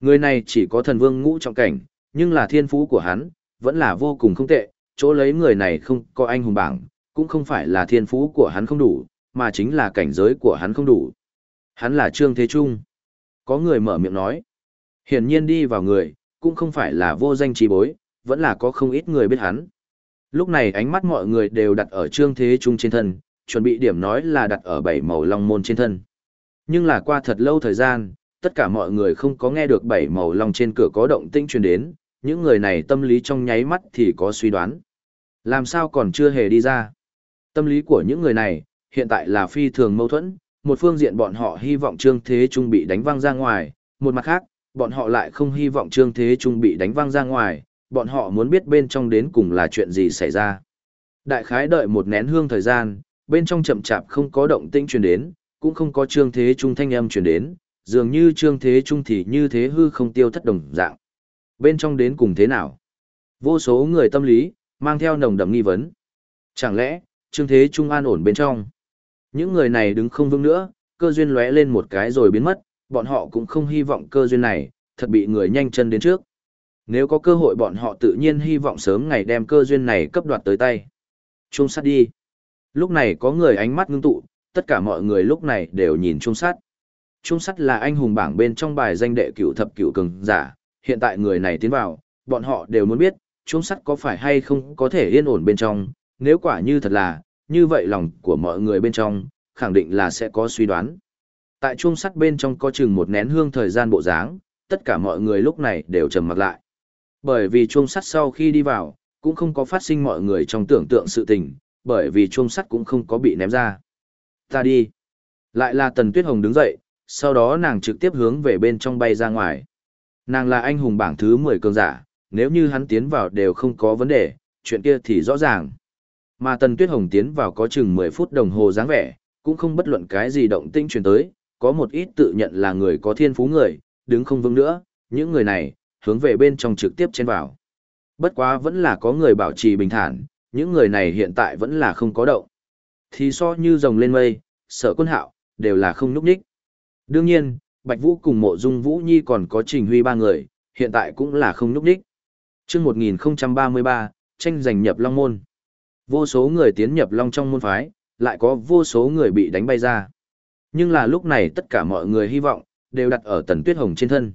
Người này chỉ có thần vương ngũ trọng cảnh, nhưng là thiên phú của hắn, vẫn là vô cùng không tệ, chỗ lấy người này không có anh hùng bảng, cũng không phải là thiên phú của hắn không đủ, mà chính là cảnh giới của hắn không đủ. Hắn là Trương Thế Trung. Có người mở miệng nói. Hiển nhiên đi vào người, cũng không phải là vô danh trí bối, vẫn là có không ít người biết hắn. Lúc này ánh mắt mọi người đều đặt ở Trương Thế Trung trên thân, chuẩn bị điểm nói là đặt ở bảy màu long môn trên thân. Nhưng là qua thật lâu thời gian, tất cả mọi người không có nghe được bảy màu long trên cửa có động tĩnh truyền đến, những người này tâm lý trong nháy mắt thì có suy đoán. Làm sao còn chưa hề đi ra? Tâm lý của những người này, hiện tại là phi thường mâu thuẫn, một phương diện bọn họ hy vọng Trương Thế Trung bị đánh văng ra ngoài, một mặt khác, bọn họ lại không hy vọng Trương Thế Trung bị đánh văng ra ngoài, bọn họ muốn biết bên trong đến cùng là chuyện gì xảy ra. Đại khái đợi một nén hương thời gian, bên trong chậm chạp không có động tĩnh truyền đến, cũng không có Trương Thế Trung thanh âm truyền đến, dường như Trương Thế Trung thì như thế hư không tiêu thất đồng dạng. Bên trong đến cùng thế nào? Vô số người tâm lý, mang theo nồng đậm nghi vấn. Chẳng lẽ, Trương Thế Trung an ổn bên trong? Những người này đứng không vững nữa, cơ duyên lóe lên một cái rồi biến mất, bọn họ cũng không hy vọng cơ duyên này, thật bị người nhanh chân đến trước. Nếu có cơ hội bọn họ tự nhiên hy vọng sớm ngày đem cơ duyên này cấp đoạt tới tay. Trung sát đi. Lúc này có người ánh mắt ngưng tụ, tất cả mọi người lúc này đều nhìn trung sát. Trung sát là anh hùng bảng bên trong bài danh đệ cửu thập cửu cường giả, hiện tại người này tiến vào, bọn họ đều muốn biết, trung sát có phải hay không có thể yên ổn bên trong, nếu quả như thật là, như vậy lòng của mọi người bên trong, khẳng định là sẽ có suy đoán. Tại chuông sắt bên trong có chừng một nén hương thời gian bộ dáng, tất cả mọi người lúc này đều trầm mặc lại. Bởi vì chuông sắt sau khi đi vào, cũng không có phát sinh mọi người trong tưởng tượng sự tình, bởi vì chuông sắt cũng không có bị ném ra. Ta đi. Lại là Tần Tuyết Hồng đứng dậy, sau đó nàng trực tiếp hướng về bên trong bay ra ngoài. Nàng là anh hùng bảng thứ 10 cường giả, nếu như hắn tiến vào đều không có vấn đề, chuyện kia thì rõ ràng. Mà Tần Tuyết Hồng tiến vào có chừng 10 phút đồng hồ dáng vẻ, cũng không bất luận cái gì động tĩnh truyền tới, có một ít tự nhận là người có thiên phú người, đứng không vững nữa, những người này, hướng về bên trong trực tiếp chen vào. Bất quá vẫn là có người bảo trì bình thản, những người này hiện tại vẫn là không có động. Thì so như rồng lên mây, sở quân hạo, đều là không núp nhích. Đương nhiên, Bạch Vũ cùng mộ dung Vũ Nhi còn có trình huy ba người, hiện tại cũng là không núp nhích. trước 1033, tranh giành nhập Long Môn. Vô số người tiến nhập Long trong môn phái, lại có vô số người bị đánh bay ra. Nhưng là lúc này tất cả mọi người hy vọng, đều đặt ở Tần Tuyết Hồng trên thân.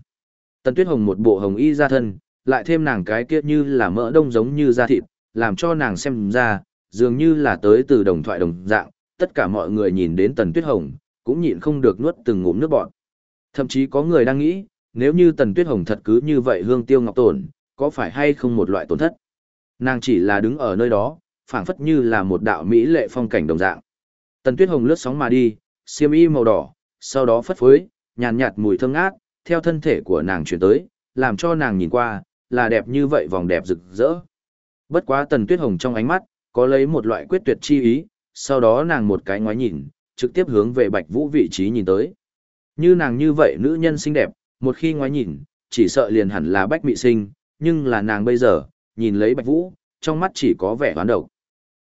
Tần Tuyết Hồng một bộ hồng y ra thân, lại thêm nàng cái kia như là mỡ đông giống như da thịt, làm cho nàng xem ra, dường như là tới từ đồng thoại đồng dạng, tất cả mọi người nhìn đến Tần Tuyết Hồng, cũng nhịn không được nuốt từng ngụm nước bọt. Thậm chí có người đang nghĩ, nếu như Tần Tuyết Hồng thật cứ như vậy hương tiêu ngọc tổn, có phải hay không một loại tổn thất? Nàng chỉ là đứng ở nơi đó, phảng phất như là một đạo mỹ lệ phong cảnh đồng dạng. Tần Tuyết Hồng lướt sóng mà đi, xiêm y màu đỏ, sau đó phất phới, nhàn nhạt mùi thơm ngát, theo thân thể của nàng chuyển tới, làm cho nàng nhìn qua, là đẹp như vậy vòng đẹp rực rỡ. Bất quá Tần Tuyết Hồng trong ánh mắt, có lấy một loại quyết tuyệt chi ý, sau đó nàng một cái ngoái nhìn, trực tiếp hướng về Bạch Vũ vị trí nhìn tới. Như nàng như vậy nữ nhân xinh đẹp, một khi ngoái nhìn, chỉ sợ liền hẳn là Bách Mị Sinh, nhưng là nàng bây giờ, nhìn lấy Bạch Vũ, trong mắt chỉ có vẻ hoán độc.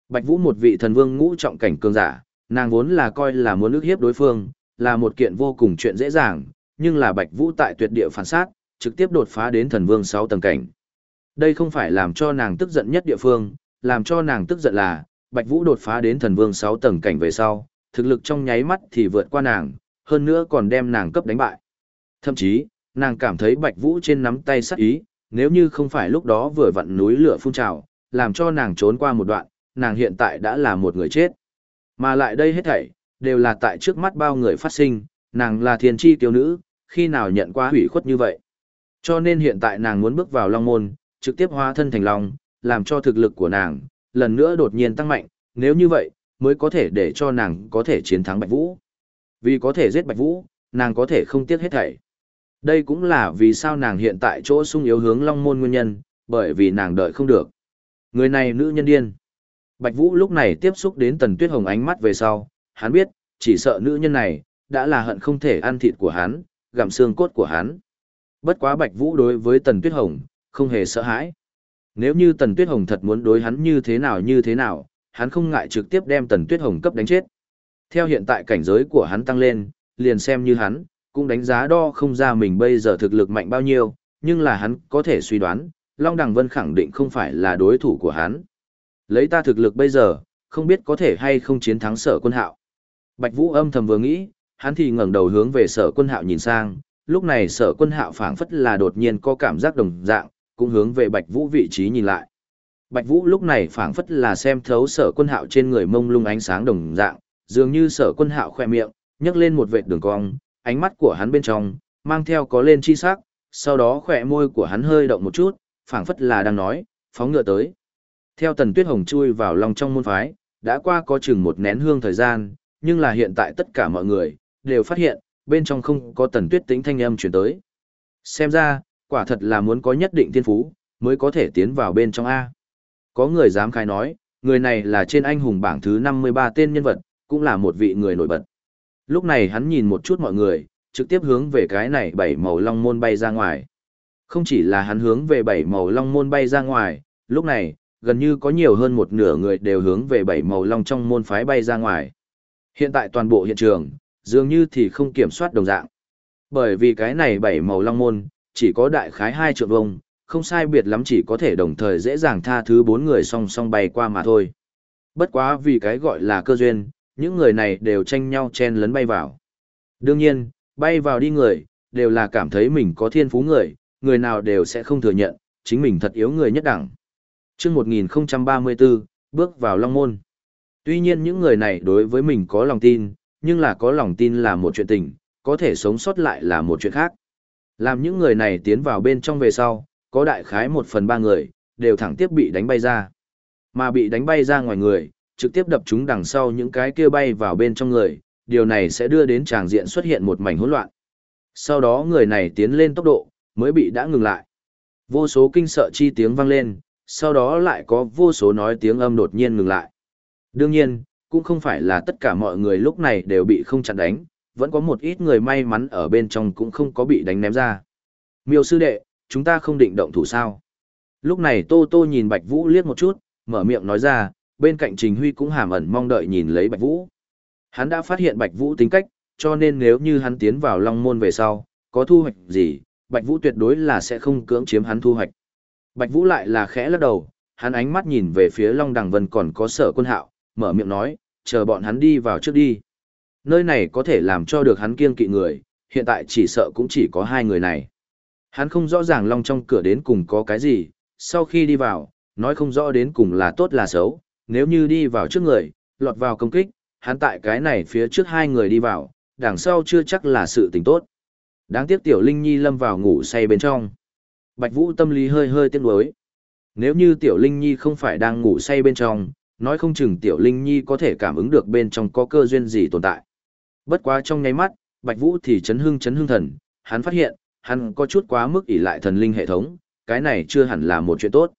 Bạch Vũ một vị thần vương ngũ trọng cảnh cường giả, nàng vốn là coi là muốn ức hiếp đối phương, là một kiện vô cùng chuyện dễ dàng, nhưng là Bạch Vũ tại tuyệt địa phản sát, trực tiếp đột phá đến thần vương 6 tầng cảnh. Đây không phải làm cho nàng tức giận nhất địa phương, làm cho nàng tức giận là, Bạch Vũ đột phá đến thần vương 6 tầng cảnh về sau, thực lực trong nháy mắt thì vượt qua nàng, hơn nữa còn đem nàng cấp đánh bại. Thậm chí, nàng cảm thấy Bạch Vũ trên nắm tay sắc ý, nếu như không phải lúc đó vừa vặn núi lửa phun trào, làm cho nàng trốn qua một đoạn, nàng hiện tại đã là một người chết. Mà lại đây hết thảy, đều là tại trước mắt bao người phát sinh, nàng là thiên tri tiểu nữ, khi nào nhận qua hủy khuất như vậy. Cho nên hiện tại nàng muốn bước vào Long Môn, trực tiếp hóa thân thành Long, làm cho thực lực của nàng, lần nữa đột nhiên tăng mạnh, nếu như vậy, mới có thể để cho nàng có thể chiến thắng Bạch Vũ. Vì có thể giết Bạch Vũ, nàng có thể không tiếc hết thảy. Đây cũng là vì sao nàng hiện tại chỗ sung yếu hướng Long Môn nguyên nhân, bởi vì nàng đợi không được. Người này nữ nhân điên. Bạch Vũ lúc này tiếp xúc đến Tần Tuyết Hồng ánh mắt về sau, hắn biết, chỉ sợ nữ nhân này, đã là hận không thể ăn thịt của hắn, gặm xương cốt của hắn. Bất quá Bạch Vũ đối với Tần Tuyết Hồng, không hề sợ hãi. Nếu như Tần Tuyết Hồng thật muốn đối hắn như thế nào như thế nào, hắn không ngại trực tiếp đem Tần Tuyết Hồng cấp đánh chết. Theo hiện tại cảnh giới của hắn tăng lên, liền xem như hắn, cũng đánh giá đo không ra mình bây giờ thực lực mạnh bao nhiêu, nhưng là hắn có thể suy đoán, Long Đằng Vân khẳng định không phải là đối thủ của hắn. Lấy ta thực lực bây giờ, không biết có thể hay không chiến thắng sở quân hạo. Bạch Vũ âm thầm vừa nghĩ, hắn thì ngẩng đầu hướng về sở quân hạo nhìn sang, lúc này sở quân hạo phảng phất là đột nhiên có cảm giác đồng dạng, cũng hướng về Bạch Vũ vị trí nhìn lại. Bạch Vũ lúc này phảng phất là xem thấu sở quân hạo trên người mông lung ánh sáng đồng dạng, dường như sở quân hạo khoe miệng, nhấc lên một vệt đường cong, ánh mắt của hắn bên trong, mang theo có lên chi sắc, sau đó khỏe môi của hắn hơi động một chút, phảng phất là đang nói, phóng ngựa tới. Theo tần tuyết hồng chui vào lòng trong môn phái, đã qua có chừng một nén hương thời gian, nhưng là hiện tại tất cả mọi người, đều phát hiện, bên trong không có tần tuyết tính thanh âm chuyển tới. Xem ra, quả thật là muốn có nhất định thiên phú, mới có thể tiến vào bên trong A. Có người dám khai nói, người này là trên anh hùng bảng thứ 53 tên nhân vật, cũng là một vị người nổi bật. Lúc này hắn nhìn một chút mọi người, trực tiếp hướng về cái này bảy màu long môn bay ra ngoài. Không chỉ là hắn hướng về bảy màu long môn bay ra ngoài, lúc này, gần như có nhiều hơn một nửa người đều hướng về bảy màu long trong môn phái bay ra ngoài. Hiện tại toàn bộ hiện trường, dường như thì không kiểm soát đồng dạng. Bởi vì cái này bảy màu long môn, chỉ có đại khái hai trượng vông, không sai biệt lắm chỉ có thể đồng thời dễ dàng tha thứ bốn người song song bay qua mà thôi. Bất quá vì cái gọi là cơ duyên, những người này đều tranh nhau chen lấn bay vào. Đương nhiên, bay vào đi người, đều là cảm thấy mình có thiên phú người, người nào đều sẽ không thừa nhận, chính mình thật yếu người nhất đẳng. Trước 1034, bước vào Long Môn. Tuy nhiên những người này đối với mình có lòng tin, nhưng là có lòng tin là một chuyện tình, có thể sống sót lại là một chuyện khác. Làm những người này tiến vào bên trong về sau, có đại khái một phần ba người, đều thẳng tiếp bị đánh bay ra. Mà bị đánh bay ra ngoài người, trực tiếp đập chúng đằng sau những cái kia bay vào bên trong người, điều này sẽ đưa đến tràng diện xuất hiện một mảnh hỗn loạn. Sau đó người này tiến lên tốc độ, mới bị đã ngừng lại. Vô số kinh sợ chi tiếng vang lên, sau đó lại có vô số nói tiếng âm đột nhiên ngừng lại. Đương nhiên, cũng không phải là tất cả mọi người lúc này đều bị không chặn đánh, vẫn có một ít người may mắn ở bên trong cũng không có bị đánh ném ra. Miêu sư đệ, chúng ta không định động thủ sao. Lúc này Tô Tô nhìn Bạch Vũ liếc một chút, mở miệng nói ra, bên cạnh Trình Huy cũng hàm ẩn mong đợi nhìn lấy Bạch Vũ. Hắn đã phát hiện Bạch Vũ tính cách, cho nên nếu như hắn tiến vào Long Môn về sau, có thu hoạch gì, Bạch Vũ tuyệt đối là sẽ không cưỡng chiếm hắn thu hoạch. Bạch Vũ lại là khẽ lắc đầu, hắn ánh mắt nhìn về phía Long Đằng Vân còn có sở quân hạo, mở miệng nói, chờ bọn hắn đi vào trước đi. Nơi này có thể làm cho được hắn kiêng kỵ người, hiện tại chỉ sợ cũng chỉ có hai người này. Hắn không rõ ràng Long trong cửa đến cùng có cái gì, sau khi đi vào, nói không rõ đến cùng là tốt là xấu, nếu như đi vào trước người, lọt vào công kích, hắn tại cái này phía trước hai người đi vào, đằng sau chưa chắc là sự tình tốt. Đáng tiếc Tiểu Linh Nhi lâm vào ngủ say bên trong. Bạch Vũ tâm lý hơi hơi tiếc nuối. Nếu như Tiểu Linh Nhi không phải đang ngủ say bên trong, nói không chừng Tiểu Linh Nhi có thể cảm ứng được bên trong có cơ duyên gì tồn tại. Bất quá trong nháy mắt, Bạch Vũ thì chấn hưng chấn hưng thần, hắn phát hiện, hắn có chút quá mức ỷ lại thần linh hệ thống, cái này chưa hẳn là một chuyện tốt.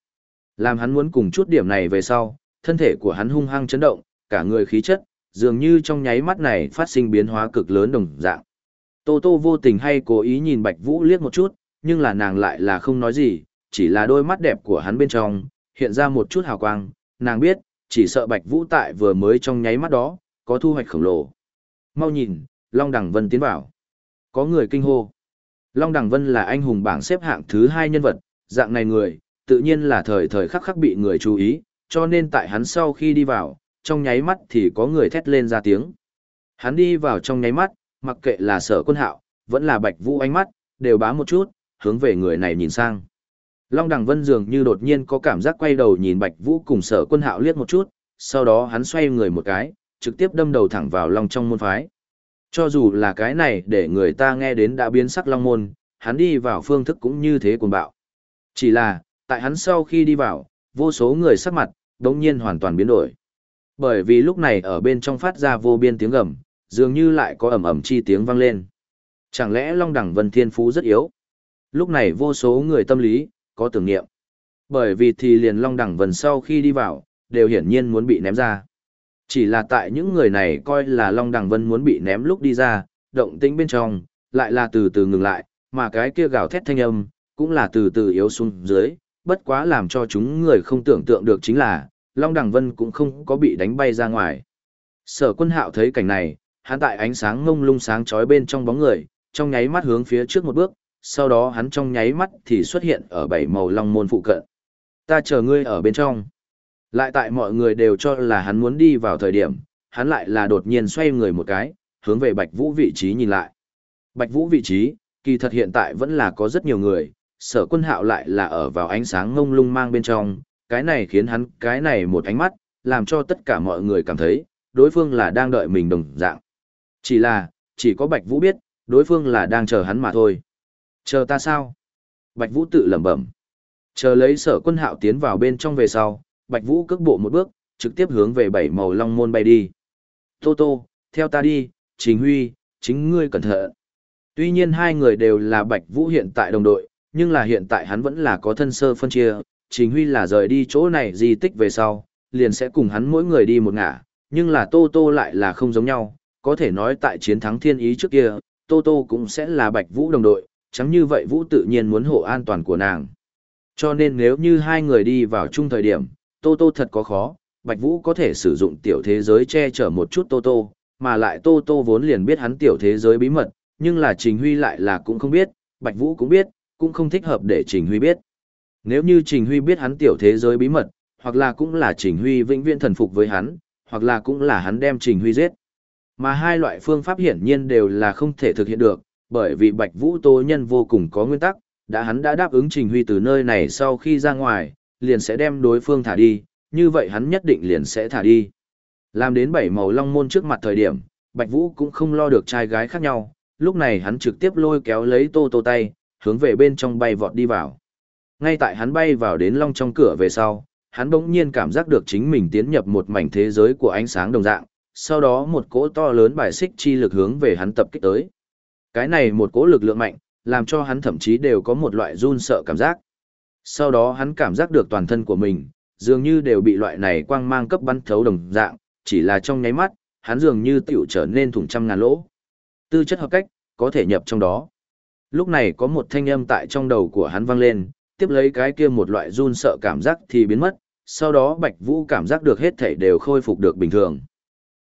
Làm hắn muốn cùng chút điểm này về sau, thân thể của hắn hung hăng chấn động, cả người khí chất, dường như trong nháy mắt này phát sinh biến hóa cực lớn đồng dạng. Tô Tô vô tình hay cố ý nhìn Bạch Vũ liếc một chút, nhưng là nàng lại là không nói gì, chỉ là đôi mắt đẹp của hắn bên trong, hiện ra một chút hào quang, nàng biết, chỉ sợ Bạch Vũ tại vừa mới trong nháy mắt đó, có thu hoạch khổng lồ. Mau nhìn, Long Đằng Vân tiến vào. Có người kinh hô. Long Đằng Vân là anh hùng bảng xếp hạng thứ hai nhân vật, dạng này người, tự nhiên là thời thời khắc khắc bị người chú ý, cho nên tại hắn sau khi đi vào, trong nháy mắt thì có người thét lên ra tiếng. Hắn đi vào trong nháy mắt, mặc kệ là sở quân hạo, vẫn là Bạch Vũ ánh mắt, đều bá một chút, hướng về người này nhìn sang. Long Đằng Vân dường như đột nhiên có cảm giác quay đầu nhìn Bạch Vũ cùng sở quân hạo liếc một chút, sau đó hắn xoay người một cái, trực tiếp đâm đầu thẳng vào Long trong môn phái. Cho dù là cái này để người ta nghe đến đã biến sắc Long môn, hắn đi vào phương thức cũng như thế cuồng bạo. Chỉ là, tại hắn sau khi đi vào, vô số người sắc mặt, đống nhiên hoàn toàn biến đổi. Bởi vì lúc này ở bên trong phát ra vô biên tiếng gầm, dường như lại có ầm ầm chi tiếng vang lên. Chẳng lẽ Long Đẳng Vân Thiên Phú rất yếu? Lúc này vô số người tâm lý, có tưởng niệm. Bởi vì thì liền Long Đẳng Vân sau khi đi vào, đều hiển nhiên muốn bị ném ra. Chỉ là tại những người này coi là Long Đẳng Vân muốn bị ném lúc đi ra, động tĩnh bên trong, lại là từ từ ngừng lại, mà cái kia gào thét thanh âm, cũng là từ từ yếu xuống dưới, bất quá làm cho chúng người không tưởng tượng được chính là, Long Đằng Vân cũng không có bị đánh bay ra ngoài. Sở quân hạo thấy cảnh này, hắn tại ánh sáng ngông lung sáng chói bên trong bóng người, trong nháy mắt hướng phía trước một bước, sau đó hắn trong nháy mắt thì xuất hiện ở bảy màu long môn phụ cận. Ta chờ ngươi ở bên trong. Lại tại mọi người đều cho là hắn muốn đi vào thời điểm, hắn lại là đột nhiên xoay người một cái, hướng về Bạch Vũ vị trí nhìn lại. Bạch Vũ vị trí, kỳ thật hiện tại vẫn là có rất nhiều người, sở quân hạo lại là ở vào ánh sáng ngông lung mang bên trong, cái này khiến hắn cái này một ánh mắt, làm cho tất cả mọi người cảm thấy, đối phương là đang đợi mình đồng dạng. Chỉ là, chỉ có Bạch Vũ biết, đối phương là đang chờ hắn mà thôi. Chờ ta sao? Bạch Vũ tự lẩm bẩm. Chờ lấy sở quân hạo tiến vào bên trong về sau, Bạch Vũ cước bộ một bước, trực tiếp hướng về bảy màu long môn bay đi. Tô Tô, theo ta đi, Trình Huy, chính ngươi cẩn thận. Tuy nhiên hai người đều là Bạch Vũ hiện tại đồng đội, nhưng là hiện tại hắn vẫn là có thân sơ phân chia, Trình Huy là rời đi chỗ này di tích về sau, liền sẽ cùng hắn mỗi người đi một ngả, nhưng là Tô Tô lại là không giống nhau, có thể nói tại chiến thắng thiên ý trước kia, Tô Tô cũng sẽ là Bạch Vũ đồng đội, chẳng như vậy Vũ tự nhiên muốn hộ an toàn của nàng. Cho nên nếu như hai người đi vào chung thời điểm, Tô Tô thật có khó, Bạch Vũ có thể sử dụng tiểu thế giới che chở một chút Tô Tô, mà lại Tô Tô vốn liền biết hắn tiểu thế giới bí mật, nhưng là Trình Huy lại là cũng không biết, Bạch Vũ cũng biết, cũng không thích hợp để Trình Huy biết. Nếu như Trình Huy biết hắn tiểu thế giới bí mật, hoặc là cũng là Trình Huy vĩnh viễn thần phục với hắn, hoặc là cũng là hắn đem Trình Huy giết. Mà hai loại phương pháp hiển nhiên đều là không thể thực hiện được, bởi vì Bạch Vũ Tố Nhân vô cùng có nguyên tắc, đã hắn đã đáp ứng Trình Huy từ nơi này sau khi ra ngoài, liền sẽ đem đối phương thả đi, như vậy hắn nhất định liền sẽ thả đi. Làm đến bảy màu long môn trước mặt thời điểm, Bạch Vũ cũng không lo được trai gái khác nhau, lúc này hắn trực tiếp lôi kéo lấy Tô Tô tay, hướng về bên trong bay vọt đi vào. Ngay tại hắn bay vào đến long trong cửa về sau, hắn bỗng nhiên cảm giác được chính mình tiến nhập một mảnh thế giới của ánh sáng đồng dạng, sau đó một cỗ to lớn bài xích chi lực hướng về hắn tập kích tới. Cái này một cỗ lực lượng mạnh, làm cho hắn thậm chí đều có một loại run sợ cảm giác. Sau đó hắn cảm giác được toàn thân của mình, dường như đều bị loại này quang mang cấp bắn thấu đồng dạng, chỉ là trong nháy mắt, hắn dường như tiểu trở nên thủng trăm ngàn lỗ. Tư chất hợp cách, có thể nhập trong đó. Lúc này có một thanh âm tại trong đầu của hắn vang lên, tiếp lấy cái kia một loại run sợ cảm giác thì biến mất, sau đó Bạch Vũ cảm giác được hết thảy đều khôi phục được bình thường.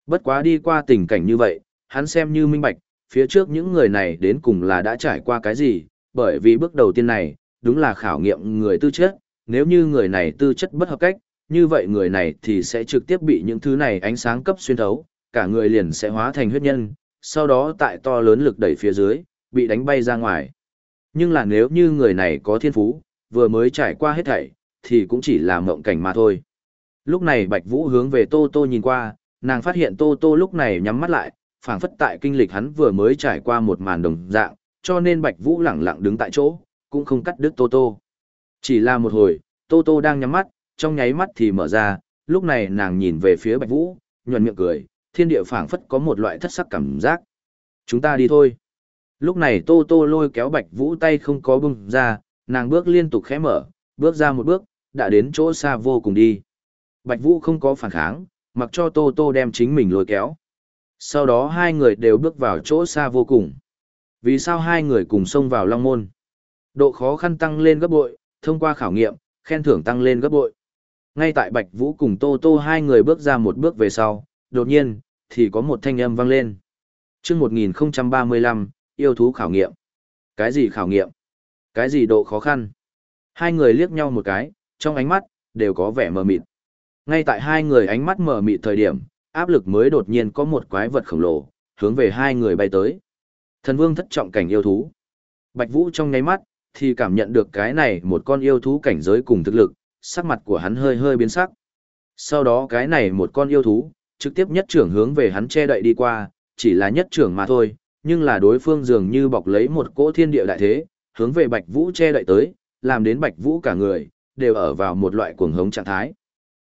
Bất quá đi qua tình cảnh như vậy, hắn xem như minh bạch, phía trước những người này đến cùng là đã trải qua cái gì, bởi vì bước đầu tiên này, đúng là khảo nghiệm người tư chất, nếu như người này tư chất bất hợp cách, như vậy người này thì sẽ trực tiếp bị những thứ này ánh sáng cấp xuyên thấu, cả người liền sẽ hóa thành huyết nhân, sau đó tại to lớn lực đẩy phía dưới, bị đánh bay ra ngoài. Nhưng là nếu như người này có thiên phú, vừa mới trải qua hết thảy, thì cũng chỉ là mộng cảnh mà thôi. Lúc này Bạch Vũ hướng về Tô Tô nhìn qua, nàng phát hiện Tô Tô lúc này nhắm mắt lại, phảng phất tại kinh lịch hắn vừa mới trải qua một màn đồng dạng, cho nên Bạch Vũ lẳng lặng đứng tại chỗ, cũng không cắt đứt Tô Tô. Chỉ là một hồi, Tô Tô đang nhắm mắt, trong nháy mắt thì mở ra, lúc này nàng nhìn về phía Bạch Vũ, nhuận miệng cười, thiên địa phảng phất có một loại thất sắc cảm giác. Chúng ta đi thôi. Lúc này Tô Tô lôi kéo Bạch Vũ tay không có bung ra, nàng bước liên tục khẽ mở, bước ra một bước, đã đến chỗ xa vô cùng đi. Bạch Vũ không có phản kháng, mặc cho Tô Tô đem chính mình lôi kéo. Sau đó hai người đều bước vào chỗ xa vô cùng. Vì sao hai người cùng xông vào Long Môn? Độ khó khăn tăng lên gấp bội, thông qua khảo nghiệm, khen thưởng tăng lên gấp bội. Ngay tại Bạch Vũ cùng Tô Tô hai người bước ra một bước về sau, đột nhiên, thì có một thanh âm vang lên. Trước 1035, yêu thú khảo nghiệm. Cái gì khảo nghiệm? Cái gì độ khó khăn? Hai người liếc nhau một cái, trong ánh mắt, đều có vẻ mờ mịt. Ngay tại hai người ánh mắt mờ mịt thời điểm, áp lực mới đột nhiên có một quái vật khổng lồ, hướng về hai người bay tới. Thần vương thất trọng cảnh yêu thú. Bạch Vũ trong nháy mắt, thì cảm nhận được cái này một con yêu thú cảnh giới cùng thực lực, sắc mặt của hắn hơi hơi biến sắc. Sau đó cái này một con yêu thú, trực tiếp nhất trưởng hướng về hắn che đậy đi qua, chỉ là nhất trưởng mà thôi, nhưng là đối phương dường như bọc lấy một cỗ thiên địa đại thế, hướng về Bạch Vũ che đậy tới, làm đến Bạch Vũ cả người, đều ở vào một loại cuồng hống trạng thái.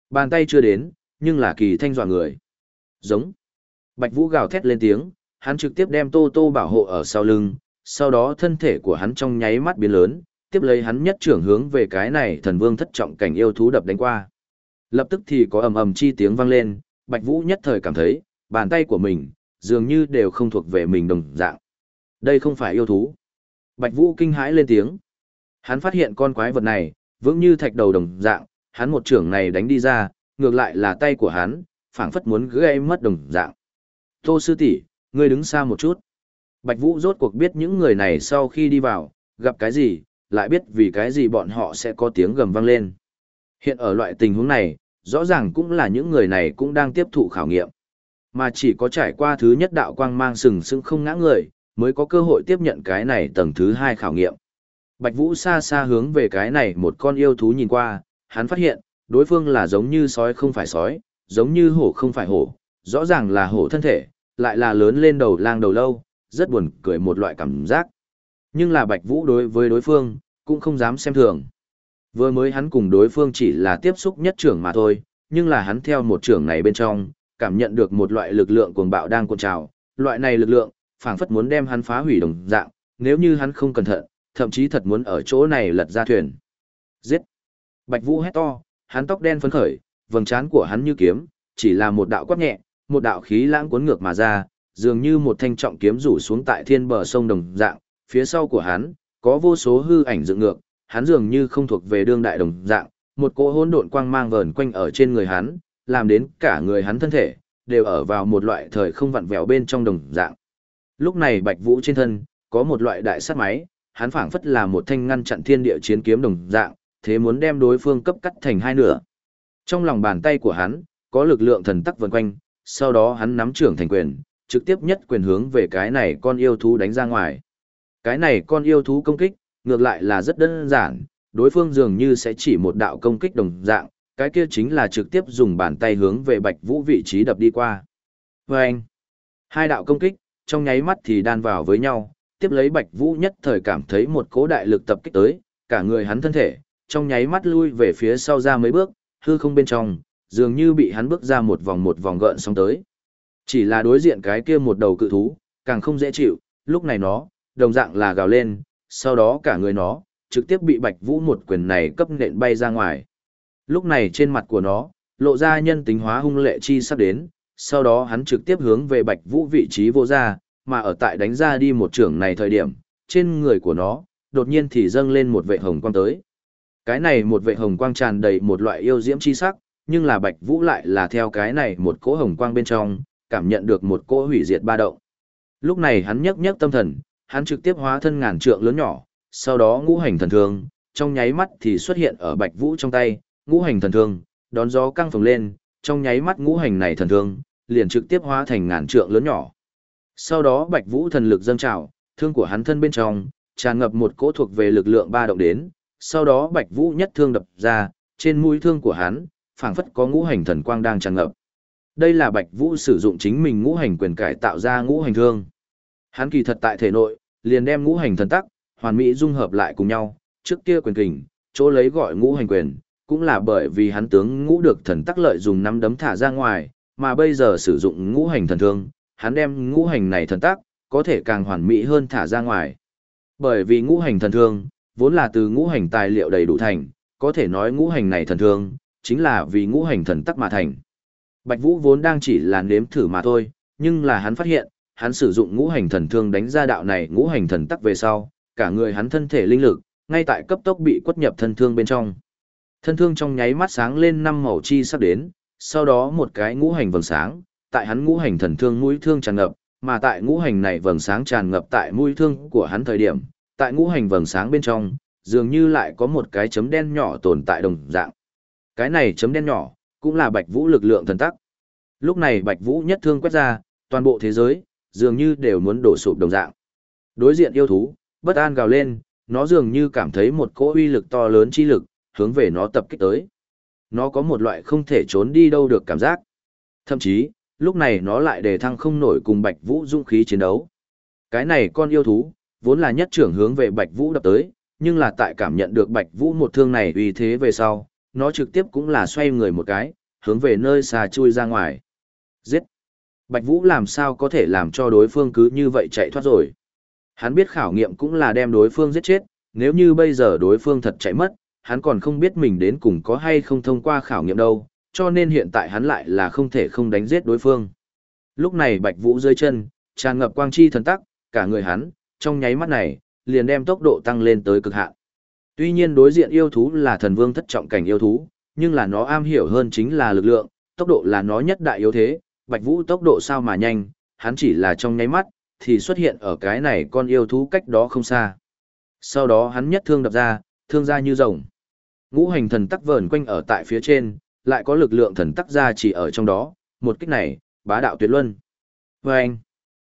Bàn tay chưa đến, nhưng là kỳ thanh dọa người. Giống. Bạch Vũ gào thét lên tiếng, hắn trực tiếp đem Tô Tô bảo hộ ở sau lưng, sau đó thân thể của hắn trong nháy mắt biến lớn, tiếp lấy hắn nhất trưởng hướng về cái này thần vương thất trọng cảnh yêu thú đập đánh qua. Lập tức thì có ầm ầm chi tiếng vang lên, Bạch Vũ nhất thời cảm thấy, bàn tay của mình, dường như đều không thuộc về mình đồng dạng. Đây không phải yêu thú. Bạch Vũ kinh hãi lên tiếng. Hắn phát hiện con quái vật này, vững như thạch đầu đồng dạng, hắn một trưởng này đánh đi ra, ngược lại là tay của hắn, phảng phất muốn gây mất đồng dạng. Tô sư tỷ, ngươi đứng xa một chút. Bạch Vũ rốt cuộc biết những người này sau khi đi vào, gặp cái gì, lại biết vì cái gì bọn họ sẽ có tiếng gầm vang lên. Hiện ở loại tình huống này, rõ ràng cũng là những người này cũng đang tiếp thụ khảo nghiệm. Mà chỉ có trải qua thứ nhất đạo quang mang sừng sững không ngã người, mới có cơ hội tiếp nhận cái này tầng thứ hai khảo nghiệm. Bạch Vũ xa xa hướng về cái này một con yêu thú nhìn qua, hắn phát hiện, đối phương là giống như sói không phải sói, giống như hổ không phải hổ, rõ ràng là hổ thân thể, lại là lớn lên đầu lang đầu lâu, rất buồn cười một loại cảm giác. Nhưng là Bạch Vũ đối với đối phương, cũng không dám xem thường. Vừa mới hắn cùng đối phương chỉ là tiếp xúc nhất trưởng mà thôi, nhưng là hắn theo một trưởng này bên trong, cảm nhận được một loại lực lượng cuồng bạo đang cuộn trào, loại này lực lượng, phảng phất muốn đem hắn phá hủy đồng dạng, nếu như hắn không cẩn thận, thậm chí thật muốn ở chỗ này lật ra thuyền. Giết! Bạch Vũ hét to, hắn tóc đen phấn khởi, vầng trán của hắn như kiếm, chỉ là một đạo quát nhẹ, một đạo khí lãng cuốn ngược mà ra, dường như một thanh trọng kiếm rủ xuống tại thiên bờ sông đồng dạng, phía sau của hắn có vô số hư ảnh dựng ngược, hắn dường như không thuộc về đương đại đồng dạng, một cỗ hỗn độn quang mang vờn quanh ở trên người hắn, làm đến cả người hắn thân thể đều ở vào một loại thời không vặn vẹo bên trong đồng dạng. Lúc này Bạch Vũ trên thân có một loại đại sát máy, hắn phảng phất là một thanh ngăn chặn thiên địa chiến kiếm đồng dạng, thế muốn đem đối phương cấp cắt thành hai nửa. Trong lòng bàn tay của hắn có lực lượng thần tắc vần quanh, sau đó hắn nắm trưởng thành quyền, trực tiếp nhất quyền hướng về cái này con yêu thú đánh ra ngoài. Cái này con yêu thú công kích, ngược lại là rất đơn giản, đối phương dường như sẽ chỉ một đạo công kích đồng dạng, cái kia chính là trực tiếp dùng bàn tay hướng về Bạch Vũ vị trí đập đi qua. Và anh, hai đạo công kích, trong nháy mắt thì đan vào với nhau, tiếp lấy Bạch Vũ nhất thời cảm thấy một cỗ đại lực tập kích tới, cả người hắn thân thể, trong nháy mắt lui về phía sau ra mấy bước, hư không bên trong, dường như bị hắn bước ra một vòng một vòng gợn sóng tới. Chỉ là đối diện cái kia một đầu cự thú, càng không dễ chịu, lúc này nó, đồng dạng là gào lên, sau đó cả người nó, trực tiếp bị Bạch Vũ một quyền này cấp nện bay ra ngoài. Lúc này trên mặt của nó, lộ ra nhân tính hóa hung lệ chi sắp đến, sau đó hắn trực tiếp hướng về Bạch Vũ vị trí vô ra, mà ở tại đánh ra đi một trường này thời điểm, trên người của nó, đột nhiên thì dâng lên một vệ hồng quang tới. Cái này một vệ hồng quang tràn đầy một loại yêu diễm chi sắc, nhưng là Bạch Vũ lại là theo cái này một cỗ hồng quang bên trong, cảm nhận được một cỗ hủy diệt ba động. Lúc này hắn nhấc nhấc tâm thần, hắn trực tiếp hóa thân ngàn trượng lớn nhỏ, sau đó ngũ hành thần thương, trong nháy mắt thì xuất hiện ở Bạch Vũ trong tay, ngũ hành thần thương, đón gió căng phồng lên, trong nháy mắt ngũ hành này thần thương, liền trực tiếp hóa thành ngàn trượng lớn nhỏ. Sau đó Bạch Vũ thần lực dâng trào, thương của hắn thân bên trong, tràn ngập một cỗ thuộc về lực lượng ba động đến, sau đó Bạch Vũ nhất thương đập ra, trên mũi thương của hắn, phảng phất có ngũ hành thần quang đang tràn ngập. Đây là Bạch Vũ sử dụng chính mình ngũ hành quyền cải tạo ra ngũ hành thương. Hắn kỳ thật tại thể nội, liền đem ngũ hành thần tắc, hoàn mỹ dung hợp lại cùng nhau, trước kia quyền kình, chỗ lấy gọi ngũ hành quyền, cũng là bởi vì hắn tướng ngũ được thần tắc lợi dùng nắm đấm thả ra ngoài, mà bây giờ sử dụng ngũ hành thần thương, hắn đem ngũ hành này thần tắc, có thể càng hoàn mỹ hơn thả ra ngoài. Bởi vì ngũ hành thần thương, vốn là từ ngũ hành tài liệu đầy đủ thành, có thể nói ngũ hành này thần thương, chính là vì ngũ hành thần tắc mà thành. Bạch Vũ vốn đang chỉ là nếm thử mà thôi, nhưng là hắn phát hiện, hắn sử dụng ngũ hành thần thương đánh ra đạo này ngũ hành thần tắc về sau, cả người hắn thân thể linh lực, ngay tại cấp tốc bị quất nhập thân thương bên trong. Thân thương trong nháy mắt sáng lên năm màu chi sắp đến, sau đó một cái ngũ hành vầng sáng, tại hắn ngũ hành thần thương mũi thương tràn ngập, mà tại ngũ hành này vầng sáng tràn ngập tại mũi thương của hắn thời điểm, tại ngũ hành vầng sáng bên trong, dường như lại có một cái chấm đen nhỏ tồn tại đồng dạng. Cái này chấm đen nhỏ, cũng là Bạch Vũ lực lượng thần tắc. Lúc này Bạch Vũ nhất thương quét ra, toàn bộ thế giới, dường như đều muốn đổ sụp đồng dạng. đối diện yêu thú, bất an gào lên, nó dường như cảm thấy một cỗ uy lực to lớn chi lực, hướng về nó tập kích tới. Nó có một loại không thể trốn đi đâu được cảm giác. Thậm chí, lúc này nó lại đề thăng không nổi cùng Bạch Vũ dũng khí chiến đấu. Cái này con yêu thú, vốn là nhất trưởng hướng về Bạch Vũ đập tới, nhưng là tại cảm nhận được Bạch Vũ một thương này uy thế về sau, nó trực tiếp cũng là xoay người một cái, hướng về nơi xa chui ra ngoài. Giết! Bạch Vũ làm sao có thể làm cho đối phương cứ như vậy chạy thoát rồi. Hắn biết khảo nghiệm cũng là đem đối phương giết chết, nếu như bây giờ đối phương thật chạy mất, hắn còn không biết mình đến cùng có hay không thông qua khảo nghiệm đâu, cho nên hiện tại hắn lại là không thể không đánh giết đối phương. Lúc này Bạch Vũ rơi chân, tràn ngập quang chi thần tắc, cả người hắn, trong nháy mắt này, liền đem tốc độ tăng lên tới cực hạn. Tuy nhiên đối diện yêu thú là thần vương thất trọng cảnh yêu thú, nhưng là nó am hiểu hơn chính là lực lượng, tốc độ là nó nhất đại yếu thế, Bạch Vũ tốc độ sao mà nhanh, hắn chỉ là trong nháy mắt, thì xuất hiện ở cái này con yêu thú cách đó không xa. Sau đó hắn nhất thương đập ra, thương ra như rồng. Ngũ hành thần tắc vờn quanh ở tại phía trên, lại có lực lượng thần tắc ra chỉ ở trong đó, một kích này, bá đạo tuyệt luân. Vâng!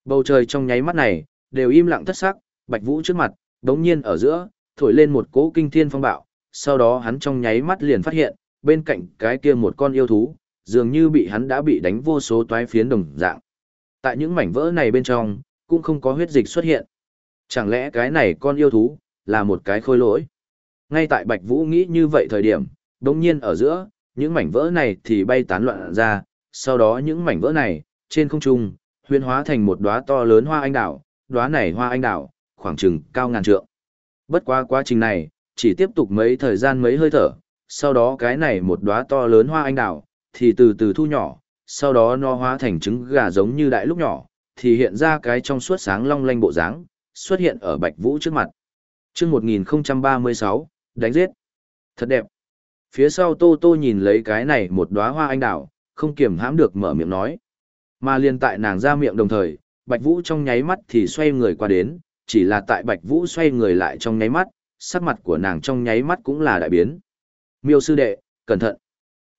bầu trời trong nháy mắt này, đều im lặng thất sắc, Bạch Vũ trước mặt, đống nhiên ở giữa, thổi lên một cỗ kinh thiên phong bạo, sau đó hắn trong nháy mắt liền phát hiện, bên cạnh cái kia một con yêu thú, dường như bị hắn đã bị đánh vô số toái phiến đồng dạng. Tại những mảnh vỡ này bên trong, cũng không có huyết dịch xuất hiện. Chẳng lẽ cái này con yêu thú, là một cái khôi lỗi? Ngay tại Bạch Vũ nghĩ như vậy thời điểm, đống nhiên ở giữa, những mảnh vỡ này thì bay tán loạn ra, sau đó những mảnh vỡ này, trên không trung, huyên hóa thành một đóa to lớn hoa anh đào, đóa này hoa anh đào, khoảng chừng cao ngàn trượng. Bất quá quá trình này, chỉ tiếp tục mấy thời gian mấy hơi thở, sau đó cái này một đóa to lớn hoa anh đào, thì từ từ thu nhỏ, sau đó nó hóa thành trứng gà giống như đại lúc nhỏ, thì hiện ra cái trong suốt sáng long lanh bộ dáng, xuất hiện ở Bạch Vũ trước mặt. Chương 1036, đánh giết. Thật đẹp. Phía sau Tô Tô nhìn lấy cái này một đóa hoa anh đào, không kiềm hãm được mở miệng nói. Mà liên tại nàng ra miệng đồng thời, Bạch Vũ trong nháy mắt thì xoay người qua đến, chỉ là tại Bạch Vũ xoay người lại trong nháy mắt, sắc mặt của nàng trong nháy mắt cũng là đại biến. Miêu sư đệ, cẩn thận.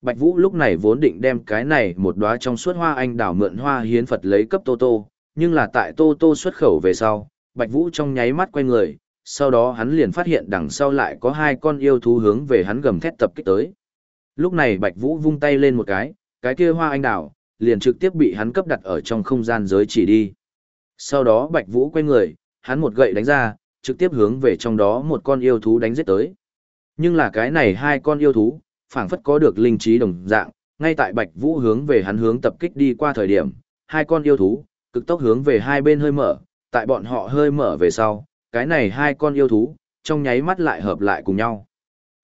Bạch Vũ lúc này vốn định đem cái này một đóa trong suốt hoa anh đào mượn hoa hiến Phật lấy cấp Tô Tô, nhưng là tại Tô Tô xuất khẩu về sau, Bạch Vũ trong nháy mắt quay người, sau đó hắn liền phát hiện đằng sau lại có hai con yêu thú hướng về hắn gầm thét tập kích tới. Lúc này Bạch Vũ vung tay lên một cái, cái kia hoa anh đào liền trực tiếp bị hắn cấp đặt ở trong không gian giới chỉ đi. Sau đó Bạch Vũ quay người, hắn một gậy đánh ra, trực tiếp hướng về trong đó một con yêu thú đánh giết tới. Nhưng là cái này hai con yêu thú, phảng phất có được linh trí đồng dạng, ngay tại Bạch Vũ hướng về hắn hướng tập kích đi qua thời điểm, hai con yêu thú, cực tốc hướng về hai bên hơi mở, tại bọn họ hơi mở về sau, cái này hai con yêu thú, trong nháy mắt lại hợp lại cùng nhau.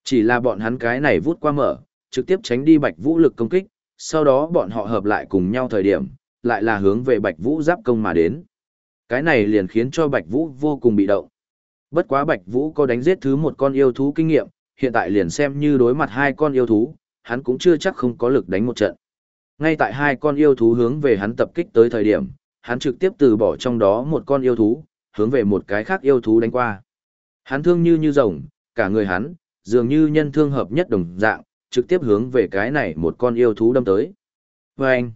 Chỉ là bọn hắn cái này vút qua mở, trực tiếp tránh đi Bạch Vũ lực công kích, sau đó bọn họ hợp lại cùng nhau thời điểm, lại là hướng về Bạch Vũ giáp công mà đến. Cái này liền khiến cho Bạch Vũ vô cùng bị động. Bất quá Bạch Vũ có đánh giết thứ một con yêu thú kinh nghiệm, hiện tại liền xem như đối mặt hai con yêu thú, hắn cũng chưa chắc không có lực đánh một trận. Ngay tại hai con yêu thú hướng về hắn tập kích tới thời điểm, hắn trực tiếp từ bỏ trong đó một con yêu thú, hướng về một cái khác yêu thú đánh qua. Hắn thương như như rồng, cả người hắn, dường như nhân thương hợp nhất đồng dạng, trực tiếp hướng về cái này một con yêu thú đâm tới. Và anh,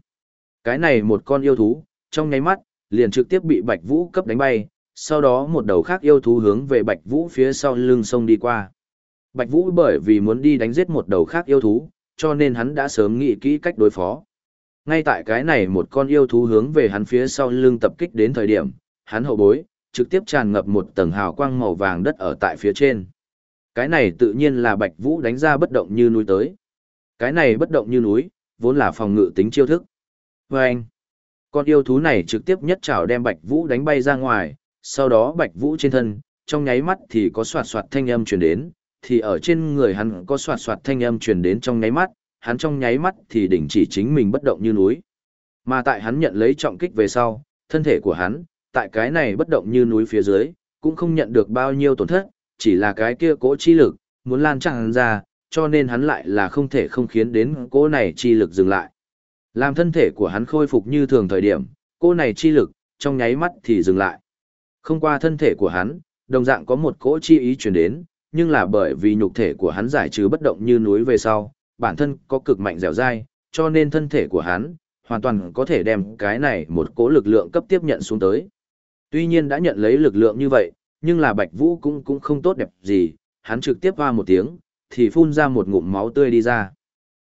cái này một con yêu thú, trong nháy mắt, liền trực tiếp bị Bạch Vũ cấp đánh bay, sau đó một đầu khác yêu thú hướng về Bạch Vũ phía sau lưng sông đi qua. Bạch Vũ bởi vì muốn đi đánh giết một đầu khác yêu thú, cho nên hắn đã sớm nghĩ kỹ cách đối phó. Ngay tại cái này một con yêu thú hướng về hắn phía sau lưng tập kích đến thời điểm, hắn hậu bối, trực tiếp tràn ngập một tầng hào quang màu vàng đất ở tại phía trên. Cái này tự nhiên là Bạch Vũ đánh ra bất động như núi tới. Cái này bất động như núi, vốn là phòng ngự tính chiêu thức. Vâng! anh, con yêu thú này trực tiếp nhất trảo đem Bạch Vũ đánh bay ra ngoài, sau đó Bạch Vũ trên thân, trong nháy mắt thì có soạt soạt thanh âm truyền đến, thì ở trên người hắn có soạt soạt thanh âm truyền đến trong nháy mắt, hắn trong nháy mắt thì đình chỉ chính mình bất động như núi. Mà tại hắn nhận lấy trọng kích về sau, thân thể của hắn, tại cái này bất động như núi phía dưới, cũng không nhận được bao nhiêu tổn thất, chỉ là cái kia cỗ chi lực, muốn lan tràn ra, cho nên hắn lại là không thể không khiến đến cỗ này chi lực dừng lại. Làm thân thể của hắn khôi phục như thường thời điểm, cỗ này chi lực, trong nháy mắt thì dừng lại. Không qua thân thể của hắn, đồng dạng có một cỗ chi ý truyền đến, nhưng là bởi vì nhục thể của hắn giải trừ bất động như núi về sau, bản thân có cực mạnh dẻo dai, cho nên thân thể của hắn hoàn toàn có thể đem cái này một cỗ lực lượng cấp tiếp nhận xuống tới. Tuy nhiên đã nhận lấy lực lượng như vậy, nhưng là Bạch Vũ cũng cũng không tốt đẹp gì, hắn trực tiếp hoa một tiếng, thì phun ra một ngụm máu tươi đi ra.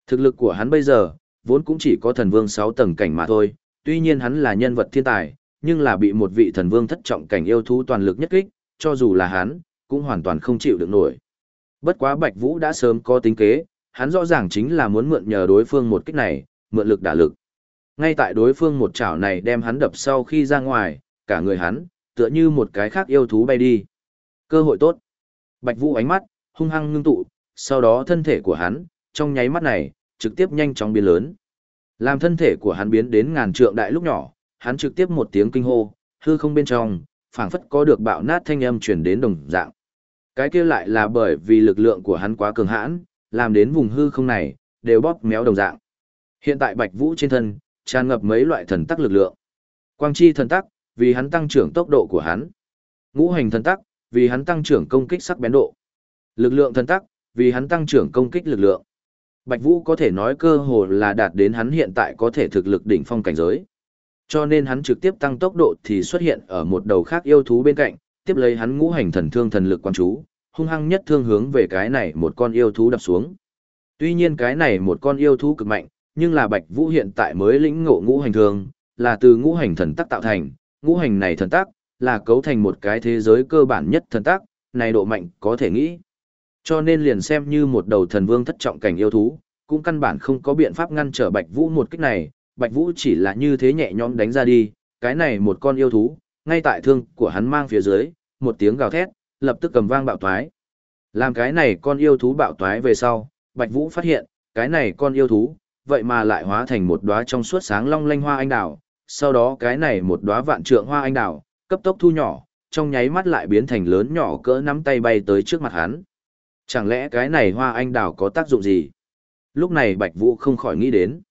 Thực lực của hắn bây giờ, vốn cũng chỉ có thần vương 6 tầng cảnh mà thôi, tuy nhiên hắn là nhân vật thiên tài, nhưng là bị một vị thần vương thất trọng cảnh yêu thú toàn lực nhất kích, cho dù là hắn, cũng hoàn toàn không chịu được nổi. Bất quá Bạch Vũ đã sớm có tính kế, hắn rõ ràng chính là muốn mượn nhờ đối phương một kích này, mượn lực đả lực. Ngay tại đối phương một chảo này đem hắn đập sau khi ra ngoài, cả người hắn, tựa như một cái khác yêu thú bay đi. Cơ hội tốt. Bạch Vũ ánh mắt, hung hăng ngưng tụ, sau đó thân thể của hắn, trong nháy mắt này, trực tiếp nhanh chóng biến lớn. Làm thân thể của hắn biến đến ngàn trượng đại lúc nhỏ, hắn trực tiếp một tiếng kinh hô, hư không bên trong, phảng phất có được bạo nát thanh âm truyền đến đồng dạng. Cái kia lại là bởi vì lực lượng của hắn quá cường hãn, làm đến vùng hư không này, đều bóp méo đồng dạng. Hiện tại Bạch Vũ trên thân, tràn ngập mấy loại thần tắc lực lượng. Quang chi thần tắc, vì hắn tăng trưởng tốc độ của hắn. Ngũ hành thần tắc, vì hắn tăng trưởng công kích sắc bén độ. Lực lượng thần tắc, vì hắn tăng trưởng công kích lực lượng. Bạch Vũ có thể nói cơ hồ là đạt đến hắn hiện tại có thể thực lực đỉnh phong cảnh giới. Cho nên hắn trực tiếp tăng tốc độ thì xuất hiện ở một đầu khác yêu thú bên cạnh, tiếp lấy hắn ngũ hành thần thương thần lực quan chú, hung hăng nhất thương hướng về cái này một con yêu thú đập xuống. Tuy nhiên cái này một con yêu thú cực mạnh, nhưng là Bạch Vũ hiện tại mới lĩnh ngộ ngũ hành thương, là từ ngũ hành thần tắc tạo thành, ngũ hành này thần tắc là cấu thành một cái thế giới cơ bản nhất thần tắc, này độ mạnh có thể nghĩ. Cho nên liền xem như một đầu thần vương thất trọng cảnh yêu thú, cũng căn bản không có biện pháp ngăn trở Bạch Vũ một kích này, Bạch Vũ chỉ là như thế nhẹ nhõm đánh ra đi, cái này một con yêu thú, ngay tại thương của hắn mang phía dưới, một tiếng gào thét, lập tức cầm vang bạo toái. Làm cái này con yêu thú bạo toái về sau, Bạch Vũ phát hiện, cái này con yêu thú, vậy mà lại hóa thành một đóa trong suốt sáng long lanh hoa anh đào, sau đó cái này một đóa vạn trượng hoa anh đào, cấp tốc thu nhỏ, trong nháy mắt lại biến thành lớn nhỏ cỡ nắm tay bay tới trước mặt hắn. Chẳng lẽ cái này hoa anh đào có tác dụng gì? Lúc này Bạch Vũ không khỏi nghĩ đến.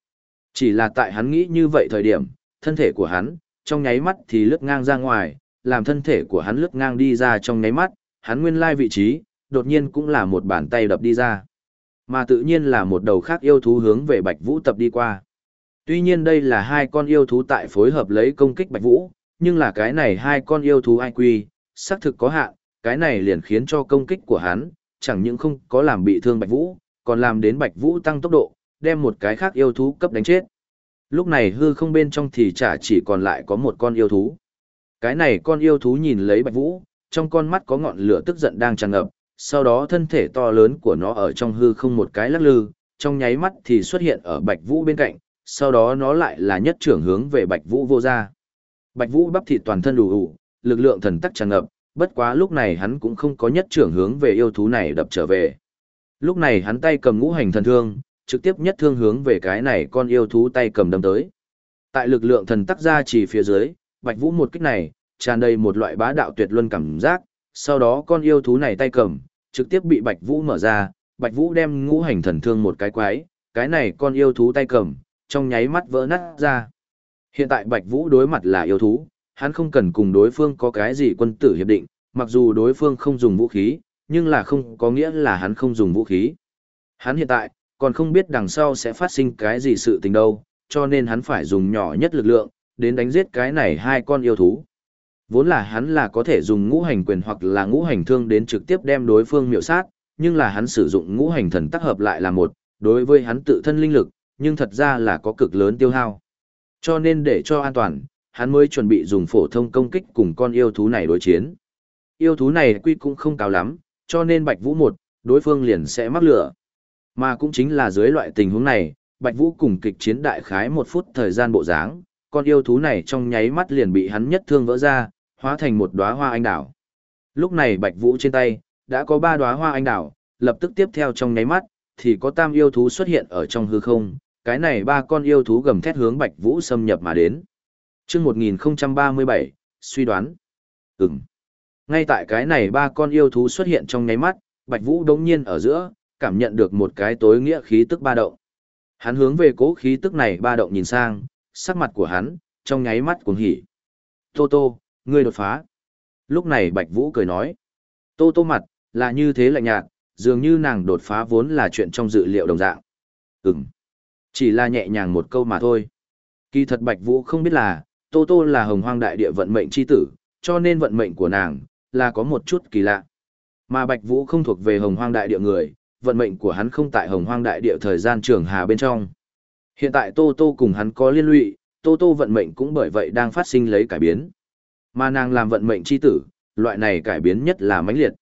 Chỉ là tại hắn nghĩ như vậy thời điểm, thân thể của hắn, trong nháy mắt thì lướt ngang ra ngoài, làm thân thể của hắn lướt ngang đi ra trong nháy mắt, hắn nguyên lai vị trí, đột nhiên cũng là một bàn tay đập đi ra. Mà tự nhiên là một đầu khác yêu thú hướng về Bạch Vũ tập đi qua. Tuy nhiên đây là hai con yêu thú tại phối hợp lấy công kích Bạch Vũ, nhưng là cái này hai con yêu thú ai quy, xác thực có hạn, cái này liền khiến cho công kích của hắn, chẳng những không có làm bị thương Bạch Vũ, còn làm đến Bạch Vũ tăng tốc độ, đem một cái khác yêu thú cấp đánh chết. Lúc này hư không bên trong thì chả chỉ còn lại có một con yêu thú. Cái này con yêu thú nhìn lấy Bạch Vũ, trong con mắt có ngọn lửa tức giận đang tràn ngập, sau đó thân thể to lớn của nó ở trong hư không một cái lắc lư, trong nháy mắt thì xuất hiện ở Bạch Vũ bên cạnh, sau đó nó lại là nhất trưởng hướng về Bạch Vũ vô ra. Bạch Vũ bắp thịt toàn thân đủ đủ, lực lượng thần tắc tràn ngập, bất quá lúc này hắn cũng không có nhất trưởng hướng về yêu thú này đập trở về. Lúc này hắn tay cầm ngũ hành thần thương, trực tiếp nhất thương hướng về cái này con yêu thú tay cầm đâm tới. Tại lực lượng thần tắc ra chỉ phía dưới, Bạch Vũ một kích này, tràn đầy một loại bá đạo tuyệt luân cảm giác, sau đó con yêu thú này tay cầm, trực tiếp bị Bạch Vũ mở ra, Bạch Vũ đem ngũ hành thần thương một cái quái, cái này con yêu thú tay cầm, trong nháy mắt vỡ nát ra. Hiện tại Bạch Vũ đối mặt là yêu thú, hắn không cần cùng đối phương có cái gì quân tử hiệp định, mặc dù đối phương không dùng vũ khí, nhưng là không có nghĩa là hắn không dùng vũ khí. Hắn hiện tại, còn không biết đằng sau sẽ phát sinh cái gì sự tình đâu, cho nên hắn phải dùng nhỏ nhất lực lượng, đến đánh giết cái này hai con yêu thú. Vốn là hắn là có thể dùng ngũ hành quyền hoặc là ngũ hành thương đến trực tiếp đem đối phương miệu sát, nhưng là hắn sử dụng ngũ hành thần tác hợp lại là một, đối với hắn tự thân linh lực, nhưng thật ra là có cực lớn tiêu hao. Cho nên để cho an toàn, hắn mới chuẩn bị dùng phổ thông công kích cùng con yêu thú này đối chiến. Yêu thú này quy cũng không cao lắm, cho nên Bạch Vũ một, đối phương liền sẽ mắc lửa. Mà cũng chính là dưới loại tình huống này, Bạch Vũ cùng kịch chiến đại khái một phút thời gian bộ dáng, con yêu thú này trong nháy mắt liền bị hắn nhất thương vỡ ra, hóa thành một đóa hoa anh đào. Lúc này Bạch Vũ trên tay, đã có ba đóa hoa anh đào, lập tức tiếp theo trong nháy mắt, thì có tam yêu thú xuất hiện ở trong hư không, cái này ba con yêu thú gầm thét hướng Bạch Vũ xâm nhập mà đến. Chương 1037, suy đoán. Ừm. Ngay tại cái này ba con yêu thú xuất hiện trong nháy mắt, Bạch Vũ đống nhiên ở giữa, cảm nhận được một cái tối nghĩa khí tức ba động. Hắn hướng về cố khí tức này ba động nhìn sang, sắc mặt của hắn, trong nháy mắt cuồng hỉ. Tô Tô, ngươi đột phá. Lúc này Bạch Vũ cười nói. Tô Tô mặt, là như thế lạnh nhạt, dường như nàng đột phá vốn là chuyện trong dự liệu đồng dạng. Ừm. Chỉ là nhẹ nhàng một câu mà thôi. Kỳ thật Bạch Vũ không biết là, Tô Tô là hồng hoang đại địa vận mệnh chi tử, cho nên vận mệnh của nàng là có một chút kỳ lạ. Mà Bạch Vũ không thuộc về hồng hoang đại địa người, vận mệnh của hắn không tại hồng hoang đại địa thời gian trường hà bên trong. Hiện tại Tô Tô cùng hắn có liên lụy, Tô Tô vận mệnh cũng bởi vậy đang phát sinh lấy cải biến. Mà nàng làm vận mệnh chi tử, loại này cải biến nhất là mãnh liệt.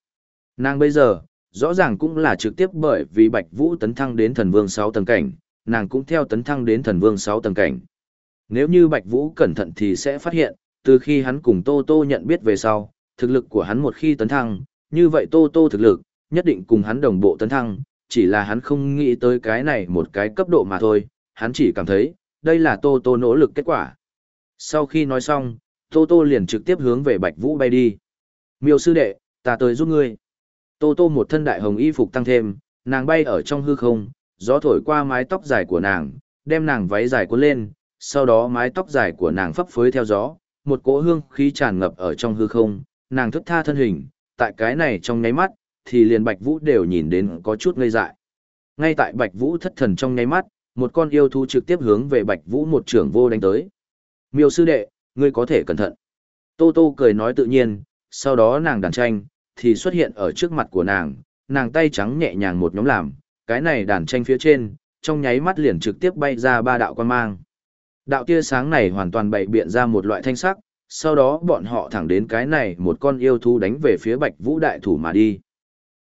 Nàng bây giờ, rõ ràng cũng là trực tiếp bởi vì Bạch Vũ tấn thăng đến thần vương 6 tầng cảnh, nàng cũng theo tấn thăng đến thần vương 6 tầng cảnh. Nếu như Bạch Vũ cẩn thận thì sẽ phát hiện, từ khi hắn cùng Tô Tô nhận biết về sau, thực lực của hắn một khi tấn thăng, như vậy Tô Tô thực lực, nhất định cùng hắn đồng bộ tấn thăng, chỉ là hắn không nghĩ tới cái này một cái cấp độ mà thôi, hắn chỉ cảm thấy, đây là Tô Tô nỗ lực kết quả. Sau khi nói xong, Tô Tô liền trực tiếp hướng về Bạch Vũ bay đi. Miêu sư đệ, ta tới giúp ngươi. Tô Tô một thân đại hồng y phục tăng thêm, nàng bay ở trong hư không, gió thổi qua mái tóc dài của nàng, đem nàng váy dài cuốn lên, sau đó mái tóc dài của nàng phấp phới theo gió, một cỗ hương khí tràn ngập ở trong hư không, nàng thức tha thân hình, tại cái này trong nháy mắt, thì liền Bạch Vũ đều nhìn đến có chút ngây dại. Ngay tại Bạch Vũ thất thần trong nháy mắt, một con yêu thú trực tiếp hướng về Bạch Vũ một trưởng vô đánh tới. Miêu sư đệ, ngươi có thể cẩn thận. Tô Tô cười nói tự nhiên, sau đó nàng đàn tranh, thì xuất hiện ở trước mặt của nàng, nàng tay trắng nhẹ nhàng một nhóm làm, cái này đàn tranh phía trên, trong nháy mắt liền trực tiếp bay ra ba đạo quan mang. Đạo tia sáng này hoàn toàn bày biện ra một loại thanh sắc, sau đó bọn họ thẳng đến cái này một con yêu thú đánh về phía bạch vũ đại thủ mà đi.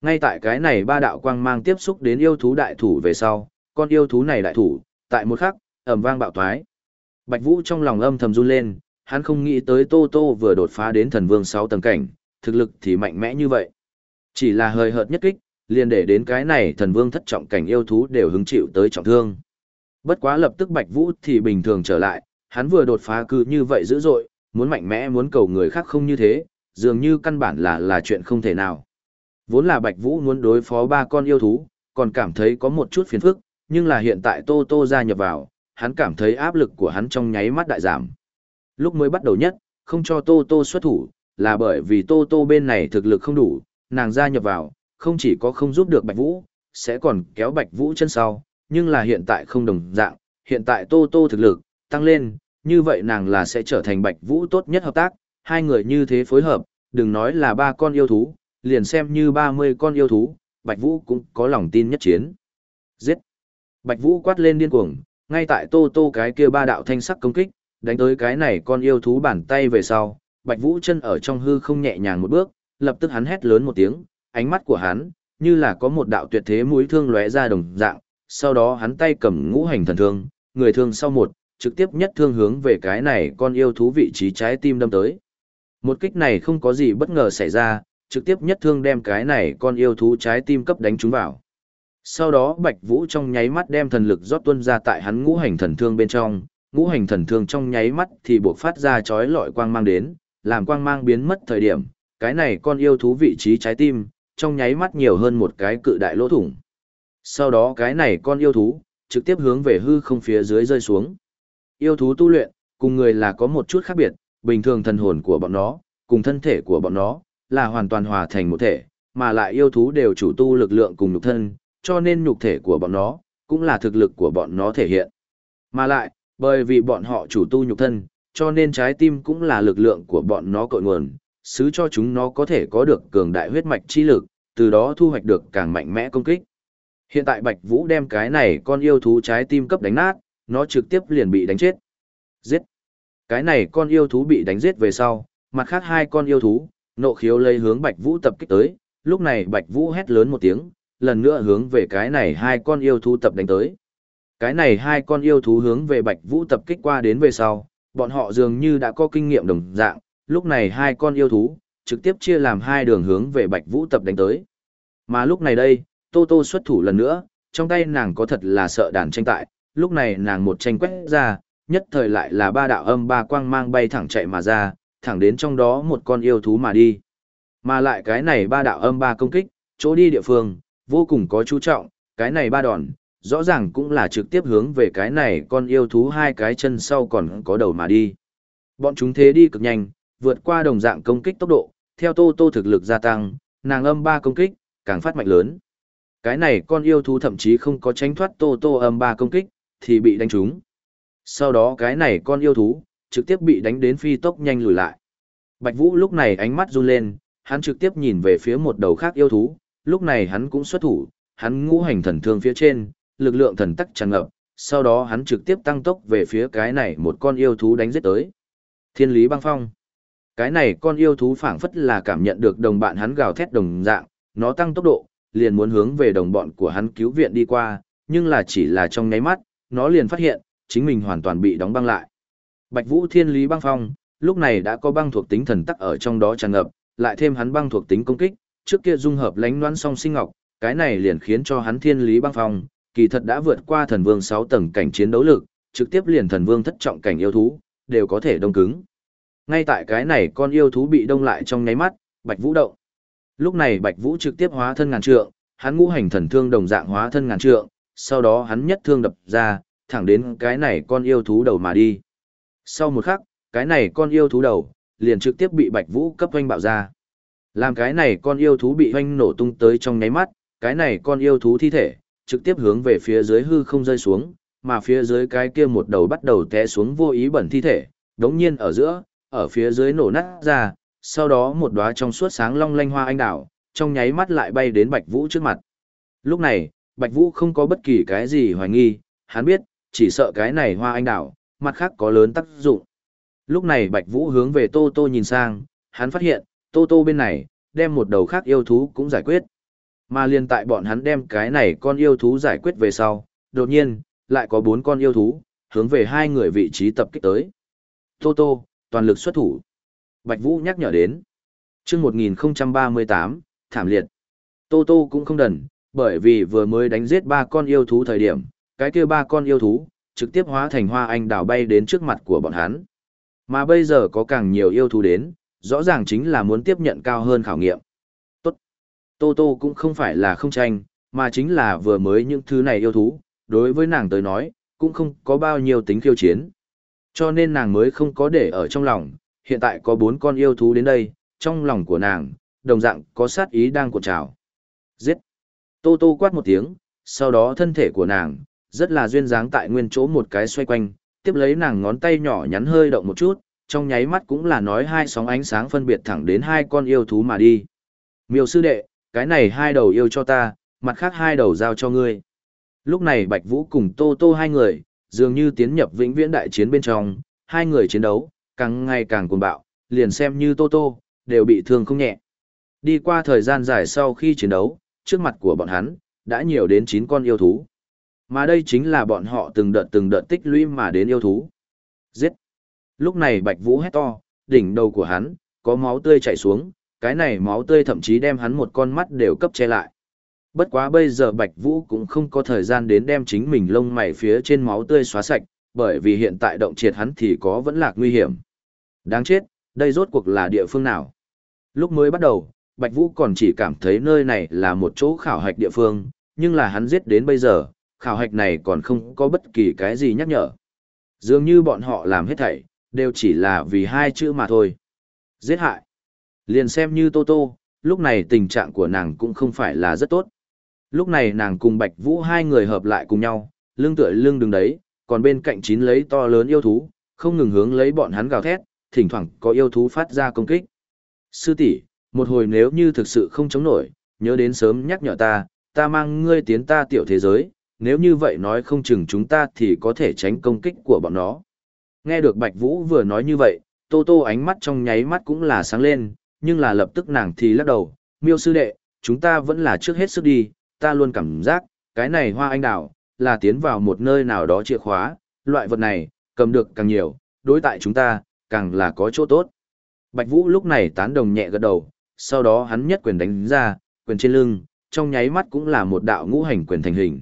Ngay tại cái này ba đạo quang mang tiếp xúc đến yêu thú đại thủ về sau, con yêu thú này đại thủ, tại một khắc, ầm vang bạo thoái. Bạch vũ trong lòng âm thầm run lên, hắn không nghĩ tới Tô Tô vừa đột phá đến thần vương 6 tầng cảnh, thực lực thì mạnh mẽ như vậy. Chỉ là hơi hợt nhất kích, liền để đến cái này thần vương thất trọng cảnh yêu thú đều hứng chịu tới trọng thương. Bất quá lập tức Bạch Vũ thì bình thường trở lại, hắn vừa đột phá cứ như vậy dữ dội, muốn mạnh mẽ muốn cầu người khác không như thế, dường như căn bản là là chuyện không thể nào. Vốn là Bạch Vũ muốn đối phó ba con yêu thú, còn cảm thấy có một chút phiền phức, nhưng là hiện tại Tô Tô gia nhập vào, hắn cảm thấy áp lực của hắn trong nháy mắt đại giảm. Lúc mới bắt đầu nhất, không cho Tô Tô xuất thủ, là bởi vì Tô Tô bên này thực lực không đủ, nàng gia nhập vào, không chỉ có không giúp được Bạch Vũ, sẽ còn kéo Bạch Vũ chân sau, nhưng là hiện tại không đồng dạng, hiện tại Tô Tô thực lực tăng lên, như vậy nàng là sẽ trở thành Bạch Vũ tốt nhất hợp tác, hai người như thế phối hợp, đừng nói là ba con yêu thú, liền xem như 30 con yêu thú, Bạch Vũ cũng có lòng tin nhất chiến. Giết! Bạch Vũ quát lên điên cuồng, ngay tại Tô Tô cái kia ba đạo thanh sắc công kích, đánh tới cái này con yêu thú bàn tay về sau, Bạch Vũ chân ở trong hư không nhẹ nhàng một bước, lập tức hắn hét lớn một tiếng, ánh mắt của hắn như là có một đạo tuyệt thế mũi thương lóe ra đồng dạng, sau đó hắn tay cầm ngũ hành thần thương, người thương sau một, trực tiếp nhất thương hướng về cái này con yêu thú vị trí trái tim đâm tới. Một kích này không có gì bất ngờ xảy ra, trực tiếp nhất thương đem cái này con yêu thú trái tim cấp đánh trúng vào. Sau đó Bạch Vũ trong nháy mắt đem thần lực rót tuôn ra tại hắn ngũ hành thần thương bên trong, ngũ hành thần thương trong nháy mắt thì buộc phát ra chói lọi quang mang đến, làm quang mang biến mất thời điểm, cái này con yêu thú vị trí trái tim, trong nháy mắt nhiều hơn một cái cự đại lỗ thủng. Sau đó cái này con yêu thú, trực tiếp hướng về hư không phía dưới rơi xuống. Yêu thú tu luyện, cùng người là có một chút khác biệt, bình thường thần hồn của bọn nó, cùng thân thể của bọn nó, là hoàn toàn hòa thành một thể, mà lại yêu thú đều chủ tu lực lượng cùng nhục thân, cho nên nhục thể của bọn nó, cũng là thực lực của bọn nó thể hiện. Mà lại, bởi vì bọn họ chủ tu nhục thân, cho nên trái tim cũng là lực lượng của bọn nó cội nguồn, xứ cho chúng nó có thể có được cường đại huyết mạch chi lực, từ đó thu hoạch được càng mạnh mẽ công kích. Hiện tại Bạch Vũ đem cái này con yêu thú trái tim cấp đánh nát, nó trực tiếp liền bị đánh chết. Giết! Cái này con yêu thú bị đánh giết về sau, mặt khác hai con yêu thú, nộ khiếu lấy hướng Bạch Vũ tập kích tới, lúc này Bạch Vũ hét lớn một tiếng, lần nữa hướng về cái này hai con yêu thú tập đánh tới. Cái này hai con yêu thú hướng về Bạch Vũ tập kích qua đến về sau, bọn họ dường như đã có kinh nghiệm đồng dạng, lúc này hai con yêu thú, trực tiếp chia làm hai đường hướng về Bạch Vũ tập đánh tới. Mà lúc này đây, Tô Tô xuất thủ lần nữa, trong tay nàng có thật là sợ đàn tranh tại, lúc này nàng một tranh quét ra, nhất thời lại là ba đạo âm ba quang mang bay thẳng chạy mà ra, thẳng đến trong đó một con yêu thú mà đi. Mà lại cái này ba đạo âm ba công kích, chỗ đi địa phương, vô cùng có chú trọng, cái này ba đòn, rõ ràng cũng là trực tiếp hướng về cái này con yêu thú hai cái chân sau còn có đầu mà đi. Bọn chúng thế đi cực nhanh, vượt qua đồng dạng công kích tốc độ, theo tô tô thực lực gia tăng, nàng âm ba công kích, càng phát mạnh lớn. Cái này con yêu thú thậm chí không có tránh thoát tô tô âm ba công kích, thì bị đánh trúng. Sau đó cái này con yêu thú, trực tiếp bị đánh đến phi tốc nhanh lùi lại. Bạch Vũ lúc này ánh mắt run lên, hắn trực tiếp nhìn về phía một đầu khác yêu thú, lúc này hắn cũng xuất thủ, hắn ngũ hành thần thương phía trên, lực lượng thần tắc tràn ngập, sau đó hắn trực tiếp tăng tốc về phía cái này một con yêu thú đánh giết tới. Thiên lý băng phong. Cái này con yêu thú phảng phất là cảm nhận được đồng bạn hắn gào thét đồng dạng, nó tăng tốc độ, liền muốn hướng về đồng bọn của hắn cứu viện đi qua, nhưng là chỉ là trong nháy mắt, nó liền phát hiện, chính mình hoàn toàn bị đóng băng lại. Bạch Vũ Thiên Lý Băng Phong, lúc này đã có băng thuộc tính thần tắc ở trong đó tràn ngập, lại thêm hắn băng thuộc tính công kích, trước kia dung hợp lánh loãng song sinh ngọc, cái này liền khiến cho hắn Thiên Lý Băng Phong, kỳ thật đã vượt qua thần vương 6 tầng cảnh chiến đấu lực, trực tiếp liền thần vương thất trọng cảnh yêu thú, đều có thể đông cứng. Ngay tại cái này con yêu thú bị đông lại trong nháy mắt, Bạch Vũ động. Lúc này Bạch Vũ trực tiếp hóa thân ngàn trượng, hắn ngũ hành thần thương đồng dạng hóa thân ngàn trượng, sau đó hắn nhất thương đập ra, thẳng đến cái này con yêu thú đầu mà đi. Sau một khắc, cái này con yêu thú đầu, liền trực tiếp bị Bạch Vũ cấp hoanh bạo ra. Làm cái này con yêu thú bị hoanh nổ tung tới trong nháy mắt, cái này con yêu thú thi thể, trực tiếp hướng về phía dưới hư không rơi xuống, mà phía dưới cái kia một đầu bắt đầu té xuống vô ý bẩn thi thể, đống nhiên ở giữa, ở phía dưới nổ nát ra, sau đó một đóa trong suốt sáng long lanh hoa anh đào, trong nháy mắt lại bay đến Bạch Vũ trước mặt. Lúc này, Bạch Vũ không có bất kỳ cái gì hoài nghi, hắn biết, chỉ sợ cái này hoa anh đào, mặt khác có lớn tác dụng. Lúc này Bạch Vũ hướng về Tô Tô nhìn sang, hắn phát hiện, Tô Tô bên này, đem một đầu khác yêu thú cũng giải quyết. Mà liên tại bọn hắn đem cái này con yêu thú giải quyết về sau, đột nhiên, lại có bốn con yêu thú, hướng về hai người vị trí tập kích tới. Tô Tô, toàn lực xuất thủ. Bạch Vũ nhắc nhở đến. chương 1038, thảm liệt. Tô Tô cũng không đần, bởi vì vừa mới đánh giết ba con yêu thú thời điểm, cái kia ba con yêu thú, trực tiếp hóa thành hoa anh đào bay đến trước mặt của bọn hắn. Mà bây giờ có càng nhiều yêu thú đến, rõ ràng chính là muốn tiếp nhận cao hơn khảo nghiệm. Tốt. Tô Tô cũng không phải là không tranh, mà chính là vừa mới những thứ này yêu thú, đối với nàng tới nói, cũng không có bao nhiêu tính khiêu chiến. Cho nên nàng mới không có để ở trong lòng, hiện tại có bốn con yêu thú đến đây, trong lòng của nàng, đồng dạng có sát ý đang cuộn trào. Giết! Tô tô quát một tiếng, sau đó thân thể của nàng, rất là duyên dáng tại nguyên chỗ một cái xoay quanh, tiếp lấy nàng ngón tay nhỏ nhắn hơi động một chút, trong nháy mắt cũng là nói hai sóng ánh sáng phân biệt thẳng đến hai con yêu thú mà đi. Miêu sư đệ, cái này hai đầu yêu cho ta, mặt khác hai đầu giao cho ngươi. Lúc này Bạch Vũ cùng Tô Tô hai người, dường như tiến nhập vĩnh viễn đại chiến bên trong, hai người chiến đấu, càng ngày càng cuồng bạo, liền xem như Tô Tô, đều bị thương không nhẹ. Đi qua thời gian dài sau khi chiến đấu, trước mặt của bọn hắn, đã nhiều đến 9 con yêu thú. Mà đây chính là bọn họ từng đợt từng đợt tích lũy mà đến yêu thú. Giết! Lúc này Bạch Vũ hét to, đỉnh đầu của hắn, có máu tươi chảy xuống, cái này máu tươi thậm chí đem hắn một con mắt đều cấp che lại. Bất quá bây giờ Bạch Vũ cũng không có thời gian đến đem chính mình lông mày phía trên máu tươi xóa sạch, bởi vì hiện tại động triệt hắn thì có vẫn lạc nguy hiểm. Đáng chết, đây rốt cuộc là địa phương nào? Lúc mới bắt đầu, Bạch Vũ còn chỉ cảm thấy nơi này là một chỗ khảo hạch địa phương, nhưng là hắn giết đến bây giờ, khảo hạch này còn không có bất kỳ cái gì nhắc nhở. Dường như bọn họ làm hết thảy, đều chỉ là vì hai chữ mà thôi. Giết hại. Liền xem như Tô Tô, lúc này tình trạng của nàng cũng không phải là rất tốt. Lúc này nàng cùng Bạch Vũ hai người hợp lại cùng nhau, lưng tựa lưng đứng đấy, còn bên cạnh chín lấy to lớn yêu thú, không ngừng hướng lấy bọn hắn gào thét, thỉnh thoảng có yêu thú phát ra công kích. Sư tỷ, một hồi nếu như thực sự không chống nổi, nhớ đến sớm nhắc nhở ta, ta mang ngươi tiến ta tiểu thế giới, nếu như vậy nói không chừng chúng ta thì có thể tránh công kích của bọn nó. Nghe được Bạch Vũ vừa nói như vậy, Tô Tô ánh mắt trong nháy mắt cũng là sáng lên, nhưng là lập tức nàng thì lắc đầu, miêu sư đệ, chúng ta vẫn là trước hết sức đi, ta luôn cảm giác, cái này hoa anh đào, là tiến vào một nơi nào đó chìa khóa, loại vật này, cầm được càng nhiều, đối tại chúng ta, càng là có chỗ tốt. Bạch Vũ lúc này tán đồng nhẹ gật đầu, sau đó hắn nhất quyền đánh ra, quyền trên lưng, trong nháy mắt cũng là một đạo ngũ hành quyền thành hình.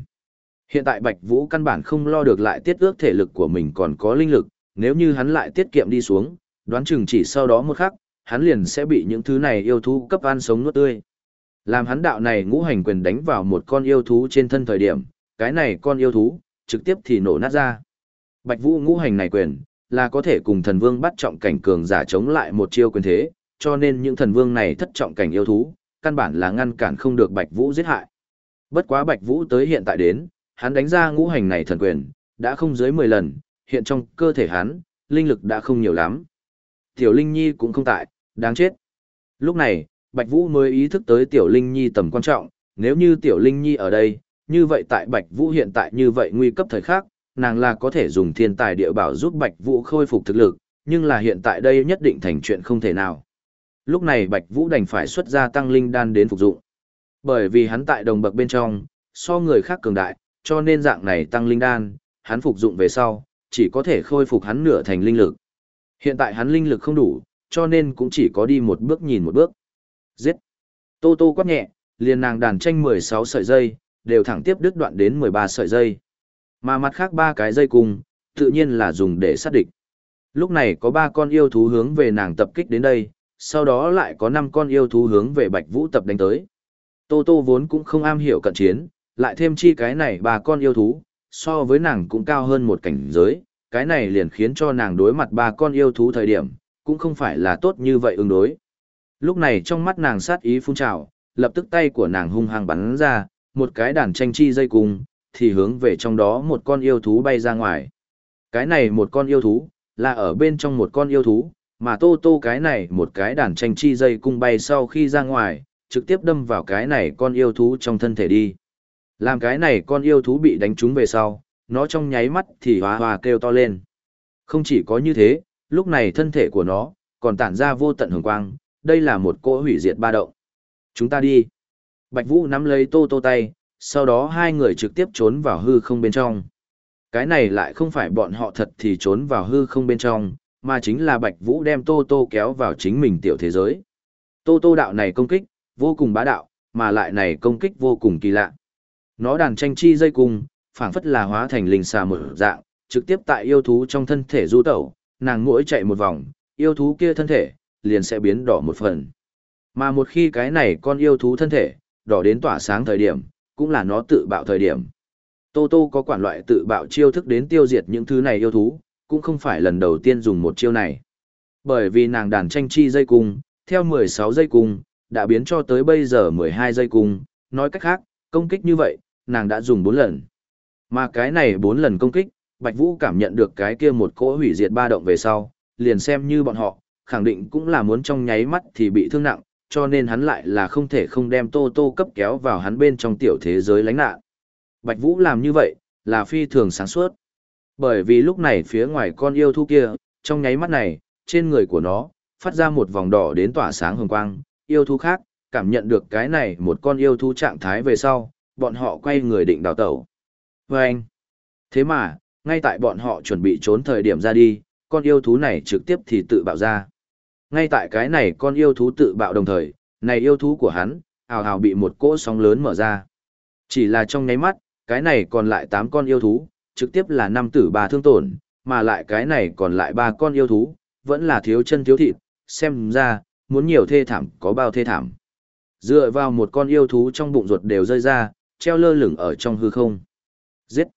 Hiện tại Bạch Vũ căn bản không lo được lại tiết ước thể lực của mình còn có linh lực, nếu như hắn lại tiết kiệm đi xuống, đoán chừng chỉ sau đó một khắc, hắn liền sẽ bị những thứ này yêu thú cấp ăn sống nuốt tươi. Làm hắn đạo này ngũ hành quyền đánh vào một con yêu thú trên thân thời điểm, cái này con yêu thú, trực tiếp thì nổ nát ra. Bạch Vũ ngũ hành này quyền, là có thể cùng thần vương bắt trọng cảnh cường giả chống lại một chiêu quyền thế, cho nên những thần vương này thất trọng cảnh yêu thú, căn bản là ngăn cản không được Bạch Vũ giết hại. Bất quá Bạch Vũ tới hiện tại đến, hắn đánh ra ngũ hành này thần quyền, đã không dưới 10 lần, hiện trong cơ thể hắn, linh lực đã không nhiều lắm. Tiểu Linh Nhi cũng không tại, Đáng chết. Lúc này, Bạch Vũ mới ý thức tới Tiểu Linh Nhi tầm quan trọng, nếu như Tiểu Linh Nhi ở đây, như vậy tại Bạch Vũ hiện tại như vậy nguy cấp thời khắc, nàng là có thể dùng thiên tài địa bảo giúp Bạch Vũ khôi phục thực lực, nhưng là hiện tại đây nhất định thành chuyện không thể nào. Lúc này Bạch Vũ đành phải xuất ra tăng linh đan đến phục dụng. Bởi vì hắn tại đồng bậc bên trong, so người khác cường đại, cho nên dạng này tăng linh đan, hắn phục dụng về sau, chỉ có thể khôi phục hắn nửa thành linh lực. Hiện tại hắn linh lực không đủ, cho nên cũng chỉ có đi một bước nhìn một bước. Giết! Tô Tô quát nhẹ, liền nàng đàn tranh 16 sợi dây, đều thẳng tiếp đứt đoạn đến 13 sợi dây. Mà mặt khác ba cái dây cùng, tự nhiên là dùng để sát địch. Lúc này có ba con yêu thú hướng về nàng tập kích đến đây, sau đó lại có năm con yêu thú hướng về Bạch Vũ tập đánh tới. Tô Tô vốn cũng không am hiểu cận chiến, lại thêm chi cái này ba con yêu thú, so với nàng cũng cao hơn một cảnh giới, cái này liền khiến cho nàng đối mặt ba con yêu thú thời điểm, cũng không phải là tốt như vậy ứng đối. Lúc này trong mắt nàng sát ý phun trào, lập tức tay của nàng hung hăng bắn ra, một cái đàn tranh chi dây cung, thì hướng về trong đó một con yêu thú bay ra ngoài. Cái này một con yêu thú, là ở bên trong một con yêu thú, mà tô tô cái này một cái đàn tranh chi dây cung bay sau khi ra ngoài, trực tiếp đâm vào cái này con yêu thú trong thân thể đi. Làm cái này con yêu thú bị đánh trúng về sau, nó trong nháy mắt thì hòa hòa kêu to lên. Không chỉ có như thế, lúc này thân thể của nó, còn tản ra vô tận hồng quang, đây là một cỗ hủy diệt ba động. Chúng ta đi. Bạch Vũ nắm lấy tô tô tay, sau đó hai người trực tiếp trốn vào hư không bên trong. Cái này lại không phải bọn họ thật thì trốn vào hư không bên trong, mà chính là Bạch Vũ đem tô tô kéo vào chính mình tiểu thế giới. Tô tô đạo này công kích, vô cùng bá đạo, mà lại này công kích vô cùng kỳ lạ. Nó đàn tranh chi dây cung, phảng phất là hóa thành linh xà mở dạng, trực tiếp tại yêu thú trong thân thể du tẩu, nàng mỗi chạy một vòng, yêu thú kia thân thể, liền sẽ biến đỏ một phần. Mà một khi cái này con yêu thú thân thể, đỏ đến tỏa sáng thời điểm, cũng là nó tự bạo thời điểm. Tô Tô có quản loại tự bạo chiêu thức đến tiêu diệt những thứ này yêu thú, cũng không phải lần đầu tiên dùng một chiêu này. Bởi vì nàng đàn tranh chi dây cung, theo 16 dây cung, đã biến cho tới bây giờ 12 dây cung, nói cách khác, công kích như vậy, nàng đã dùng 4 lần. Mà cái này 4 lần công kích, Bạch Vũ cảm nhận được cái kia một cỗ hủy diệt ba động về sau, liền xem như bọn họ, khẳng định cũng là muốn trong nháy mắt thì bị thương nặng, cho nên hắn lại là không thể không đem Tô Tô cấp kéo vào hắn bên trong tiểu thế giới lánh nạn. Bạch Vũ làm như vậy, là phi thường sáng suốt. Bởi vì lúc này phía ngoài con yêu thú kia, trong nháy mắt này, trên người của nó, phát ra một vòng đỏ đến tỏa sáng hồng quang, yêu thú khác, cảm nhận được cái này một con yêu thú trạng thái về sau, bọn họ quay người định đào tẩu. Vâng! anh, thế mà, ngay tại bọn họ chuẩn bị trốn thời điểm ra đi, con yêu thú này trực tiếp thì tự bạo ra. Ngay tại cái này con yêu thú tự bạo đồng thời, này yêu thú của hắn, ào ào bị một cỗ sóng lớn mở ra. Chỉ là trong nháy mắt, cái này còn lại 8 con yêu thú, trực tiếp là năm tử ba thương tổn, mà lại cái này còn lại ba con yêu thú, vẫn là thiếu chân thiếu thịt, xem ra, muốn nhiều thê thảm có bao thê thảm. Dựa vào một con yêu thú trong bụng ruột đều rơi ra, treo lơ lửng ở trong hư không. Giết!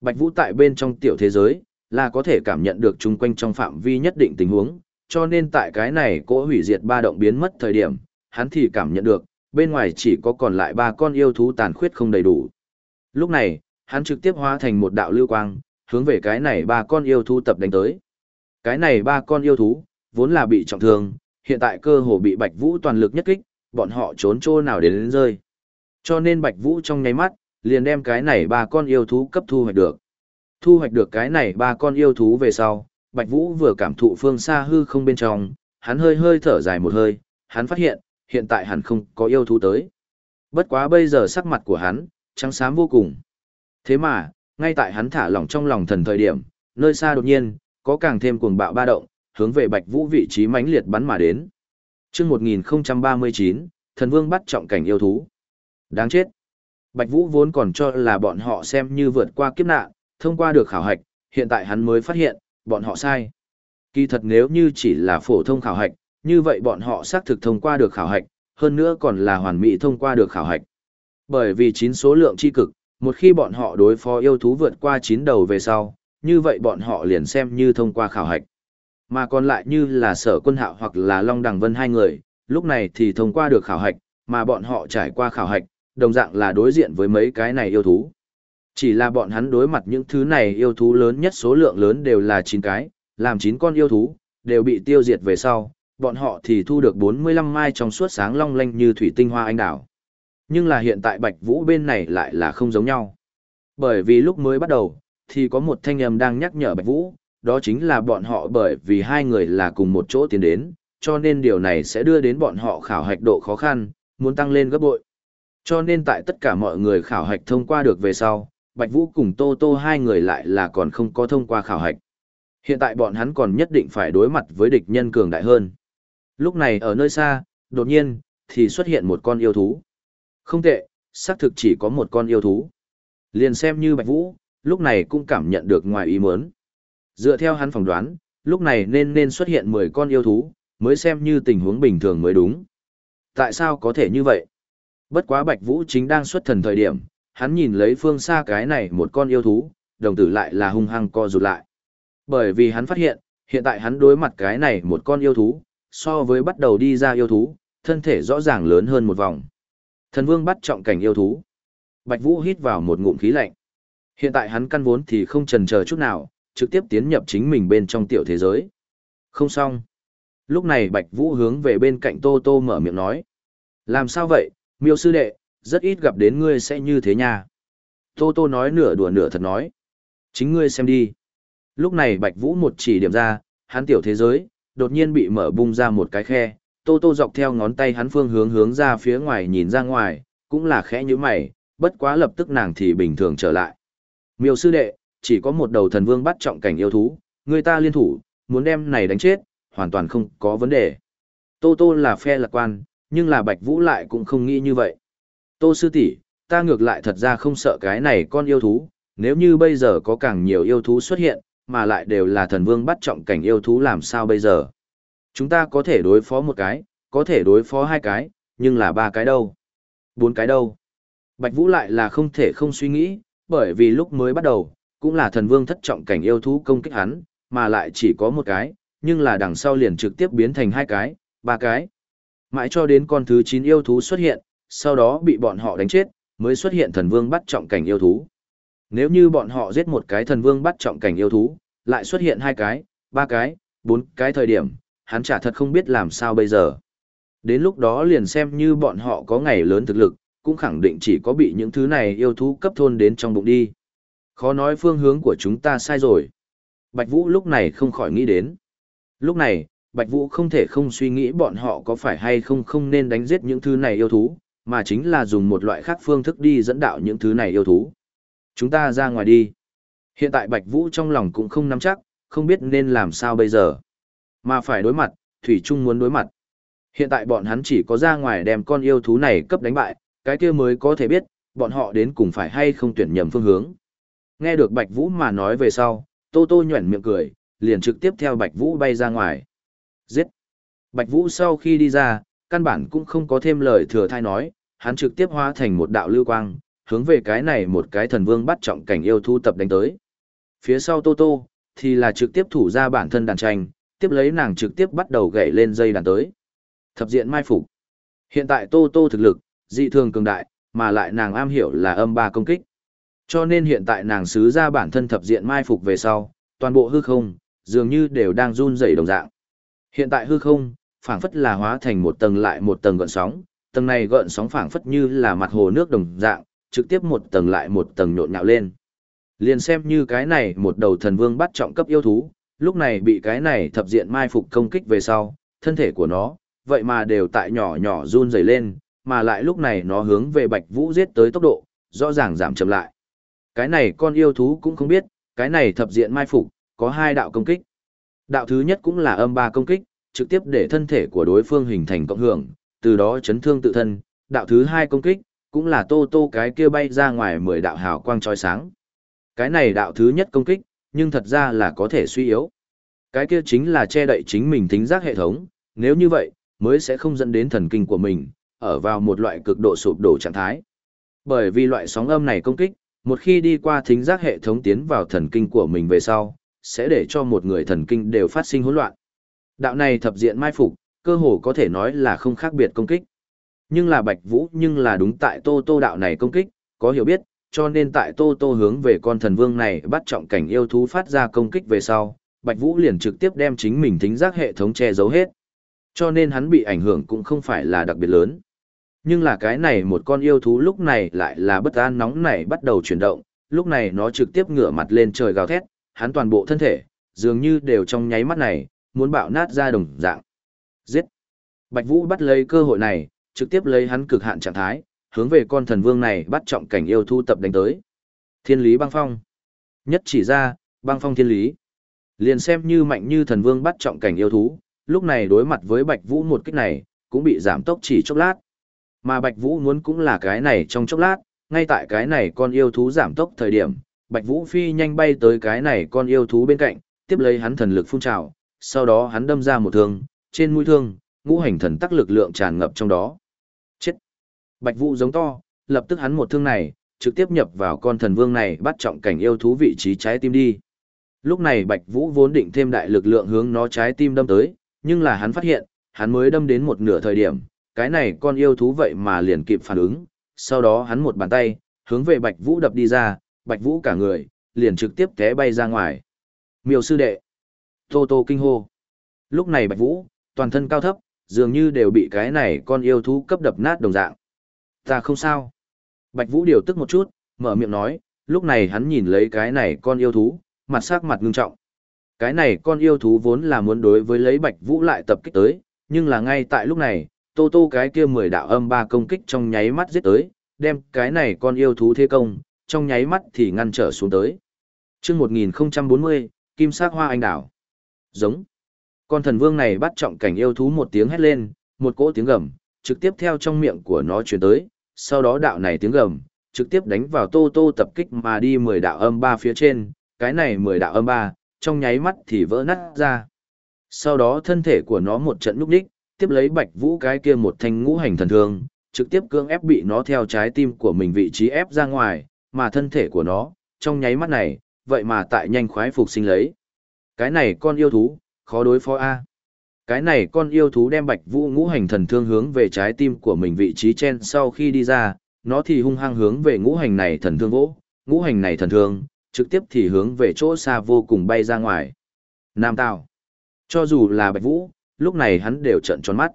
Bạch Vũ tại bên trong tiểu thế giới, là có thể cảm nhận được chung quanh trong phạm vi nhất định tình huống, cho nên tại cái này cỗ hủy diệt ba động biến mất thời điểm, hắn thì cảm nhận được, bên ngoài chỉ có còn lại ba con yêu thú tàn khuyết không đầy đủ. Lúc này, hắn trực tiếp hóa thành một đạo lưu quang, hướng về cái này ba con yêu thú tập đánh tới. Cái này ba con yêu thú, vốn là bị trọng thương, hiện tại cơ hồ bị Bạch Vũ toàn lực nhất kích, bọn họ trốn chỗ nào đến, đến rơi. Cho nên Bạch Vũ trong nháy mắt, liền đem cái này ba con yêu thú cấp thu hoạch được. Thu hoạch được cái này ba con yêu thú về sau, Bạch Vũ vừa cảm thụ phương xa hư không bên trong, hắn hơi hơi thở dài một hơi, hắn phát hiện, hiện tại hẳn không có yêu thú tới. Bất quá bây giờ sắc mặt của hắn, trắng xám vô cùng. Thế mà, ngay tại hắn thả lỏng trong lòng thần thời điểm, nơi xa đột nhiên, có càng thêm cuồng bạo ba động, hướng về Bạch Vũ vị trí mãnh liệt bắn mà đến. Chương 1039, Thần Vương bắt trọng cảnh yêu thú. Đáng chết. Bạch Vũ vốn còn cho là bọn họ xem như vượt qua kiếp nạn, thông qua được khảo hạch, hiện tại hắn mới phát hiện, bọn họ sai. Kỳ thật nếu như chỉ là phổ thông khảo hạch, như vậy bọn họ xác thực thông qua được khảo hạch, hơn nữa còn là hoàn mỹ thông qua được khảo hạch. Bởi vì chín số lượng chi cực, một khi bọn họ đối phó yêu thú vượt qua chín đầu về sau, như vậy bọn họ liền xem như thông qua khảo hạch. Mà còn lại như là sở quân hạo hoặc là Long Đằng Vân hai người, lúc này thì thông qua được khảo hạch, mà bọn họ trải qua khảo hạch, đồng dạng là đối diện với mấy cái này yêu thú. Chỉ là bọn hắn đối mặt những thứ này yêu thú lớn nhất số lượng lớn đều là 9 cái, làm 9 con yêu thú, đều bị tiêu diệt về sau, bọn họ thì thu được 45 mai trong suốt sáng long lanh như thủy tinh hoa anh đào. Nhưng là hiện tại Bạch Vũ bên này lại là không giống nhau. Bởi vì lúc mới bắt đầu, thì có một thanh âm đang nhắc nhở Bạch Vũ, đó chính là bọn họ bởi vì hai người là cùng một chỗ tiến đến, cho nên điều này sẽ đưa đến bọn họ khảo hạch độ khó khăn, muốn tăng lên gấp bội. Cho nên tại tất cả mọi người khảo hạch thông qua được về sau, Bạch Vũ cùng Tô Tô hai người lại là còn không có thông qua khảo hạch. Hiện tại bọn hắn còn nhất định phải đối mặt với địch nhân cường đại hơn. Lúc này ở nơi xa, đột nhiên, thì xuất hiện một con yêu thú. Không tệ, xác thực chỉ có một con yêu thú. Liền xem như Bạch Vũ, lúc này cũng cảm nhận được ngoài ý muốn. Dựa theo hắn phỏng đoán, lúc này nên nên xuất hiện 10 con yêu thú, mới xem như tình huống bình thường mới đúng. Tại sao có thể như vậy? Bất quá Bạch Vũ chính đang xuất thần thời điểm, hắn nhìn lấy phương xa cái này một con yêu thú, đồng tử lại là hung hăng co rụt lại. Bởi vì hắn phát hiện, hiện tại hắn đối mặt cái này một con yêu thú, so với bắt đầu đi ra yêu thú, thân thể rõ ràng lớn hơn một vòng. Thần vương bắt trọng cảnh yêu thú. Bạch Vũ hít vào một ngụm khí lạnh. Hiện tại hắn căn vốn thì không chần chờ chút nào, trực tiếp tiến nhập chính mình bên trong tiểu thế giới. Không xong. Lúc này Bạch Vũ hướng về bên cạnh Tô Tô mở miệng nói. Làm sao vậy, miêu sư đệ, rất ít gặp đến ngươi sẽ như thế nha. Tô Tô nói nửa đùa nửa thật nói. Chính ngươi xem đi. Lúc này Bạch Vũ một chỉ điểm ra, hắn tiểu thế giới, đột nhiên bị mở bung ra một cái khe. Tô Tô dọc theo ngón tay hắn phương hướng hướng ra phía ngoài nhìn ra ngoài, cũng là khẽ như mày, bất quá lập tức nàng thì bình thường trở lại. Miêu sư đệ, chỉ có một đầu thần vương bắt trọng cảnh yêu thú, người ta liên thủ, muốn đem này đánh chết, hoàn toàn không có vấn đề. Tô Tô là phe lạc quan, nhưng là Bạch Vũ lại cũng không nghĩ như vậy. Tô sư tỷ, ta ngược lại thật ra không sợ cái này con yêu thú, nếu như bây giờ có càng nhiều yêu thú xuất hiện, mà lại đều là thần vương bắt trọng cảnh yêu thú làm sao bây giờ? Chúng ta có thể đối phó một cái, có thể đối phó hai cái, nhưng là ba cái đâu? Bốn cái đâu? Bạch Vũ lại là không thể không suy nghĩ, bởi vì lúc mới bắt đầu, cũng là thần vương thất trọng cảnh yêu thú công kích hắn, mà lại chỉ có một cái, nhưng là đằng sau liền trực tiếp biến thành hai cái, ba cái. Mãi cho đến con thứ 9 yêu thú xuất hiện, sau đó bị bọn họ đánh chết, mới xuất hiện thần vương bắt trọng cảnh yêu thú. Nếu như bọn họ giết một cái thần vương bắt trọng cảnh yêu thú, lại xuất hiện hai cái, ba cái, bốn cái thời điểm, hắn chả thật không biết làm sao bây giờ. Đến lúc đó liền xem như bọn họ có ngày lớn thực lực, cũng khẳng định chỉ có bị những thứ này yêu thú cấp thôn đến trong bụng đi. Khó nói phương hướng của chúng ta sai rồi. Bạch Vũ lúc này không khỏi nghĩ đến. Lúc này, Bạch Vũ không thể không suy nghĩ bọn họ có phải hay không không nên đánh giết những thứ này yêu thú, mà chính là dùng một loại khác phương thức đi dẫn đạo những thứ này yêu thú. Chúng ta ra ngoài đi. Hiện tại Bạch Vũ trong lòng cũng không nắm chắc, không biết nên làm sao bây giờ. Mà phải đối mặt, Thủy Trung muốn đối mặt. Hiện tại bọn hắn chỉ có ra ngoài đem con yêu thú này cấp đánh bại, cái kia mới có thể biết, bọn họ đến cùng phải hay không tuyển nhầm phương hướng. Nghe được Bạch Vũ mà nói về sau, Tô Tô nhuẩn miệng cười, liền trực tiếp theo Bạch Vũ bay ra ngoài. Giết! Bạch Vũ sau khi đi ra, căn bản cũng không có thêm lời thừa thai nói, hắn trực tiếp hóa thành một đạo lưu quang, hướng về cái này một cái thần vương bắt trọng cảnh yêu thu tập đánh tới. Phía sau Tô Tô, thì là trực tiếp thủ ra bản thân đàn tranh, tiếp lấy nàng trực tiếp bắt đầu gậy lên dây đàn tới. Thập diện mai phục. Hiện tại Tô Tô thực lực, dị thường cường đại, mà lại nàng am hiểu là âm ba công kích. Cho nên hiện tại nàng xứ ra bản thân thập diện mai phục về sau, toàn bộ hư không, dường như đều đang run rẩy đồng dạng. Hiện tại hư không, phảng phất là hóa thành một tầng lại một tầng gợn sóng, tầng này gợn sóng phảng phất như là mặt hồ nước đồng dạng, trực tiếp một tầng lại một tầng nhộn nhạo lên. Liền xem như cái này một đầu thần vương bắt trọng cấp yêu thú, lúc này bị cái này thập diện mai phục công kích về sau, thân thể của nó, vậy mà đều tại nhỏ nhỏ run rẩy lên, mà lại lúc này nó hướng về Bạch Vũ giết tới tốc độ, rõ ràng giảm chậm lại. Cái này con yêu thú cũng không biết, cái này thập diện mai phục, có hai đạo công kích. Đạo thứ nhất cũng là âm ba công kích, trực tiếp để thân thể của đối phương hình thành cộng hưởng, từ đó chấn thương tự thân. Đạo thứ hai công kích, cũng là tô tô cái kia bay ra ngoài mười đạo hào quang trói sáng. Cái này đạo thứ nhất công kích, nhưng thật ra là có thể suy yếu. Cái kia chính là che đậy chính mình tính giác hệ thống, nếu như vậy, mới sẽ không dẫn đến thần kinh của mình, ở vào một loại cực độ sụp đổ trạng thái. Bởi vì loại sóng âm này công kích, một khi đi qua thính giác hệ thống tiến vào thần kinh của mình về sau, sẽ để cho một người thần kinh đều phát sinh hỗn loạn. Đạo này thập diện mai phục, cơ hồ có thể nói là không khác biệt công kích. Nhưng là Bạch Vũ nhưng là đúng tại Tô Tô đạo này công kích, có hiểu biết, cho nên tại Tô Tô hướng về con thần vương này bắt trọng cảnh yêu thú phát ra công kích về sau, Bạch Vũ liền trực tiếp đem chính mình thính giác hệ thống che giấu hết. Cho nên hắn bị ảnh hưởng cũng không phải là đặc biệt lớn. Nhưng là cái này một con yêu thú lúc này lại là bất an nóng này bắt đầu chuyển động, lúc này nó trực tiếp ngửa mặt lên trời gào thét, hắn toàn bộ thân thể, dường như đều trong nháy mắt này, muốn bạo nát ra đồng dạng. Giết! Bạch Vũ bắt lấy cơ hội này, trực tiếp lấy hắn cực hạn trạng thái, hướng về con thần vương này bắt trọng cảnh yêu thú tập đánh tới. Thiên lý băng phong. Nhất chỉ ra, băng phong thiên lý. Liền xem như mạnh như thần vương bắt trọng cảnh yêu thú, lúc này đối mặt với Bạch Vũ một kích này, cũng bị giảm tốc chỉ chốc lát. Mà Bạch Vũ muốn cũng là cái này trong chốc lát, ngay tại cái này con yêu thú giảm tốc thời điểm, Bạch Vũ phi nhanh bay tới cái này con yêu thú bên cạnh, tiếp lấy hắn thần lực phun trào, sau đó hắn đâm ra một thương, trên mũi thương, ngũ hành thần tắc lực lượng tràn ngập trong đó. Chết! Bạch Vũ giống to, lập tức hắn một thương này, trực tiếp nhập vào con thần vương này bắt trọng cảnh yêu thú vị trí trái tim đi. Lúc này Bạch Vũ vốn định thêm đại lực lượng hướng nó trái tim đâm tới, nhưng là hắn phát hiện, hắn mới đâm đến một nửa thời điểm, cái này con yêu thú vậy mà liền kịp phản ứng, sau đó hắn một bàn tay, hướng về Bạch Vũ đập đi ra, Bạch Vũ cả người, liền trực tiếp té bay ra ngoài. Miêu sư đệ. Tô Tô kinh hô. Lúc này Bạch Vũ, toàn thân cao thấp, dường như đều bị cái này con yêu thú cấp đập nát đồng dạng. Ta không sao. Bạch Vũ điều tức một chút, mở miệng nói, lúc này hắn nhìn lấy cái này con yêu thú, mặt sắc mặt ngưng trọng. Cái này con yêu thú vốn là muốn đối với lấy Bạch Vũ lại tập kích tới, nhưng là ngay tại lúc này, Tô Tô cái kia mười đạo âm ba công kích trong nháy mắt giết tới, đem cái này con yêu thú thế công, trong nháy mắt thì ngăn trở xuống tới. Chương 1040, Kim Sắc Hoa Anh Đảo. Giống. Con thần vương này bắt trọng cảnh yêu thú một tiếng hét lên, một cỗ tiếng gầm, trực tiếp theo trong miệng của nó truyền tới, sau đó đạo này tiếng gầm, trực tiếp đánh vào Tô Tô tập kích mà đi mười đạo âm ba phía trên, cái này mười đạo âm ba, trong nháy mắt thì vỡ nát ra. Sau đó thân thể của nó một trận núp đích, tiếp lấy bạch vũ cái kia một thanh ngũ hành thần thương, trực tiếp cưỡng ép bị nó theo trái tim của mình vị trí ép ra ngoài, mà thân thể của nó, trong nháy mắt này, vậy mà tại nhanh khoái phục sinh lấy. Cái này con yêu thú, khó đối phó A. Cái này con yêu thú đem bạch vũ ngũ hành thần thương hướng về trái tim của mình vị trí trên sau khi đi ra, nó thì hung hăng hướng về ngũ hành này thần thương vỗ, ngũ hành này thần thương, trực tiếp thì hướng về chỗ xa vô cùng bay ra ngoài. Nam Tào. Cho dù là bạch vũ, lúc này hắn đều trợn tròn mắt.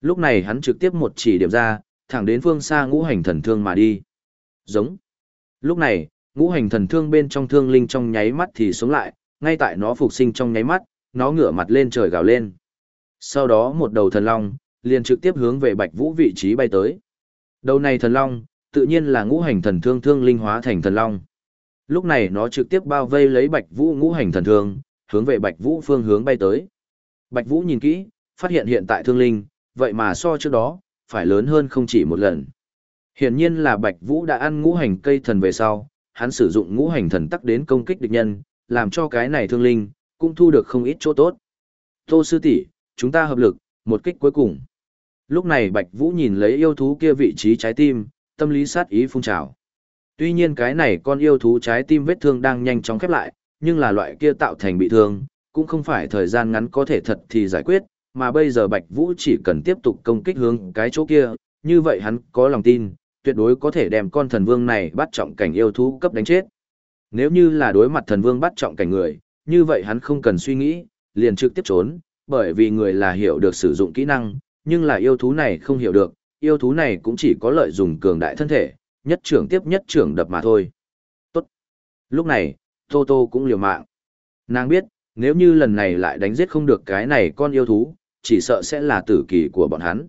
Lúc này hắn trực tiếp một chỉ điểm ra, thẳng đến phương xa ngũ hành thần thương mà đi. Giống. Lúc này, ngũ hành thần thương bên trong thương linh trong nháy mắt thì sống lại, ngay tại nó phục sinh trong nháy mắt, nó ngửa mặt lên trời gào lên. Sau đó một đầu thần long, liền trực tiếp hướng về Bạch Vũ vị trí bay tới. Đầu này thần long, tự nhiên là ngũ hành thần thương thương linh hóa thành thần long. Lúc này nó trực tiếp bao vây lấy Bạch Vũ ngũ hành thần thương, hướng về Bạch Vũ phương hướng bay tới. Bạch Vũ nhìn kỹ, phát hiện hiện tại thương linh, vậy mà so trước đó, phải lớn hơn không chỉ một lần. Hiển nhiên là Bạch Vũ đã ăn ngũ hành cây thần về sau, hắn sử dụng ngũ hành thần tắc đến công kích địch nhân, làm cho cái này thương linh, cũng thu được không ít chỗ tốt. Tô sư tỷ, chúng ta hợp lực, một kích cuối cùng. Lúc này Bạch Vũ nhìn lấy yêu thú kia vị trí trái tim, tâm lý sát ý phun trào. Tuy nhiên cái này con yêu thú trái tim vết thương đang nhanh chóng khép lại, nhưng là loại kia tạo thành bị thương, cũng không phải thời gian ngắn có thể thật thì giải quyết, mà bây giờ Bạch Vũ chỉ cần tiếp tục công kích hướng cái chỗ kia, như vậy hắn có lòng tin, tuyệt đối có thể đem con thần vương này bắt trọng cảnh yêu thú cấp đánh chết. Nếu như là đối mặt thần vương bắt trọng cảnh người, như vậy hắn không cần suy nghĩ, liền trực tiếp trốn, bởi vì người là hiểu được sử dụng kỹ năng, nhưng là yêu thú này không hiểu được, yêu thú này cũng chỉ có lợi dùng cường đại thân thể, nhất trưởng tiếp nhất trưởng đập mà thôi. Tốt. Lúc này, Tô Tô cũng liều mạng. Nàng biết, nếu như lần này lại đánh giết không được cái này con yêu thú, chỉ sợ sẽ là tử kỳ của bọn hắn.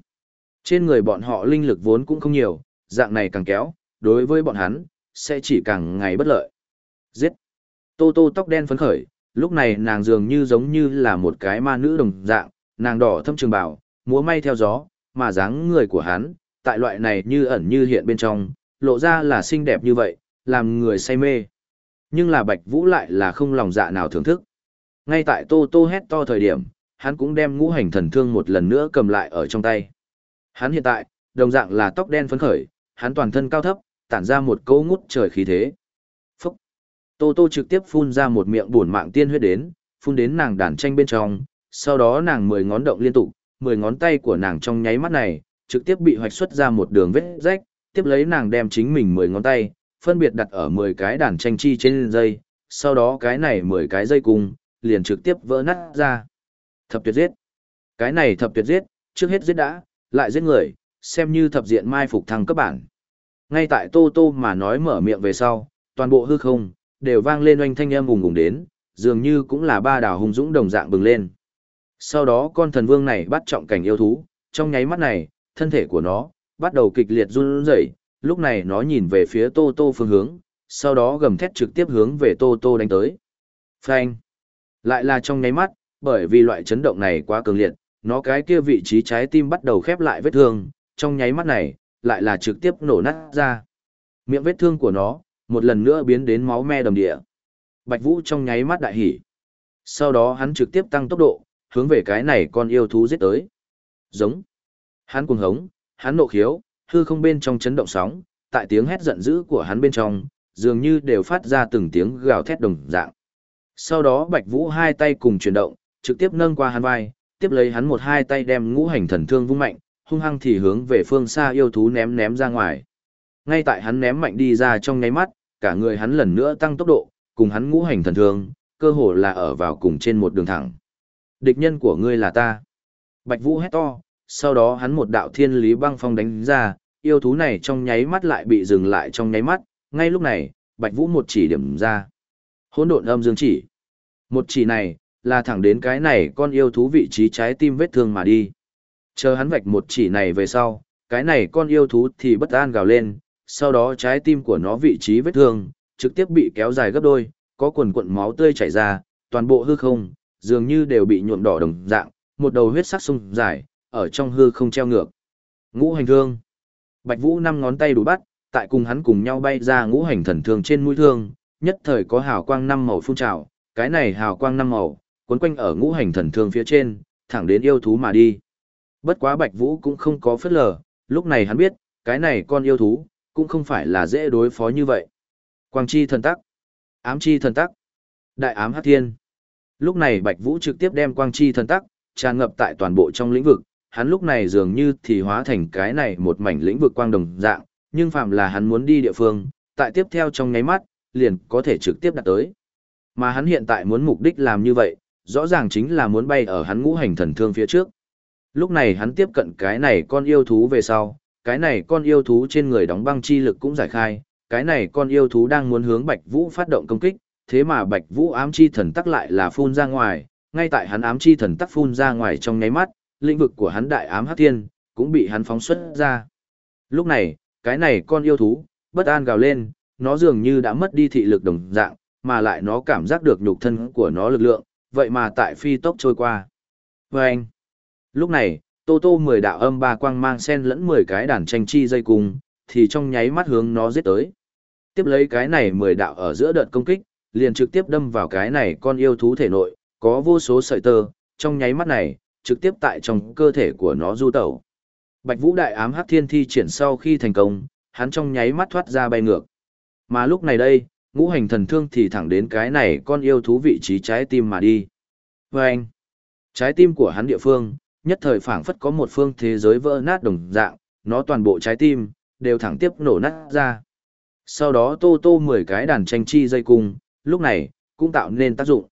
Trên người bọn họ linh lực vốn cũng không nhiều, dạng này càng kéo, đối với bọn hắn, sẽ chỉ càng ngày bất lợi. Giết! Tô tô tóc đen phấn khởi, lúc này nàng dường như giống như là một cái ma nữ đồng dạng, nàng đỏ thâm trường bảo, múa may theo gió, mà dáng người của hắn, tại loại này như ẩn như hiện bên trong, lộ ra là xinh đẹp như vậy, làm người say mê. Nhưng là Bạch Vũ lại là không lòng dạ nào thưởng thức. Ngay tại Tô Tô hét to thời điểm, hắn cũng đem ngũ hành thần thương một lần nữa cầm lại ở trong tay. Hắn hiện tại, đồng dạng là tóc đen phấn khởi, hắn toàn thân cao thấp, tản ra một câu ngút trời khí thế. Tô Tô trực tiếp phun ra một miệng buồn mạng tiên huyết đến, phun đến nàng đàn tranh bên trong, sau đó nàng mười ngón động liên tục, mười ngón tay của nàng trong nháy mắt này, trực tiếp bị hoạch xuất ra một đường vết rách, tiếp lấy nàng đem chính mình mười ngón tay, phân biệt đặt ở mười cái đàn tranh chi trên dây, sau đó cái này mười cái dây cùng, liền trực tiếp vỡ nát ra. Thập tuyệt giết. Cái này thập tuyệt giết, trước hết giết đã, lại giết người, xem như thập diện mai phục thăng cấp bản. Ngay tại Tô Tô mà nói mở miệng về sau, toàn bộ hư không, đều vang lên oanh thanh âm ùng ùng đến, dường như cũng là ba đảo hùng dũng đồng dạng bừng lên. Sau đó con thần vương này bắt trọng cảnh yêu thú, trong nháy mắt này, thân thể của nó, bắt đầu kịch liệt run rẩy, lúc này nó nhìn về phía Tô Tô phương hướng, sau đó gầm thét trực tiếp hướng về Tô Tô đánh tới. Phanh! Lại là trong nháy mắt, bởi vì loại chấn động này quá cường liệt, nó cái kia vị trí trái tim bắt đầu khép lại vết thương, trong nháy mắt này, lại là trực tiếp nổ nát ra. Miệng vết thương của nó, một lần nữa biến đến máu me đầm địa. Bạch Vũ trong nháy mắt đại hỉ. Sau đó hắn trực tiếp tăng tốc độ, hướng về cái này con yêu thú giết tới. Giống. Hắn cuồng hống, hắn nộ khiếu, hư không bên trong chấn động sóng, tại tiếng hét giận dữ của hắn bên trong, dường như đều phát ra từng tiếng gào thét đồng dạng. Sau đó Bạch Vũ hai tay cùng chuyển động, trực tiếp nâng qua hắn vai, tiếp lấy hắn một hai tay đem ngũ hành thần thương vung mạnh, hung hăng thì hướng về phương xa yêu thú ném ném ra ngoài. Ngay tại hắn ném mạnh đi ra trong nháy mắt, cả người hắn lần nữa tăng tốc độ, cùng hắn ngũ hành thần thương, cơ hồ là ở vào cùng trên một đường thẳng. Địch nhân của ngươi là ta. Bạch Vũ hét to, sau đó hắn một đạo thiên lý băng phong đánh ra, yêu thú này trong nháy mắt lại bị dừng lại trong nháy mắt, ngay lúc này, Bạch Vũ một chỉ điểm ra. Hỗn độn âm dương chỉ. Một chỉ này, là thẳng đến cái này con yêu thú vị trí trái tim vết thương mà đi. Chờ hắn vạch một chỉ này về sau, cái này con yêu thú thì bất an gào lên, sau đó trái tim của nó vị trí vết thương, trực tiếp bị kéo dài gấp đôi, có quần cuộn máu tươi chảy ra, toàn bộ hư không, dường như đều bị nhuộm đỏ đồng dạng, một đầu huyết sắc sung dài, ở trong hư không treo ngược. Ngũ hành thương. Bạch Vũ năm ngón tay đủ bắt, tại cùng hắn cùng nhau bay ra ngũ hành thần thương trên mũi thương, nhất thời có hào quang năm màu phun trào, cái này hào quang năm màu, cuốn quanh ở ngũ hành thần thương phía trên, thẳng đến yêu thú mà đi. Bất quá Bạch Vũ cũng không có phất lờ, lúc này hắn biết, cái này con yêu thú, cũng không phải là dễ đối phó như vậy. Quang chi thần tắc, ám chi thần tắc, đại ám hắc thiên. Lúc này Bạch Vũ trực tiếp đem quang chi thần tắc, tràn ngập tại toàn bộ trong lĩnh vực, hắn lúc này dường như thì hóa thành cái này một mảnh lĩnh vực quang đồng dạng, nhưng phạm là hắn muốn đi địa phương, tại tiếp theo trong nháy mắt, liền có thể trực tiếp đạt tới. Mà hắn hiện tại muốn mục đích làm như vậy, rõ ràng chính là muốn bay ở hắn ngũ hành thần thương phía trước. Lúc này hắn tiếp cận cái này con yêu thú về sau, cái này con yêu thú trên người đóng băng chi lực cũng giải khai, cái này con yêu thú đang muốn hướng Bạch Vũ phát động công kích, thế mà Bạch Vũ ám chi thần tắc lại là phun ra ngoài, ngay tại hắn ám chi thần tắc phun ra ngoài trong nháy mắt, lĩnh vực của hắn đại ám hắc thiên cũng bị hắn phóng xuất ra. Lúc này, cái này con yêu thú, bất an gào lên, nó dường như đã mất đi thị lực đồng dạng, mà lại nó cảm giác được nhục thân của nó lực lượng, vậy mà tại phi tốc trôi qua. Và anh, lúc này, Tô Tô mười đạo âm ba quang mang sen lẫn mười cái đàn tranh chi dây cùng, thì trong nháy mắt hướng nó giết tới. Tiếp lấy cái này mười đạo ở giữa đợt công kích, liền trực tiếp đâm vào cái này con yêu thú thể nội, có vô số sợi tơ, trong nháy mắt này, trực tiếp tại trong cơ thể của nó du tẩu. Bạch Vũ Đại ám hắc thiên thi triển sau khi thành công, hắn trong nháy mắt thoát ra bay ngược. Mà lúc này đây, ngũ hành thần thương thì thẳng đến cái này con yêu thú vị trí trái tim mà đi. vê anh, trái tim của hắn địa phương, nhất thời phảng phất có một phương thế giới vỡ nát đồng dạng, nó toàn bộ trái tim, đều thẳng tiếp nổ nát ra. Sau đó tô tô 10 cái đàn tranh chi dây cung, lúc này, cũng tạo nên tác dụng.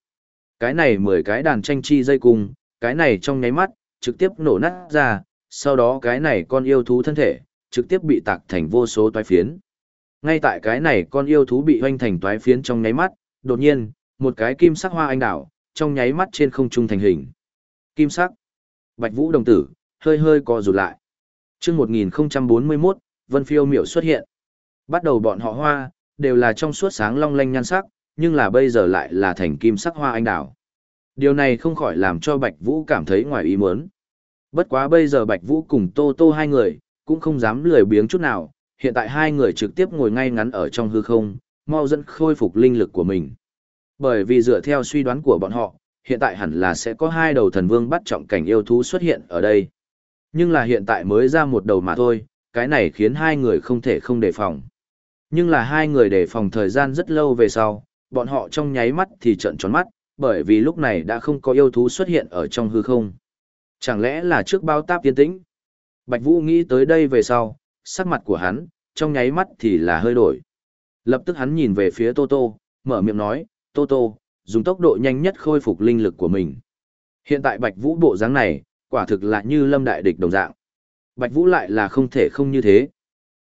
Cái này 10 cái đàn tranh chi dây cung, cái này trong nháy mắt, trực tiếp nổ nát ra, sau đó cái này con yêu thú thân thể, trực tiếp bị tạc thành vô số toái phiến. Ngay tại cái này con yêu thú bị hoanh thành toái phiến trong nháy mắt, đột nhiên, một cái kim sắc hoa anh đảo, trong nháy mắt trên không trung thành hình. Kim sắc. Bạch Vũ đồng tử, hơi hơi co rụt lại. Trước 1041, Vân Phiêu miểu xuất hiện. Bắt đầu bọn họ hoa, đều là trong suốt sáng long lanh nhan sắc, nhưng là bây giờ lại là thành kim sắc hoa anh đào. Điều này không khỏi làm cho Bạch Vũ cảm thấy ngoài ý muốn. Bất quá bây giờ Bạch Vũ cùng Tô Tô hai người, cũng không dám lười biếng chút nào, hiện tại hai người trực tiếp ngồi ngay ngắn ở trong hư không, mau dẫn khôi phục linh lực của mình. Bởi vì dựa theo suy đoán của bọn họ, hiện tại hẳn là sẽ có hai đầu thần vương bắt trọng cảnh yêu thú xuất hiện ở đây. Nhưng là hiện tại mới ra một đầu mà thôi, cái này khiến hai người không thể không đề phòng. Nhưng là hai người đề phòng thời gian rất lâu về sau, bọn họ trong nháy mắt thì trận tròn mắt, bởi vì lúc này đã không có yêu thú xuất hiện ở trong hư không. Chẳng lẽ là trước bao táp tiên tĩnh? Bạch Vũ nghĩ tới đây về sau, sắc mặt của hắn, trong nháy mắt thì là hơi đổi. Lập tức hắn nhìn về phía Tô Tô, mở miệng nói, Tô Tô, dùng tốc độ nhanh nhất khôi phục linh lực của mình. Hiện tại Bạch Vũ bộ dáng này, quả thực là như lâm đại địch đồng dạng. Bạch Vũ lại là không thể không như thế.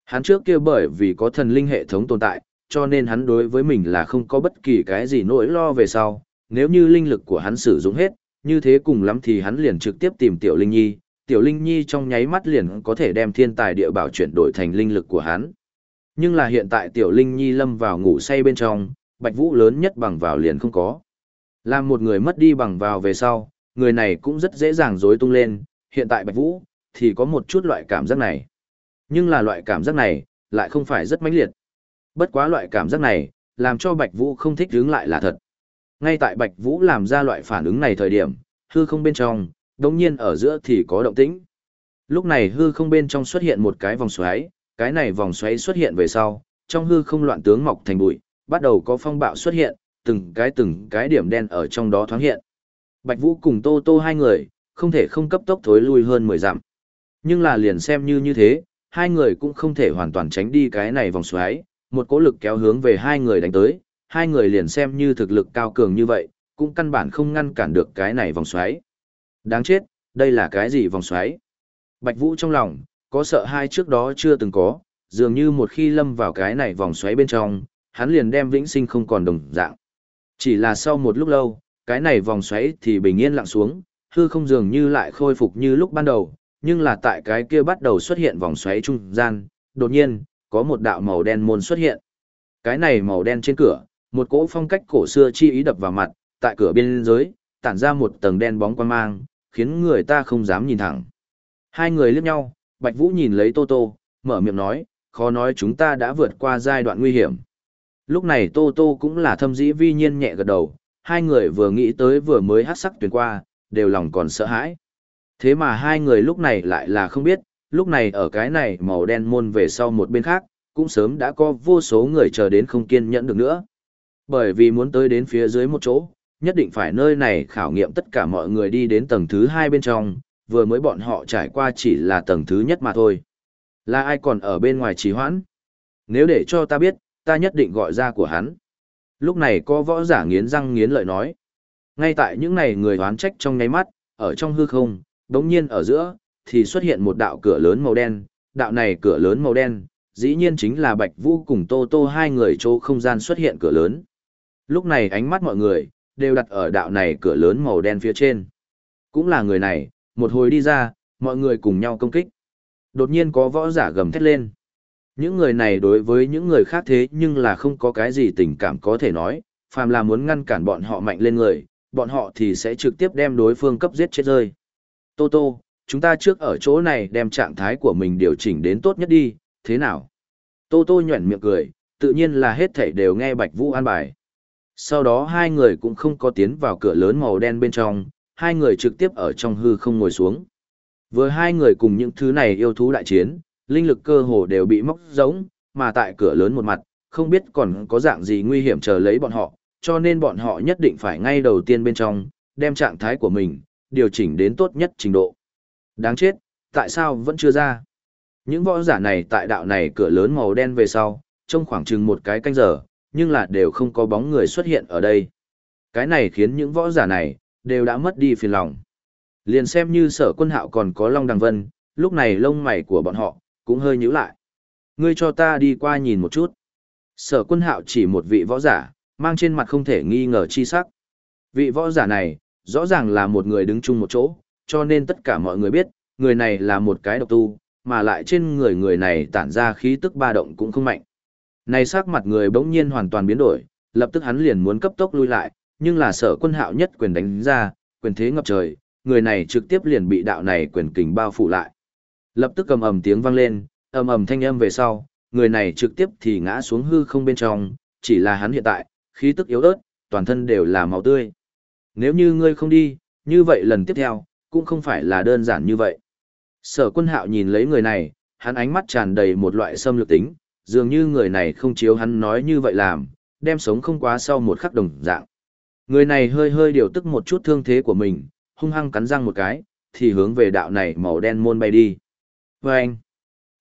Hắn trước kia bởi vì có thần linh hệ thống tồn tại, cho nên hắn đối với mình là không có bất kỳ cái gì nỗi lo về sau. Nếu như linh lực của hắn sử dụng hết, như thế cùng lắm thì hắn liền trực tiếp tìm Tiểu Linh Nhi. Tiểu Linh Nhi trong nháy mắt liền có thể đem thiên tài địa bảo chuyển đổi thành linh lực của hắn. Nhưng là hiện tại Tiểu Linh Nhi lâm vào ngủ say bên trong, Bạch Vũ lớn nhất bằng vào liền không có. Làm một người mất đi bằng vào về sau, người này cũng rất dễ dàng rối tung lên, hiện tại Bạch Vũ, thì có một chút loại cảm giác này. Nhưng là loại cảm giác này, lại không phải rất mãnh liệt. Bất quá loại cảm giác này, làm cho Bạch Vũ không thích hướng lại là thật. Ngay tại Bạch Vũ làm ra loại phản ứng này thời điểm, hư không bên trong, đồng nhiên ở giữa thì có động tĩnh. Lúc này hư không bên trong xuất hiện một cái vòng xoáy, cái này vòng xoáy xuất hiện về sau, trong hư không loạn tướng mọc thành bụi, bắt đầu có phong bạo xuất hiện, từng cái từng cái điểm đen ở trong đó thoáng hiện. Bạch Vũ cùng Tô Tô hai người, không thể không cấp tốc thối lui hơn 10 dặm. Nhưng là liền xem như như thế, hai người cũng không thể hoàn toàn tránh đi cái này vòng xoáy, một cỗ lực kéo hướng về hai người đánh tới, hai người liền xem như thực lực cao cường như vậy, cũng căn bản không ngăn cản được cái này vòng xoáy. Đáng chết, đây là cái gì vòng xoáy? Bạch Vũ trong lòng, có sợ hai trước đó chưa từng có, dường như một khi lâm vào cái này vòng xoáy bên trong, hắn liền đem vĩnh sinh không còn đồng dạng. Chỉ là sau một lúc lâu, cái này vòng xoáy thì bình yên lặng xuống, hư không dường như lại khôi phục như lúc ban đầu, nhưng là tại cái kia bắt đầu xuất hiện vòng xoáy trung gian, đột nhiên, có một đạo màu đen môn xuất hiện. Cái này màu đen trên cửa, một cỗ phong cách cổ xưa chi ý đập vào mặt, tại cửa biên giới, tản ra một tầng đen bóng quan mang, khiến người ta không dám nhìn thẳng. Hai người liếc nhau, Bạch Vũ nhìn lấy Tô Tô, mở miệng nói, khó nói chúng ta đã vượt qua giai đoạn nguy hiểm. Lúc này Tô Tô cũng là thâm dĩ vi nhiên nhẹ gật đầu, hai người vừa nghĩ tới vừa mới hát sắc tuyển qua, đều lòng còn sợ hãi. Thế mà hai người lúc này lại là không biết, lúc này ở cái này màu đen môn về sau một bên khác, cũng sớm đã có vô số người chờ đến không kiên nhẫn được nữa. Bởi vì muốn tới đến phía dưới một chỗ, nhất định phải nơi này khảo nghiệm tất cả mọi người đi đến tầng thứ hai bên trong, vừa mới bọn họ trải qua chỉ là tầng thứ nhất mà thôi. Là ai còn ở bên ngoài trì hoãn? Nếu để cho ta biết, ta nhất định gọi ra của hắn. Lúc này có võ giả nghiến răng nghiến lợi nói. Ngay tại những này người hoán trách trong nháy mắt, ở trong hư không, đống nhiên ở giữa, thì xuất hiện một đạo cửa lớn màu đen, đạo này cửa lớn màu đen, dĩ nhiên chính là Bạch Vũ cùng Tô Tô hai người chỗ không gian xuất hiện cửa lớn. Lúc này ánh mắt mọi người, đều đặt ở đạo này cửa lớn màu đen phía trên. Cũng là người này, một hồi đi ra, mọi người cùng nhau công kích. Đột nhiên có võ giả gầm thét lên. Những người này đối với những người khác thế nhưng là không có cái gì tình cảm có thể nói, phàm là muốn ngăn cản bọn họ mạnh lên người, bọn họ thì sẽ trực tiếp đem đối phương cấp giết chết rơi. Tô Tô, chúng ta trước ở chỗ này đem trạng thái của mình điều chỉnh đến tốt nhất đi, thế nào? Tô Tô nhuẩn miệng cười, tự nhiên là hết thảy đều nghe Bạch Vũ an bài. Sau đó hai người cũng không có tiến vào cửa lớn màu đen bên trong, hai người trực tiếp ở trong hư không ngồi xuống. Với hai người cùng những thứ này yêu thú đại chiến, linh lực cơ hồ đều bị móc giống, mà tại cửa lớn một mặt, không biết còn có dạng gì nguy hiểm chờ lấy bọn họ, cho nên bọn họ nhất định phải ngay đầu tiên bên trong, đem trạng thái của mình, điều chỉnh đến tốt nhất trình độ. Đáng chết, tại sao vẫn chưa ra? Những võ giả này tại đạo này cửa lớn màu đen về sau, trong khoảng chừng một cái canh giờ, nhưng là đều không có bóng người xuất hiện ở đây. Cái này khiến những võ giả này, đều đã mất đi phiền lòng. Liền xem như sở quân hạo còn có Long Đằng Vân, lúc này lông mày của bọn họ, cũng hơi nhíu lại. Ngươi cho ta đi qua nhìn một chút. Sở quân hạo chỉ một vị võ giả, mang trên mặt không thể nghi ngờ chi sắc. Vị võ giả này, rõ ràng là một người đứng chung một chỗ, cho nên tất cả mọi người biết, người này là một cái độc tu, mà lại trên người người này tản ra khí tức ba động cũng không mạnh. Này sắc mặt người bỗng nhiên hoàn toàn biến đổi, lập tức hắn liền muốn cấp tốc lui lại, nhưng là sở quân hạo nhất quyền đánh ra, quyền thế ngập trời, người này trực tiếp liền bị đạo này quyền kình bao phủ lại. Lập tức cầm ầm tiếng vang lên, ầm ầm thanh âm về sau, người này trực tiếp thì ngã xuống hư không bên trong, chỉ là hắn hiện tại, khí tức yếu ớt, toàn thân đều là máu tươi. Nếu như ngươi không đi, như vậy lần tiếp theo, cũng không phải là đơn giản như vậy. Sở quân hạo nhìn lấy người này, hắn ánh mắt tràn đầy một loại xâm lược tính, dường như người này không chiếu hắn nói như vậy làm, đem sống không quá sau một khắc đồng dạng. Người này hơi hơi điều tức một chút thương thế của mình, hung hăng cắn răng một cái, thì hướng về đạo này màu đen môn bay đi. Và anh,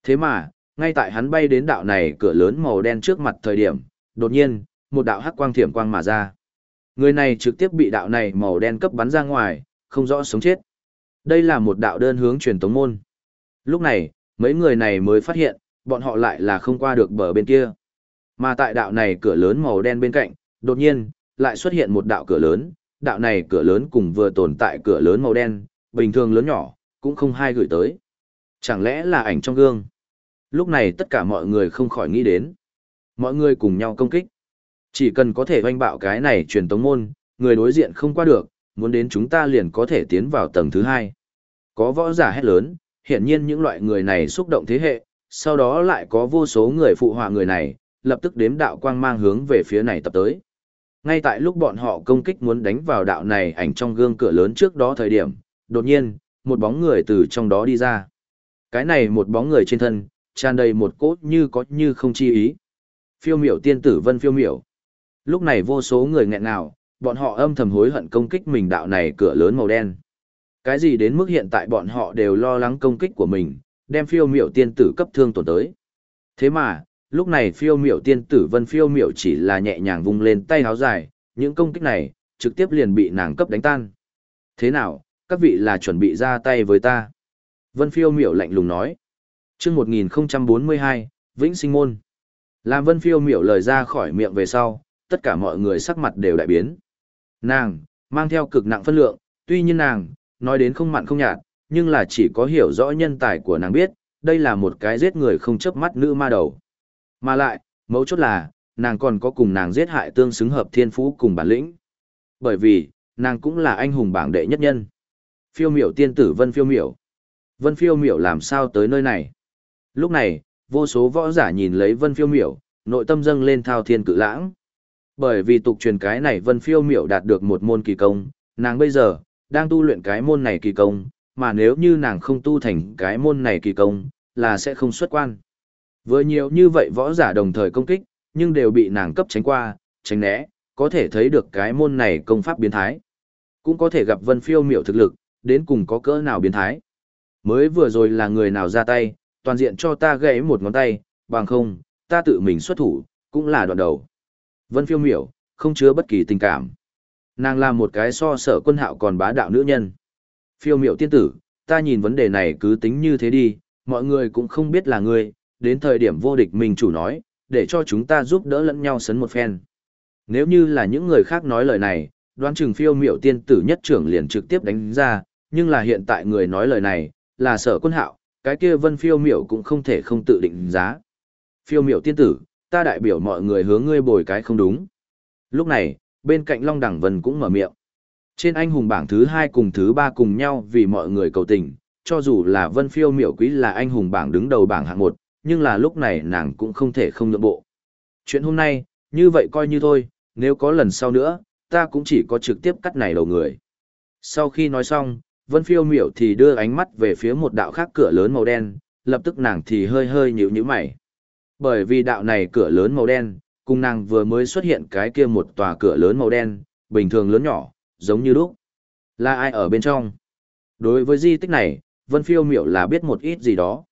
thế mà, ngay tại hắn bay đến đạo này cửa lớn màu đen trước mặt thời điểm, đột nhiên, một đạo hắc quang thiểm quang mà ra. Người này trực tiếp bị đạo này màu đen cấp bắn ra ngoài, không rõ sống chết. Đây là một đạo đơn hướng truyền tống môn. Lúc này, mấy người này mới phát hiện, bọn họ lại là không qua được bờ bên kia. Mà tại đạo này cửa lớn màu đen bên cạnh, đột nhiên, lại xuất hiện một đạo cửa lớn, đạo này cửa lớn cùng vừa tồn tại cửa lớn màu đen, bình thường lớn nhỏ, cũng không hai gửi tới. Chẳng lẽ là ảnh trong gương? Lúc này tất cả mọi người không khỏi nghĩ đến. Mọi người cùng nhau công kích. Chỉ cần có thể hoanh bạo cái này truyền tống môn, người đối diện không qua được, muốn đến chúng ta liền có thể tiến vào tầng thứ hai. Có võ giả hét lớn, hiện nhiên những loại người này xúc động thế hệ, sau đó lại có vô số người phụ họa người này, lập tức đếm đạo quang mang hướng về phía này tập tới. Ngay tại lúc bọn họ công kích muốn đánh vào đạo này ảnh trong gương cửa lớn trước đó thời điểm, đột nhiên, một bóng người từ trong đó đi ra. Cái này một bóng người trên thân, tràn đầy một cốt như có như không chi ý. Phiêu miểu tiên tử vân phiêu miểu. Lúc này vô số người nghẹn ngào, bọn họ âm thầm hối hận công kích mình đạo này cửa lớn màu đen. Cái gì đến mức hiện tại bọn họ đều lo lắng công kích của mình, đem phiêu miểu tiên tử cấp thương tổn tới. Thế mà, lúc này phiêu miểu tiên tử vân phiêu miểu chỉ là nhẹ nhàng vung lên tay háo dài, những công kích này, trực tiếp liền bị nàng cấp đánh tan. Thế nào, các vị là chuẩn bị ra tay với ta? Vân phiêu miểu lạnh lùng nói. chương 1042, Vĩnh Sinh Môn. Làm vân phiêu miểu lời ra khỏi miệng về sau, tất cả mọi người sắc mặt đều đại biến. Nàng, mang theo cực nặng phân lượng, tuy nhiên nàng, nói đến không mặn không nhạt, nhưng là chỉ có hiểu rõ nhân tài của nàng biết, đây là một cái giết người không chớp mắt nữ ma đầu. Mà lại, mấu chốt là, nàng còn có cùng nàng giết hại tương xứng hợp thiên phú cùng bản lĩnh. Bởi vì, nàng cũng là anh hùng bảng đệ nhất nhân. Phiêu miểu tiên tử Vân Phiêu miểu. Vân Phiêu miểu làm sao tới nơi này? Lúc này, vô số võ giả nhìn lấy Vân Phiêu miểu, nội tâm dâng lên thao thiên cự lãng. Bởi vì tục truyền cái này Vân Phiêu miểu đạt được một môn kỳ công, nàng bây giờ, đang tu luyện cái môn này kỳ công, mà nếu như nàng không tu thành cái môn này kỳ công, là sẽ không xuất quan. Vừa nhiều như vậy võ giả đồng thời công kích, nhưng đều bị nàng cấp tránh qua, tránh né, có thể thấy được cái môn này công pháp biến thái. Cũng có thể gặp vân phiêu miểu thực lực, đến cùng có cỡ nào biến thái. Mới vừa rồi là người nào ra tay, toàn diện cho ta gãy một ngón tay, bằng không, ta tự mình xuất thủ, cũng là đoạn đầu. Vân phiêu miểu, không chứa bất kỳ tình cảm. Nàng là một cái so sở quân hạo còn bá đạo nữ nhân. Phiêu miểu tiên tử, ta nhìn vấn đề này cứ tính như thế đi, mọi người cũng không biết là người, đến thời điểm vô địch mình chủ nói, để cho chúng ta giúp đỡ lẫn nhau sấn một phen. Nếu như là những người khác nói lời này, đoán chừng phiêu miểu tiên tử nhất trưởng liền trực tiếp đánh ra, nhưng là hiện tại người nói lời này, là sở quân hạo, cái kia vân phiêu miểu cũng không thể không tự định giá. Phiêu miểu tiên tử, ta đại biểu mọi người hướng ngươi bồi cái không đúng. Lúc này, bên cạnh Long Đẳng Vân cũng mở miệng. Trên anh hùng bảng thứ hai cùng thứ ba cùng nhau vì mọi người cầu tình, cho dù là Vân Phiêu miểu quý là anh hùng bảng đứng đầu bảng hạng một, nhưng là lúc này nàng cũng không thể không nhượng bộ. Chuyện hôm nay, như vậy coi như thôi, nếu có lần sau nữa, ta cũng chỉ có trực tiếp cắt này đầu người. Sau khi nói xong, Vân Phiêu miểu thì đưa ánh mắt về phía một đạo khác cửa lớn màu đen, lập tức nàng thì hơi hơi nhíu nhíu mày. Bởi vì đạo này cửa lớn màu đen, cùng nàng vừa mới xuất hiện cái kia một tòa cửa lớn màu đen, bình thường lớn nhỏ, giống như lúc. Là ai ở bên trong? Đối với di tích này, Vân Phiêu miểu là biết một ít gì đó.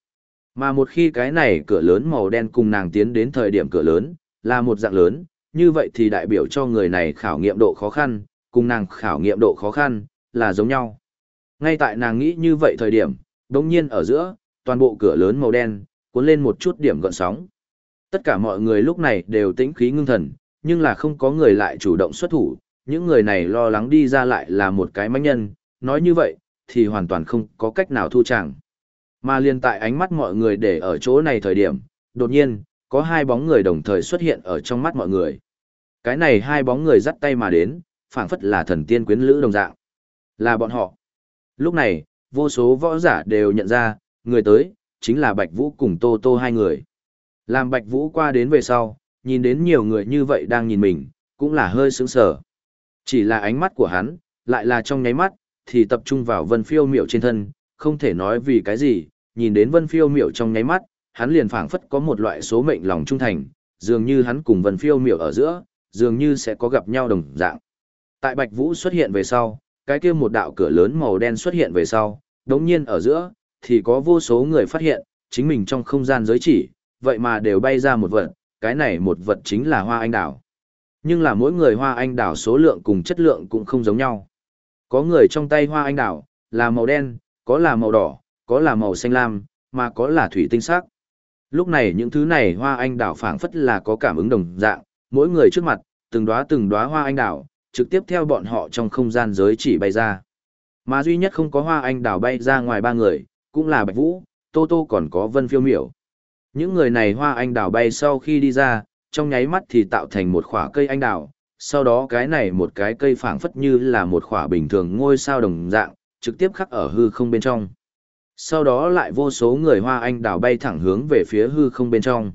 Mà một khi cái này cửa lớn màu đen cùng nàng tiến đến thời điểm cửa lớn, là một dạng lớn, như vậy thì đại biểu cho người này khảo nghiệm độ khó khăn, cùng nàng khảo nghiệm độ khó khăn, là giống nhau. Ngay tại nàng nghĩ như vậy thời điểm, đột nhiên ở giữa, toàn bộ cửa lớn màu đen, cuốn lên một chút điểm gọn sóng. Tất cả mọi người lúc này đều tĩnh khí ngưng thần, nhưng là không có người lại chủ động xuất thủ, những người này lo lắng đi ra lại là một cái mánh nhân, nói như vậy, thì hoàn toàn không có cách nào thu chẳng. Mà liên tại ánh mắt mọi người để ở chỗ này thời điểm, đột nhiên, có hai bóng người đồng thời xuất hiện ở trong mắt mọi người. Cái này hai bóng người dắt tay mà đến, phảng phất là thần tiên quyến lữ đồng dạng. Là bọn họ. Lúc này, vô số võ giả đều nhận ra, người tới, chính là Bạch Vũ cùng Tô Tô hai người. Làm Bạch Vũ qua đến về sau, nhìn đến nhiều người như vậy đang nhìn mình, cũng là hơi sững sờ. Chỉ là ánh mắt của hắn, lại là trong nháy mắt, thì tập trung vào vân phiêu miểu trên thân, không thể nói vì cái gì, nhìn đến vân phiêu miểu trong nháy mắt, hắn liền phảng phất có một loại số mệnh lòng trung thành, dường như hắn cùng vân phiêu miểu ở giữa, dường như sẽ có gặp nhau đồng dạng. Tại Bạch Vũ xuất hiện về sau, cái kia một đạo cửa lớn màu đen xuất hiện về sau, đống nhiên ở giữa, thì có vô số người phát hiện, chính mình trong không gian giới chỉ, vậy mà đều bay ra một vật, cái này một vật chính là hoa anh đào. Nhưng là mỗi người hoa anh đào số lượng cùng chất lượng cũng không giống nhau. Có người trong tay hoa anh đào, là màu đen, có là màu đỏ, có là màu xanh lam, mà có là thủy tinh sắc. Lúc này những thứ này hoa anh đào phảng phất là có cảm ứng đồng dạng, mỗi người trước mặt, từng đóa từng đóa hoa anh đào, trực tiếp theo bọn họ trong không gian giới chỉ bay ra. Mà duy nhất không có hoa anh đào bay ra ngoài ba người, cũng là Bạch Vũ, Tô Tô còn có Vân Phiêu Miểu. Những người này hoa anh đào bay sau khi đi ra, trong nháy mắt thì tạo thành một khỏa cây anh đào, sau đó cái này một cái cây phảng phất như là một khỏa bình thường ngôi sao đồng dạng, trực tiếp khắc ở hư không bên trong. Sau đó lại vô số người hoa anh đào bay thẳng hướng về phía hư không bên trong.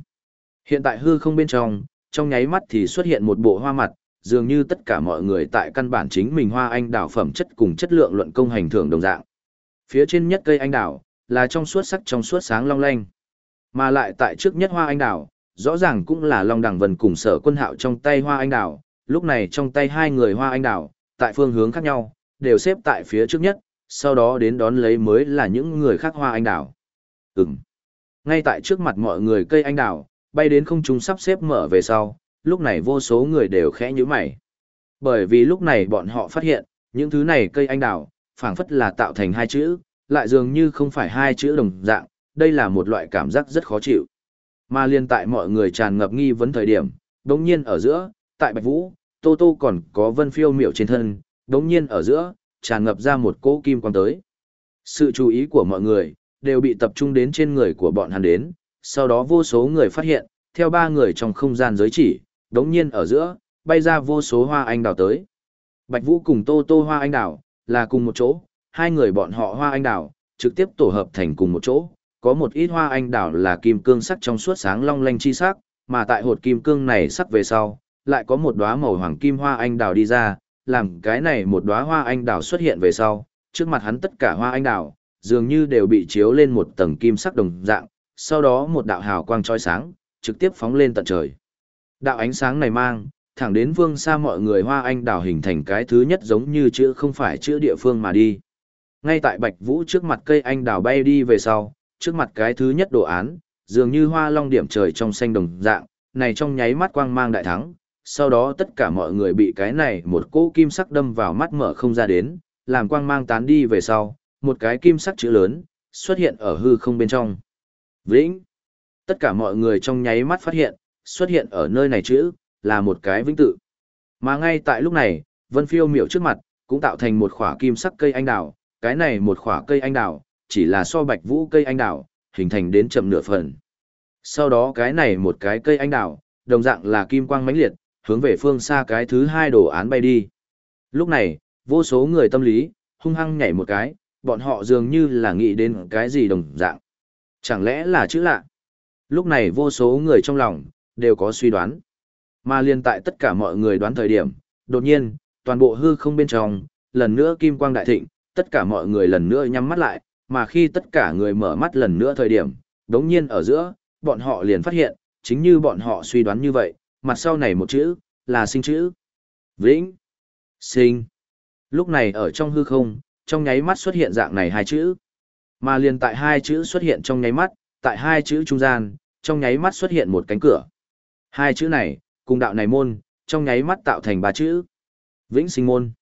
Hiện tại hư không bên trong, trong nháy mắt thì xuất hiện một bộ hoa mặt, dường như tất cả mọi người tại căn bản chính mình hoa anh đào phẩm chất cùng chất lượng luận công hành thưởng đồng dạng. Phía trên nhất cây anh đào là trong suốt sắc trong suốt sáng long lanh. Mà lại tại trước nhất hoa anh đào, rõ ràng cũng là Long Đằng Vân cùng Sở Quân Hạo trong tay hoa anh đào, lúc này trong tay hai người hoa anh đào, tại phương hướng khác nhau, đều xếp tại phía trước nhất, sau đó đến đón lấy mới là những người khác hoa anh đào. Ừm. Ngay tại trước mặt mọi người cây anh đào, bay đến không trung sắp xếp mở về sau, lúc này vô số người đều khẽ nhíu mày. Bởi vì lúc này bọn họ phát hiện, những thứ này cây anh đào, phảng phất là tạo thành hai chữ, lại dường như không phải hai chữ đồng dạng, đây là một loại cảm giác rất khó chịu. Mà liên tại mọi người tràn ngập nghi vấn thời điểm, đống nhiên ở giữa, tại Bạch Vũ, Tô Tô còn có vân phiêu miểu trên thân, đống nhiên ở giữa, tràn ngập ra một cỗ kim quang tới. Sự chú ý của mọi người, đều bị tập trung đến trên người của bọn hắn đến, sau đó vô số người phát hiện, theo ba người trong không gian giới chỉ, đống nhiên ở giữa, bay ra vô số hoa anh đào tới. Bạch Vũ cùng Tô Tô hoa anh đào, là cùng một chỗ, hai người bọn họ hoa anh đào, trực tiếp tổ hợp thành cùng một chỗ, có một ít hoa anh đào là kim cương sắc trong suốt sáng long lanh chi sắc, mà tại hột kim cương này sắc về sau, lại có một đóa màu hoàng kim hoa anh đào đi ra, làm cái này một đóa hoa anh đào xuất hiện về sau, trước mặt hắn tất cả hoa anh đào, dường như đều bị chiếu lên một tầng kim sắc đồng dạng, sau đó một đạo hào quang chói sáng, trực tiếp phóng lên tận trời. Đạo ánh sáng này mang, thẳng đến vương xa mọi người hoa anh đào hình thành cái thứ nhất giống như chữ không phải chữ địa phương mà đi. Ngay tại Bạch Vũ trước mặt cây anh đào bay đi về sau, trước mặt cái thứ nhất đồ án, dường như hoa long điểm trời trong xanh đồng dạng, này trong nháy mắt quang mang đại thắng, sau đó tất cả mọi người bị cái này một cỗ kim sắc đâm vào mắt mở không ra đến, làm quang mang tán đi về sau, một cái kim sắc chữ lớn, xuất hiện ở hư không bên trong. Vĩnh! Tất cả mọi người trong nháy mắt phát hiện, xuất hiện ở nơi này chữ, là một cái vĩnh tự. Mà ngay tại lúc này, vân phiêu miểu trước mặt, cũng tạo thành một khỏa kim sắc cây anh đào, cái này một khỏa cây anh đào, chỉ là so bạch vũ cây anh đào, hình thành đến chậm nửa phần. Sau đó cái này một cái cây anh đào, đồng dạng là kim quang mãnh liệt, hướng về phương xa cái thứ hai đồ án bay đi. Lúc này, vô số người tâm lý, hung hăng nhảy một cái, bọn họ dường như là nghĩ đến cái gì đồng dạng. Chẳng lẽ là chữ lạ? Lúc này vô số người trong lòng, đều có suy đoán. Mà liên tại tất cả mọi người đoán thời điểm, đột nhiên, toàn bộ hư không bên trong, lần nữa kim quang đại thịnh, tất cả mọi người lần nữa nhắm mắt lại, mà khi tất cả người mở mắt lần nữa thời điểm, đống nhiên ở giữa, bọn họ liền phát hiện, chính như bọn họ suy đoán như vậy, mặt sau này một chữ, là sinh chữ. Vĩnh. Sinh. Lúc này ở trong hư không, trong nháy mắt xuất hiện dạng này hai chữ. Mà liền tại hai chữ xuất hiện trong nháy mắt, tại hai chữ trung gian, trong nháy mắt xuất hiện một cánh cửa. Hai chữ này, cùng đạo này môn, trong nháy mắt tạo thành ba chữ. Vĩnh sinh môn.